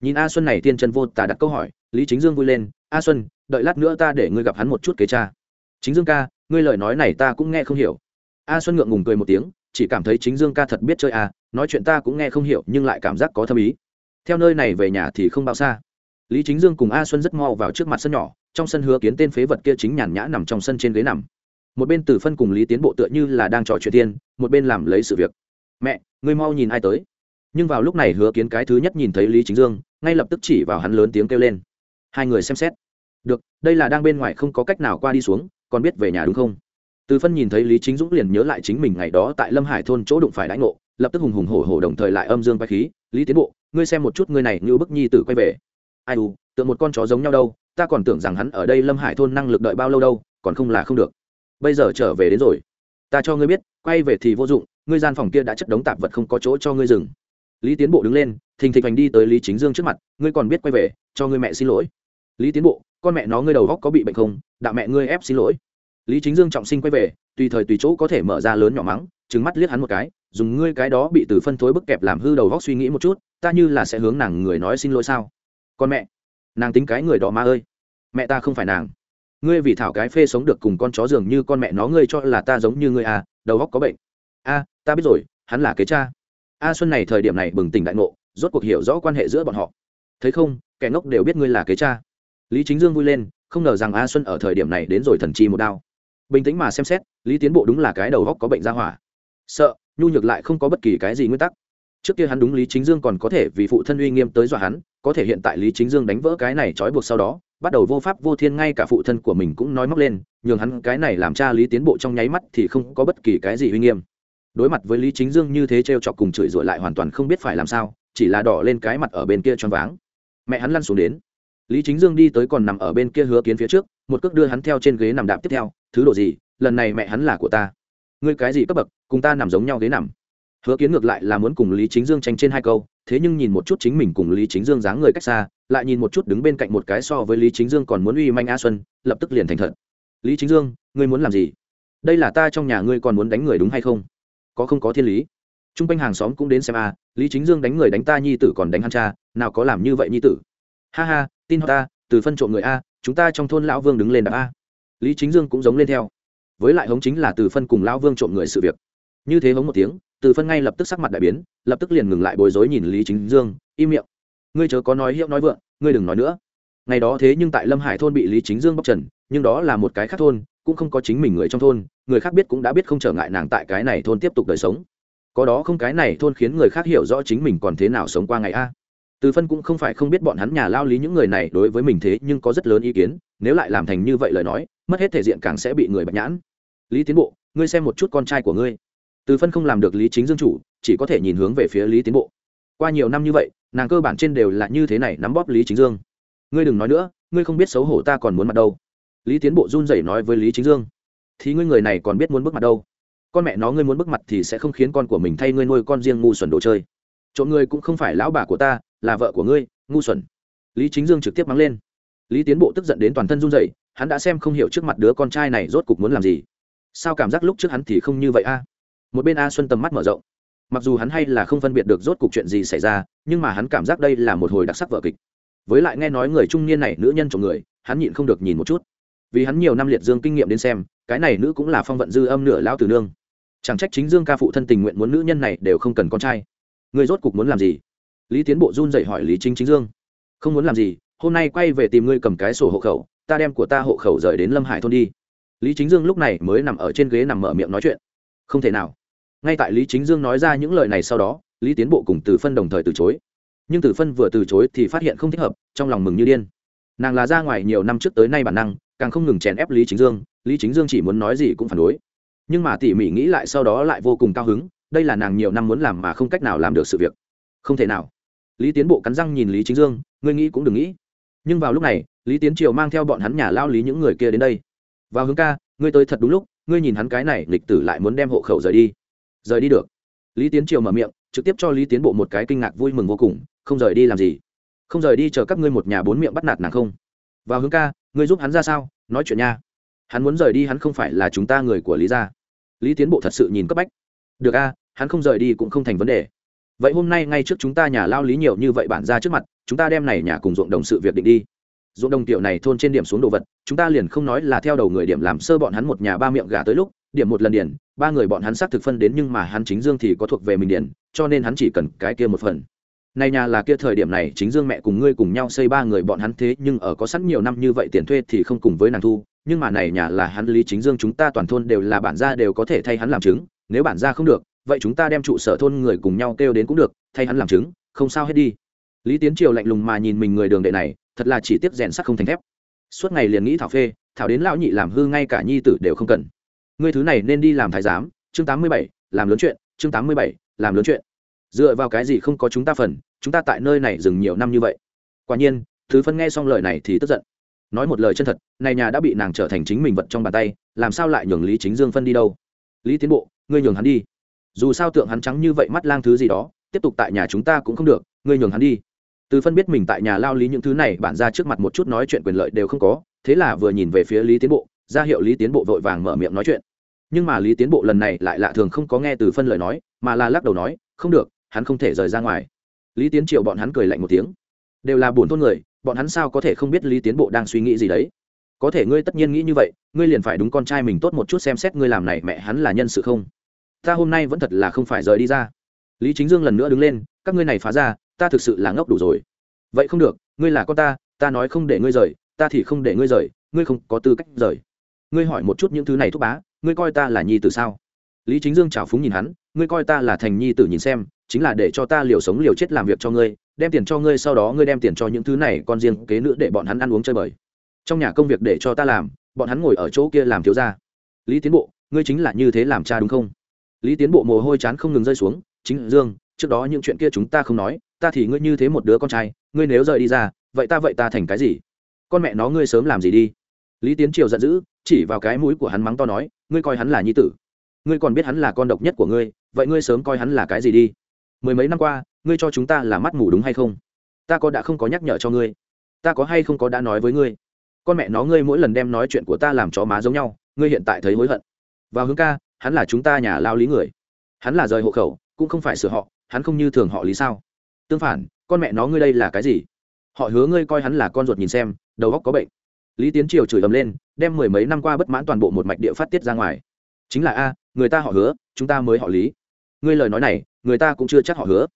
Nhìn a xuân này tiên chân vô tả đặt câu hỏi lý chính dương vui lên a xuân đợi lát nữa ta để ngươi gặp hắn một chút kế cha chính dương ca ngươi lời nói này ta cũng nghe không hiểu. A xuân ngượng ngùng cười một tiếng chỉ cảm thấy chính dương ca thật biết chơi à, nói chuyện ta cũng nghe không hiểu nhưng lại cảm giác có thâm ý. Theo nơi này về nhà thì không bao xa. Lý chính dương cùng a xuân rất mau vào trước mặt sân nhỏ trong sân hứa kiến tên phế vật kia chính nhàn nhã nằm trong sân trên ghế nằm. Một bên tử phân cùng lý tiến bộ tựa như là đang trò chuyện tiên, một bên làm lấy sự việc. Mẹ, ngươi mau nhìn ai tới. Nhưng vào lúc này hứa kiến cái thứ nhất nhìn thấy lý chính dương, ngay lập tức chỉ vào hắn lớn tiếng kêu lên. Hai người xem xét. Được, đây là đang bên ngoài không có cách nào qua đi xuống, còn biết về nhà đúng không? Từ phân nhìn thấy lý chính dũng liền nhớ lại chính mình ngày đó tại lâm hải thôn chỗ đụng phải đãi ngộ, lập tức hùng hùng hổ hổ đồng thời lại âm dương vai khí, lý tiến bộ, ngươi xem một chút ngươi này như bức nhi tử quay về. Ai u, tượng một con chó giống nhau đâu ta còn tưởng rằng hắn ở đây lâm hải thôn năng lực đợi bao lâu đâu, còn không là không được. Bây giờ trở về đến rồi. Ta cho ngươi biết, quay về thì vô dụng, ngươi gian phòng kia đã chất đống tạp vật không có chỗ cho ngươi dừng. Lý tiến bộ đứng lên, thình thịch hành đi tới lý chính dương trước mặt, ngươi còn biết quay về, cho ngươi mẹ xin lỗi. Lý tiến bộ, con mẹ nó ngươi đầu góc có bị bệnh không? Đạo mẹ ngươi ép xin lỗi. Lý chính dương trọng sinh quay về, tùy thời tùy chỗ có thể mở ra lớn nhỏ mắng trứng mắt liếc hắn một cái, dùng ngươi cái đó bị từ phân thối bức kẹp làm hư đầu góc suy nghĩ một chút, ta như là sẽ hướng nàng người nói xin lỗi sao? Con mẹ nàng tính cái người đó ma ơi. Mẹ ta không phải nàng. Ngươi vì thảo cái phê sống được cùng con chó dường như con mẹ nó ngươi cho là ta giống như ngươi à đầu góc có bệnh. A, ta biết rồi, hắn là kế cha. A xuân này thời điểm này bừng tỉnh đại ngộ, rốt cuộc hiểu rõ quan hệ giữa bọn họ. Thấy không, kẻ ngốc đều biết ngươi là kế cha. Lý chính dương vui lên, không ngờ rằng a xuân ở thời điểm này đến rồi thần chi một đao. Bình tĩnh mà xem xét, lý tiến bộ đúng là cái đầu góc có bệnh ra hỏa. Sợ, nhu nhược lại không có bất kỳ cái gì nguyên tắc trước kia hắn đúng lý chính dương còn có thể vì phụ thân uy nghiêm tới dọa hắn, có thể hiện tại lý chính dương đánh vỡ cái này trói buộc sau đó, bắt đầu vô pháp vô thiên ngay cả phụ thân của mình cũng nói móc lên, nhường hắn cái này làm cha lý tiến bộ trong nháy mắt thì không có bất kỳ cái gì uy nghiêm. Đối mặt với lý chính dương như thế t r e o chọc cùng chửi rủa lại hoàn toàn không biết phải làm sao, chỉ là đỏ lên cái mặt ở bên kia choáng váng. Mẹ hắn lăn xuống đến. Lý chính dương đi tới còn nằm ở bên kia hứa kiến phía trước, một cước đưa hắn theo trên ghế nằm đạp tiếp theo, thứ độ gì? Lần này mẹ hắn là của ta. Ngươi cái gì cấp bậc? Cùng ta nằm giống nhau ghế nằm hứa kiến ngược lại là muốn cùng lý chính dương tranh trên hai câu, thế nhưng nhìn một chút chính mình cùng lý chính dương dáng người cách xa, lại nhìn một chút đứng bên cạnh một cái so với lý chính dương còn muốn uy manh a xuân, lập tức liền thành thật. Lý chính dương, ngươi muốn làm gì? Đây là ta trong nhà ngươi còn muốn đánh người đúng hay không? Có không có thiên lý? T r u n g quanh hàng xóm cũng đến xem a, lý chính dương đánh người đánh ta nhi tử còn đánh hắn cha, nào có làm như vậy nhi tử. Ha ha, tin ta, từ phân trộm người a, chúng ta trong thôn lão vương đứng lên đạp a. Lý chính dương cũng giống lên theo. Với lại hống chính là từ phân cùng lão vương trộm người sự việc. Như thế hống một tiếng từ phân ngay lập tức sắc mặt đại biến, lập tức liền ngừng lại bối rối nhìn lý chính dương, im miệng. Ngươi chớ có nói hiệu nói vượng, ngươi đừng nói nữa. Ngày đó thế nhưng tại lâm hải thôn bị lý chính dương bóc trần, nhưng đó là một cái khác thôn, cũng không có chính mình người trong thôn, người khác biết cũng đã biết không trở ngại nàng tại cái này thôn tiếp tục đời sống. Có đó không cái này thôn khiến người khác hiểu rõ chính mình còn thế nào sống qua ngày a. Từ phân cũng không phải không biết bọn hắn nhà lao lý những người này đối với mình thế nhưng có rất lớn ý kiến, nếu lại làm thành như vậy lời nói, mất hết thể diện càng sẽ bị người bạch nhãn. Lý tiến bộ, ngươi xem một chút con trai của ngươi từ phân không làm được lý chính dương chủ, chỉ có thể nhìn hướng về phía lý tiến bộ. Qua nhiều năm như vậy, nàng cơ bản trên đều là như thế này nắm bóp lý chính dương. Ngươi đừng nói nữa, ngươi không biết xấu hổ ta còn muốn mặt đâu. Lý tiến bộ run rẩy nói với lý chính dương. Thì ngươi người này còn biết muốn bước mặt đâu. Con mẹ nó ngươi muốn bước mặt thì sẽ không khiến con của mình thay ngươi nuôi con riêng ngu xuẩn đồ chơi. Trộm ngươi cũng không phải lão bà của ta, là vợ của ngươi, ngu xuẩn. Lý chính dương trực tiếp mắng lên. Lý tiến bộ tức giận đến toàn thân run rẩy, hắn đã xem không hiểu trước mặt đứa con trai này rốt cục muốn làm gì. Sao cảm giác lúc trước hắn thì không như vậy a? Một bên a xuân tầm mắt mở rộng. Mặc dù hắn hay là không phân biệt được rốt cuộc chuyện gì xảy ra, nhưng mà hắn cảm giác đây là một hồi đặc sắc vở kịch. Với lại nghe nói người trung niên này, nữ nhân chồng người, hắn nhịn không được nhìn một chút. Vì hắn nhiều năm liệt dương kinh nghiệm đến xem, cái này nữ cũng là phong vận dư âm nửa lao từ nương. Chẳng trách chính dương ca phụ thân tình nguyện muốn nữ nhân này đều không cần con trai. Người rốt cục muốn làm gì? Lý tiến bộ run dậy hỏi lý chính chính dương. Không muốn làm gì, hôm nay quay về tìm ngươi cầm cái sổ hộ khẩu, ta đem của ta hộ khẩu rời đến lâm hải thôn đi. Lý chính dương lúc này mới nằm ở trên ghế nằm mở miệng nói chuyện. Không thể nào ngay tại lý chính dương nói ra những lời này sau đó, lý tiến bộ cùng từ phân đồng thời từ chối. Nhưng từ phân vừa từ chối thì phát hiện không thích hợp, trong lòng mừng như điên. Nàng là ra ngoài nhiều năm trước tới nay bản năng, càng không ngừng chèn ép lý chính dương, lý chính dương chỉ muốn nói gì cũng phản đối. Nhưng mà tỉ mỉ nghĩ lại sau đó lại vô cùng cao hứng, đây là nàng nhiều năm muốn làm mà không cách nào làm được sự việc. Không thể nào. Lý tiến bộ cắn răng nhìn lý chính dương, ngươi nghĩ cũng đừng nghĩ. Nhưng vào lúc này, lý tiến triều mang theo bọn hắn nhà lao lý những người kia đến đây. Vào hướng ca, ngươi tới thật đúng lúc, ngươi nhìn hắn cái này lịch tử lại muốn đem hộ khẩu rời đi rời đi được. Lý tiến triều mở miệng, trực tiếp cho lý tiến bộ một cái kinh ngạc vui mừng vô cùng, không rời đi làm gì? Không rời đi chờ các ngươi một nhà bốn miệng bắt nạt nàng không? Vào hướng ca, ngươi giúp hắn ra sao? Nói chuyện nha. Hắn muốn rời đi hắn không phải là chúng ta người của lý gia. Lý tiến bộ thật sự nhìn cấp bách. Được a, hắn không rời đi cũng không thành vấn đề. Vậy hôm nay ngay trước chúng ta nhà lao lý nhiều như vậy bản ra trước mặt, chúng ta đem này nhà cùng ruộng đồng sự việc định đi ruộng đồng tiểu này thôn trên điểm xuống đồ vật, chúng ta liền không nói là theo đầu người điểm làm sơ bọn hắn một nhà ba miệng gà tới lúc, điểm một lần điển ba người bọn hắn xác thực phân đến nhưng mà hắn chính dương thì có thuộc về mình điển cho nên hắn chỉ cần cái kia một phần. Này nhà là kia thời điểm này, chính dương mẹ cùng ngươi cùng nhau xây ba người bọn hắn thế, nhưng ở có sẵn nhiều năm như vậy tiền thuê thì không cùng với nàng thu, nhưng mà này nhà là hắn lý chính dương chúng ta toàn thôn đều là bản gia đều có thể thay hắn làm chứng, nếu bản gia không được, vậy chúng ta đem trụ sở thôn người cùng nhau kêu đến cũng được, thay hắn làm chứng, không sao hết đi lý tiến triều lạnh lùng mà nhìn mình người đường đệ này, thật là chỉ tiếp rèn sắt không thành thép. Suốt ngày liền nghĩ thảo phê, thảo đến lão nhị làm hư ngay cả nhi tử đều không cần. Ngươi thứ này nên đi làm thái giám, chương tám mươi bảy, làm lớn chuyện, chương tám mươi bảy, làm lớn chuyện. Dựa vào cái gì không có chúng ta phần, chúng ta tại nơi này dừng nhiều năm như vậy. Quả nhiên, thứ phân nghe xong lời này thì tức giận. Nói một lời chân thật, này nhà đã bị nàng trở thành chính mình vật trong bàn tay, làm sao lại nhường lý chính dương phân đi đâu? Lý tiến bộ, ngươi nhường hắn đi. Dù sao tượng hắn trắng như vậy mắt lang thứ gì đó, tiếp tục tại nhà chúng ta cũng không được, ngươi nhường hắn đi từ phân biết mình tại nhà lao lý những thứ này, bản ra trước mặt một chút nói chuyện quyền lợi đều không có, thế là vừa nhìn về phía lý tiến bộ, ra hiệu lý tiến bộ vội vàng mở miệng nói chuyện. Nhưng mà lý tiến bộ lần này lại lạ thường không có nghe từ phân lời nói, mà là lắc đầu nói, không được, hắn không thể rời ra ngoài. Lý tiến triệu bọn hắn cười lạnh một tiếng. Đều là buồn thôn người, bọn hắn sao có thể không biết lý tiến bộ đang suy nghĩ gì đấy? Có thể ngươi tất nhiên nghĩ như vậy, ngươi liền phải đúng con trai mình tốt một chút xem xét ngươi làm này mẹ hắn là nhân sự không? Ta hôm nay vẫn thật là không phải rời đi ra. Lý chính dương lần nữa đứng lên, các ngươi này phá ra ta thực sự là ngốc đủ rồi. Vậy không được, ngươi là con ta ta nói không để ngươi rời, ta thì không để ngươi rời, ngươi không có tư cách rời. Ngươi hỏi một chút những thứ này thúc bá, ngươi coi ta là nhi tử sao? Lý chính dương trào phúng nhìn hắn, ngươi coi ta là thành nhi tử nhìn xem, chính là để cho ta liều sống liều chết làm việc cho ngươi, đem tiền cho ngươi sau đó ngươi đem tiền cho những thứ này con riêng kế nữa để bọn hắn ăn uống chơi bời. Trong nhà công việc để cho ta làm, bọn hắn ngồi ở chỗ kia làm thiếu ra lý tiến bộ, ngươi chính là như thế làm cha đúng không? Lý tiến bộ mồ hôi chán không ngừng rơi xuống, chính dương, trước đó những chuyện kia chúng ta không nói ta thì ngươi như thế một đứa con trai, ngươi nếu rời đi ra, vậy ta vậy ta thành cái gì? Con mẹ nó ngươi sớm làm gì đi? Lý tiến triều giận dữ, chỉ vào cái mũi của hắn mắng to nói, ngươi coi hắn là nhi tử. Ngươi còn biết hắn là con độc nhất của ngươi, vậy ngươi sớm coi hắn là cái gì đi? Mười mấy năm qua, ngươi cho chúng ta là mắt mù đúng hay không? Ta có đã không có nhắc nhở cho ngươi. Ta có hay không có đã nói với ngươi? Con mẹ nó ngươi mỗi lần đem nói chuyện của ta làm chó má giống nhau, ngươi hiện tại thấy hối hận. Vào hướng ca, hắn là chúng ta nhà lao lý người. Hắn là rời hộ khẩu, cũng không phải sửa họ, hắn không như thường họ lý sao? Tương phản, con mẹ nó ngươi đây là cái gì? Họ hứa ngươi coi hắn là con ruột nhìn xem, đầu góc có bệnh. Lý tiến triều chửi ầm lên, đem mười mấy năm qua bất mãn toàn bộ một mạch địa phát tiết ra ngoài. Chính là a, người ta họ hứa, chúng ta mới họ lý. Ngươi lời nói này, người ta cũng chưa chắc họ hứa.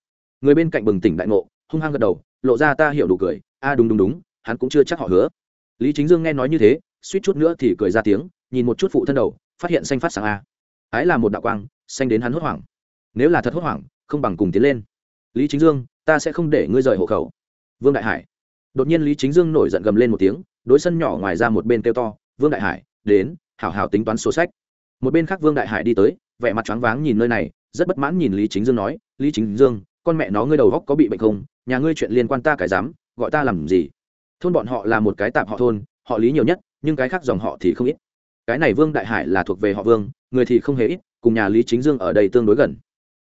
Người bên cạnh bừng tỉnh đại ngộ, hung hăng gật đầu, lộ ra ta hiểu đủ cười, a đúng đúng đúng, hắn cũng chưa chắc họ hứa. Lý chính dương nghe nói như thế, suýt chút nữa thì cười ra tiếng, nhìn một chút phụ thân đầu, phát hiện xanh phát sáng a. Ái là một đạo quang, xanh đến hắn hốt hoảng. Nếu là thật hốt hoảng, không bằng cùng tiến lên lý chính dương, ta sẽ không để ngươi rời hộ khẩu. Vương đại hải. Đột nhiên lý chính dương nổi giận gầm lên một tiếng, đối sân nhỏ ngoài ra một bên kêu to, vương đại hải, đến, hảo hảo tính toán số sách. Một bên khác vương đại hải đi tới, vẻ mặt choáng váng nhìn nơi này, rất bất mãn nhìn lý chính dương nói, lý chính dương, con mẹ nó ngươi đầu góc có bị bệnh không? Nhà ngươi chuyện liên quan ta cải dám, gọi ta làm gì? Thôn bọn họ là một cái tạp họ thôn, họ lý nhiều nhất, nhưng cái khác dòng họ thì không ít. Cái này vương đại hải là thuộc về họ vương, người thì không hề ít, cùng nhà lý chính dương ở đây tương đối gần.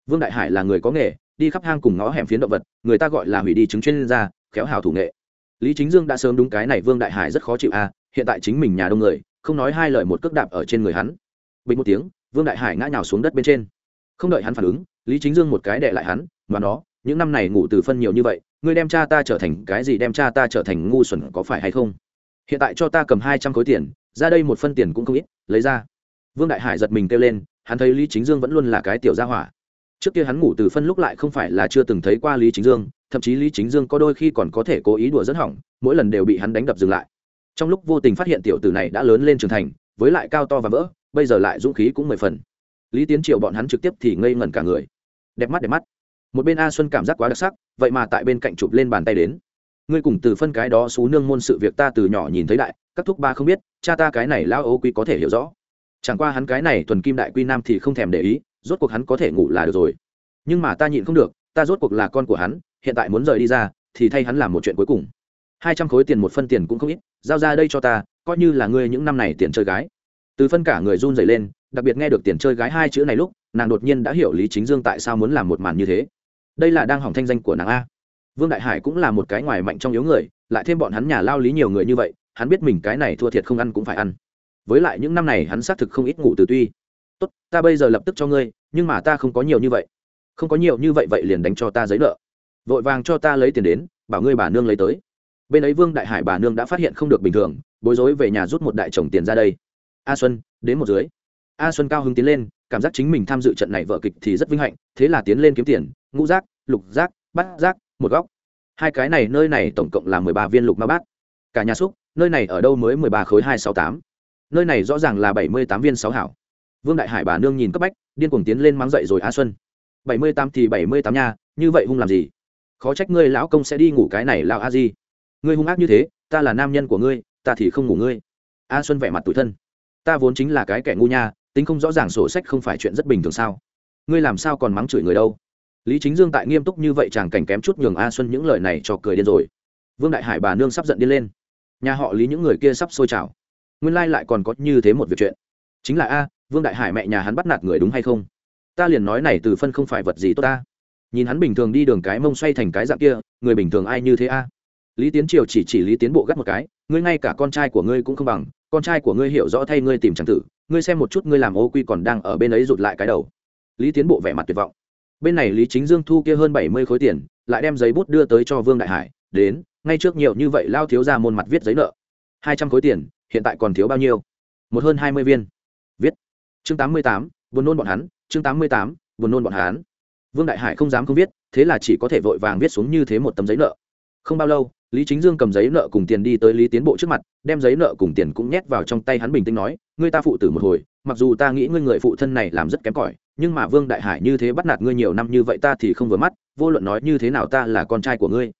Vương đại hải là người có nghề đi khắp hang cùng ngõ hẻm phiến động vật, người ta gọi là hủy đi chứng chuyên gia, khéo hào thủ nghệ. Lý chính dương đã sớm đúng cái này vương đại hải rất khó chịu à hiện tại chính mình nhà đông người, không nói hai lời một cước đạp ở trên người hắn. Bình một tiếng, vương đại hải ngã nhào xuống đất bên trên. Không đợi hắn phản ứng, lý chính dương một cái đệ lại hắn và nó, những năm này ngủ từ phân nhiều như vậy, ngươi đem cha ta trở thành cái gì, đem cha ta trở thành ngu xuẩn có phải hay không? Hiện tại cho ta cầm hai trăm khối tiền, ra đây một phân tiền cũng không ít, lấy ra. Vương đại hải giật mình kêu lên, hắn thấy lý chính dương vẫn luôn là cái tiểu gia hỏa trước kia hắn ngủ từ phân lúc lại không phải là chưa từng thấy qua lý chính dương, thậm chí lý chính dương có đôi khi còn có thể cố ý đùa dẫn hỏng, mỗi lần đều bị hắn đánh đập dừng lại. Trong lúc vô tình phát hiện tiểu tử này đã lớn lên trưởng thành, với lại cao to và vỡ, bây giờ lại dũng khí cũng mười phần. Lý tiến triệu bọn hắn trực tiếp thì ngây ngẩn cả người. Đẹp mắt đẹp mắt. Một bên a xuân cảm giác quá đặc sắc, vậy mà tại bên cạnh chụp lên bàn tay đến. Ngươi cùng từ phân cái đó xú nương môn sự việc ta từ nhỏ nhìn thấy đại, các thúc ba không biết, cha ta cái này lao ô quy có thể hiểu rõ. Chẳng qua hắn cái này tuần kim đại quy nam thì không thèm để ý rốt cuộc hắn có thể ngủ là được rồi. Nhưng mà ta nhịn không được, ta rốt cuộc là con của hắn, hiện tại muốn rời đi ra, thì thay hắn làm một chuyện cuối cùng. Hai trăm khối tiền một phân tiền cũng không ít, giao ra đây cho ta, coi như là ngươi những năm này tiền chơi gái. Từ phân cả người run rẩy lên, đặc biệt nghe được tiền chơi gái hai chữ này lúc, nàng đột nhiên đã hiểu lý chính dương tại sao muốn làm một màn như thế. Đây là đang hỏng thanh danh của nàng a. Vương đại hải cũng là một cái ngoài mạnh trong yếu người, lại thêm bọn hắn nhà lao lý nhiều người như vậy, hắn biết mình cái này thua thiệt không ăn cũng phải ăn. Với lại những năm này hắn xác thực không ít ngủ từ tuy tốt, ta bây giờ lập tức cho ngươi, nhưng mà ta không có nhiều như vậy. Không có nhiều như vậy vậy liền đánh cho ta giấy nợ. Vội vàng cho ta lấy tiền đến, bảo ngươi bà nương lấy tới. Bên ấy vương đại hải bà nương đã phát hiện không được bình thường, bối rối về nhà rút một đại chồng tiền ra đây. A xuân, đến một dưới. A xuân cao hứng tiến lên, cảm giác chính mình tham dự trận này vợ kịch thì rất vinh hạnh, thế là tiến lên kiếm tiền, ngũ rác lục rác bát rác một góc. Hai cái này, nơi này tổng cộng là mười ba viên lục ma bát. Cả nhà xúc, nơi này ở đâu mới mười ba khối hai sáu tám? Nơi này rõ ràng là bảy mươi tám viên sáu hảo vương đại hải bà nương nhìn cấp bách, điên cuồng tiến lên mắng dậy rồi a xuân, bảy mươi tám thì bảy mươi tám nha, như vậy hung làm gì? Khó trách ngươi lão công sẽ đi ngủ cái này lão a di. Ngươi hung ác như thế, ta là nam nhân của ngươi, ta thì không ngủ ngươi. A xuân vẻ mặt tủi thân. Ta vốn chính là cái kẻ ngu nha, tính không rõ ràng sổ sách không phải chuyện rất bình thường sao? Ngươi làm sao còn mắng chửi người đâu? Lý chính dương tại nghiêm túc như vậy chàng cảnh kém chút nhường a xuân những lời này cho cười điên rồi. Vương đại hải bà nương sắp giận điên lên. Nhà họ lý những người kia sắp sôi trào. Nguyên lai lại còn có như thế một việc chuyện. Chính là a vương đại hải mẹ nhà hắn bắt nạt người đúng hay không? Ta liền nói này từ phân không phải vật gì tốt ta. Nhìn hắn bình thường đi đường cái mông xoay thành cái dạng kia, người bình thường ai như thế a? Lý tiến triều chỉ chỉ lý tiến bộ gắt một cái, ngươi ngay cả con trai của ngươi cũng không bằng, con trai của ngươi hiểu rõ thay ngươi tìm tràng tử, ngươi xem một chút ngươi làm ô quy còn đang ở bên ấy rụt lại cái đầu. Lý tiến bộ vẻ mặt tuyệt vọng. Bên này lý chính dương thu kia hơn bảy mươi khối tiền, lại đem giấy bút đưa tới cho vương đại hải, đến, ngay trước nhiều như vậy lao thiếu ra môn mặt viết giấy nợ. hai trăm khối tiền, hiện tại còn thiếu bao nhiêu? Một hơn hai mươi viên. Viết chương tám mươi tám, buồn nôn bọn hắn, chương tám mươi tám, buồn nôn bọn hắn. Vương đại hải không dám không viết, thế là chỉ có thể vội vàng viết xuống như thế một tấm giấy nợ. Không bao lâu, lý chính dương cầm giấy nợ cùng tiền đi tới lý tiến bộ trước mặt, đem giấy nợ cùng tiền cũng nhét vào trong tay hắn bình tĩnh nói, ngươi ta phụ tử một hồi, mặc dù ta nghĩ ngươi người phụ thân này làm rất kém cỏi, nhưng mà vương đại hải như thế bắt nạt ngươi nhiều năm như vậy ta thì không vừa mắt, vô luận nói như thế nào ta là con trai của ngươi.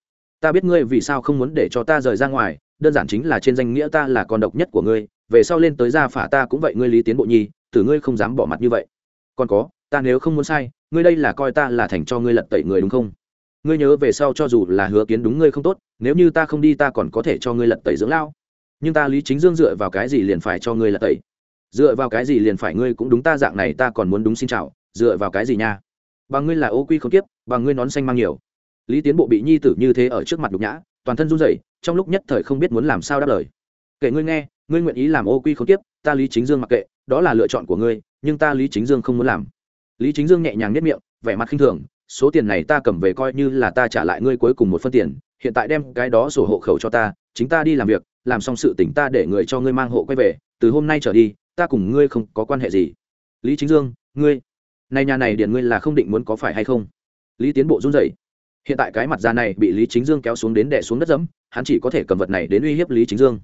Ta biết ngươi vì sao không muốn để cho ta rời ra ngoài, đơn giản chính là trên danh nghĩa ta là con độc nhất của ngươi, về sau lên tới gia phả ta cũng vậy ngươi lý tiến bộ nhi tử ngươi không dám bỏ mặt như vậy. Còn có, ta nếu không muốn sai, ngươi đây là coi ta là thành cho ngươi lật tẩy người đúng không? Ngươi nhớ về sau cho dù là hứa kiến đúng ngươi không tốt, nếu như ta không đi ta còn có thể cho ngươi lật tẩy dưỡng lao. Nhưng ta lý chính dương dựa vào cái gì liền phải cho ngươi lật tẩy? Dựa vào cái gì liền phải ngươi cũng đúng ta dạng này ta còn muốn đúng xin chào, dựa vào cái gì nha? Bằng ngươi là ô quy không tiếp bằng ngươi nón xanh mang nhiều. Lý tiến bộ bị nhi tử như thế ở trước mặt đục nhã, toàn thân run rẩy, trong lúc nhất thời không biết muốn làm sao đáp lời. Kể ngươi nghe, ngươi nguyện ý làm ô quy không tiếp ta lý chính dương mặc kệ, đó là lựa chọn của ngươi, nhưng ta lý chính dương không muốn làm. Lý chính dương nhẹ nhàng nhất miệng, vẻ mặt khinh thường, số tiền này ta cầm về coi như là ta trả lại ngươi cuối cùng một phân tiền, hiện tại đem cái đó sổ hộ khẩu cho ta, chính ta đi làm việc, làm xong sự tỉnh ta để người cho ngươi mang hộ quay về, từ hôm nay trở đi, ta cùng ngươi không có quan hệ gì. Lý chính dương, ngươi, này nhà này điền ngươi là không định muốn có phải hay không? Lý tiến bộ run rẩy. Hiện tại cái mặt già này bị lý chính dương kéo xuống đến đè xuống đất dẫm, hắn chỉ có thể cầm vật này đến uy hiếp lý chính dương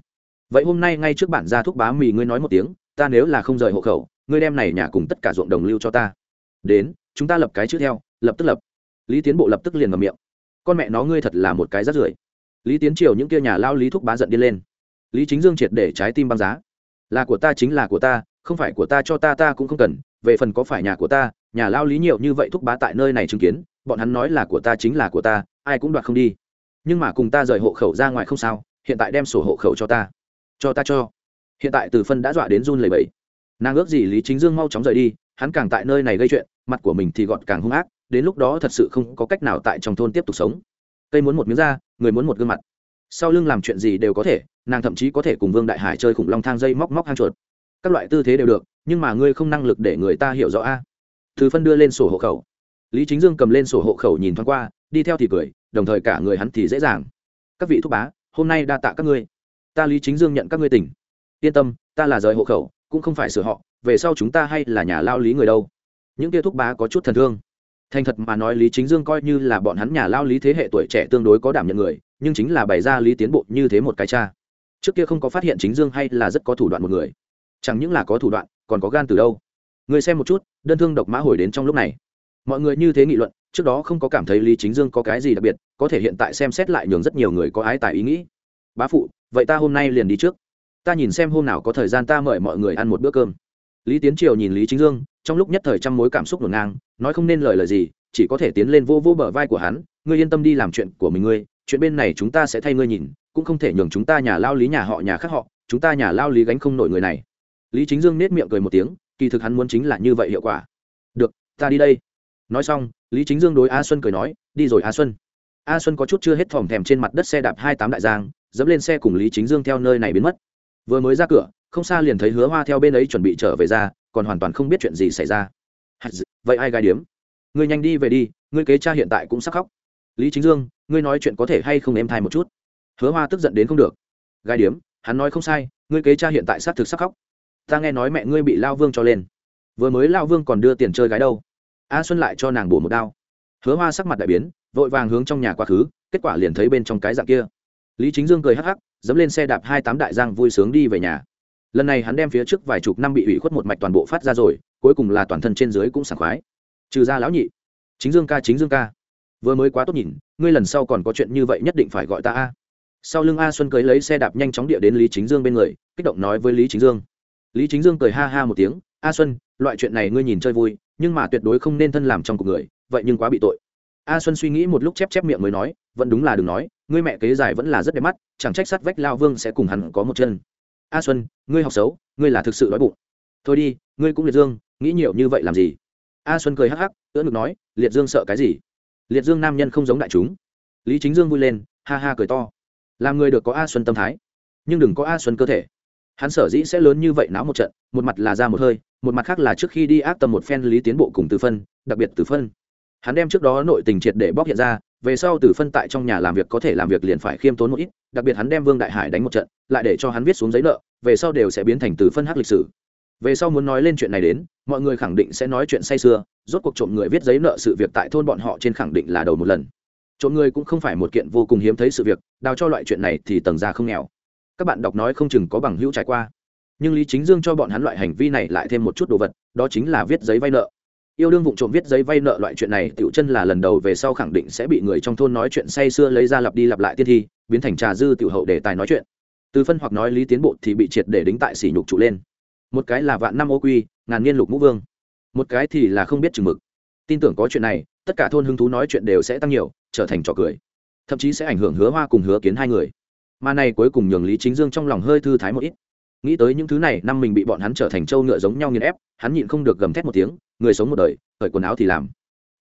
vậy hôm nay ngay trước bản ra thuốc bá mì ngươi nói một tiếng, ta nếu là không rời hộ khẩu, ngươi đem này nhà cùng tất cả ruộng đồng lưu cho ta. Đến, chúng ta lập cái chữ theo, lập tức lập. Lý tiến bộ lập tức liền ngầm miệng. Con mẹ nó ngươi thật là một cái rát rưởi. Lý tiến triều những kia nhà lao lý thúc bá giận điên lên. Lý chính dương triệt để trái tim băng giá. Là của ta chính là của ta, không phải của ta cho ta ta cũng không cần. Về phần có phải nhà của ta, nhà lao lý nhiều như vậy thúc bá tại nơi này chứng kiến, bọn hắn nói là của ta chính là của ta, ai cũng đoạt không đi. Nhưng mà cùng ta rời hộ khẩu ra ngoài không sao, hiện tại đem sổ hộ khẩu cho ta cho ta cho. Hiện tại từ phân đã dọa đến run lầy bẫy nàng ước gì lý chính dương mau chóng rời đi, hắn càng tại nơi này gây chuyện, mặt của mình thì gọt càng hung ác, đến lúc đó thật sự không có cách nào tại trong thôn tiếp tục sống. Cây muốn một miếng da, người muốn một gương mặt. Sau lưng làm chuyện gì đều có thể, nàng thậm chí có thể cùng vương đại hải chơi khủng long thang dây móc móc hang chuột. Các loại tư thế đều được, nhưng mà ngươi không năng lực để người ta hiểu rõ a. Thứ phân đưa lên sổ hộ khẩu. Lý chính dương cầm lên sổ hộ khẩu nhìn thoáng qua, đi theo thì cười, đồng thời cả người hắn thì dễ dàng. Các vị thúc bá, hôm nay đa tạ các ngươi ta lý chính dương nhận các ngươi tỉnh. Yên tâm, ta là rời hộ khẩu, cũng không phải sửa họ, về sau chúng ta hay là nhà lao lý người đâu. Những kia thúc bá có chút thần thương. Thành thật mà nói, lý chính dương coi như là bọn hắn nhà lao lý thế hệ tuổi trẻ tương đối có đảm nhận người, nhưng chính là bày ra lý tiến bộ như thế một cái cha. Trước kia không có phát hiện chính dương hay là rất có thủ đoạn một người. Chẳng những là có thủ đoạn, còn có gan từ đâu. Người xem một chút, đơn thương độc mã hồi đến trong lúc này. Mọi người như thế nghị luận, trước đó không có cảm thấy lý chính dương có cái gì đặc biệt, có thể hiện tại xem xét lại nhường rất nhiều người có ái tài ý nghĩ. Bá phụ vậy ta hôm nay liền đi trước. Ta nhìn xem hôm nào có thời gian ta mời mọi người ăn một bữa cơm. Lý tiến triều nhìn lý chính dương, trong lúc nhất thời trăm mối cảm xúc ngổn ngang, nói không nên lời lời gì, chỉ có thể tiến lên vô vô bờ vai của hắn, ngươi yên tâm đi làm chuyện của mình ngươi, chuyện bên này chúng ta sẽ thay ngươi nhìn, cũng không thể nhường chúng ta nhà lao lý nhà họ, nhà khác họ, chúng ta nhà lao lý gánh không nổi người này. Lý chính dương nết miệng cười một tiếng, kỳ thực hắn muốn chính là như vậy hiệu quả. Được, ta đi đây. Nói xong, lý chính dương đối a xuân cười nói, đi rồi a xuân. A xuân có chút chưa hết thòm thèm trên mặt đất xe đạp hai tám đại giang dẫm lên xe cùng lý chính dương theo nơi này biến mất. Vừa mới ra cửa, không xa liền thấy hứa hoa theo bên ấy chuẩn bị trở về ra, còn hoàn toàn không biết chuyện gì xảy ra. Vậy ai gai điếm? Ngươi nhanh đi về đi, ngươi kế cha hiện tại cũng sắc khóc. Lý chính dương, ngươi nói chuyện có thể hay không em thai một chút? Hứa hoa tức giận đến không được. Gai điếm, hắn nói không sai, ngươi kế cha hiện tại xác thực sắc khóc. Ta nghe nói mẹ ngươi bị lao vương cho lên. Vừa mới lao vương còn đưa tiền chơi gái đâu. A xuân lại cho nàng bổ một đao. Hứa hoa sắc mặt đại biến, vội vàng hướng trong nhà quá khứ, kết quả liền thấy bên trong cái dạng kia lý chính dương cười hắc hắc, dẫm lên xe đạp hai tám đại giang vui sướng đi về nhà. Lần này hắn đem phía trước vài chục năm bị ủy khuất một mạch toàn bộ phát ra rồi, cuối cùng là toàn thân trên dưới cũng sảng khoái. Trừ ra lão nhị. Chính dương ca, chính dương ca. Vừa mới quá tốt nhìn, ngươi lần sau còn có chuyện như vậy nhất định phải gọi ta a. Sau lưng a xuân cưới lấy xe đạp nhanh chóng địa đến lý chính dương bên người, kích động nói với lý chính dương. Lý chính dương cười ha ha một tiếng, a xuân, loại chuyện này ngươi nhìn chơi vui, nhưng mà tuyệt đối không nên thân làm trong cuộc người, vậy nhưng quá bị tội. A xuân suy nghĩ một lúc chép chép miệng mới nói, vẫn đúng là đừng nói ngươi mẹ kế dài vẫn là rất đẹp mắt, chẳng trách sát vách lao vương sẽ cùng hắn có một chân. A xuân, ngươi học xấu, ngươi là thực sự đói bụng. Thôi đi, ngươi cũng liệt dương, nghĩ nhiều như vậy làm gì? A xuân cười hắc hắc, ưỡn ngực nói, liệt dương sợ cái gì? Liệt dương nam nhân không giống đại chúng. Lý chính dương vui lên, ha ha cười to. Làm người được có a xuân tâm thái, nhưng đừng có a xuân cơ thể. Hắn sở dĩ sẽ lớn như vậy náo một trận, một mặt là ra một hơi, một mặt khác là trước khi đi áp tâm một phen lý tiến bộ cùng từ phân, đặc biệt từ phân. Hắn đem trước đó nội tình triệt để bóc hiện ra về sau từ phân tại trong nhà làm việc có thể làm việc liền phải khiêm tốn một ít, đặc biệt hắn đem vương đại hải đánh một trận, lại để cho hắn viết xuống giấy nợ, về sau đều sẽ biến thành từ phân hắc lịch sử. Về sau muốn nói lên chuyện này đến, mọi người khẳng định sẽ nói chuyện say sưa, rốt cuộc trộm người viết giấy nợ sự việc tại thôn bọn họ trên khẳng định là đầu một lần. Trộm người cũng không phải một kiện vô cùng hiếm thấy sự việc, đào cho loại chuyện này thì tầng ra không nghèo. Các bạn đọc nói không chừng có bằng hữu trải qua. Nhưng lý chính dương cho bọn hắn loại hành vi này lại thêm một chút đồ vật, đó chính là viết giấy vay nợ yêu đương vụng trộm viết giấy vay nợ loại chuyện này, tiểu chân là lần đầu về sau khẳng định sẽ bị người trong thôn nói chuyện say xưa lấy ra lặp đi lặp lại tiên thi, biến thành trà dư tiểu hậu đề tài nói chuyện. Từ phân hoặc nói lý tiến bộ thì bị triệt để đính tại sỉ nhục trụ lên. Một cái là vạn năm ô quy, ngàn niên lục ngũ vương. Một cái thì là không biết chừng mực. Tin tưởng có chuyện này, tất cả thôn hứng thú nói chuyện đều sẽ tăng nhiều, trở thành trò cười. Thậm chí sẽ ảnh hưởng hứa hoa cùng hứa kiến hai người. Mà này cuối cùng nhường lý chính dương trong lòng hơi thư thái một ít nghĩ tới những thứ này, năm mình bị bọn hắn trở thành trâu ngựa giống nhau nghiền ép, hắn nhịn không được gầm thét một tiếng, người sống một đời khởi quần áo thì làm.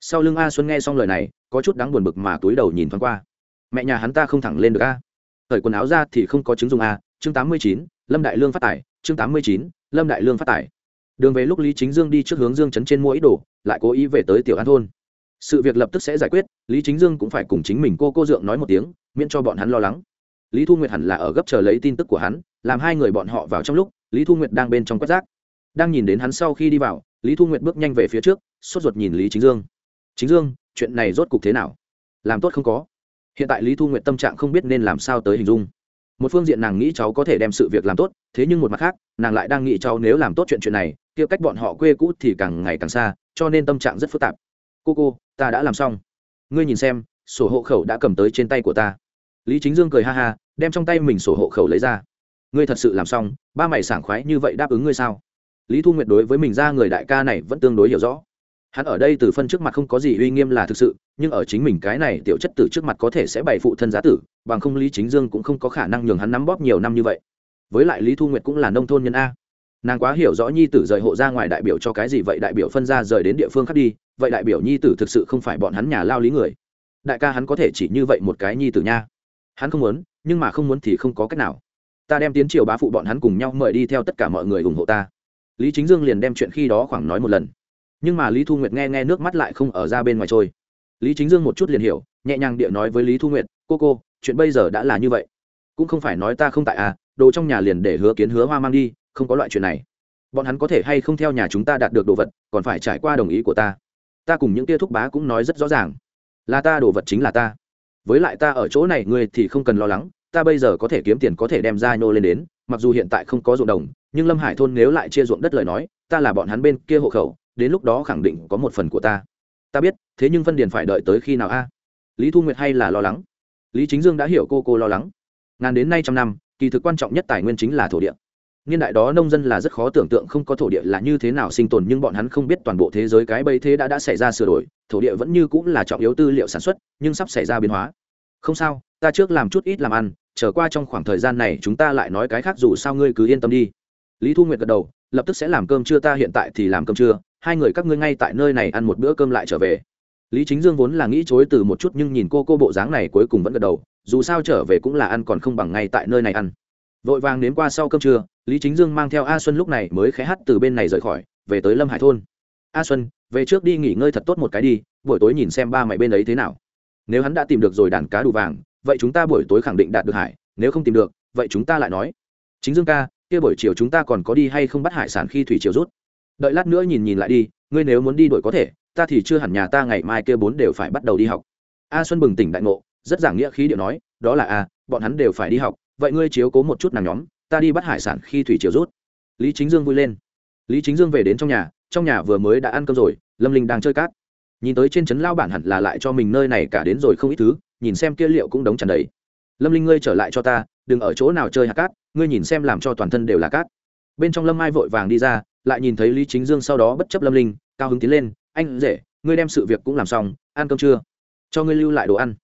Sau lưng a xuân nghe xong lời này, có chút đáng buồn bực mà túi đầu nhìn thoáng qua. Mẹ nhà hắn ta không thẳng lên được a. Khởi quần áo ra thì không có chứng dùng a, chương tám mươi chín, lâm đại lương phát tài chương tám mươi chín, lâm đại lương phát tài đường về lúc lý chính dương đi trước hướng dương chấn trên mua ý đồ, lại cố ý về tới tiểu an thôn. Sự việc lập tức sẽ giải quyết, lý chính dương cũng phải cùng chính mình cô cô dượng nói một tiếng, miễn cho bọn hắn lo lắng. Lý thu nguyệt hẳn là ở gấp chờ lấy tin tức của hắn làm hai người bọn họ vào trong lúc, lý thu nguyệt đang bên trong quét rác. Đang nhìn đến hắn sau khi đi vào, lý thu nguyệt bước nhanh về phía trước, sốt ruột nhìn lý chính dương. Chính dương, chuyện này rốt cục thế nào? Làm tốt không có? Hiện tại lý thu nguyệt tâm trạng không biết nên làm sao tới hình dung. Một phương diện nàng nghĩ cháu có thể đem sự việc làm tốt, thế nhưng một mặt khác, nàng lại đang nghĩ cháu nếu làm tốt chuyện chuyện này, kia cách bọn họ quê cũ thì càng ngày càng xa, cho nên tâm trạng rất phức tạp. Cô cô, ta đã làm xong. Ngươi nhìn xem, sổ hộ khẩu đã cầm tới trên tay của ta. Lý chính dương cười ha ha, đem trong tay mình sổ hộ khẩu lấy ra ngươi thật sự làm xong, ba mày sảng khoái như vậy đáp ứng ngươi sao? Lý thu nguyệt đối với mình ra người đại ca này vẫn tương đối hiểu rõ. Hắn ở đây từ phân trước mặt không có gì uy nghiêm là thực sự, nhưng ở chính mình cái này tiểu chất tử trước mặt có thể sẽ bày phụ thân giá tử, bằng không lý chính dương cũng không có khả năng nhường hắn nắm bóp nhiều năm như vậy. Với lại lý thu nguyệt cũng là nông thôn nhân a. Nàng quá hiểu rõ nhi tử rời hộ ra ngoài đại biểu cho cái gì vậy đại biểu phân ra rời đến địa phương khác đi, vậy đại biểu nhi tử thực sự không phải bọn hắn nhà lao lý người. Đại ca hắn có thể chỉ như vậy một cái nhi tử nha. Hắn không muốn, nhưng mà không muốn thì không có cách nào ta đem tiến triều bá phụ bọn hắn cùng nhau mời đi theo tất cả mọi người ủng hộ ta. Lý chính dương liền đem chuyện khi đó khoảng nói một lần. Nhưng mà lý thu nguyệt nghe nghe nước mắt lại không ở ra bên ngoài trôi. Lý chính dương một chút liền hiểu, nhẹ nhàng địa nói với lý thu nguyệt, cô cô, chuyện bây giờ đã là như vậy. Cũng không phải nói ta không tại à đồ trong nhà liền để hứa kiến hứa hoa mang đi, không có loại chuyện này. Bọn hắn có thể hay không theo nhà chúng ta đạt được đồ vật, còn phải trải qua đồng ý của ta. Ta cùng những tia thúc bá cũng nói rất rõ ràng. Là ta, đồ vật chính là ta. Với lại ta ở chỗ này, ngươi thì không cần lo lắng ta bây giờ có thể kiếm tiền có thể đem ra nhô lên đến, mặc dù hiện tại không có ruộng đồng, nhưng lâm hải thôn nếu lại chia ruộng đất lời nói, ta là bọn hắn bên kia hộ khẩu, đến lúc đó khẳng định có một phần của ta. Ta biết, thế nhưng phân điền phải đợi tới khi nào a? Lý thu nguyệt hay là lo lắng? Lý chính dương đã hiểu cô cô lo lắng. Ngàn đến nay trăm năm, kỳ thực quan trọng nhất tài nguyên chính là thổ địa. Niên đại đó nông dân là rất khó tưởng tượng không có thổ địa là như thế nào sinh tồn, nhưng bọn hắn không biết toàn bộ thế giới cái bấy thế đã đã xảy ra sửa đổi, thổ địa vẫn như cũng là trọng yếu tư liệu sản xuất, nhưng sắp xảy ra biến hóa. Không sao, ta trước làm chút ít làm ăn trở qua trong khoảng thời gian này chúng ta lại nói cái khác dù sao ngươi cứ yên tâm đi. Lý thu nguyệt gật đầu, lập tức sẽ làm cơm trưa ta hiện tại thì làm cơm trưa, hai người các ngươi ngay tại nơi này ăn một bữa cơm lại trở về. Lý chính dương vốn là nghĩ chối từ một chút nhưng nhìn cô cô bộ dáng này cuối cùng vẫn gật đầu, dù sao trở về cũng là ăn còn không bằng ngay tại nơi này ăn. Vội vàng đến qua sau cơm trưa, lý chính dương mang theo a xuân lúc này mới khé hát từ bên này rời khỏi, về tới lâm hải thôn. A xuân, về trước đi nghỉ ngơi thật tốt một cái đi, buổi tối nhìn xem ba mày bên ấy thế nào. Nếu hắn đã tìm được rồi đàn cá đủ vàng vậy chúng ta buổi tối khẳng định đạt được hải, nếu không tìm được, vậy chúng ta lại nói. Chính dương ca, kia buổi chiều chúng ta còn có đi hay không bắt hải sản khi thủy chiều rút? Đợi lát nữa nhìn nhìn lại đi, ngươi nếu muốn đi đổi có thể, ta thì chưa hẳn nhà ta ngày mai kia bốn đều phải bắt đầu đi học. A xuân bừng tỉnh đại ngộ, rất giảng nghĩa khí điệu nói, đó là a, bọn hắn đều phải đi học, vậy ngươi chiếu cố một chút nàng nhóm, ta đi bắt hải sản khi thủy chiều rút. Lý chính dương vui lên. Lý chính dương về đến trong nhà trong nhà vừa mới đã ăn cơm rồi, lâm linh đang chơi cát. Nhìn tới trên trấn lao bản hẳn là lại cho mình nơi này cả đến rồi không ít thứ nhìn xem kia liệu cũng đống tràn đầy. Lâm linh ngươi trở lại cho ta, đừng ở chỗ nào chơi hạt cát, ngươi nhìn xem làm cho toàn thân đều là cát. Bên trong lâm mai vội vàng đi ra, lại nhìn thấy lý chính dương sau đó bất chấp lâm linh, cao hứng tiến lên, anh rể, ngươi đem sự việc cũng làm xong, ăn cơm chưa? Cho ngươi lưu lại đồ ăn.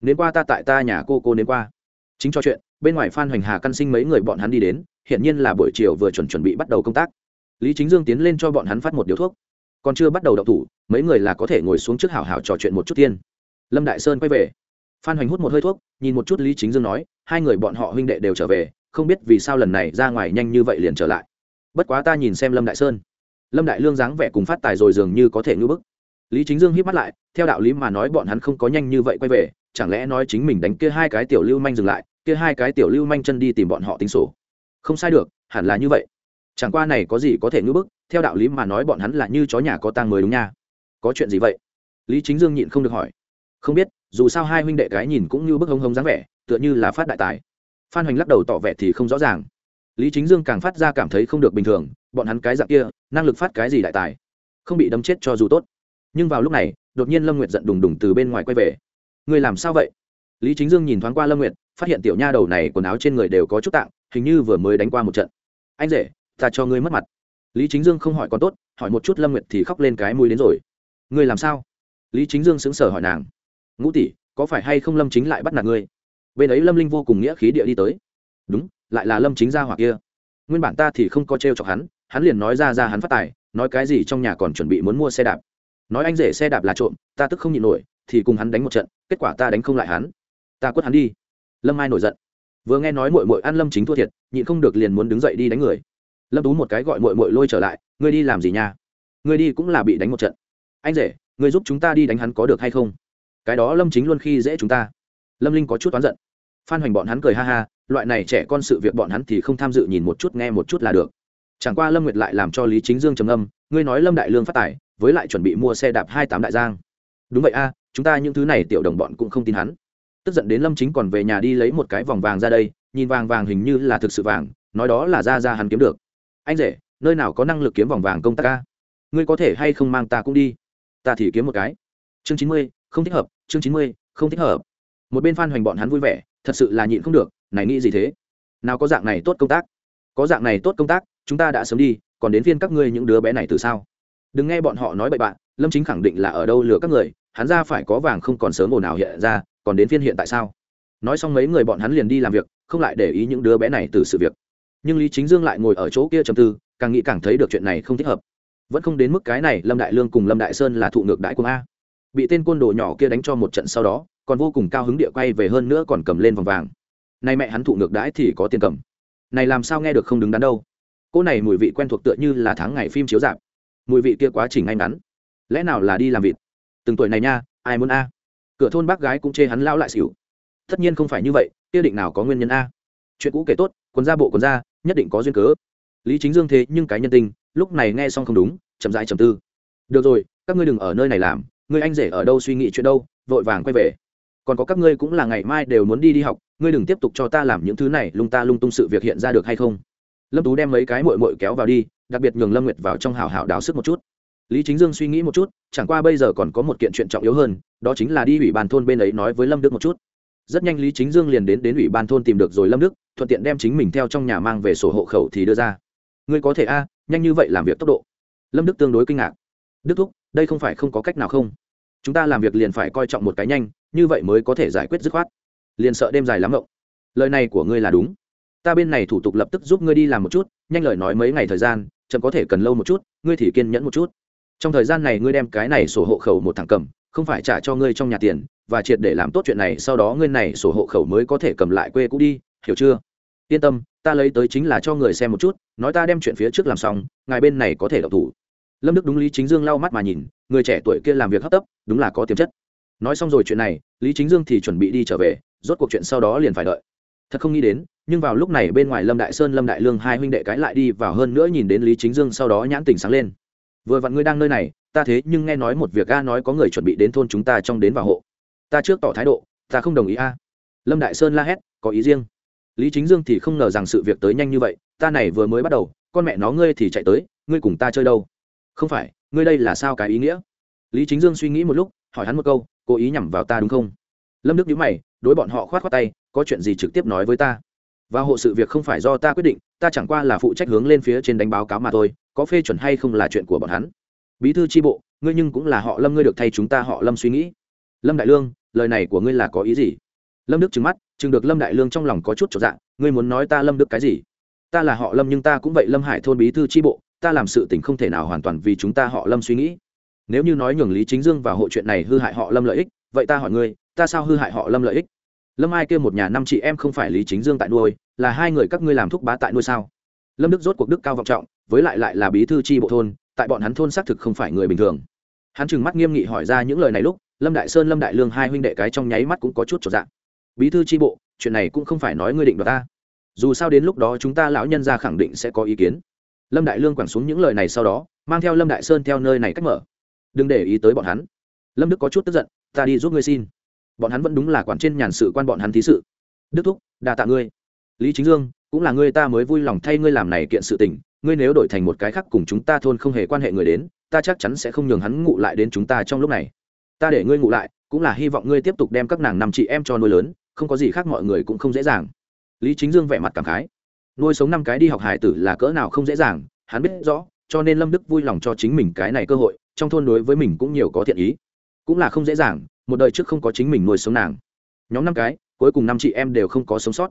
Đến qua ta tại ta nhà cô cô đến qua. Chính cho chuyện, bên ngoài phan hoành hà căn sinh mấy người bọn hắn đi đến hiện nhiên là buổi chiều vừa chuẩn chuẩn bị bắt đầu công tác. Lý chính dương tiến lên cho bọn hắn phát một điếu thuốc. Còn chưa bắt đầu đậu thủ, mấy người là có thể ngồi xuống trước hảo hảo trò chuyện một chút tiên. Lâm đại sơn quay về phan hoành hút một hơi thuốc, nhìn một chút lý chính dương nói, hai người bọn họ huynh đệ đều trở về, không biết vì sao lần này ra ngoài nhanh như vậy liền trở lại. Bất quá ta nhìn xem lâm đại sơn. Lâm đại lương dáng vẻ cùng phát tài rồi dường như có thể ngưỡng bức. Lý chính dương hít mắt lại, theo đạo lý mà nói bọn hắn không có nhanh như vậy quay về, chẳng lẽ nói chính mình đánh kia hai cái tiểu lưu manh dừng lại, kia hai cái tiểu lưu manh chân đi tìm bọn họ tính sổ. Không sai được, hẳn là như vậy. Chẳng qua này có gì có thể ngưỡng bức, theo đạo lý mà nói bọn hắn là như chó nhà có tang mới đúng nha. Có chuyện gì vậy? Lý chính dương nhịn không được hỏi. Không biết dù sao hai huynh đệ cái nhìn cũng như bức hông hông dáng vẻ, tựa như là phát đại tài. Phan hoành lắc đầu tỏ vẻ thì không rõ ràng. Lý chính dương càng phát ra cảm thấy không được bình thường, bọn hắn cái dạng kia, năng lực phát cái gì đại tài? Không bị đấm chết cho dù tốt. Nhưng vào lúc này, đột nhiên lâm nguyệt giận đùng đùng từ bên ngoài quay về. Người làm sao vậy? Lý chính dương nhìn thoáng qua lâm nguyệt, phát hiện tiểu nha đầu này quần áo trên người đều có chút tạng, hình như vừa mới đánh qua một trận. Anh rể, ta cho ngươi mất mặt. Lý chính dương không hỏi còn tốt, hỏi một chút lâm nguyệt thì khóc lên cái mũi đến rồi. Ngươi làm sao? Lý chính dương sững sờ hỏi nàng ngũ tỷ, có phải hay không lâm chính lại bắt nạt ngươi? Bên ấy lâm linh vô cùng nghĩa khí địa đi tới. Đúng, lại là lâm chính ra hoặc kia. Nguyên bản ta thì không có t r e o chọc hắn hắn liền nói ra ra hắn phát tài, nói cái gì trong nhà còn chuẩn bị muốn mua xe đạp. Nói anh rể xe đạp là trộm, ta tức không nhịn nổi, thì cùng hắn đánh một trận, kết quả ta đánh không lại hắn. Ta quất hắn đi. Lâm mai nổi giận. Vừa nghe nói mội mội ăn lâm chính thua thiệt, nhịn không được liền muốn đứng dậy đi đánh người. Lâm tú một cái gọi mội mội lôi trở lại, ngươi đi làm gì nha? Ngươi đi cũng là bị đánh một trận. Anh rể, ngươi giúp chúng ta đi đánh hắn có được hay không? Cái đó lâm chính luôn khi dễ chúng ta. Lâm linh có chút oán giận. Phan hoành bọn hắn cười ha ha, loại này trẻ con sự việc bọn hắn thì không tham dự nhìn một chút nghe một chút là được. Chẳng qua lâm nguyệt lại làm cho lý chính dương trầm âm ngươi nói lâm đại lương phát tài, với lại chuẩn bị mua xe đạp hai tám đại giang. Đúng vậy a, chúng ta những thứ này tiểu đồng bọn cũng không tin hắn. Tức giận đến lâm chính còn về nhà đi lấy một cái vòng vàng ra đây, nhìn vàng vàng hình như là thực sự vàng, nói đó là ra ra hắn kiếm được. Anh rể, nơi nào có năng lực kiếm vòng vàng công tác ca ngươi có thể hay không mang ta cũng đi. Ta thì kiếm một cái. Chương chín mươi không thích hợp, chương chín mươi, không thích hợp. Một bên phan hoành bọn hắn vui vẻ, thật sự là nhịn không được, này nghĩ gì thế? Nào có dạng này tốt công tác. Có dạng này tốt công tác, chúng ta đã sớm đi, còn đến phiên các ngươi những đứa bé này từ sao? Đừng nghe bọn họ nói bậy bạn, lâm chính khẳng định là ở đâu lừa các người, hắn ra phải có vàng không còn sớm ồn nào hiện ra, còn đến phiên hiện tại sao? Nói xong mấy người bọn hắn liền đi làm việc, không lại để ý những đứa bé này từ sự việc. Nhưng lý chính dương lại ngồi ở chỗ kia trầm tư, càng nghĩ càng thấy được chuyện này không thích hợp. Vẫn không đến mức cái này lâm đại lương cùng lâm đại sơn là thụ ngược đại của a bị tên côn đồ nhỏ kia đánh cho một trận sau đó, còn vô cùng cao hứng địa quay về hơn nữa còn cầm lên vòng vàng. Nay mẹ hắn thụ ngược đãi thì có tiền cầm. Này làm sao nghe được không đứng đắn đâu. Cô này mùi vị quen thuộc tựa như là tháng ngày phim chiếu dạp mùi vị kia quá trình ngay ngắn. Lẽ nào là đi làm vịt? Từng tuổi này nha, ai muốn a? Cửa thôn bác gái cũng chê hắn lao lại xỉu. Tất nhiên không phải như vậy, kia định nào có nguyên nhân a? Chuyện cũ kể tốt, quần ra bộ quần ra nhất định có duyên cớ. Lý chính dương thế nhưng cái nhân tình, lúc này nghe xong không đúng, chậm rãi chậm tư. Được rồi, các ngươi đừng ở nơi này làm ngươi anh rể ở đâu suy nghĩ chuyện đâu, vội vàng quay về. Còn có các ngươi cũng là ngày mai đều muốn đi đi học, ngươi đừng tiếp tục cho ta làm những thứ này, lung ta lung tung sự việc hiện ra được hay không? Lâm tú đem mấy cái mội mội kéo vào đi, đặc biệt nhường lâm nguyệt vào trong hào hào đào sức một chút. Lý chính dương suy nghĩ một chút, chẳng qua bây giờ còn có một kiện chuyện trọng yếu hơn, đó chính là đi ủy ban thôn bên ấy nói với lâm đức một chút. Rất nhanh lý chính dương liền đến đến ủy ban thôn tìm được rồi lâm đức, thuận tiện đem chính mình theo trong nhà mang về sổ hộ khẩu thì đưa ra. Ngươi có thể a, nhanh như vậy làm việc tốc độ. Lâm đức tương đối kinh ngạc. Đức thúc, đây không phải không có cách nào không? Chúng ta làm việc liền phải coi trọng một cái nhanh, như vậy mới có thể giải quyết dứt khoát. Liền sợ đêm dài lắm ngộng. Lời này của ngươi là đúng. Ta bên này thủ tục lập tức giúp ngươi đi làm một chút, nhanh lời nói mấy ngày thời gian, chậm có thể cần lâu một chút, ngươi thì kiên nhẫn một chút. Trong thời gian này ngươi đem cái này sổ hộ khẩu một thẳng cầm, không phải trả cho ngươi trong nhà tiền, và triệt để làm tốt chuyện này, sau đó ngươi này sổ hộ khẩu mới có thể cầm lại quê cũ đi, hiểu chưa? Yên tâm, ta lấy tới chính là cho người xem một chút, nói ta đem chuyện phía trước làm xong, ngài bên này có thể đọc thủ lâm đức đúng lý chính dương lau mắt mà nhìn, người trẻ tuổi kia làm việc hấp tấp, đúng là có tiềm chất. Nói xong rồi chuyện này, lý chính dương thì chuẩn bị đi trở về, rốt cuộc chuyện sau đó liền phải đợi. Thật không nghĩ đến, nhưng vào lúc này bên ngoài lâm đại sơn, lâm đại lương hai huynh đệ cái lại đi vào hơn nữa nhìn đến lý chính dương sau đó nhãn tỉnh sáng lên. Vừa vặn ngươi đang nơi này, ta thế nhưng nghe nói một việc a, nói có người chuẩn bị đến thôn chúng ta trong đến vào hộ. Ta trước tỏ thái độ, ta không đồng ý a. Lâm đại sơn la hét, có ý riêng. Lý chính dương thì không ngờ rằng sự việc tới nhanh như vậy, ta này vừa mới bắt đầu, con mẹ nó ngươi thì chạy tới, ngươi cùng ta chơi đâu? Không phải, ngươi đây là sao cái ý nghĩa? Lý chính dương suy nghĩ một lúc, hỏi hắn một câu, cố ý nhằm vào ta đúng không? Lâm đức nhữ mày, đối bọn họ khoát t tay, có chuyện gì trực tiếp nói với ta? Và hộ sự việc không phải do ta quyết định, ta chẳng qua là phụ trách hướng lên phía trên đánh báo cáo mà thôi, có phê chuẩn hay không là chuyện của bọn hắn. Bí thư tri bộ, ngươi nhưng cũng là họ lâm, ngươi được thay chúng ta họ lâm suy nghĩ. Lâm đại lương, lời này của ngươi là có ý gì? Lâm đức trừng mắt, chừng được lâm đại lương trong lòng có chút trọn dạng ngươi muốn nói ta lâm đức cái gì? Ta là họ lâm nhưng ta cũng vậy, lâm hải thôn bí thư tri bộ ta làm sự tình không thể nào hoàn toàn vì chúng ta họ lâm suy nghĩ. Nếu như nói nhường lý chính dương và hộ chuyện này hư hại họ lâm lợi ích, vậy ta hỏi ngươi, ta sao hư hại họ lâm lợi ích? Lâm ai kêu một nhà năm chị em không phải lý chính dương tại nuôi, là hai người các ngươi làm thúc bá tại nuôi sao? Lâm đức rốt cuộc đức cao vọng trọng, với lại lại là bí thư tri bộ thôn, tại bọn hắn thôn xác thực không phải người bình thường. Hắn trừng mắt nghiêm nghị hỏi ra những lời này lúc, lâm đại sơn, lâm đại lương hai huynh đệ cái trong nháy mắt cũng có chút trọn dạng bí thư tri bộ, chuyện này cũng không phải nói ngươi định đoạt ta. Dù sao đến lúc đó chúng ta lão nhân ra khẳng định sẽ có ý kiến lâm đại lương quẳng xuống những lời này sau đó, mang theo lâm đại sơn theo nơi này cách mở. Đừng để ý tới bọn hắn. Lâm đức có chút tức giận, ta đi giúp ngươi xin. Bọn hắn vẫn đúng là quản trên nhàn sự quan bọn hắn thí sự. Đức thúc, đa tạ ngươi. Lý chính dương, cũng là ngươi ta mới vui lòng thay ngươi làm này kiện sự tình, ngươi nếu đổi thành một cái khác cùng chúng ta thôn không hề quan hệ người đến, ta chắc chắn sẽ không nhường hắn ngụ lại đến chúng ta trong lúc này. Ta để ngươi ngụ lại, cũng là hy vọng ngươi tiếp tục đem các nàng năm chị em cho nuôi lớn, không có gì khác mọi người cũng không dễ dàng. Lý chính dương vẻ mặt cảm khái nuôi sống năm cái đi học hải tử là cỡ nào không dễ dàng, hắn biết rõ, cho nên lâm đức vui lòng cho chính mình cái này cơ hội, trong thôn đối với mình cũng nhiều có thiện ý. Cũng là không dễ dàng, một đời trước không có chính mình nuôi sống nàng. Nhóm năm cái, cuối cùng năm chị em đều không có sống sót.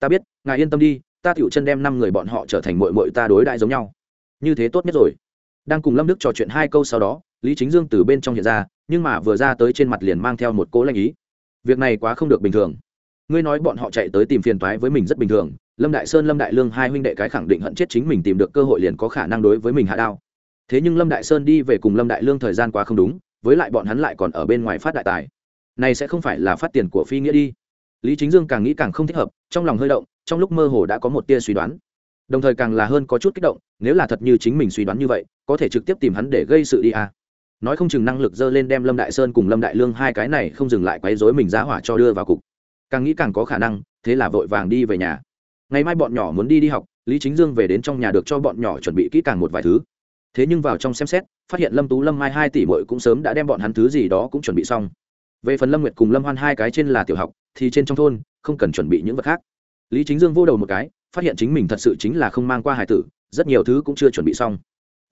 Ta biết, ngài yên tâm đi, ta tựu chân đem năm người bọn họ trở thành mội mội ta đối đại giống nhau. Như thế tốt nhất rồi. Đang cùng lâm đức trò chuyện hai câu sau đó, lý chính dương từ bên trong hiện ra, nhưng mà vừa ra tới trên mặt liền mang theo một cố lanh ý. Việc này quá không được bình thường. Ngươi nói bọn họ chạy tới tìm phiền toái với mình rất bình thường lâm đại sơn, lâm đại lương hai huynh đệ cái khẳng định hận chết chính mình tìm được cơ hội liền có khả năng đối với mình hạ đao. Thế nhưng lâm đại sơn đi về cùng lâm đại lương thời gian quá không đúng, với lại bọn hắn lại còn ở bên ngoài phát đại tài. Này sẽ không phải là phát tiền của phi nghĩa đi. Lý chính dương càng nghĩ càng không thích hợp, trong lòng hơi động, trong lúc mơ hồ đã có một tia suy đoán. Đồng thời càng là hơn có chút kích động, nếu là thật như chính mình suy đoán như vậy, có thể trực tiếp tìm hắn để gây sự đi à. nói không chừng năng lực dơ lên đem lâm đại sơn cùng lâm đại lương hai cái này không dừng lại quấy dối mình giá hỏa cho đưa vào cục. Càng nghĩ càng có khả năng, thế là vội vàng đi về nhà ngày mai bọn nhỏ muốn đi đi học, lý chính dương về đến trong nhà được cho bọn nhỏ chuẩn bị kỹ càng một vài thứ. Thế nhưng vào trong xem xét, phát hiện lâm tú, lâm mai hai tỷ bội cũng sớm đã đem bọn hắn thứ gì đó cũng chuẩn bị xong. Về phần lâm nguyệt cùng lâm hoan hai cái trên là tiểu học, thì trên trong thôn, không cần chuẩn bị những vật khác. Lý chính dương vô đầu một cái, phát hiện chính mình thật sự chính là không mang qua hải tử, rất nhiều thứ cũng chưa chuẩn bị xong.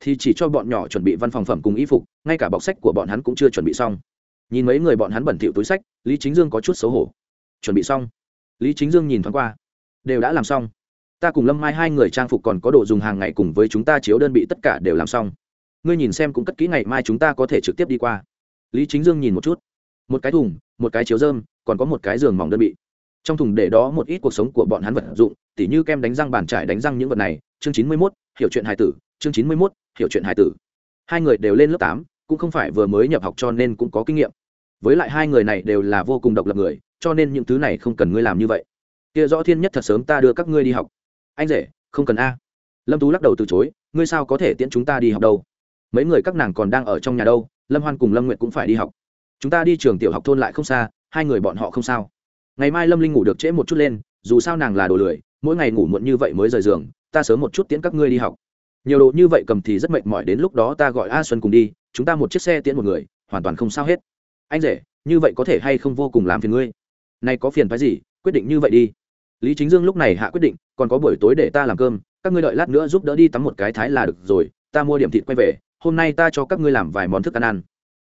Thì chỉ cho bọn nhỏ chuẩn bị văn phòng phẩm cùng y phục, ngay cả bọc sách của bọn hắn cũng chưa chuẩn bị xong. Nhìn mấy người bọn hắn bẩn thỉu túi sách, lý chính dương có chút xấu hổ. Chuẩn bị xong. Lý chính dương nhìn thoáng qua đều đã làm xong. Ta cùng lâm mai hai người trang phục còn có đồ dùng hàng ngày cùng với chúng ta chiếu đơn bị tất cả đều làm xong. Ngươi nhìn xem cũng cất kỹ ngày mai chúng ta có thể trực tiếp đi qua. Lý chính dương nhìn một chút. Một cái thùng, một cái chiếu dơm còn có một cái giường mỏng đơn bị. Trong thùng để đó một ít cuộc sống của bọn hắn vật dụng, tỉ như kem đánh răng bàn trải đánh răng những vật này. Chương chín mươi mốt, hiểu chuyện hài tử. Chương chín mươi mốt, hiểu chuyện hài tử. Hai người đều lên lớp tám, cũng không phải vừa mới nhập học cho nên cũng có kinh nghiệm. Với lại hai người này đều là vô cùng độc lập người, cho nên những thứ này không cần ngươi làm như vậy kia rõ thiên nhất thật sớm ta đưa các ngươi đi học. Anh rể, không cần a. Lâm tú lắc đầu từ chối, ngươi sao có thể tiễn chúng ta đi học đâu? Mấy người các nàng còn đang ở trong nhà đâu, lâm hoan cùng lâm nguyệt cũng phải đi học. Chúng ta đi trường tiểu học thôn lại không xa, hai người bọn họ không sao. Ngày mai lâm linh ngủ được trễ một chút lên, dù sao nàng là đồ lười, mỗi ngày ngủ muộn như vậy mới rời giường, ta sớm một chút tiễn các ngươi đi học. Nhiều đồ như vậy cầm thì rất mệt mỏi, đến lúc đó ta gọi a xuân cùng đi, chúng ta một chiếc xe tiễn một người, hoàn toàn không sao hết. Anh rể, như vậy có thể hay không vô cùng làm phiền ngươi? Nay có phiền phái gì? Quyết định như vậy đi. Lý chính dương lúc này hạ quyết định, còn có buổi tối để ta làm cơm, các ngươi đợi lát nữa giúp đỡ đi tắm một cái thái là được rồi, ta mua điểm thịt quay về, hôm nay ta cho các ngươi làm vài món thức ăn ăn.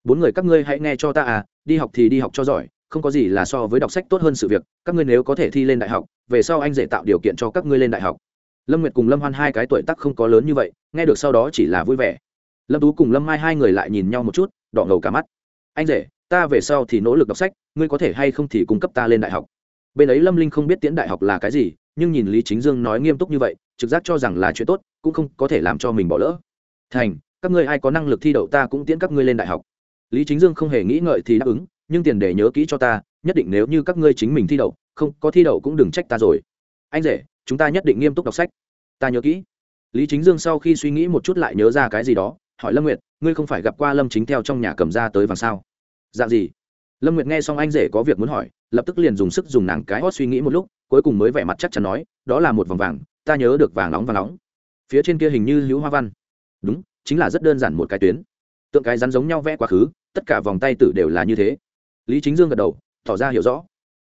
Bốn người các ngươi hãy nghe cho ta à đi học thì đi học cho giỏi, không có gì là so với đọc sách tốt hơn sự việc, các ngươi nếu có thể thi lên đại học, về sau anh dễ tạo điều kiện cho các ngươi lên đại học. Lâm nguyệt cùng lâm hoan hai cái tuổi tắc không có lớn như vậy, nghe được sau đó chỉ là vui vẻ. Lâm tú cùng lâm mai hai người lại nhìn nhau một chút, đỏ ngầu cả mắt. Anh rể, ta về sau thì nỗ lực đọc sách, ngươi có thể hay không thì cung cấp ta lên đại học bên ấy lâm linh không biết tiễn đại học là cái gì, nhưng nhìn lý chính dương nói nghiêm túc như vậy, trực giác cho rằng là chuyện tốt, cũng không có thể làm cho mình bỏ lỡ. Thành, các ngươi ai có năng lực thi đậu ta cũng tiễn các ngươi lên đại học. Lý chính dương không hề nghĩ ngợi thì đáp ứng, nhưng tiền để nhớ kỹ cho ta, nhất định nếu như các ngươi chính mình thi đậu, không có thi đậu cũng đừng trách ta rồi. Anh rể, chúng ta nhất định nghiêm túc đọc sách. Ta nhớ kỹ. Lý chính dương sau khi suy nghĩ một chút lại nhớ ra cái gì đó, hỏi lâm nguyệt, ngươi không phải gặp qua lâm chính theo trong nhà cầm ra tới vàng sao? Dạng gì? Lâm nguyệt nghe xong anh rể có việc muốn hỏi lập tức liền dùng sức dùng nàng cái hót suy nghĩ một lúc, cuối cùng mới vẻ mặt chắc chắn nói, đó là một vòng vàng, ta nhớ được vàng nóng và nóng. Phía trên kia hình như hữu hoa văn. Đúng, chính là rất đơn giản một cái tuyến. Tượng cái rắn giống nhau vẽ quá khứ, tất cả vòng tay tử đều là như thế. Lý chính dương gật đầu, tỏ ra hiểu rõ.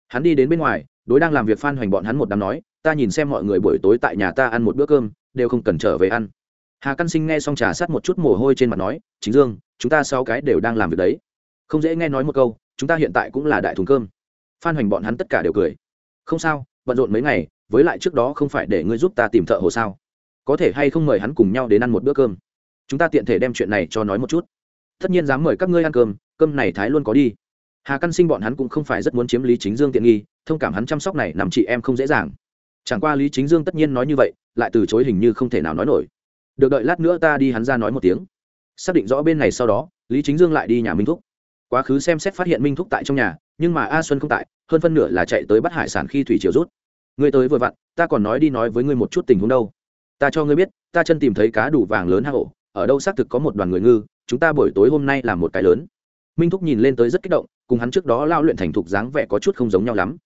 Hắn đi đến bên ngoài, đối đang làm việc phan hoành bọn hắn một đám nói, ta nhìn xem mọi người buổi tối tại nhà ta ăn một bữa cơm, đều không cần trở về ăn. Hà căn sinh nghe xong trà sát một chút mồ hôi trên mặt nói, chính dương, chúng ta sáu cái đều đang làm việc đấy. Không dễ nghe nói một câu, chúng ta hiện tại cũng là đại thùng cơm phan hoành bọn hắn tất cả đều cười. Không sao, bận rộn mấy ngày, với lại trước đó không phải để ngươi giúp ta tìm thợ hồ sao? Có thể hay không mời hắn cùng nhau đến ăn một bữa cơm? Chúng ta tiện thể đem chuyện này cho nói một chút. Tất nhiên dám mời các ngươi ăn cơm cơm này thái luôn có đi. Hà căn sinh bọn hắn cũng không phải rất muốn chiếm lý chính dương tiện nghi, thông cảm hắn chăm sóc này nằm chị em không dễ dàng. Chẳng qua lý chính dương tất nhiên nói như vậy, lại từ chối hình như không thể nào nói nổi. Được đợi lát nữa ta đi hắn ra nói một tiếng. Xác định rõ bên này sau đó, lý chính dương lại đi nhà minh thúc quá khứ xem xét phát hiện minh thúc tại trong nhà, nhưng mà a xuân không tại, hơn phân nửa là chạy tới bắt hải sản khi thủy triều rút. Ngươi tới vừa vặn, ta còn nói đi nói với ngươi một chút tình huống đâu. Ta cho ngươi biết, ta chân tìm thấy cá đủ vàng lớn hang ổ, ở đâu xác thực có một đoàn người ngư, chúng ta buổi tối hôm nay làm một cái lớn. Minh thúc nhìn lên tới rất kích động, cùng hắn trước đó lao luyện thành thục dáng vẻ có chút không giống nhau lắm.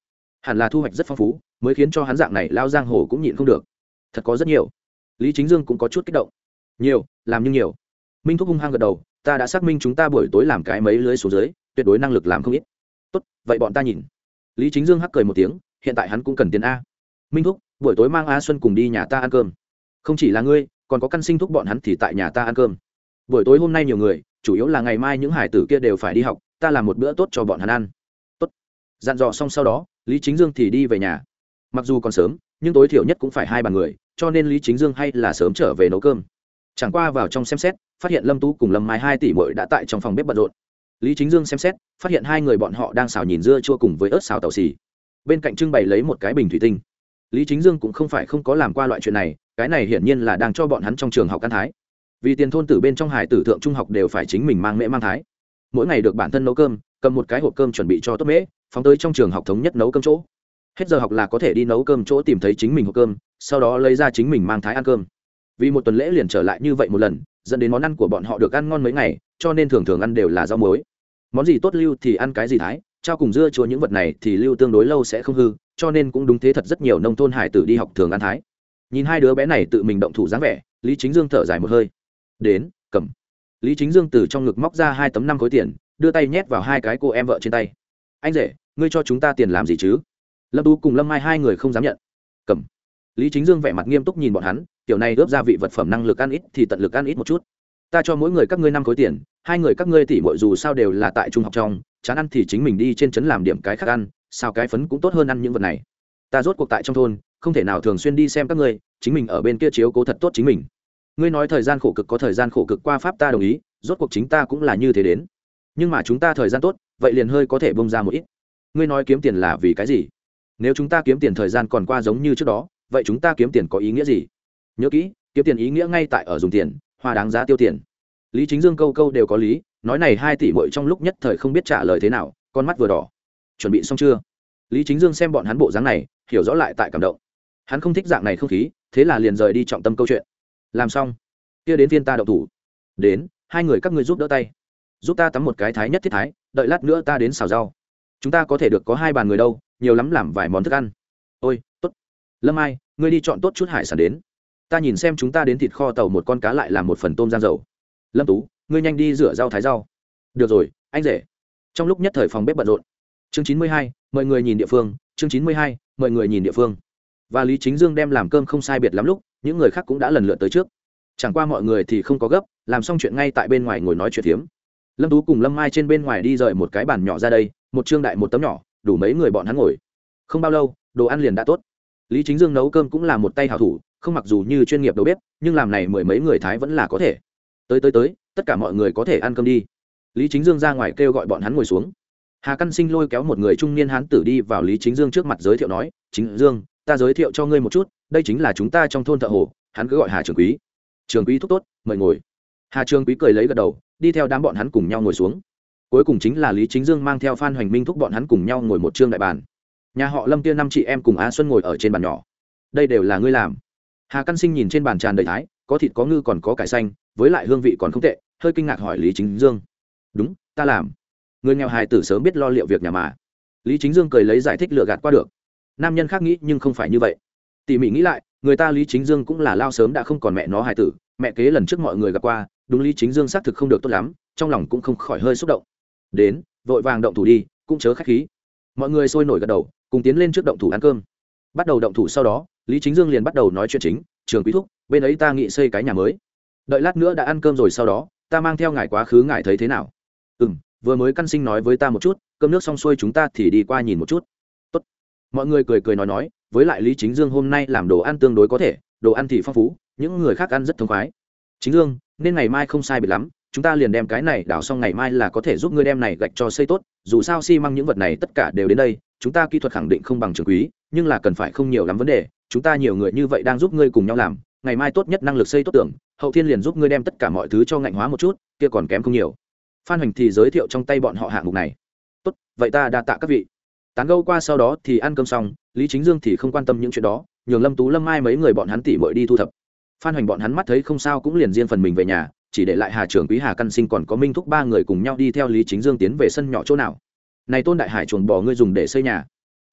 Hẳn là thu hoạch rất phong phú, mới khiến cho hắn dạng này lao giang hồ cũng nhịn không được. Thật có rất nhiều. Lý chính dương cũng có chút kích động. Nhiều, làm như nhiều. Minh thúc hung hăng gật đầu ta đã xác minh chúng ta buổi tối làm cái mấy lưới xuống dưới, tuyệt đối năng lực làm không ít. Tốt, vậy bọn ta nhìn. Lý chính dương hắc cười một tiếng, hiện tại hắn cũng cần tiền a. Minh thúc, buổi tối mang a xuân cùng đi nhà ta ăn cơm. Không chỉ là ngươi, còn có căn sinh thúc bọn hắn thì tại nhà ta ăn cơm. Buổi tối hôm nay nhiều người, chủ yếu là ngày mai những hải tử kia đều phải đi học, ta làm một bữa tốt cho bọn hắn ăn. Tốt. Dặn dò xong sau đó, lý chính dương thì đi về nhà. Mặc dù còn sớm, nhưng tối thiểu nhất cũng phải hai bàn người, cho nên lý chính dương hay là sớm trở về nấu cơm chẳng qua vào trong xem xét, phát hiện lâm tú cùng lâm mai hai tỷ mội đã tại trong phòng bếp bận rộn. Lý chính dương xem xét, phát hiện hai người bọn họ đang xào nhìn dưa chua cùng với ớt xào tàu xì. Bên cạnh trưng bày lấy một cái bình thủy tinh. Lý chính dương cũng không phải không có làm qua loại chuyện này, cái này hiển nhiên là đang cho bọn hắn trong trường học căn thái. Vì tiền thôn tử bên trong hải tử thượng trung học đều phải chính mình mang mễ mang thái. Mỗi ngày được bản thân nấu cơm, cầm một cái hộp cơm chuẩn bị cho tốt mễ, phóng tới trong trường học thống nhất nấu cơm chỗ. Hết giờ học là có thể đi nấu cơm chỗ tìm thấy chính mình hộp cơm, sau đó lấy ra chính mình mang thái ăn cơm vì một tuần lễ liền trở lại như vậy một lần, dẫn đến món ăn của bọn họ được ăn ngon mấy ngày, cho nên thường thường ăn đều là rau muối. Món gì tốt lưu thì ăn cái gì thái, trao cùng dưa chua những vật này thì lưu tương đối lâu sẽ không hư, cho nên cũng đúng thế thật rất nhiều nông thôn hải tử đi học thường ăn thái. Nhìn hai đứa bé này tự mình động thủ dáng vẻ, lý chính dương thở dài một hơi. Đến, cầm. Lý chính dương từ trong ngực móc ra hai tấm năm khối tiền, đưa tay nhét vào hai cái cô em vợ trên tay. Anh rể, ngươi cho chúng ta tiền làm gì chứ? Lâm tú cùng lâm mai hai người không dám nhận. Cầm lý chính dương vẻ mặt nghiêm túc nhìn bọn hắn kiểu này ướp gia vị vật phẩm năng lực ăn ít thì tận lực ăn ít một chút. Ta cho mỗi người các ngươi năm khối tiền, hai người các ngươi tỉ mội dù sao đều là tại trung học trong, chán ăn thì chính mình đi trên trấn làm điểm cái khác ăn, sao cái phấn cũng tốt hơn ăn những vật này. Ta rốt cuộc tại trong thôn, không thể nào thường xuyên đi xem các ngươi, chính mình ở bên kia chiếu cố thật tốt chính mình. Ngươi nói thời gian khổ cực có thời gian khổ cực qua pháp ta đồng ý, rốt cuộc chính ta cũng là như thế đến. Nhưng mà chúng ta thời gian tốt, vậy liền hơi có thể bông ra một ít. Ngươi nói kiếm tiền là vì cái gì? Nếu chúng ta kiếm tiền thời gian còn qua giống như trước đó vậy chúng ta kiếm tiền có ý nghĩa gì? Nhớ kỹ, kiếm tiền ý nghĩa ngay tại ở dùng tiền, hoa đáng giá tiêu tiền. Lý chính dương câu câu đều có lý, nói này hai tỷ bội trong lúc nhất thời không biết trả lời thế nào, con mắt vừa đỏ. Chuẩn bị xong chưa? Lý chính dương xem bọn hắn bộ dáng này, hiểu rõ lại tại cảm động. Hắn không thích dạng này không khí, thế là liền rời đi trọng tâm câu chuyện. Làm xong. Kia đến viên ta đậu thủ. Đến, hai người các ngươi giúp đỡ tay. Giúp ta tắm một cái thái nhất thiết thái, đợi lát nữa ta đến xào rau. Chúng ta có thể được có hai bàn người đâu, nhiều lắm làm vài món thức ăn. Ôi, tốt lâm ai ngươi đi chọn tốt chút hải sản đến. Ta nhìn xem chúng ta đến thịt kho tàu một con cá lại làm một phần tôm giang dầu. Lâm tú, ngươi nhanh đi rửa rau thái rau. Được rồi, anh rể. Trong lúc nhất thời phòng bếp bận rộn. Chương chín mươi hai, mọi người nhìn địa phương. Chương chín mươi hai, mọi người nhìn địa phương. Và lý chính dương đem làm cơm không sai biệt lắm lúc, những người khác cũng đã lần lượt tới trước. Chẳng qua mọi người thì không có gấp, làm xong chuyện ngay tại bên ngoài ngồi nói chuyện phiếm. Lâm tú cùng lâm mai trên bên ngoài đi rời một cái bàn nhỏ ra đây, một trương đại một tấm nhỏ, đủ mấy người bọn hắn ngồi. Không bao lâu, đồ ăn liền đã tốt lý chính dương nấu cơm cũng là một tay hảo thủ, không mặc dù như chuyên nghiệp đầu bếp, nhưng làm này mười mấy người thái vẫn là có thể. Tới tới tới, tất cả mọi người có thể ăn cơm đi. Lý chính dương ra ngoài kêu gọi bọn hắn ngồi xuống. Hà căn sinh lôi kéo một người trung niên hán tử đi vào lý chính dương trước mặt giới thiệu nói, chính dương, ta giới thiệu cho ngươi một chút, đây chính là chúng ta trong thôn thợ hồ, hắn cứ gọi hà trường quý. Trường quý thúc tốt, mời ngồi. Hà trường quý cười lấy gật đầu, đi theo đám bọn hắn cùng nhau ngồi xuống. Cuối cùng chính là lý chính dương mang theo phan hoành minh thúc bọn hắn cùng nhau ngồi một trương đại bàn nhà họ lâm kia năm chị em cùng á xuân ngồi ở trên bàn nhỏ. Đây đều là ngươi làm. Hà căn sinh nhìn trên bàn tràn đầy thái, có thịt có ngư còn có cải xanh, với lại hương vị còn không tệ, hơi kinh ngạc hỏi lý chính dương. Đúng, ta làm. Người nghèo hài tử sớm biết lo liệu việc nhà mà. Lý chính dương cười lấy giải thích lựa gạt qua được. Nam nhân khác nghĩ nhưng không phải như vậy. Tỉ mỉ nghĩ lại, người ta lý chính dương cũng là lao sớm đã không còn mẹ nó hài tử, mẹ kế lần trước mọi người gặp qua, đúng lý chính dương xác thực không được tốt lắm, trong lòng cũng không khỏi hơi xúc động. Đến, vội vàng động thủ đi, cũng chớ k h á c h khí. Mọi người sôi nổi gật đầu cùng tiến lên trước động thủ ăn cơm. Bắt đầu động thủ sau đó, lý chính dương liền bắt đầu nói chuyện chính, trường quý thúc, bên ấy ta nghị xây cái nhà mới. Đợi lát nữa đã ăn cơm rồi sau đó, ta mang theo ngài quá khứ ngài thấy thế nào? Ừ m vừa mới căn sinh nói với ta một chút, cơm nước xong xuôi chúng ta thì đi qua nhìn một chút. Tốt. mọi người cười cười nói nói, với lại lý chính dương hôm nay làm đồ ăn tương đối có thể, đồ ăn thì phong phú, những người khác ăn rất thông khoái. Chính dương, nên ngày mai không sai biệt lắm chúng ta liền đem cái này đào xong ngày mai là có thể giúp ngươi đem này gạch cho xây tốt, dù sao xi、si、măng những vật này tất cả đều đến đây, chúng ta kỹ thuật khẳng định không bằng trường quý, nhưng là cần phải không nhiều lắm vấn đề, chúng ta nhiều người như vậy đang giúp ngươi cùng nhau làm, ngày mai tốt nhất năng lực xây tốt tưởng hậu thiên liền giúp ngươi đem tất cả mọi thứ cho ngạnh hóa một chút, kia còn kém không nhiều. Phan hoành thì giới thiệu trong tay bọn họ hạng mục này. Tốt, vậy ta đa tạ các vị. Tán gâu qua sau đó thì ăn cơm xong, lý chính dương thì không quan tâm những chuyện đó, nhường lâm tú, lâm mai mấy người bọn hắn tỉ bội đi thu thập. Phan hoành bọn hắn mắt thấy không sao cũng liền riêng phần mình về nhà chỉ để lại hà trưởng quý, hà căn sinh còn có minh thúc ba người cùng nhau đi theo lý chính dương tiến về sân nhỏ chỗ nào. Này tôn đại hải chuồng bò ngươi dùng để xây nhà.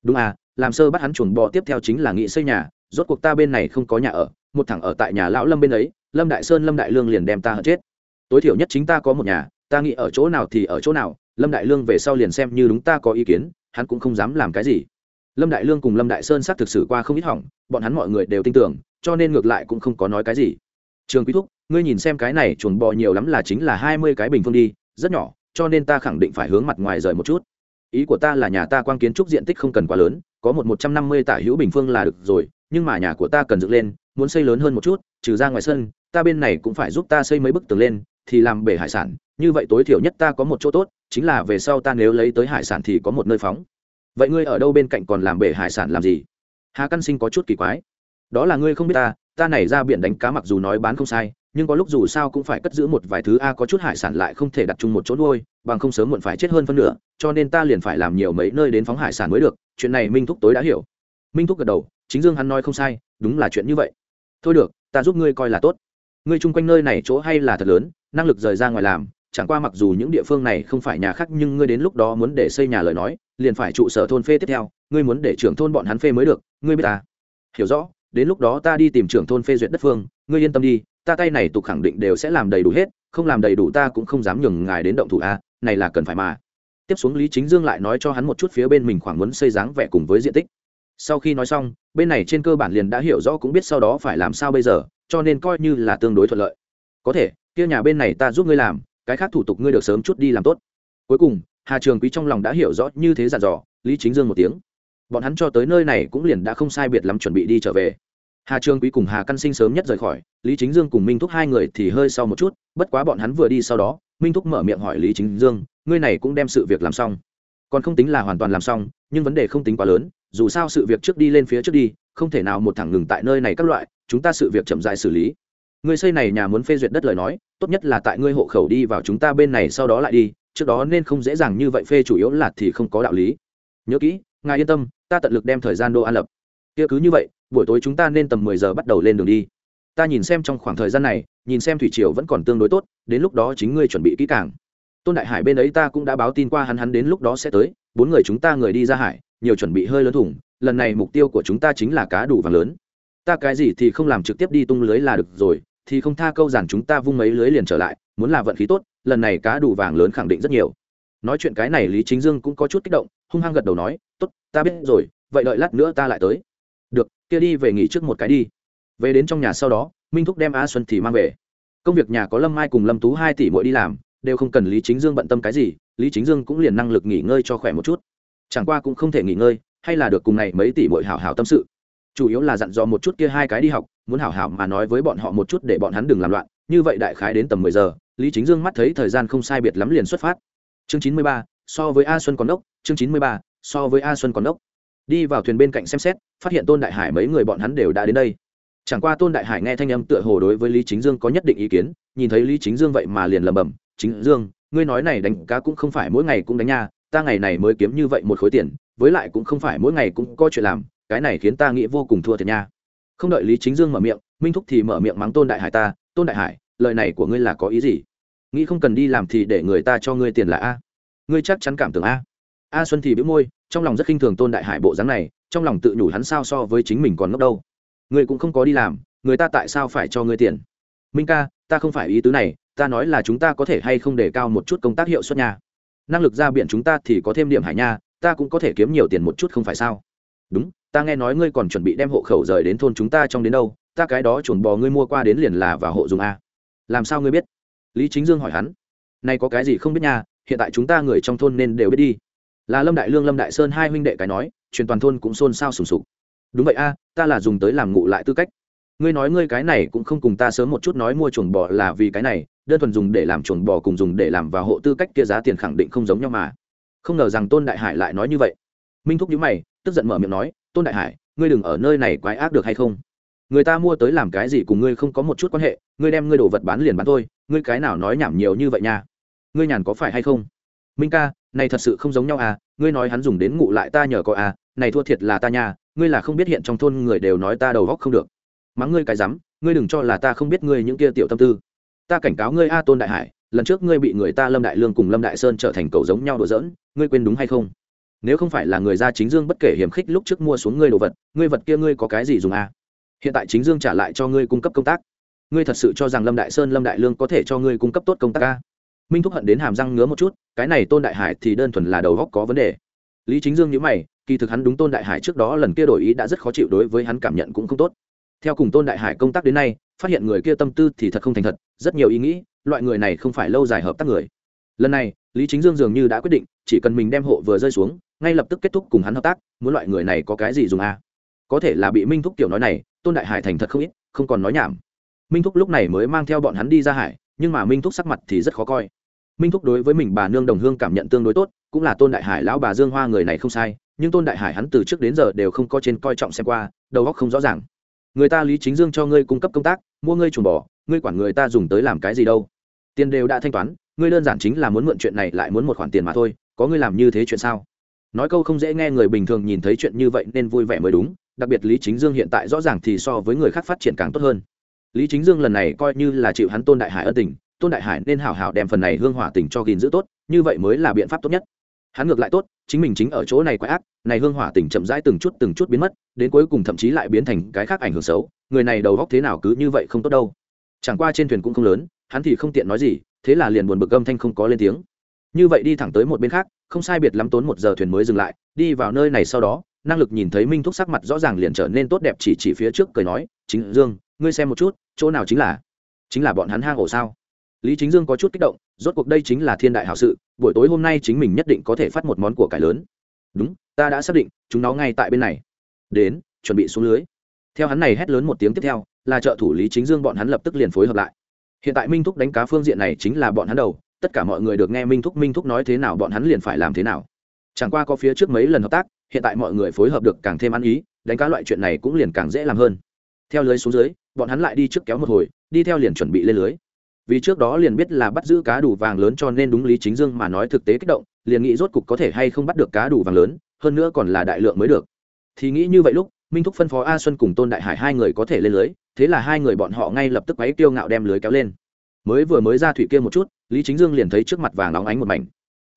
Đúng à làm sơ bắt hắn chuồng bò tiếp theo chính là nghị xây nhà, rốt cuộc ta bên này không có nhà ở, một thằng ở tại nhà lão lâm bên ấy, lâm đại sơn, lâm đại lương liền đem ta hận chết. Tối thiểu nhất chính ta có một nhà, ta nghĩ ở chỗ nào thì ở chỗ nào, lâm đại lương về sau liền xem như đúng ta có ý kiến, hắn cũng không dám làm cái gì. Lâm đại lương cùng lâm đại sơn xác thực sự qua không ít hỏng, bọn hắn mọi người đều tin tưởng, cho nên ngược lại cũng không có nói cái gì. Trường quý thúc ngươi nhìn xem cái này chuồn bò nhiều lắm là chính là hai mươi cái bình phương đi, rất nhỏ, cho nên ta khẳng định phải hướng mặt ngoài rời một chút. Ý của ta là nhà ta quang kiến trúc diện tích không cần quá lớn, có một một trăm năm mươi tả hữu bình phương là được rồi, nhưng mà nhà của ta cần dựng lên, muốn xây lớn hơn một chút, trừ ra ngoài sân, ta bên này cũng phải giúp ta xây mấy bức tường lên, thì làm bể hải sản, như vậy tối thiểu nhất ta có một chỗ tốt, chính là về sau ta nếu lấy tới hải sản thì có một nơi phóng. Vậy ngươi ở đâu bên cạnh còn làm bể hải sản làm gì? Hà căn sinh có chút kỳ quái. Đó là ngươi không biết ta ta này ra biển đánh cá mặc dù nói bán không sai nhưng có lúc dù sao cũng phải cất giữ một vài thứ a, có chút hải sản lại không thể đặt chung một chỗ nuôi, bằng không sớm muộn phải chết hơn phân nửa, cho nên ta liền phải làm nhiều mấy nơi đến phóng hải sản mới được, chuyện này minh thúc tối đã hiểu. Minh thúc gật đầu, chính dương hắn nói không sai, đúng là chuyện như vậy. Thôi được, ta giúp ngươi coi là tốt. Ngươi chung quanh nơi này chỗ hay là thật lớn, năng lực rời ra ngoài làm, chẳng qua mặc dù những địa phương này không phải nhà khác nhưng ngươi đến lúc đó muốn để xây nhà lời nói, liền phải trụ sở thôn phê tiếp theo, ngươi muốn để trưởng thôn bọn hắn phê mới được, ngươi biết ta hiểu rõ, đến lúc đó ta đi tìm trưởng thôn phê duyệt đất phương, ngươi yên tâm đi ta tay này tục khẳng định đều sẽ làm đầy đủ hết, không làm đầy đủ ta cũng không dám nhường ngài đến động thủ a, này là cần phải mà. Tiếp xuống lý chính dương lại nói cho hắn một chút phía bên mình khoảng muốn xây dáng vẻ cùng với diện tích. Sau khi nói xong, bên này trên cơ bản liền đã hiểu rõ cũng biết sau đó phải làm sao bây giờ, cho nên coi như là tương đối thuận lợi. Có thể, kia nhà bên này ta giúp ngươi làm, cái khác thủ tục ngươi được sớm chút đi làm tốt. Cuối cùng, hà trường quý trong lòng đã hiểu rõ như thế dặn dò, lý chính dương một tiếng. Bọn hắn cho tới nơi này cũng liền đã không sai biệt lắm chuẩn bị đi trở về hà Trương quý cùng hà căn sinh sớm nhất rời khỏi, lý chính dương cùng minh thúc hai người thì hơi sau một chút, bất quá bọn hắn vừa đi sau đó, minh thúc mở miệng hỏi lý chính dương, ngươi này cũng đem sự việc làm xong? Còn không tính là hoàn toàn làm xong, nhưng vấn đề không tính quá lớn, dù sao sự việc trước đi lên phía trước đi, không thể nào một thẳng ngừng tại nơi này các loại, chúng ta sự việc chậm dại xử lý. Người xây này nhà muốn phê duyệt đất lời nói, tốt nhất là tại ngươi hộ khẩu đi vào chúng ta bên này sau đó lại đi, trước đó nên không dễ dàng như vậy phê chủ yếu là thì không có đạo lý. Nhớ kỹ, ngài yên tâm, ta tận lực đem thời gian đô an lập. Kia cứ như vậy buổi tối chúng ta nên tầm mười giờ bắt đầu lên đường đi. Ta nhìn xem trong khoảng thời gian này, nhìn xem thủy triều vẫn còn tương đối tốt, đến lúc đó chính ngươi chuẩn bị kỹ càng. Tôn đại hải bên ấy ta cũng đã báo tin qua hắn hắn đến lúc đó sẽ tới, bốn người chúng ta người đi ra hải, nhiều chuẩn bị hơi lớn thủng lần này mục tiêu của chúng ta chính là cá đủ vàng lớn. Ta cái gì thì không làm trực tiếp đi tung lưới là được rồi, thì không tha câu giản chúng ta vung mấy lưới liền trở lại, muốn là vận khí tốt, lần này cá đủ vàng lớn khẳng định rất nhiều. Nói chuyện cái này lý chính dương cũng có chút kích động, hung hăng gật đầu nói, tốt, ta biết rồi, vậy đợi lát nữa ta lại tới được, kia đi về nghỉ trước một cái đi. Về đến trong nhà sau đó, minh thúc đem a xuân thì mang về. Công việc nhà có lâm mai cùng lâm tú hai tỷ mỗi đi làm, đều không cần lý chính dương bận tâm cái gì, lý chính dương cũng liền năng lực nghỉ ngơi cho khỏe một chút. Chẳng qua cũng không thể nghỉ ngơi, hay là được cùng này mấy tỷ mỗi hảo hảo tâm sự. Chủ yếu là dặn dò một chút kia hai cái đi học, muốn hảo hảo mà nói với bọn họ một chút để bọn hắn đừng làm loạn. Như vậy đại khái đến tầm mười giờ, lý chính dương mắt thấy thời gian không sai biệt lắm liền xuất phát. Chương chín mươi ba, so với a xuân còn đốc, chương chín mươi ba, so với a xuân còn đốc đi vào thuyền bên cạnh xem xét, phát hiện tôn đại hải mấy người bọn hắn đều đã đến đây. Chẳng qua tôn đại hải nghe thanh âm tựa hồ đối với lý chính dương có nhất định ý kiến, nhìn thấy lý chính dương vậy mà liền lầm bầm chính dương, ngươi nói này đánh cá cũng không phải mỗi ngày cũng đánh nha, ta ngày này mới kiếm như vậy một khối tiền, với lại cũng không phải mỗi ngày cũng có chuyện làm, cái này khiến ta nghĩ vô cùng thua thiệt nha. Không đợi lý chính dương mở miệng, minh thúc thì mở miệng mắng tôn đại hải ta, tôn đại hải, lời này của ngươi là có ý gì? Nghĩ không cần đi làm thì để người ta cho ngươi tiền là a. Ngươi chắc chắn cảm tưởng a. A xuân thì bĩu môi trong lòng rất khinh thường tôn đại hải bộ dáng này, trong lòng tự nhủ hắn sao so với chính mình còn ngốc đâu. Ngươi cũng không có đi làm, người ta tại sao phải cho ngươi tiền? Minh ca, ta không phải ý tứ này, ta nói là chúng ta có thể hay không để cao một chút công tác hiệu suất nha. Năng lực ra biển chúng ta thì có thêm điểm hải nha, ta cũng có thể kiếm nhiều tiền một chút không phải sao? Đúng, ta nghe nói ngươi còn chuẩn bị đem hộ khẩu rời đến thôn chúng ta trong đến đâu, ta cái đó chuồn bò ngươi mua qua đến liền là và hộ dùng a. Làm sao ngươi biết? Lý chính dương hỏi hắn. Nay có cái gì không biết nha, hiện tại chúng ta người trong thôn nên đều biết đi là lâm đại lương, lâm đại sơn hai huynh đệ cái nói, truyền toàn thôn cũng xôn xao sùng sục. Đúng vậy a, ta là dùng tới làm ngụ lại tư cách. Ngươi nói ngươi cái này cũng không cùng ta sớm một chút nói mua chuồng bò là vì cái này, đơn thuần dùng để làm chuồng bò cùng dùng để làm vào hộ tư cách kia giá tiền khẳng định không giống nhau mà. Không ngờ rằng tôn đại hải lại nói như vậy. Minh thúc nhíu mày, tức giận mở miệng nói, tôn đại hải, ngươi đừng ở nơi này quái ác được hay không? Người ta mua tới làm cái gì cùng ngươi không có một chút quan hệ, ngươi đem ngươi đồ vật bán liền bán thôi, ngươi cái nào nói nhảm nhiều như vậy nha? Ngươi nhàn có phải hay không? Minh ca này thật sự không giống nhau à ngươi nói hắn dùng đến ngụ lại ta nhờ có à này thua thiệt là ta nha, ngươi là không biết hiện trong thôn người đều nói ta đầu góc không được. Mắng ngươi cái rắm, ngươi đừng cho là ta không biết ngươi những kia tiểu tâm tư. Ta cảnh cáo ngươi a tôn đại hải, lần trước ngươi bị người ta lâm đại lương cùng lâm đại sơn trở thành cầu giống nhau đùa giỡn, ngươi quên đúng hay không? Nếu không phải là người ra chính dương bất kể hiểm khích lúc trước mua xuống ngươi đồ vật, ngươi vật kia ngươi có cái gì dùng à? hiện tại chính dương trả lại cho ngươi cung cấp công tác. Ngươi thật sự cho rằng lâm đại sơn, lâm đại lương có thể cho ngươi cung cấp tốt công tác a? Minh thúc hận đến hàm răng ngứa một chút, cái này tôn đại hải thì đơn thuần là đầu góc có vấn đề. Lý chính dương nhữ mày, kỳ thực hắn đúng tôn đại hải trước đó lần kia đổi ý đã rất khó chịu đối với hắn cảm nhận cũng không tốt. Theo cùng tôn đại hải công tác đến nay, phát hiện người kia tâm tư thì thật không thành thật, rất nhiều ý nghĩ, loại người này không phải lâu dài hợp tác người. Lần này, lý chính dương dường như đã quyết định, chỉ cần mình đem hộ vừa rơi xuống, ngay lập tức kết thúc cùng hắn hợp tác, muốn loại người này có cái gì dùng à? có thể là bị minh thúc tiểu nói này, tôn đại hải thành thật không ít, không còn nói nhảm. Minh thúc lúc này mới mang theo bọn hắn đi ra hải, nhưng mà minh thúc sắc mặt thì rất khó coi minh thúc đối với mình bà nương đồng hương cảm nhận tương đối tốt, cũng là tôn đại hải lão bà dương hoa người này không sai, nhưng tôn đại hải hắn từ trước đến giờ đều không có trên coi trọng xem qua, đầu óc không rõ ràng. Người ta lý chính dương cho ngươi cung cấp công tác, mua ngươi chuồng bò, ngươi quản người ta dùng tới làm cái gì đâu. Tiền đều đã thanh toán, ngươi đơn giản chính là muốn mượn chuyện này lại muốn một khoản tiền mà thôi, có ngươi làm như thế chuyện sao? Nói câu không dễ nghe người bình thường nhìn thấy chuyện như vậy nên vui vẻ mới đúng, đặc biệt lý chính dương hiện tại rõ ràng thì so với người khác phát triển càng tốt hơn. Lý chính dương lần này coi như là chịu hắn tôn đại hải ân tình tôn đại hải nên hảo hảo đem phần này hương hỏa tình cho gìn giữ tốt, như vậy mới là biện pháp tốt nhất. Hắn ngược lại tốt, chính mình chính ở chỗ này quái ác, này hương hỏa tình chậm rãi từng chút từng chút biến mất, đến cuối cùng thậm chí lại biến thành cái khác ảnh hưởng xấu, người này đầu góc thế nào cứ như vậy không tốt đâu. Chẳng qua trên thuyền cũng không lớn, hắn thì không tiện nói gì, thế là liền buồn bực âm thanh không có lên tiếng. Như vậy đi thẳng tới một bên khác, không sai biệt lắm tốn một giờ thuyền mới dừng lại, đi vào nơi này sau đó, năng lực nhìn thấy minh thúc sắc mặt rõ ràng liền trở nên tốt đẹp chỉ chỉ phía trước cười nói, chính dương, ngươi xem một chút, chỗ nào chính là chính là bọn hắn hang ổ sao? Lý chính dương có chút kích động, rốt cuộc đây chính là thiên đại hảo sự, buổi tối hôm nay chính mình nhất định có thể phát một món của cải lớn. Đúng, ta đã xác định, chúng nó ngay tại bên này. Đến, chuẩn bị xuống lưới. Theo hắn này hét lớn một tiếng tiếp theo, là trợ thủ lý chính dương bọn hắn lập tức liền phối hợp lại. Hiện tại minh thúc đánh cá phương diện này chính là bọn hắn đầu, tất cả mọi người được nghe minh thúc minh thúc nói thế nào bọn hắn liền phải làm thế nào. Chẳng qua có phía trước mấy lần hợp tác, hiện tại mọi người phối hợp được càng thêm ăn ý, đánh cá loại chuyện này cũng liền càng dễ làm hơn. Theo lưới xuống dưới, bọn hắn lại đi trước kéo một hồi, đi theo liền chuẩn bị lên lưới vì trước đó liền biết là bắt giữ cá đủ vàng lớn cho nên đúng lý chính dương mà nói thực tế kích động, liền nghĩ rốt cục có thể hay không bắt được cá đủ vàng lớn, hơn nữa còn là đại lượng mới được. Thì nghĩ như vậy lúc, minh thúc phân phó a xuân cùng tôn đại hải hai người có thể lên lưới, thế là hai người bọn họ ngay lập tức máy tiêu ngạo đem lưới kéo lên. Mới vừa mới ra thủy kia một chút, lý chính dương liền thấy trước mặt vàng óng ánh một mảnh.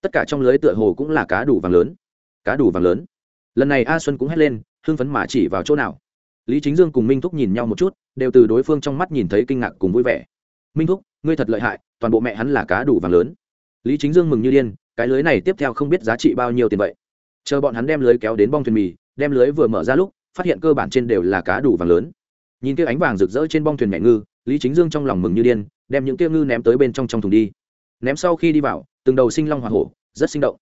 Tất cả trong lưới tựa hồ cũng là cá đủ vàng lớn. Cá đủ vàng lớn. Lần này a xuân cũng hét lên, hưng phấn mà chỉ vào chỗ nào. Lý chính dương cùng minh thúc nhìn nhau một chút, đều từ đối phương trong mắt nhìn thấy kinh ngạc cùng vui vẻ minh thúc, ngươi thật lợi hại, toàn bộ mẹ hắn là cá đủ vàng lớn. Lý chính dương mừng như điên, cái lưới này tiếp theo không biết giá trị bao nhiêu tiền vậy. Chờ bọn hắn đem lưới kéo đến bong thuyền mì, đem lưới vừa mở ra lúc, phát hiện cơ bản trên đều là cá đủ vàng lớn. Nhìn kia ánh vàng rực rỡ trên bong thuyền mẹ ngư, lý chính dương trong lòng mừng như điên, đem những kia ngư ném tới bên trong trong thùng đi. Ném sau khi đi vào, từng đầu sinh long hoa hổ, rất sinh động.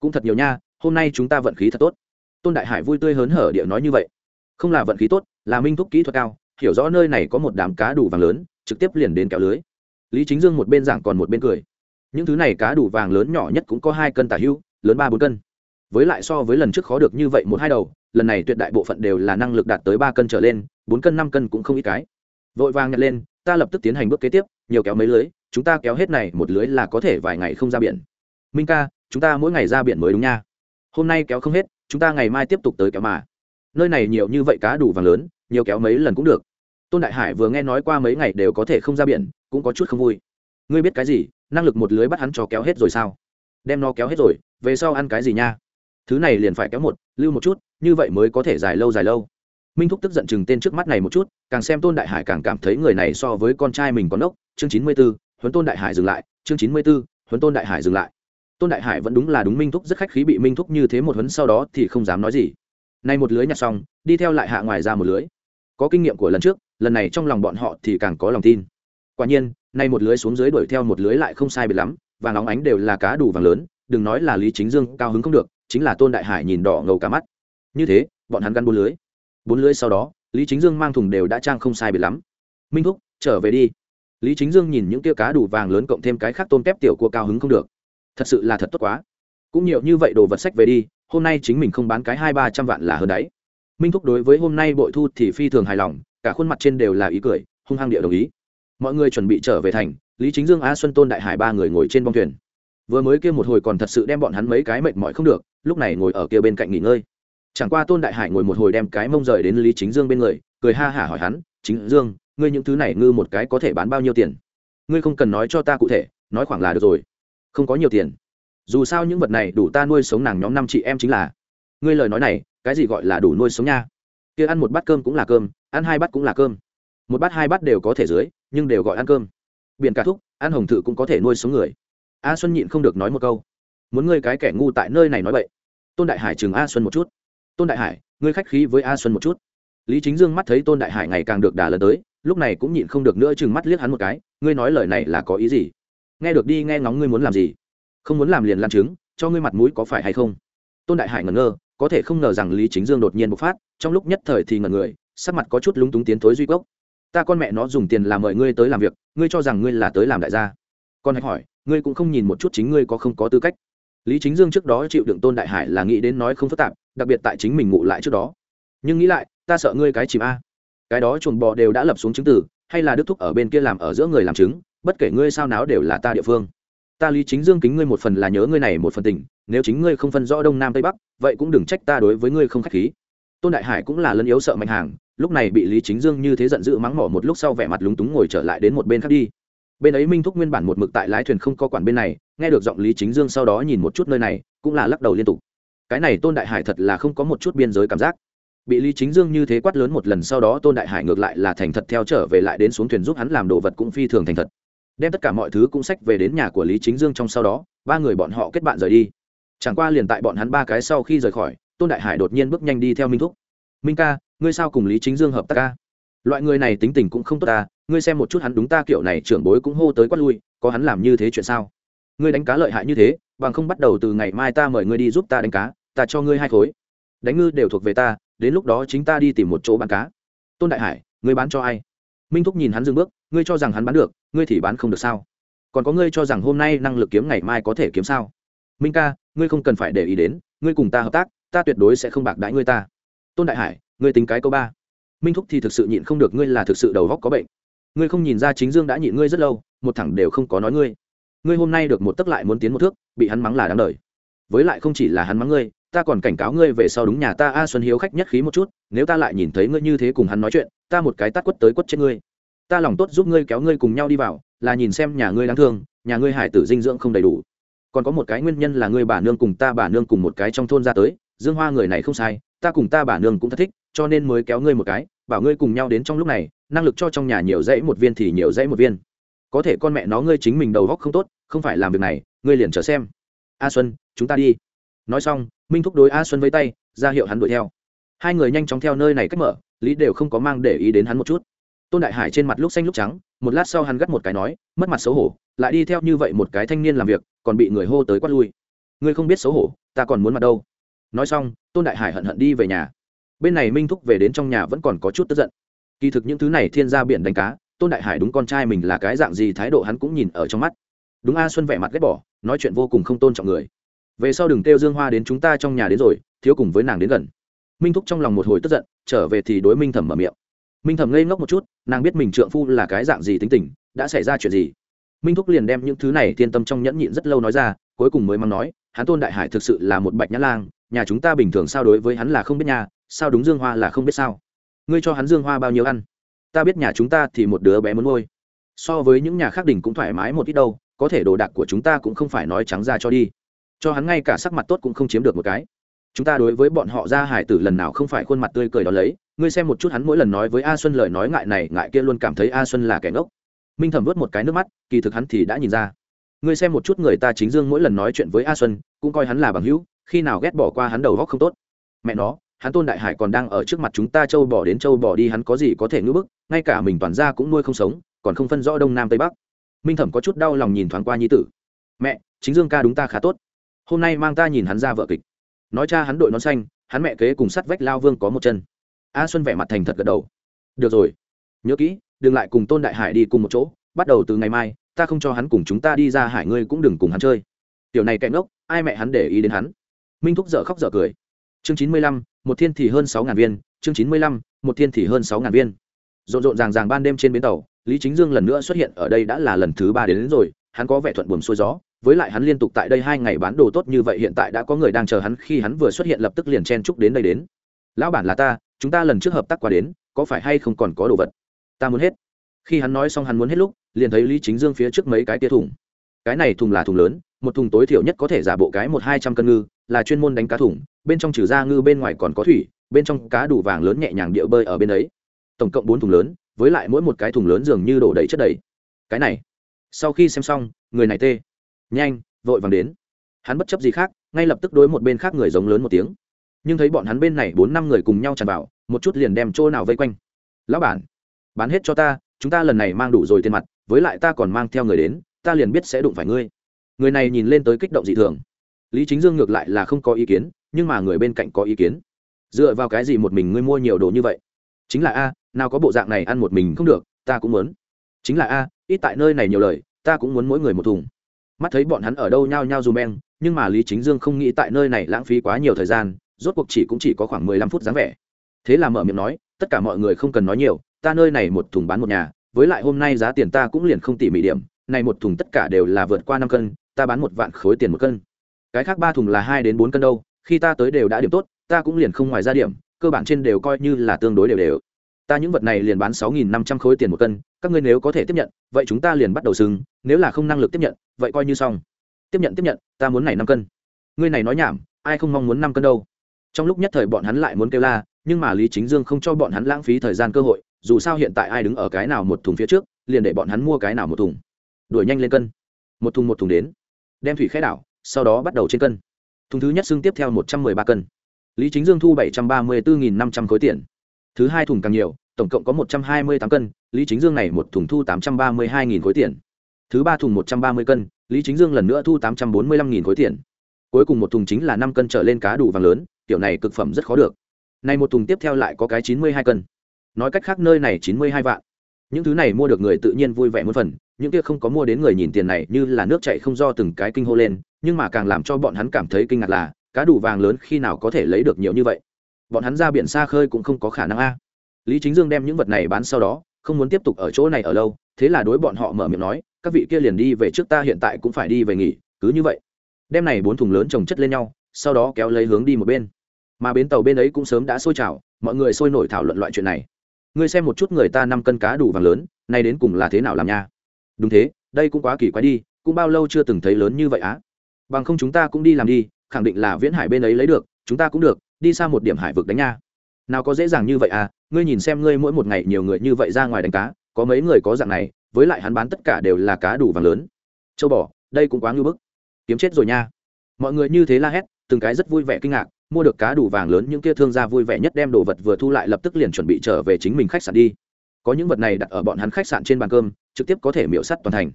Cũng thật nhiều nha, hôm nay chúng ta vận khí thật tốt. Tôn đại hải vui tươi hớn hở địa nói như vậy. Không là vận khí tốt, là minh thúc kỹ thuật cao, hiểu rõ nơi này có một đám cá đủ vàng lớn trực tiếp liền đến kéo lưới. Lý chính dương một bên giảng còn một bên cười. Những thứ này cá đủ vàng lớn nhỏ nhất cũng có hai cân tả hữu lớn ba bốn cân. Với lại so với lần trước khó được như vậy một hai đầu, lần này tuyệt đại bộ phận đều là năng lực đạt tới ba cân trở lên, bốn cân năm cân cũng không ít cái. Vội vàng nhặt lên, ta lập tức tiến hành bước kế tiếp, nhiều kéo mấy lưới, chúng ta kéo hết này một lưới là có thể vài ngày không ra biển. Minh ca, chúng ta mỗi ngày ra biển mới đúng nha. Hôm nay kéo không hết, chúng ta ngày mai tiếp tục tới kéo mà. Nơi này nhiều như vậy cá đủ vàng lớn, nhiều kéo mấy lần cũng được tôn đại hải vừa nghe nói qua mấy ngày đều có thể không ra biển, cũng có chút không vui. Ngươi biết cái gì, năng lực một lưới bắt hắn cho kéo hết rồi sao? Đem nó kéo hết rồi, về sau ăn cái gì nha? Thứ này liền phải kéo một, lưu một chút, như vậy mới có thể dài lâu dài lâu. Minh thúc tức giận chừng tên trước mắt này một chút, càng xem tôn đại hải càng cảm thấy người này so với con trai mình còn ốc. Chương chín mươi b ố huấn tôn đại hải dừng lại. Chương chín mươi b ố huấn tôn đại hải dừng lại. Tôn đại hải vẫn đúng là đúng, minh thúc rất khách khí bị minh thúc như thế một huấn sau đó thì không dám nói gì. Nay một lưới nhặt xong, đi theo lại hạ ngoài ra một lưới. Có kinh nghiệm của lần trước lần này trong lòng bọn họ thì càng có lòng tin. Quả nhiên, nay một lưới xuống dưới đuổi theo một lưới lại không sai biệt lắm, và nóng ánh đều là cá đủ vàng lớn, đừng nói là lý chính dương cao hứng không được, chính là tôn đại hải nhìn đỏ ngầu cả mắt. Như thế, bọn hắn gắn bốn lưới. Bốn lưới sau đó, lý chính dương mang thùng đều đã trang không sai biệt lắm. Minh thúc, trở về đi. Lý chính dương nhìn những tia cá đủ vàng lớn cộng thêm cái khác tôm kép tiểu của cao hứng không được. Thật sự là thật tốt quá. Cũng nhiều như vậy đồ vật sách về đi, hôm nay chính mình không bán cái hai ba trăm vạn là hơn đấy. Minh thúc đối với hôm nay bội thu thì phi thường hài lòng cả khuôn mặt trên đều là ý cười, hung hăng địa đồng ý. Mọi người chuẩn bị trở về thành, lý chính dương, a xuân tôn đại hải ba người ngồi trên bong thuyền. Vừa mới kia một hồi còn thật sự đem bọn hắn mấy cái mệt mỏi không được, lúc này ngồi ở kia bên cạnh nghỉ ngơi. Chẳng qua tôn đại hải ngồi một hồi đem cái mông rời đến lý chính dương bên người, cười ha hả hỏi hắn, chính dương, ngươi những thứ này ngư một cái có thể bán bao nhiêu tiền? Ngươi không cần nói cho ta cụ thể, nói khoảng là được rồi. Không có nhiều tiền. Dù sao những vật này đủ ta nuôi sống nàng nhóm năm chị em chính là. Ngươi lời nói này, cái gì gọi là đủ nuôi sống nha? Kia ăn một bát cơm cũng là cơm ăn hai bát cũng là cơm. Một bát hai bát đều có thể dưới, nhưng đều gọi ăn cơm. Biển cả thúc, ăn hồng thự cũng có thể nuôi sống người. A xuân nhịn không được nói một câu. Muốn ngươi cái kẻ ngu tại nơi này nói vậy tôn đại hải chừng a xuân một chút. Tôn đại hải, ngươi khách khí với a xuân một chút. Lý chính dương mắt thấy tôn đại hải ngày càng được đà lần tới, lúc này cũng nhịn không được nữa chừng mắt liếc hắn một cái, ngươi nói lời này là có ý gì? Nghe được đi, nghe ngóng ngươi muốn làm gì? Không muốn làm liền làm chứng, cho ngươi mặt mũi có phải hay không? Tôn đại hải ngẩn ngơ, có thể không ngờ rằng lý chính dương đột nhiên bộc phát, trong lúc nhất thời thì ngẩn người sắc mặt có chút lúng túng tiến thối duy cốc. Ta con mẹ nó dùng tiền làm mời ngươi tới làm việc ngươi cho rằng ngươi là tới làm đại gia. Con hãy hỏi ngươi cũng không nhìn một chút chính ngươi có không có tư cách. Lý chính dương trước đó chịu đựng tôn đại hải là nghĩ đến nói không phức tạp đặc biệt tại chính mình ngụ lại trước đó. Nhưng nghĩ lại ta sợ ngươi cái chìm a. Cái đó chuồn bò đều đã lập xuống chứng tử, hay là đức thúc ở bên kia làm ở giữa người làm chứng bất kể ngươi sao náo đều là ta địa phương. Ta lý chính dương kính ngươi một phần là nhớ ngươi này một phần tình nếu chính ngươi không phân rõ đông nam tây bắc vậy cũng đừng trách ta đối với ngươi không k h á c h khí tôn đại hải cũng là lân yếu sợ mạnh hàng, lúc này bị lý chính dương như thế giận dữ mắng mỏ một lúc sau vẻ mặt lúng túng ngồi trở lại đến một bên khác đi. Bên ấy minh thúc nguyên bản một mực tại lái thuyền không có quản bên này, nghe được giọng lý chính dương sau đó nhìn một chút nơi này, cũng là lắc đầu liên tục. Cái này tôn đại hải thật là không có một chút biên giới cảm giác. Bị lý chính dương như thế quát lớn một lần sau đó tôn đại hải ngược lại là thành thật theo trở về lại đến xuống thuyền giúp hắn làm đồ vật cũng phi thường thành thật. Đem tất cả mọi thứ cũng sách về đến nhà của lý chính dương trong sau đó, ba người bọn họ kết bạn rời đi. Chẳng qua liền tại bọn hắn ba cái sau khi rời khỏi tôn đại hải đột nhiên bước nhanh đi theo minh thúc. Minh ca, ngươi sao cùng lý chính dương hợp tác ca? Loại người này tính tình cũng không tốt ta, ngươi xem một chút hắn đúng ta kiểu này trưởng bối cũng hô tới quát lui, có hắn làm như thế chuyện sao? Ngươi đánh cá lợi hại như thế, bằng không bắt đầu từ ngày mai ta mời ngươi đi giúp ta đánh cá, ta cho ngươi hai khối. Đánh ngư đều thuộc về ta, đến lúc đó chính ta đi tìm một chỗ bán cá. Tôn đại hải, ngươi bán cho ai? Minh thúc nhìn hắn dừng bước, ngươi cho rằng hắn bán được, ngươi thì bán không được sao? Còn có ngươi cho rằng hôm nay năng lực kiếm ngày mai có thể kiếm sao? Minh ca, ngươi không cần phải để ý đến, ngươi cùng ta hợp tác ta tuyệt đối sẽ không bạc đãi ngươi ta. Tôn đại hải, ngươi tính cái câu ba. Minh thúc thì thực sự nhịn không được, ngươi là thực sự đầu góc có bệnh. Ngươi không nhìn ra chính dương đã nhịn ngươi rất lâu, một thẳng đều không có nói ngươi. Ngươi hôm nay được một tấc lại muốn tiến một thước, bị hắn mắng là đáng đời. Với lại không chỉ là hắn mắng ngươi, ta còn cảnh cáo ngươi về sau đúng nhà ta a xuân hiếu khách nhất khí một chút, nếu ta lại nhìn thấy ngươi như thế cùng hắn nói chuyện, ta một cái tát quất tới quất trên ngươi. Ta lòng tốt giúp ngươi kéo ngươi cùng nhau đi vào, là nhìn xem nhà ngươi đáng thương, nhà ngươi hải tử dinh dưỡng không đầy đủ. Còn có một cái nguyên nhân là ngươi bà nương cùng ta bà nương cùng một cái trong thôn ra tới dương hoa người này không sai, ta cùng ta bà nương cũng thật thích, cho nên mới kéo ngươi một cái, bảo ngươi cùng nhau đến trong lúc này, năng lực cho trong nhà nhiều dãy một viên thì nhiều dãy một viên. Có thể con mẹ nó ngươi chính mình đầu góc không tốt, không phải làm việc này, ngươi liền chờ xem. A xuân, chúng ta đi. Nói xong, minh thúc đối a xuân với tay, ra hiệu hắn đuổi theo. Hai người nhanh chóng theo nơi này cách mở, lý đều không có mang để ý đến hắn một chút. Tôn đại hải trên mặt lúc xanh lúc trắng, một lát sau hắn gắt một cái nói, mất mặt xấu hổ, lại đi theo như vậy một cái thanh niên làm việc, còn bị người hô tới quát lui. Ngươi không biết xấu hổ, ta còn muốn mặt đâu nói xong, tôn đại hải hận hận đi về nhà. Bên này minh thúc về đến trong nhà vẫn còn có chút tức giận. Kỳ thực những thứ này thiên ra biển đánh cá, tôn đại hải đúng con trai mình là cái dạng gì thái độ hắn cũng nhìn ở trong mắt. Đúng a xuân vẻ mặt ghét bỏ, nói chuyện vô cùng không tôn trọng người. Về sau đừng kêu dương hoa đến chúng ta trong nhà đến rồi, thiếu cùng với nàng đến gần. Minh thúc trong lòng một hồi tức giận, trở về thì đối minh thẩm mở miệng. Minh thẩm ngây ngốc một chút, nàng biết mình trượng phu là cái dạng gì tính tình, đã xảy ra chuyện gì. Minh thúc liền đem những thứ này thiên tâm trong nhẫn nhịn rất lâu nói ra, cuối cùng mới mắng nói, hắn tôn đại hải thực sự là một bạch nhã lang nhà chúng ta bình thường sao đối với hắn là không biết nhà sao đúng dương hoa là không biết sao? Ngươi cho hắn dương hoa bao nhiêu ăn? Ta biết nhà chúng ta thì một đứa bé muốn ngôi so với những nhà khác đỉnh cũng thoải mái một ít đâu, có thể đồ đạc của chúng ta cũng không phải nói trắng ra cho đi. Cho hắn ngay cả sắc mặt tốt cũng không chiếm được một cái. Chúng ta đối với bọn họ ra hải tử lần nào không phải khuôn mặt tươi cười đó lấy, ngươi xem một chút hắn mỗi lần nói với a xuân lời nói ngại này, ngại kia luôn cảm thấy a xuân là kẻ ngốc. Minh thẩm vớt một cái nước mắt, kỳ thực hắn thì đã nhìn ra. Ngươi xem một chút người ta chính dương mỗi lần nói chuyện với a xuân, cũng coi hắn là bằng hữu khi nào ghét bỏ qua hắn đầu góc không tốt? Mẹ nó, hắn tôn đại hải còn đang ở trước mặt chúng ta châu bỏ đến châu bỏ đi, hắn có gì có thể ngưỡng bức? Ngay cả mình toàn ra cũng nuôi không sống, còn không phân rõ đông nam tây bắc. Minh thẩm có chút đau lòng nhìn thoáng qua nhi tử. Mẹ, chính dương ca đúng ta khá tốt. Hôm nay mang ta nhìn hắn ra vợ kịch. Nói cha hắn đội nón xanh, hắn mẹ kế cùng sắt vách lao vương có một chân. A xuân vẻ mặt thành thật gật đầu. Được rồi. Nhớ kỹ, đừng lại cùng tôn đại hải đi cùng một chỗ. Bắt đầu từ ngày mai, ta không cho hắn cùng chúng ta đi ra hải ngươi cũng đừng cùng hắn chơi. Tiểu này kẹn ngốc, ai mẹ hắn để ý đến hắn? Minh thúc dở khóc dở cười. Chương chín mươi lăm một thiên thì hơn sáu ngàn viên. Chương chín mươi lăm một thiên thì hơn sáu ngàn viên. Rộn rộn ràng ràng ban đêm trên bến tàu lý chính dương lần nữa xuất hiện ở đây đã là lần thứ ba đến, đến rồi hắn có vẻ thuận buồm xuôi gió. Với lại hắn liên tục tại đây hai ngày bán đồ tốt như vậy hiện tại đã có người đang chờ hắn khi hắn vừa xuất hiện lập tức liền chen chúc đến đây đến. Lão bản là ta chúng ta lần trước hợp tác qua đến có phải hay không còn có đồ vật? Ta muốn hết. Khi hắn nói xong hắn muốn hết lúc liền thấy lý chính dương phía trước mấy cái tia thủng cái này thùng là thùng lớn, một thùng tối thiểu nhất có thể giả bộ cái một hai trăm cân ngư, là chuyên môn đánh cá thùng, bên trong trừ ra ngư bên ngoài còn có thủy, bên trong cá đủ vàng lớn nhẹ nhàng điệu bơi ở bên ấy. Tổng cộng bốn thùng lớn, với lại mỗi một cái thùng lớn dường như đổ đầy chất đầy. Cái này, sau khi xem xong, người này tê. Nhanh, vội vàng đến. Hắn bất chấp gì khác, ngay lập tức đối một bên khác người giống lớn một tiếng. Nhưng thấy bọn hắn bên này bốn năm người cùng nhau tràn vào, một chút liền đem chỗ nào vây quanh. Lão bản, bán hết cho ta, chúng ta lần này mang đủ rồi tiền mặt, với lại ta còn mang theo người đến ta liền biết sẽ đụng phải ngươi. Người này nhìn lên tới kích động dị thường. Lý chính dương ngược lại là không có ý kiến, nhưng mà người bên cạnh có ý kiến. Dựa vào cái gì một mình ngươi mua nhiều đồ như vậy? Chính là a, nào có bộ dạng này ăn một mình không được, ta cũng muốn. Chính là a, ít tại nơi này nhiều lời, ta cũng muốn mỗi người một thùng. Mắt thấy bọn hắn ở đâu nhao nhao dù beng, nhưng mà lý chính dương không nghĩ tại nơi này lãng phí quá nhiều thời gian, rốt cuộc chỉ cũng chỉ có khoảng mười lăm phút dáng vẻ. Thế là mở miệng nói, tất cả mọi người không cần nói nhiều, ta nơi này một thùng bán một nhà, với lại hôm nay giá tiền ta cũng liền không tỉ mỉ điểm này một thùng tất cả đều là vượt qua năm cân, ta bán một vạn khối tiền một cân. Cái khác ba thùng là hai đến bốn cân đâu, khi ta tới đều đã điểm tốt, ta cũng liền không ngoài ra điểm, cơ bản trên đều coi như là tương đối đều đều. Ta những vật này liền bán sáu nghìn năm trăm khối tiền một cân, các ngươi nếu có thể tiếp nhận, vậy chúng ta liền bắt đầu sừng, nếu là không năng lực tiếp nhận, vậy coi như xong. Tiếp nhận tiếp nhận, ta muốn này năm cân. Ngươi này nói nhảm, ai không mong muốn năm cân đâu. Trong lúc nhất thời bọn hắn lại muốn kêu la, nhưng mà lý chính dương không cho bọn hắn lãng phí thời gian cơ hội, dù sao hiện tại ai đứng ở cái nào một thùng phía trước, liền để bọn hắn mua cái nào một thùng đuổi nhanh lên cân. Một thùng một thùng đến. Đem thủy khai đảo, sau đó bắt đầu trên cân. Thùng thứ nhất xưng tiếp theo một trăm mười ba cân. Lý chính dương thu bảy trăm ba mươi bốn năm trăm khối tiền. Thứ hai thùng càng nhiều, tổng cộng có một trăm hai mươi tám cân, lý chính dương này một thùng thu tám trăm ba mươi hai khối tiền. Thứ ba thùng một trăm ba mươi cân, lý chính dương lần nữa thu tám trăm bốn mươi năm khối tiền. Cuối cùng một thùng chính là năm cân trở lên cá đủ vàng lớn, kiểu này cực phẩm rất khó được. Này một thùng tiếp theo lại có cái chín mươi hai cân. Nói cách khác nơi này chín mươi hai vạn những thứ này mua được người tự nhiên vui vẻ muôn phần, những kia không có mua đến người nhìn tiền này như là nước chạy không do từng cái kinh hô lên, nhưng mà càng làm cho bọn hắn cảm thấy kinh ngạc là, cá đủ vàng lớn khi nào có thể lấy được nhiều như vậy? Bọn hắn ra biển xa khơi cũng không có khả năng a. Lý chính dương đem những vật này bán sau đó, không muốn tiếp tục ở chỗ này ở lâu, thế là đối bọn họ mở miệng nói, các vị kia liền đi về trước ta hiện tại cũng phải đi về nghỉ, cứ như vậy. Đem này bốn thùng lớn trồng chất lên nhau, sau đó kéo lấy hướng đi một bên. Mà bến tàu bên ấy cũng sớm đã sôi trào, mọi người sôi nổi thảo luận loại chuyện này ngươi xem một chút người ta năm cân cá đủ vàng lớn, nay đến cùng là thế nào làm nha? Đúng thế, đây cũng quá kỳ quái đi, cũng bao lâu chưa từng thấy lớn như vậy á? Bằng không chúng ta cũng đi làm đi, khẳng định là viễn hải bên ấy lấy được, chúng ta cũng được, đi xa một điểm hải vực đánh nha. Nào có dễ dàng như vậy à ngươi nhìn xem ngươi mỗi một ngày nhiều người như vậy ra ngoài đánh cá, có mấy người có dạng này, với lại hắn bán tất cả đều là cá đủ vàng lớn. Châu bò, đây cũng quá ngưu bức. Kiếm chết rồi nha. Mọi người như thế la hét, từng cái rất vui vẻ kinh ngạc mua được cá đủ vàng lớn, những kia thương gia vui vẻ nhất đem đồ vật vừa thu lại lập tức liền chuẩn bị trở về chính mình khách sạn đi. Có những vật này đặt ở bọn hắn khách sạn trên bàn cơm, trực tiếp có thể miễu sắt toàn thành.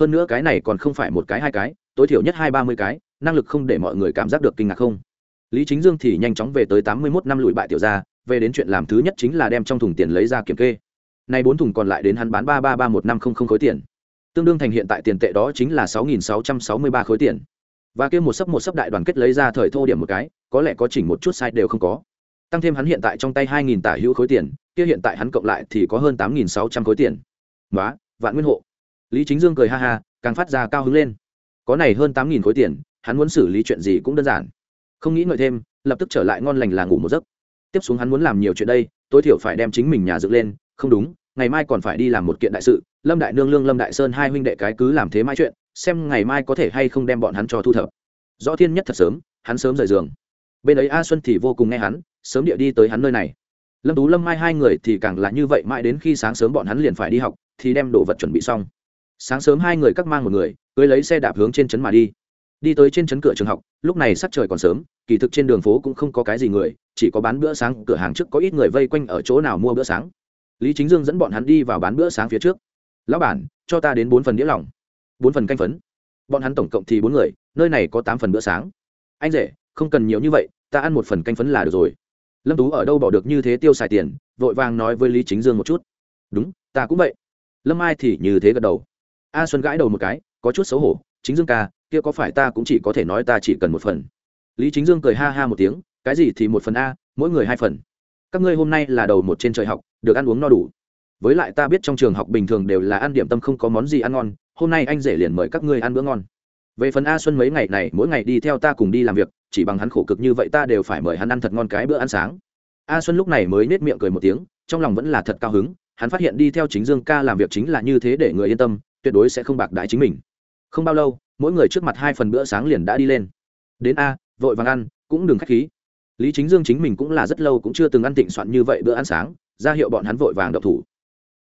Hơn nữa cái này còn không phải một cái hai cái, tối thiểu nhất hai ba mươi cái, năng lực không để mọi người cảm giác được kinh ngạc không? Lý chính dương thì nhanh chóng về tới tám mươi mốt năm lùi bại tiểu gia, về đến chuyện làm thứ nhất chính là đem trong thùng tiền lấy ra kiểm kê. Nay bốn thùng còn lại đến hắn bán ba ba ba một năm không không khối tiền. Tương đương thành hiện tại tiền tệ đó chính là sáu nghìn sáu trăm sáu mươi ba khối tiền và kia một sấp một sấp đại đoàn kết lấy ra thời thô điểm một cái, có lẽ có chỉnh một chút sai đều không có. Tăng thêm hắn hiện tại trong tay hai nghìn tả hữu khối tiền, kia hiện tại hắn cộng lại thì có hơn tám nghìn sáu trăm khối tiền. Nói vạn nguyên hộ. Lý chính dương cười ha ha, càng phát ra cao hứng lên. Có này hơn tám nghìn khối tiền, hắn muốn xử lý chuyện gì cũng đơn giản. Không nghĩ ngợi thêm, lập tức trở lại ngon lành là ngủ một giấc. Tiếp xuống hắn muốn làm nhiều chuyện đây, tối thiểu phải đem chính mình nhà dựng lên. Không đúng, ngày mai còn phải đi làm một kiện đại sự. Lâm đại nương, lương lâm đại sơn hai huynh đệ cái cứ làm thế mai chuyện xem ngày mai có thể hay không đem bọn hắn cho thu thập. Rõ thiên nhất thật sớm, hắn sớm rời giường. Bên ấy a xuân thì vô cùng nghe hắn, sớm địa đi tới hắn nơi này. Lâm tú, lâm mai hai người thì càng là như vậy, mãi đến khi sáng sớm bọn hắn liền phải đi học, thì đem đồ vật chuẩn bị xong. Sáng sớm hai người cắt mang một người, cưới lấy xe đạp hướng trên trấn mà đi. Đi tới trên trấn cửa trường học, lúc này sắc trời còn sớm, kỳ thực trên đường phố cũng không có cái gì người, chỉ có bán bữa sáng, cửa hàng trước có ít người vây quanh ở chỗ nào mua bữa sáng. Lý chính dương dẫn bọn hắn đi vào bán bữa sáng phía trước. Lão bản, cho ta đến bốn phần đĩa lỏng bốn phần canh phấn. Bọn hắn tổng cộng thì bốn người, nơi này có tám phần bữa sáng. Anh rể, không cần nhiều như vậy, ta ăn một phần canh phấn là được rồi. Lâm tú ở đâu bỏ được như thế tiêu xài tiền, vội vàng nói với lý chính dương một chút. Đúng, ta cũng vậy. Lâm ai thì như thế gật đầu. A xuân gãi đầu một cái, có chút xấu hổ, chính dương ca, kia có phải ta cũng chỉ có thể nói ta chỉ cần một phần? Lý chính dương cười ha ha một tiếng, cái gì thì một phần a, mỗi người hai phần. Các ngươi hôm nay là đầu một trên trời học, được ăn uống no đủ. Với lại ta biết trong trường học bình thường đều là ăn điểm tâm không có món gì ăn ngon hôm nay anh rể liền mời các ngươi ăn bữa ngon. Về phần a xuân mấy ngày này, mỗi ngày đi theo ta cùng đi làm việc, chỉ bằng hắn khổ cực như vậy ta đều phải mời hắn ăn thật ngon cái bữa ăn sáng. A xuân lúc này mới nết miệng cười một tiếng, trong lòng vẫn là thật cao hứng, hắn phát hiện đi theo chính dương ca làm việc chính là như thế để người yên tâm, tuyệt đối sẽ không bạc đái chính mình. Không bao lâu, mỗi người trước mặt hai phần bữa sáng liền đã đi lên. Đến a, vội vàng ăn, cũng đừng k h á c h khí. Lý chính dương chính mình cũng là rất lâu cũng chưa từng ăn tịnh soạn như vậy bữa ăn sáng, ra hiệu bọn hắn vội vàng độc thủ.